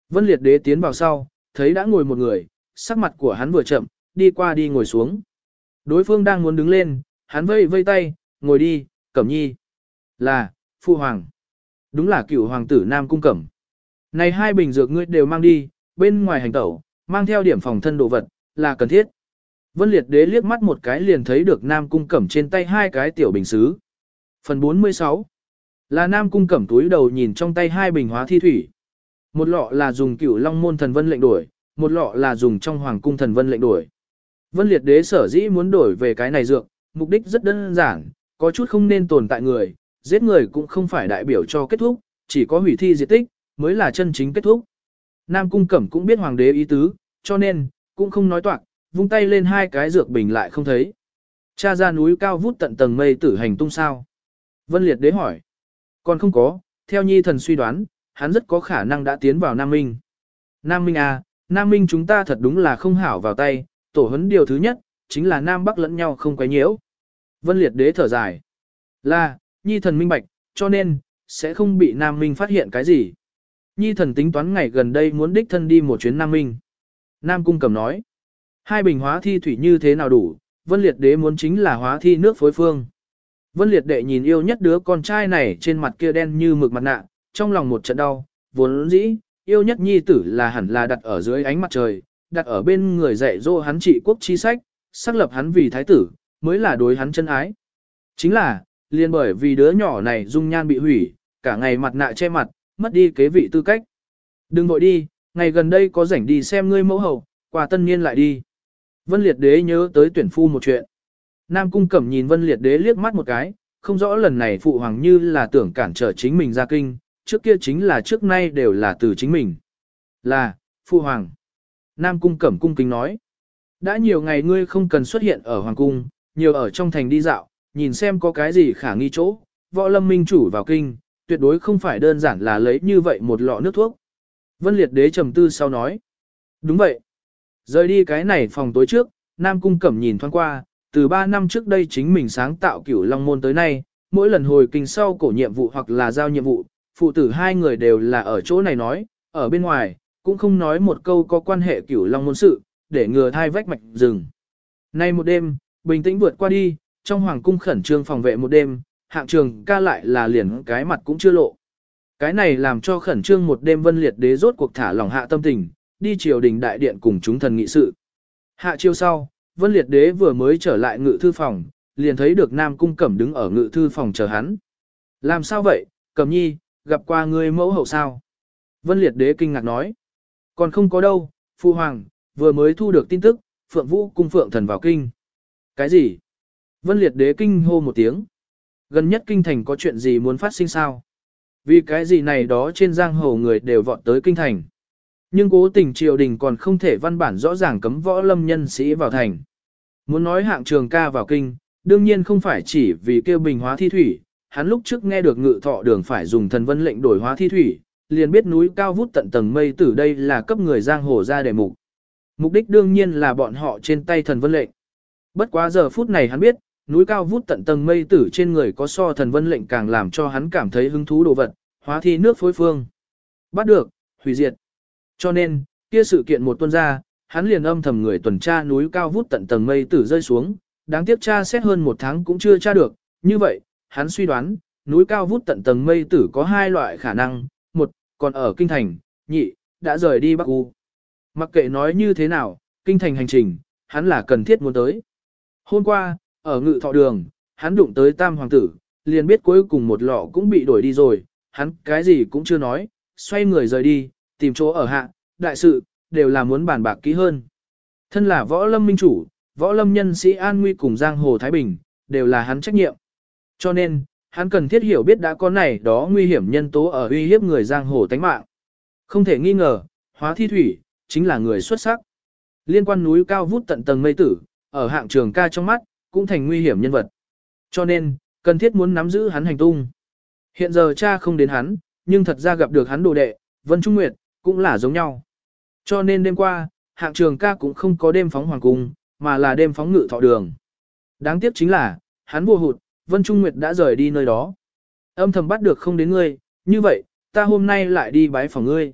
Vân liệt đế tiến vào sau, thấy đã ngồi một người, sắc mặt của hắn vừa chậm, đi qua đi ngồi xuống. Đối phương đang muốn đứng lên, hắn vây vây tay, ngồi đi, cẩm nhi. Là, phu hoàng. Đúng là cựu hoàng tử Nam Cung Cẩm. Này hai bình dược ngươi đều mang đi, bên ngoài hành tẩu, mang theo điểm phòng thân đồ vật, là cần thiết. Vân Liệt Đế liếc mắt một cái liền thấy được Nam Cung Cẩm trên tay hai cái tiểu bình xứ. Phần 46 Là Nam Cung Cẩm túi đầu nhìn trong tay hai bình hóa thi thủy. Một lọ là dùng cựu long môn thần vân lệnh đổi, một lọ là dùng trong hoàng cung thần vân lệnh đổi. Vân Liệt Đế sở dĩ muốn đổi về cái này dược, mục đích rất đơn giản, có chút không nên tồn tại người, giết người cũng không phải đại biểu cho kết thúc, chỉ có hủy thi diệt tích, mới là chân chính kết thúc. Nam Cung Cẩm cũng biết hoàng đế ý tứ, cho nên, cũng không nói toạc, vung tay lên hai cái dược bình lại không thấy. Cha ra núi cao vút tận tầng mây tử hành tung sao? Vân Liệt đế hỏi. Còn không có, theo nhi thần suy đoán, hắn rất có khả năng đã tiến vào Nam Minh. Nam Minh à, Nam Minh chúng ta thật đúng là không hảo vào tay, tổ hấn điều thứ nhất, chính là Nam Bắc lẫn nhau không quấy nhiễu. Vân Liệt đế thở dài. Là, nhi thần minh bạch, cho nên, sẽ không bị Nam Minh phát hiện cái gì. Nhi thần tính toán ngày gần đây muốn đích thân đi một chuyến Nam Minh. Nam Cung cầm nói. Hai bình hóa thi thủy như thế nào đủ, Vân Liệt Đế muốn chính là hóa thi nước phối phương. Vân Liệt Đệ nhìn yêu nhất đứa con trai này trên mặt kia đen như mực mặt nạ, trong lòng một trận đau, vốn dĩ, yêu nhất nhi tử là hẳn là đặt ở dưới ánh mặt trời, đặt ở bên người dạy dỗ hắn trị quốc chi sách, xác lập hắn vì thái tử, mới là đối hắn chân ái. Chính là, liền bởi vì đứa nhỏ này dung nhan bị hủy, cả ngày mặt nạ che mặt, mất đi kế vị tư cách. Đừng vội đi, ngày gần đây có rảnh đi xem ngươi mẫu hậu, qua tân niên lại đi. Vân Liệt Đế nhớ tới tuyển phu một chuyện. Nam Cung Cẩm nhìn Vân Liệt Đế liếc mắt một cái, không rõ lần này phụ hoàng như là tưởng cản trở chính mình ra kinh, trước kia chính là trước nay đều là từ chính mình. Là, phụ hoàng. Nam Cung Cẩm cung kính nói. Đã nhiều ngày ngươi không cần xuất hiện ở hoàng cung, nhiều ở trong thành đi dạo, nhìn xem có cái gì khả nghi chỗ, võ lâm minh chủ vào kinh, tuyệt đối không phải đơn giản là lấy như vậy một lọ nước thuốc. Vân Liệt Đế trầm tư sau nói. Đúng vậy. Rời đi cái này phòng tối trước, Nam Cung Cẩm nhìn thoáng qua, từ 3 năm trước đây chính mình sáng tạo cửu Long Môn tới nay, mỗi lần hồi kinh sau cổ nhiệm vụ hoặc là giao nhiệm vụ, phụ tử hai người đều là ở chỗ này nói, ở bên ngoài, cũng không nói một câu có quan hệ cửu Long Môn sự, để ngừa thai vách mạch rừng. Nay một đêm, bình tĩnh vượt qua đi, trong hoàng cung khẩn trương phòng vệ một đêm, hạng trường ca lại là liền cái mặt cũng chưa lộ. Cái này làm cho khẩn trương một đêm vân liệt đế rốt cuộc thả lòng hạ tâm tình, đi triều đình đại điện cùng chúng thần nghị sự. Hạ chiêu sau, Vân Liệt Đế vừa mới trở lại ngự thư phòng, liền thấy được Nam Cung Cẩm đứng ở ngự thư phòng chờ hắn. Làm sao vậy, Cẩm Nhi, gặp qua người mẫu hậu sao? Vân Liệt Đế kinh ngạc nói. Còn không có đâu, Phu Hoàng, vừa mới thu được tin tức, Phượng Vũ cung Phượng thần vào kinh. Cái gì? Vân Liệt Đế kinh hô một tiếng. Gần nhất kinh thành có chuyện gì muốn phát sinh sao? Vì cái gì này đó trên giang hồ người đều vọt tới kinh thành. Nhưng cố tình triều đình còn không thể văn bản rõ ràng cấm võ lâm nhân sĩ vào thành. Muốn nói hạng trường ca vào kinh, đương nhiên không phải chỉ vì kêu bình hóa thi thủy, hắn lúc trước nghe được ngự thọ đường phải dùng thần vân lệnh đổi hóa thi thủy, liền biết núi cao vút tận tầng mây từ đây là cấp người giang hồ ra đề mục. Mục đích đương nhiên là bọn họ trên tay thần vân lệnh. Bất quá giờ phút này hắn biết, núi cao vút tận tầng mây tử trên người có so thần vân lệnh càng làm cho hắn cảm thấy hứng thú đồ vật, hóa thi nước phối phương. Bắt được, hủy diệt. Cho nên, kia sự kiện một tuần ra, hắn liền âm thầm người tuần tra núi cao vút tận tầng mây tử rơi xuống, đáng tiếc tra xét hơn một tháng cũng chưa tra được, như vậy, hắn suy đoán, núi cao vút tận tầng mây tử có hai loại khả năng, một, còn ở kinh thành, nhị, đã rời đi Bắc U. Mặc kệ nói như thế nào, kinh thành hành trình, hắn là cần thiết muốn tới. Hôm qua, ở ngự thọ đường, hắn đụng tới tam hoàng tử, liền biết cuối cùng một lọ cũng bị đổi đi rồi, hắn cái gì cũng chưa nói, xoay người rời đi, tìm chỗ ở hạ, đại sự, đều là muốn bàn bạc kỹ hơn. Thân là võ lâm minh chủ, võ lâm nhân sĩ an nguy cùng giang hồ Thái Bình, đều là hắn trách nhiệm. Cho nên, hắn cần thiết hiểu biết đã có này đó nguy hiểm nhân tố ở uy hiếp người giang hồ tánh mạng. Không thể nghi ngờ, hóa thi thủy, chính là người xuất sắc. Liên quan núi cao vút tận tầng mây tử, ở hạng trường ca trong mắt, cũng thành nguy hiểm nhân vật. Cho nên, cần thiết muốn nắm giữ hắn hành tung. Hiện giờ cha không đến hắn, nhưng thật ra gặp được hắn đồ đệ, Vân Trung Nguyệt, cũng là giống nhau. Cho nên đêm qua, hạng trường ca cũng không có đêm phóng hoàng cung, mà là đêm phóng ngự thọ đường. Đáng tiếc chính là, hắn vua hụt, Vân Trung Nguyệt đã rời đi nơi đó. Âm thầm bắt được không đến ngươi, như vậy, ta hôm nay lại đi bái phòng ngươi.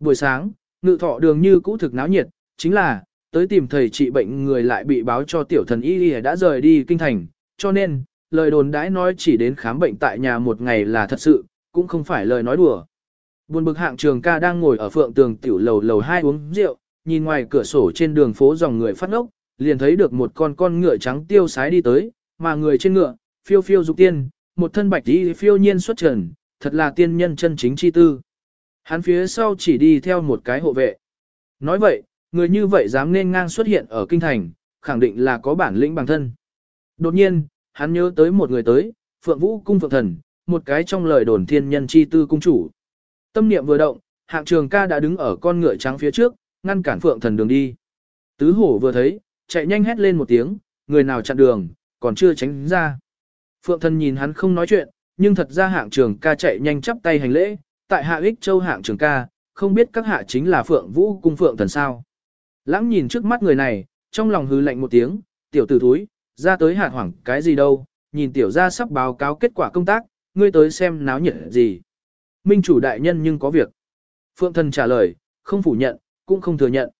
Buổi sáng, ngự thọ đường như cũ thực náo nhiệt, chính là, tới tìm thầy trị bệnh người lại bị báo cho tiểu thần y đã rời đi kinh thành, cho nên, lời đồn đãi nói chỉ đến khám bệnh tại nhà một ngày là thật sự, cũng không phải lời nói đùa. Buồn bực hạng trường ca đang ngồi ở phượng tường tiểu lầu lầu hai uống rượu, nhìn ngoài cửa sổ trên đường phố dòng người phát ngốc, liền thấy được một con con ngựa trắng tiêu sái đi tới, mà người trên ngựa, phiêu phiêu dục tiên, một thân bạch đi phiêu nhiên xuất trần, thật là tiên nhân chân chính chi tư. Hắn phía sau chỉ đi theo một cái hộ vệ. Nói vậy, người như vậy dám nên ngang xuất hiện ở kinh thành, khẳng định là có bản lĩnh bằng thân. Đột nhiên, hắn nhớ tới một người tới, Phượng Vũ cung Phượng Thần, một cái trong lời đồn thiên nhân chi tư cung chủ. Tâm niệm vừa động, hạng trường ca đã đứng ở con ngựa trắng phía trước, ngăn cản Phượng Thần đường đi. Tứ hổ vừa thấy, chạy nhanh hét lên một tiếng, người nào chặn đường, còn chưa tránh ra. Phượng Thần nhìn hắn không nói chuyện, nhưng thật ra hạng trường ca chạy nhanh chắp tay hành lễ, tại hạ ích châu hạng trường ca, không biết các hạ chính là Phượng Vũ cung Phượng Thần sao. Lãng nhìn trước mắt người này, trong lòng hư lạnh một tiếng, tiểu tử thúi, ra tới hạt hoảng cái gì đâu, nhìn tiểu ra sắp báo cáo kết quả công tác, ngươi tới xem náo nhiệt gì. Minh chủ đại nhân nhưng có việc. Phượng thần trả lời, không phủ nhận, cũng không thừa nhận.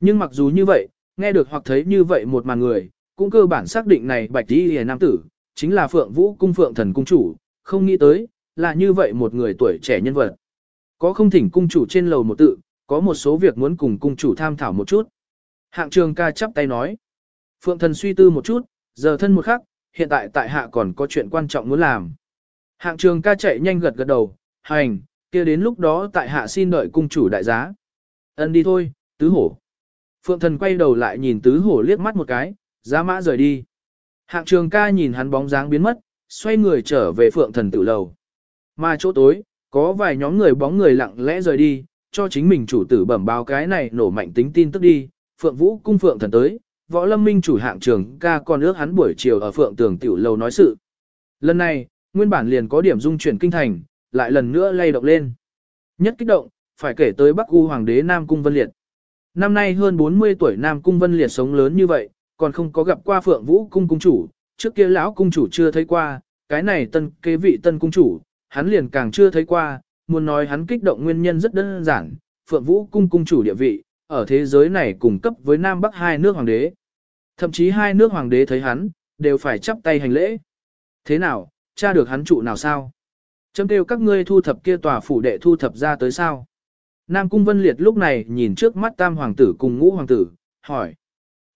Nhưng mặc dù như vậy, nghe được hoặc thấy như vậy một màn người, cũng cơ bản xác định này bạch đi hề nam tử, chính là Phượng Vũ cung Phượng thần cung chủ, không nghĩ tới, là như vậy một người tuổi trẻ nhân vật. Có không thỉnh cung chủ trên lầu một tự, có một số việc muốn cùng cung chủ tham thảo một chút. Hạng trường ca chắp tay nói. Phượng thần suy tư một chút, giờ thân một khắc, hiện tại tại hạ còn có chuyện quan trọng muốn làm. Hạng trường ca chạy nhanh gật gật đầu, hành, kia đến lúc đó tại hạ xin đợi cung chủ đại giá. Ân đi thôi, tứ hổ. Phượng thần quay đầu lại nhìn tứ hổ liếc mắt một cái, giá mã rời đi. Hạng trường ca nhìn hắn bóng dáng biến mất, xoay người trở về phượng thần tự lầu. Mà chỗ tối, có vài nhóm người bóng người lặng lẽ rời đi, cho chính mình chủ tử bẩm báo cái này nổ mạnh tính tin tức đi, phượng vũ cung phượng thần tới, võ lâm minh chủ hạng trường ca còn ước hắn buổi chiều ở phượng tường tiểu lầu nói sự. Lần này, nguyên bản liền có điểm dung chuyển kinh thành, lại lần nữa lay động lên. Nhất kích động, phải kể tới Bắc U Hoàng đế Nam Cung Vân Liệt. Năm nay hơn 40 tuổi Nam Cung Vân Liệt sống lớn như vậy, còn không có gặp qua Phượng Vũ Cung Cung Chủ, trước kia lão Cung Chủ chưa thấy qua, cái này tân kế vị tân Cung Chủ, hắn liền càng chưa thấy qua, muốn nói hắn kích động nguyên nhân rất đơn giản, Phượng Vũ Cung Cung Chủ địa vị, ở thế giới này cùng cấp với Nam Bắc hai nước Hoàng đế. Thậm chí hai nước Hoàng đế thấy hắn, đều phải chắp tay hành lễ. Thế nào, cha được hắn trụ nào sao? Chấm kêu các ngươi thu thập kia tòa phủ đệ thu thập ra tới sao? Nam Cung Vân Liệt lúc này nhìn trước mắt tam hoàng tử cùng ngũ hoàng tử, hỏi.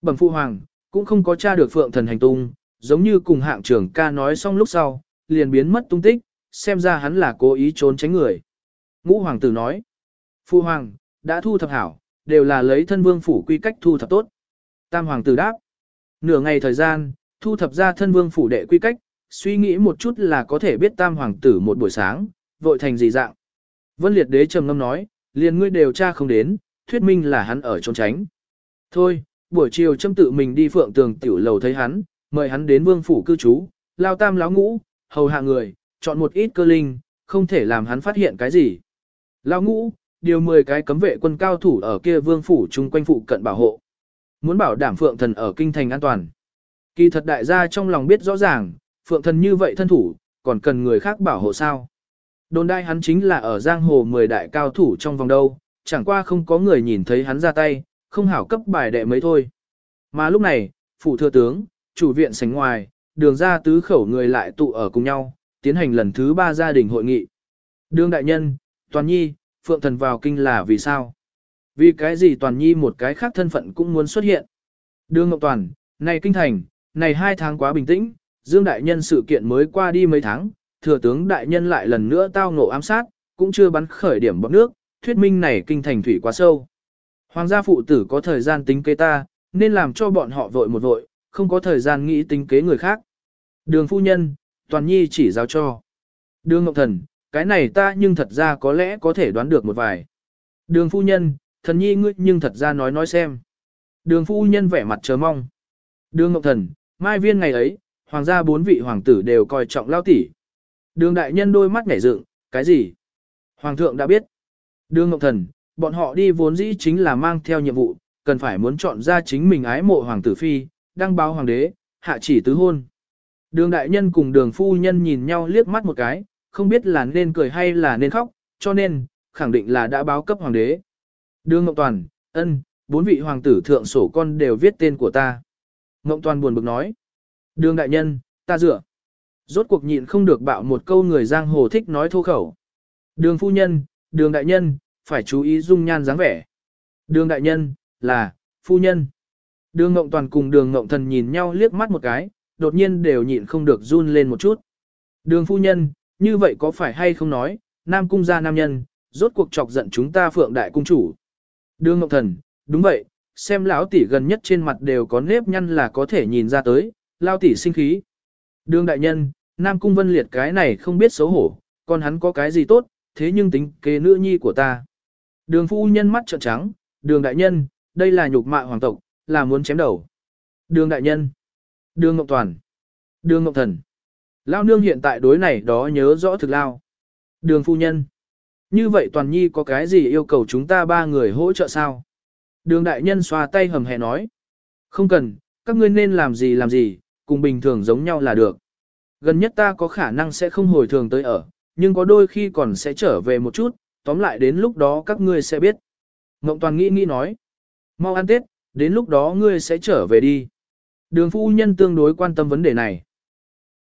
Bẩm phụ hoàng, cũng không có cha được phượng thần hành tung, giống như cùng hạng trưởng ca nói xong lúc sau, liền biến mất tung tích, xem ra hắn là cố ý trốn tránh người. Ngũ hoàng tử nói. phu hoàng, đã thu thập hảo, đều là lấy thân vương phủ quy cách thu thập tốt. Tam hoàng tử đáp. Nửa ngày thời gian, thu thập ra thân vương phủ đệ quy cách, suy nghĩ một chút là có thể biết tam hoàng tử một buổi sáng, vội thành gì dạng. Vân liệt đế trầm ngâm nói, liền ngươi đều tra không đến, thuyết minh là hắn ở trốn tránh. Thôi, buổi chiều châm tự mình đi phượng tường tiểu lầu thấy hắn, mời hắn đến vương phủ cư trú, lao tam láo ngũ, hầu hạ người, chọn một ít cơ linh, không thể làm hắn phát hiện cái gì. Lao ngũ, điều 10 cái cấm vệ quân cao thủ ở kia vương phủ chung quanh phụ cận bảo hộ. Muốn bảo đảm phượng thần ở kinh thành an toàn. Kỳ thật đại gia trong lòng biết rõ ràng, phượng thần như vậy thân thủ, còn cần người khác bảo hộ sao. Đồn đai hắn chính là ở giang hồ 10 đại cao thủ trong vòng đâu, chẳng qua không có người nhìn thấy hắn ra tay, không hảo cấp bài đệ mấy thôi. Mà lúc này, phủ thừa tướng, chủ viện sánh ngoài, đường ra tứ khẩu người lại tụ ở cùng nhau, tiến hành lần thứ ba gia đình hội nghị. đương đại nhân, Toàn Nhi, Phượng Thần vào kinh là vì sao? Vì cái gì Toàn Nhi một cái khác thân phận cũng muốn xuất hiện? đương Ngọc Toàn, này kinh thành, này hai tháng quá bình tĩnh, Dương Đại Nhân sự kiện mới qua đi mấy tháng, thừa tướng Đại Nhân lại lần nữa tao ngộ ám sát, cũng chưa bắn khởi điểm bọc nước, thuyết minh này kinh thành thủy quá sâu. Hoàng gia phụ tử có thời gian tính kế ta, nên làm cho bọn họ vội một vội, không có thời gian nghĩ tính kế người khác. Đường phu nhân, toàn nhi chỉ giáo cho. Đường Ngọc Thần, cái này ta nhưng thật ra có lẽ có thể đoán được một vài. Đường phu nhân, thần nhi ngươi nhưng thật ra nói nói xem. Đường phu nhân vẻ mặt chờ mong. Đường Ngọc Thần, mai viên ngày ấy, hoàng gia bốn vị hoàng tử đều coi trọng lao tỷ. Đường đại nhân đôi mắt nhảy dựng, cái gì? Hoàng thượng đã biết. Đường Ngọc Thần, bọn họ đi vốn dĩ chính là mang theo nhiệm vụ, cần phải muốn chọn ra chính mình ái mộ hoàng tử phi, đăng báo hoàng đế, hạ chỉ tứ hôn. Đường đại nhân cùng đường phu nhân nhìn nhau liếc mắt một cái, không biết là nên cười hay là nên khóc, cho nên, khẳng định là đã báo cấp hoàng đế. Đường Ngọc Toàn, ân, bốn vị hoàng tử thượng sổ con đều viết tên của ta. Ngọc Toàn buồn bực nói. Đường đại nhân, ta dựa. Rốt cuộc nhịn không được bạo một câu người giang hồ thích nói thô khẩu. Đường phu nhân, đường đại nhân, phải chú ý dung nhan dáng vẻ. Đường đại nhân, là, phu nhân. Đường Ngộng Toàn cùng đường Ngộng Thần nhìn nhau liếc mắt một cái, đột nhiên đều nhịn không được run lên một chút. Đường phu nhân, như vậy có phải hay không nói, nam cung gia nam nhân, rốt cuộc chọc giận chúng ta phượng đại cung chủ. Đường ngọc Thần, đúng vậy, xem lão tỷ gần nhất trên mặt đều có nếp nhăn là có thể nhìn ra tới, lao tỷ sinh khí. Đường đại nhân, nam cung vân liệt cái này không biết xấu hổ, còn hắn có cái gì tốt, thế nhưng tính kế nữ nhi của ta. Đường phu nhân mắt trợn trắng, đường đại nhân, đây là nhục mạ hoàng tộc, là muốn chém đầu. Đường đại nhân, đường ngọc toàn, đường ngọc thần. Lao nương hiện tại đối này đó nhớ rõ thực lao. Đường phu nhân, như vậy toàn nhi có cái gì yêu cầu chúng ta ba người hỗ trợ sao? Đường đại nhân xoa tay hầm hè nói. Không cần, các ngươi nên làm gì làm gì, cùng bình thường giống nhau là được. Gần nhất ta có khả năng sẽ không hồi thường tới ở, nhưng có đôi khi còn sẽ trở về một chút, tóm lại đến lúc đó các ngươi sẽ biết. Ngộng Toàn nghĩ nghĩ nói. Mau ăn Tết, đến lúc đó ngươi sẽ trở về đi. Đường phu nhân tương đối quan tâm vấn đề này.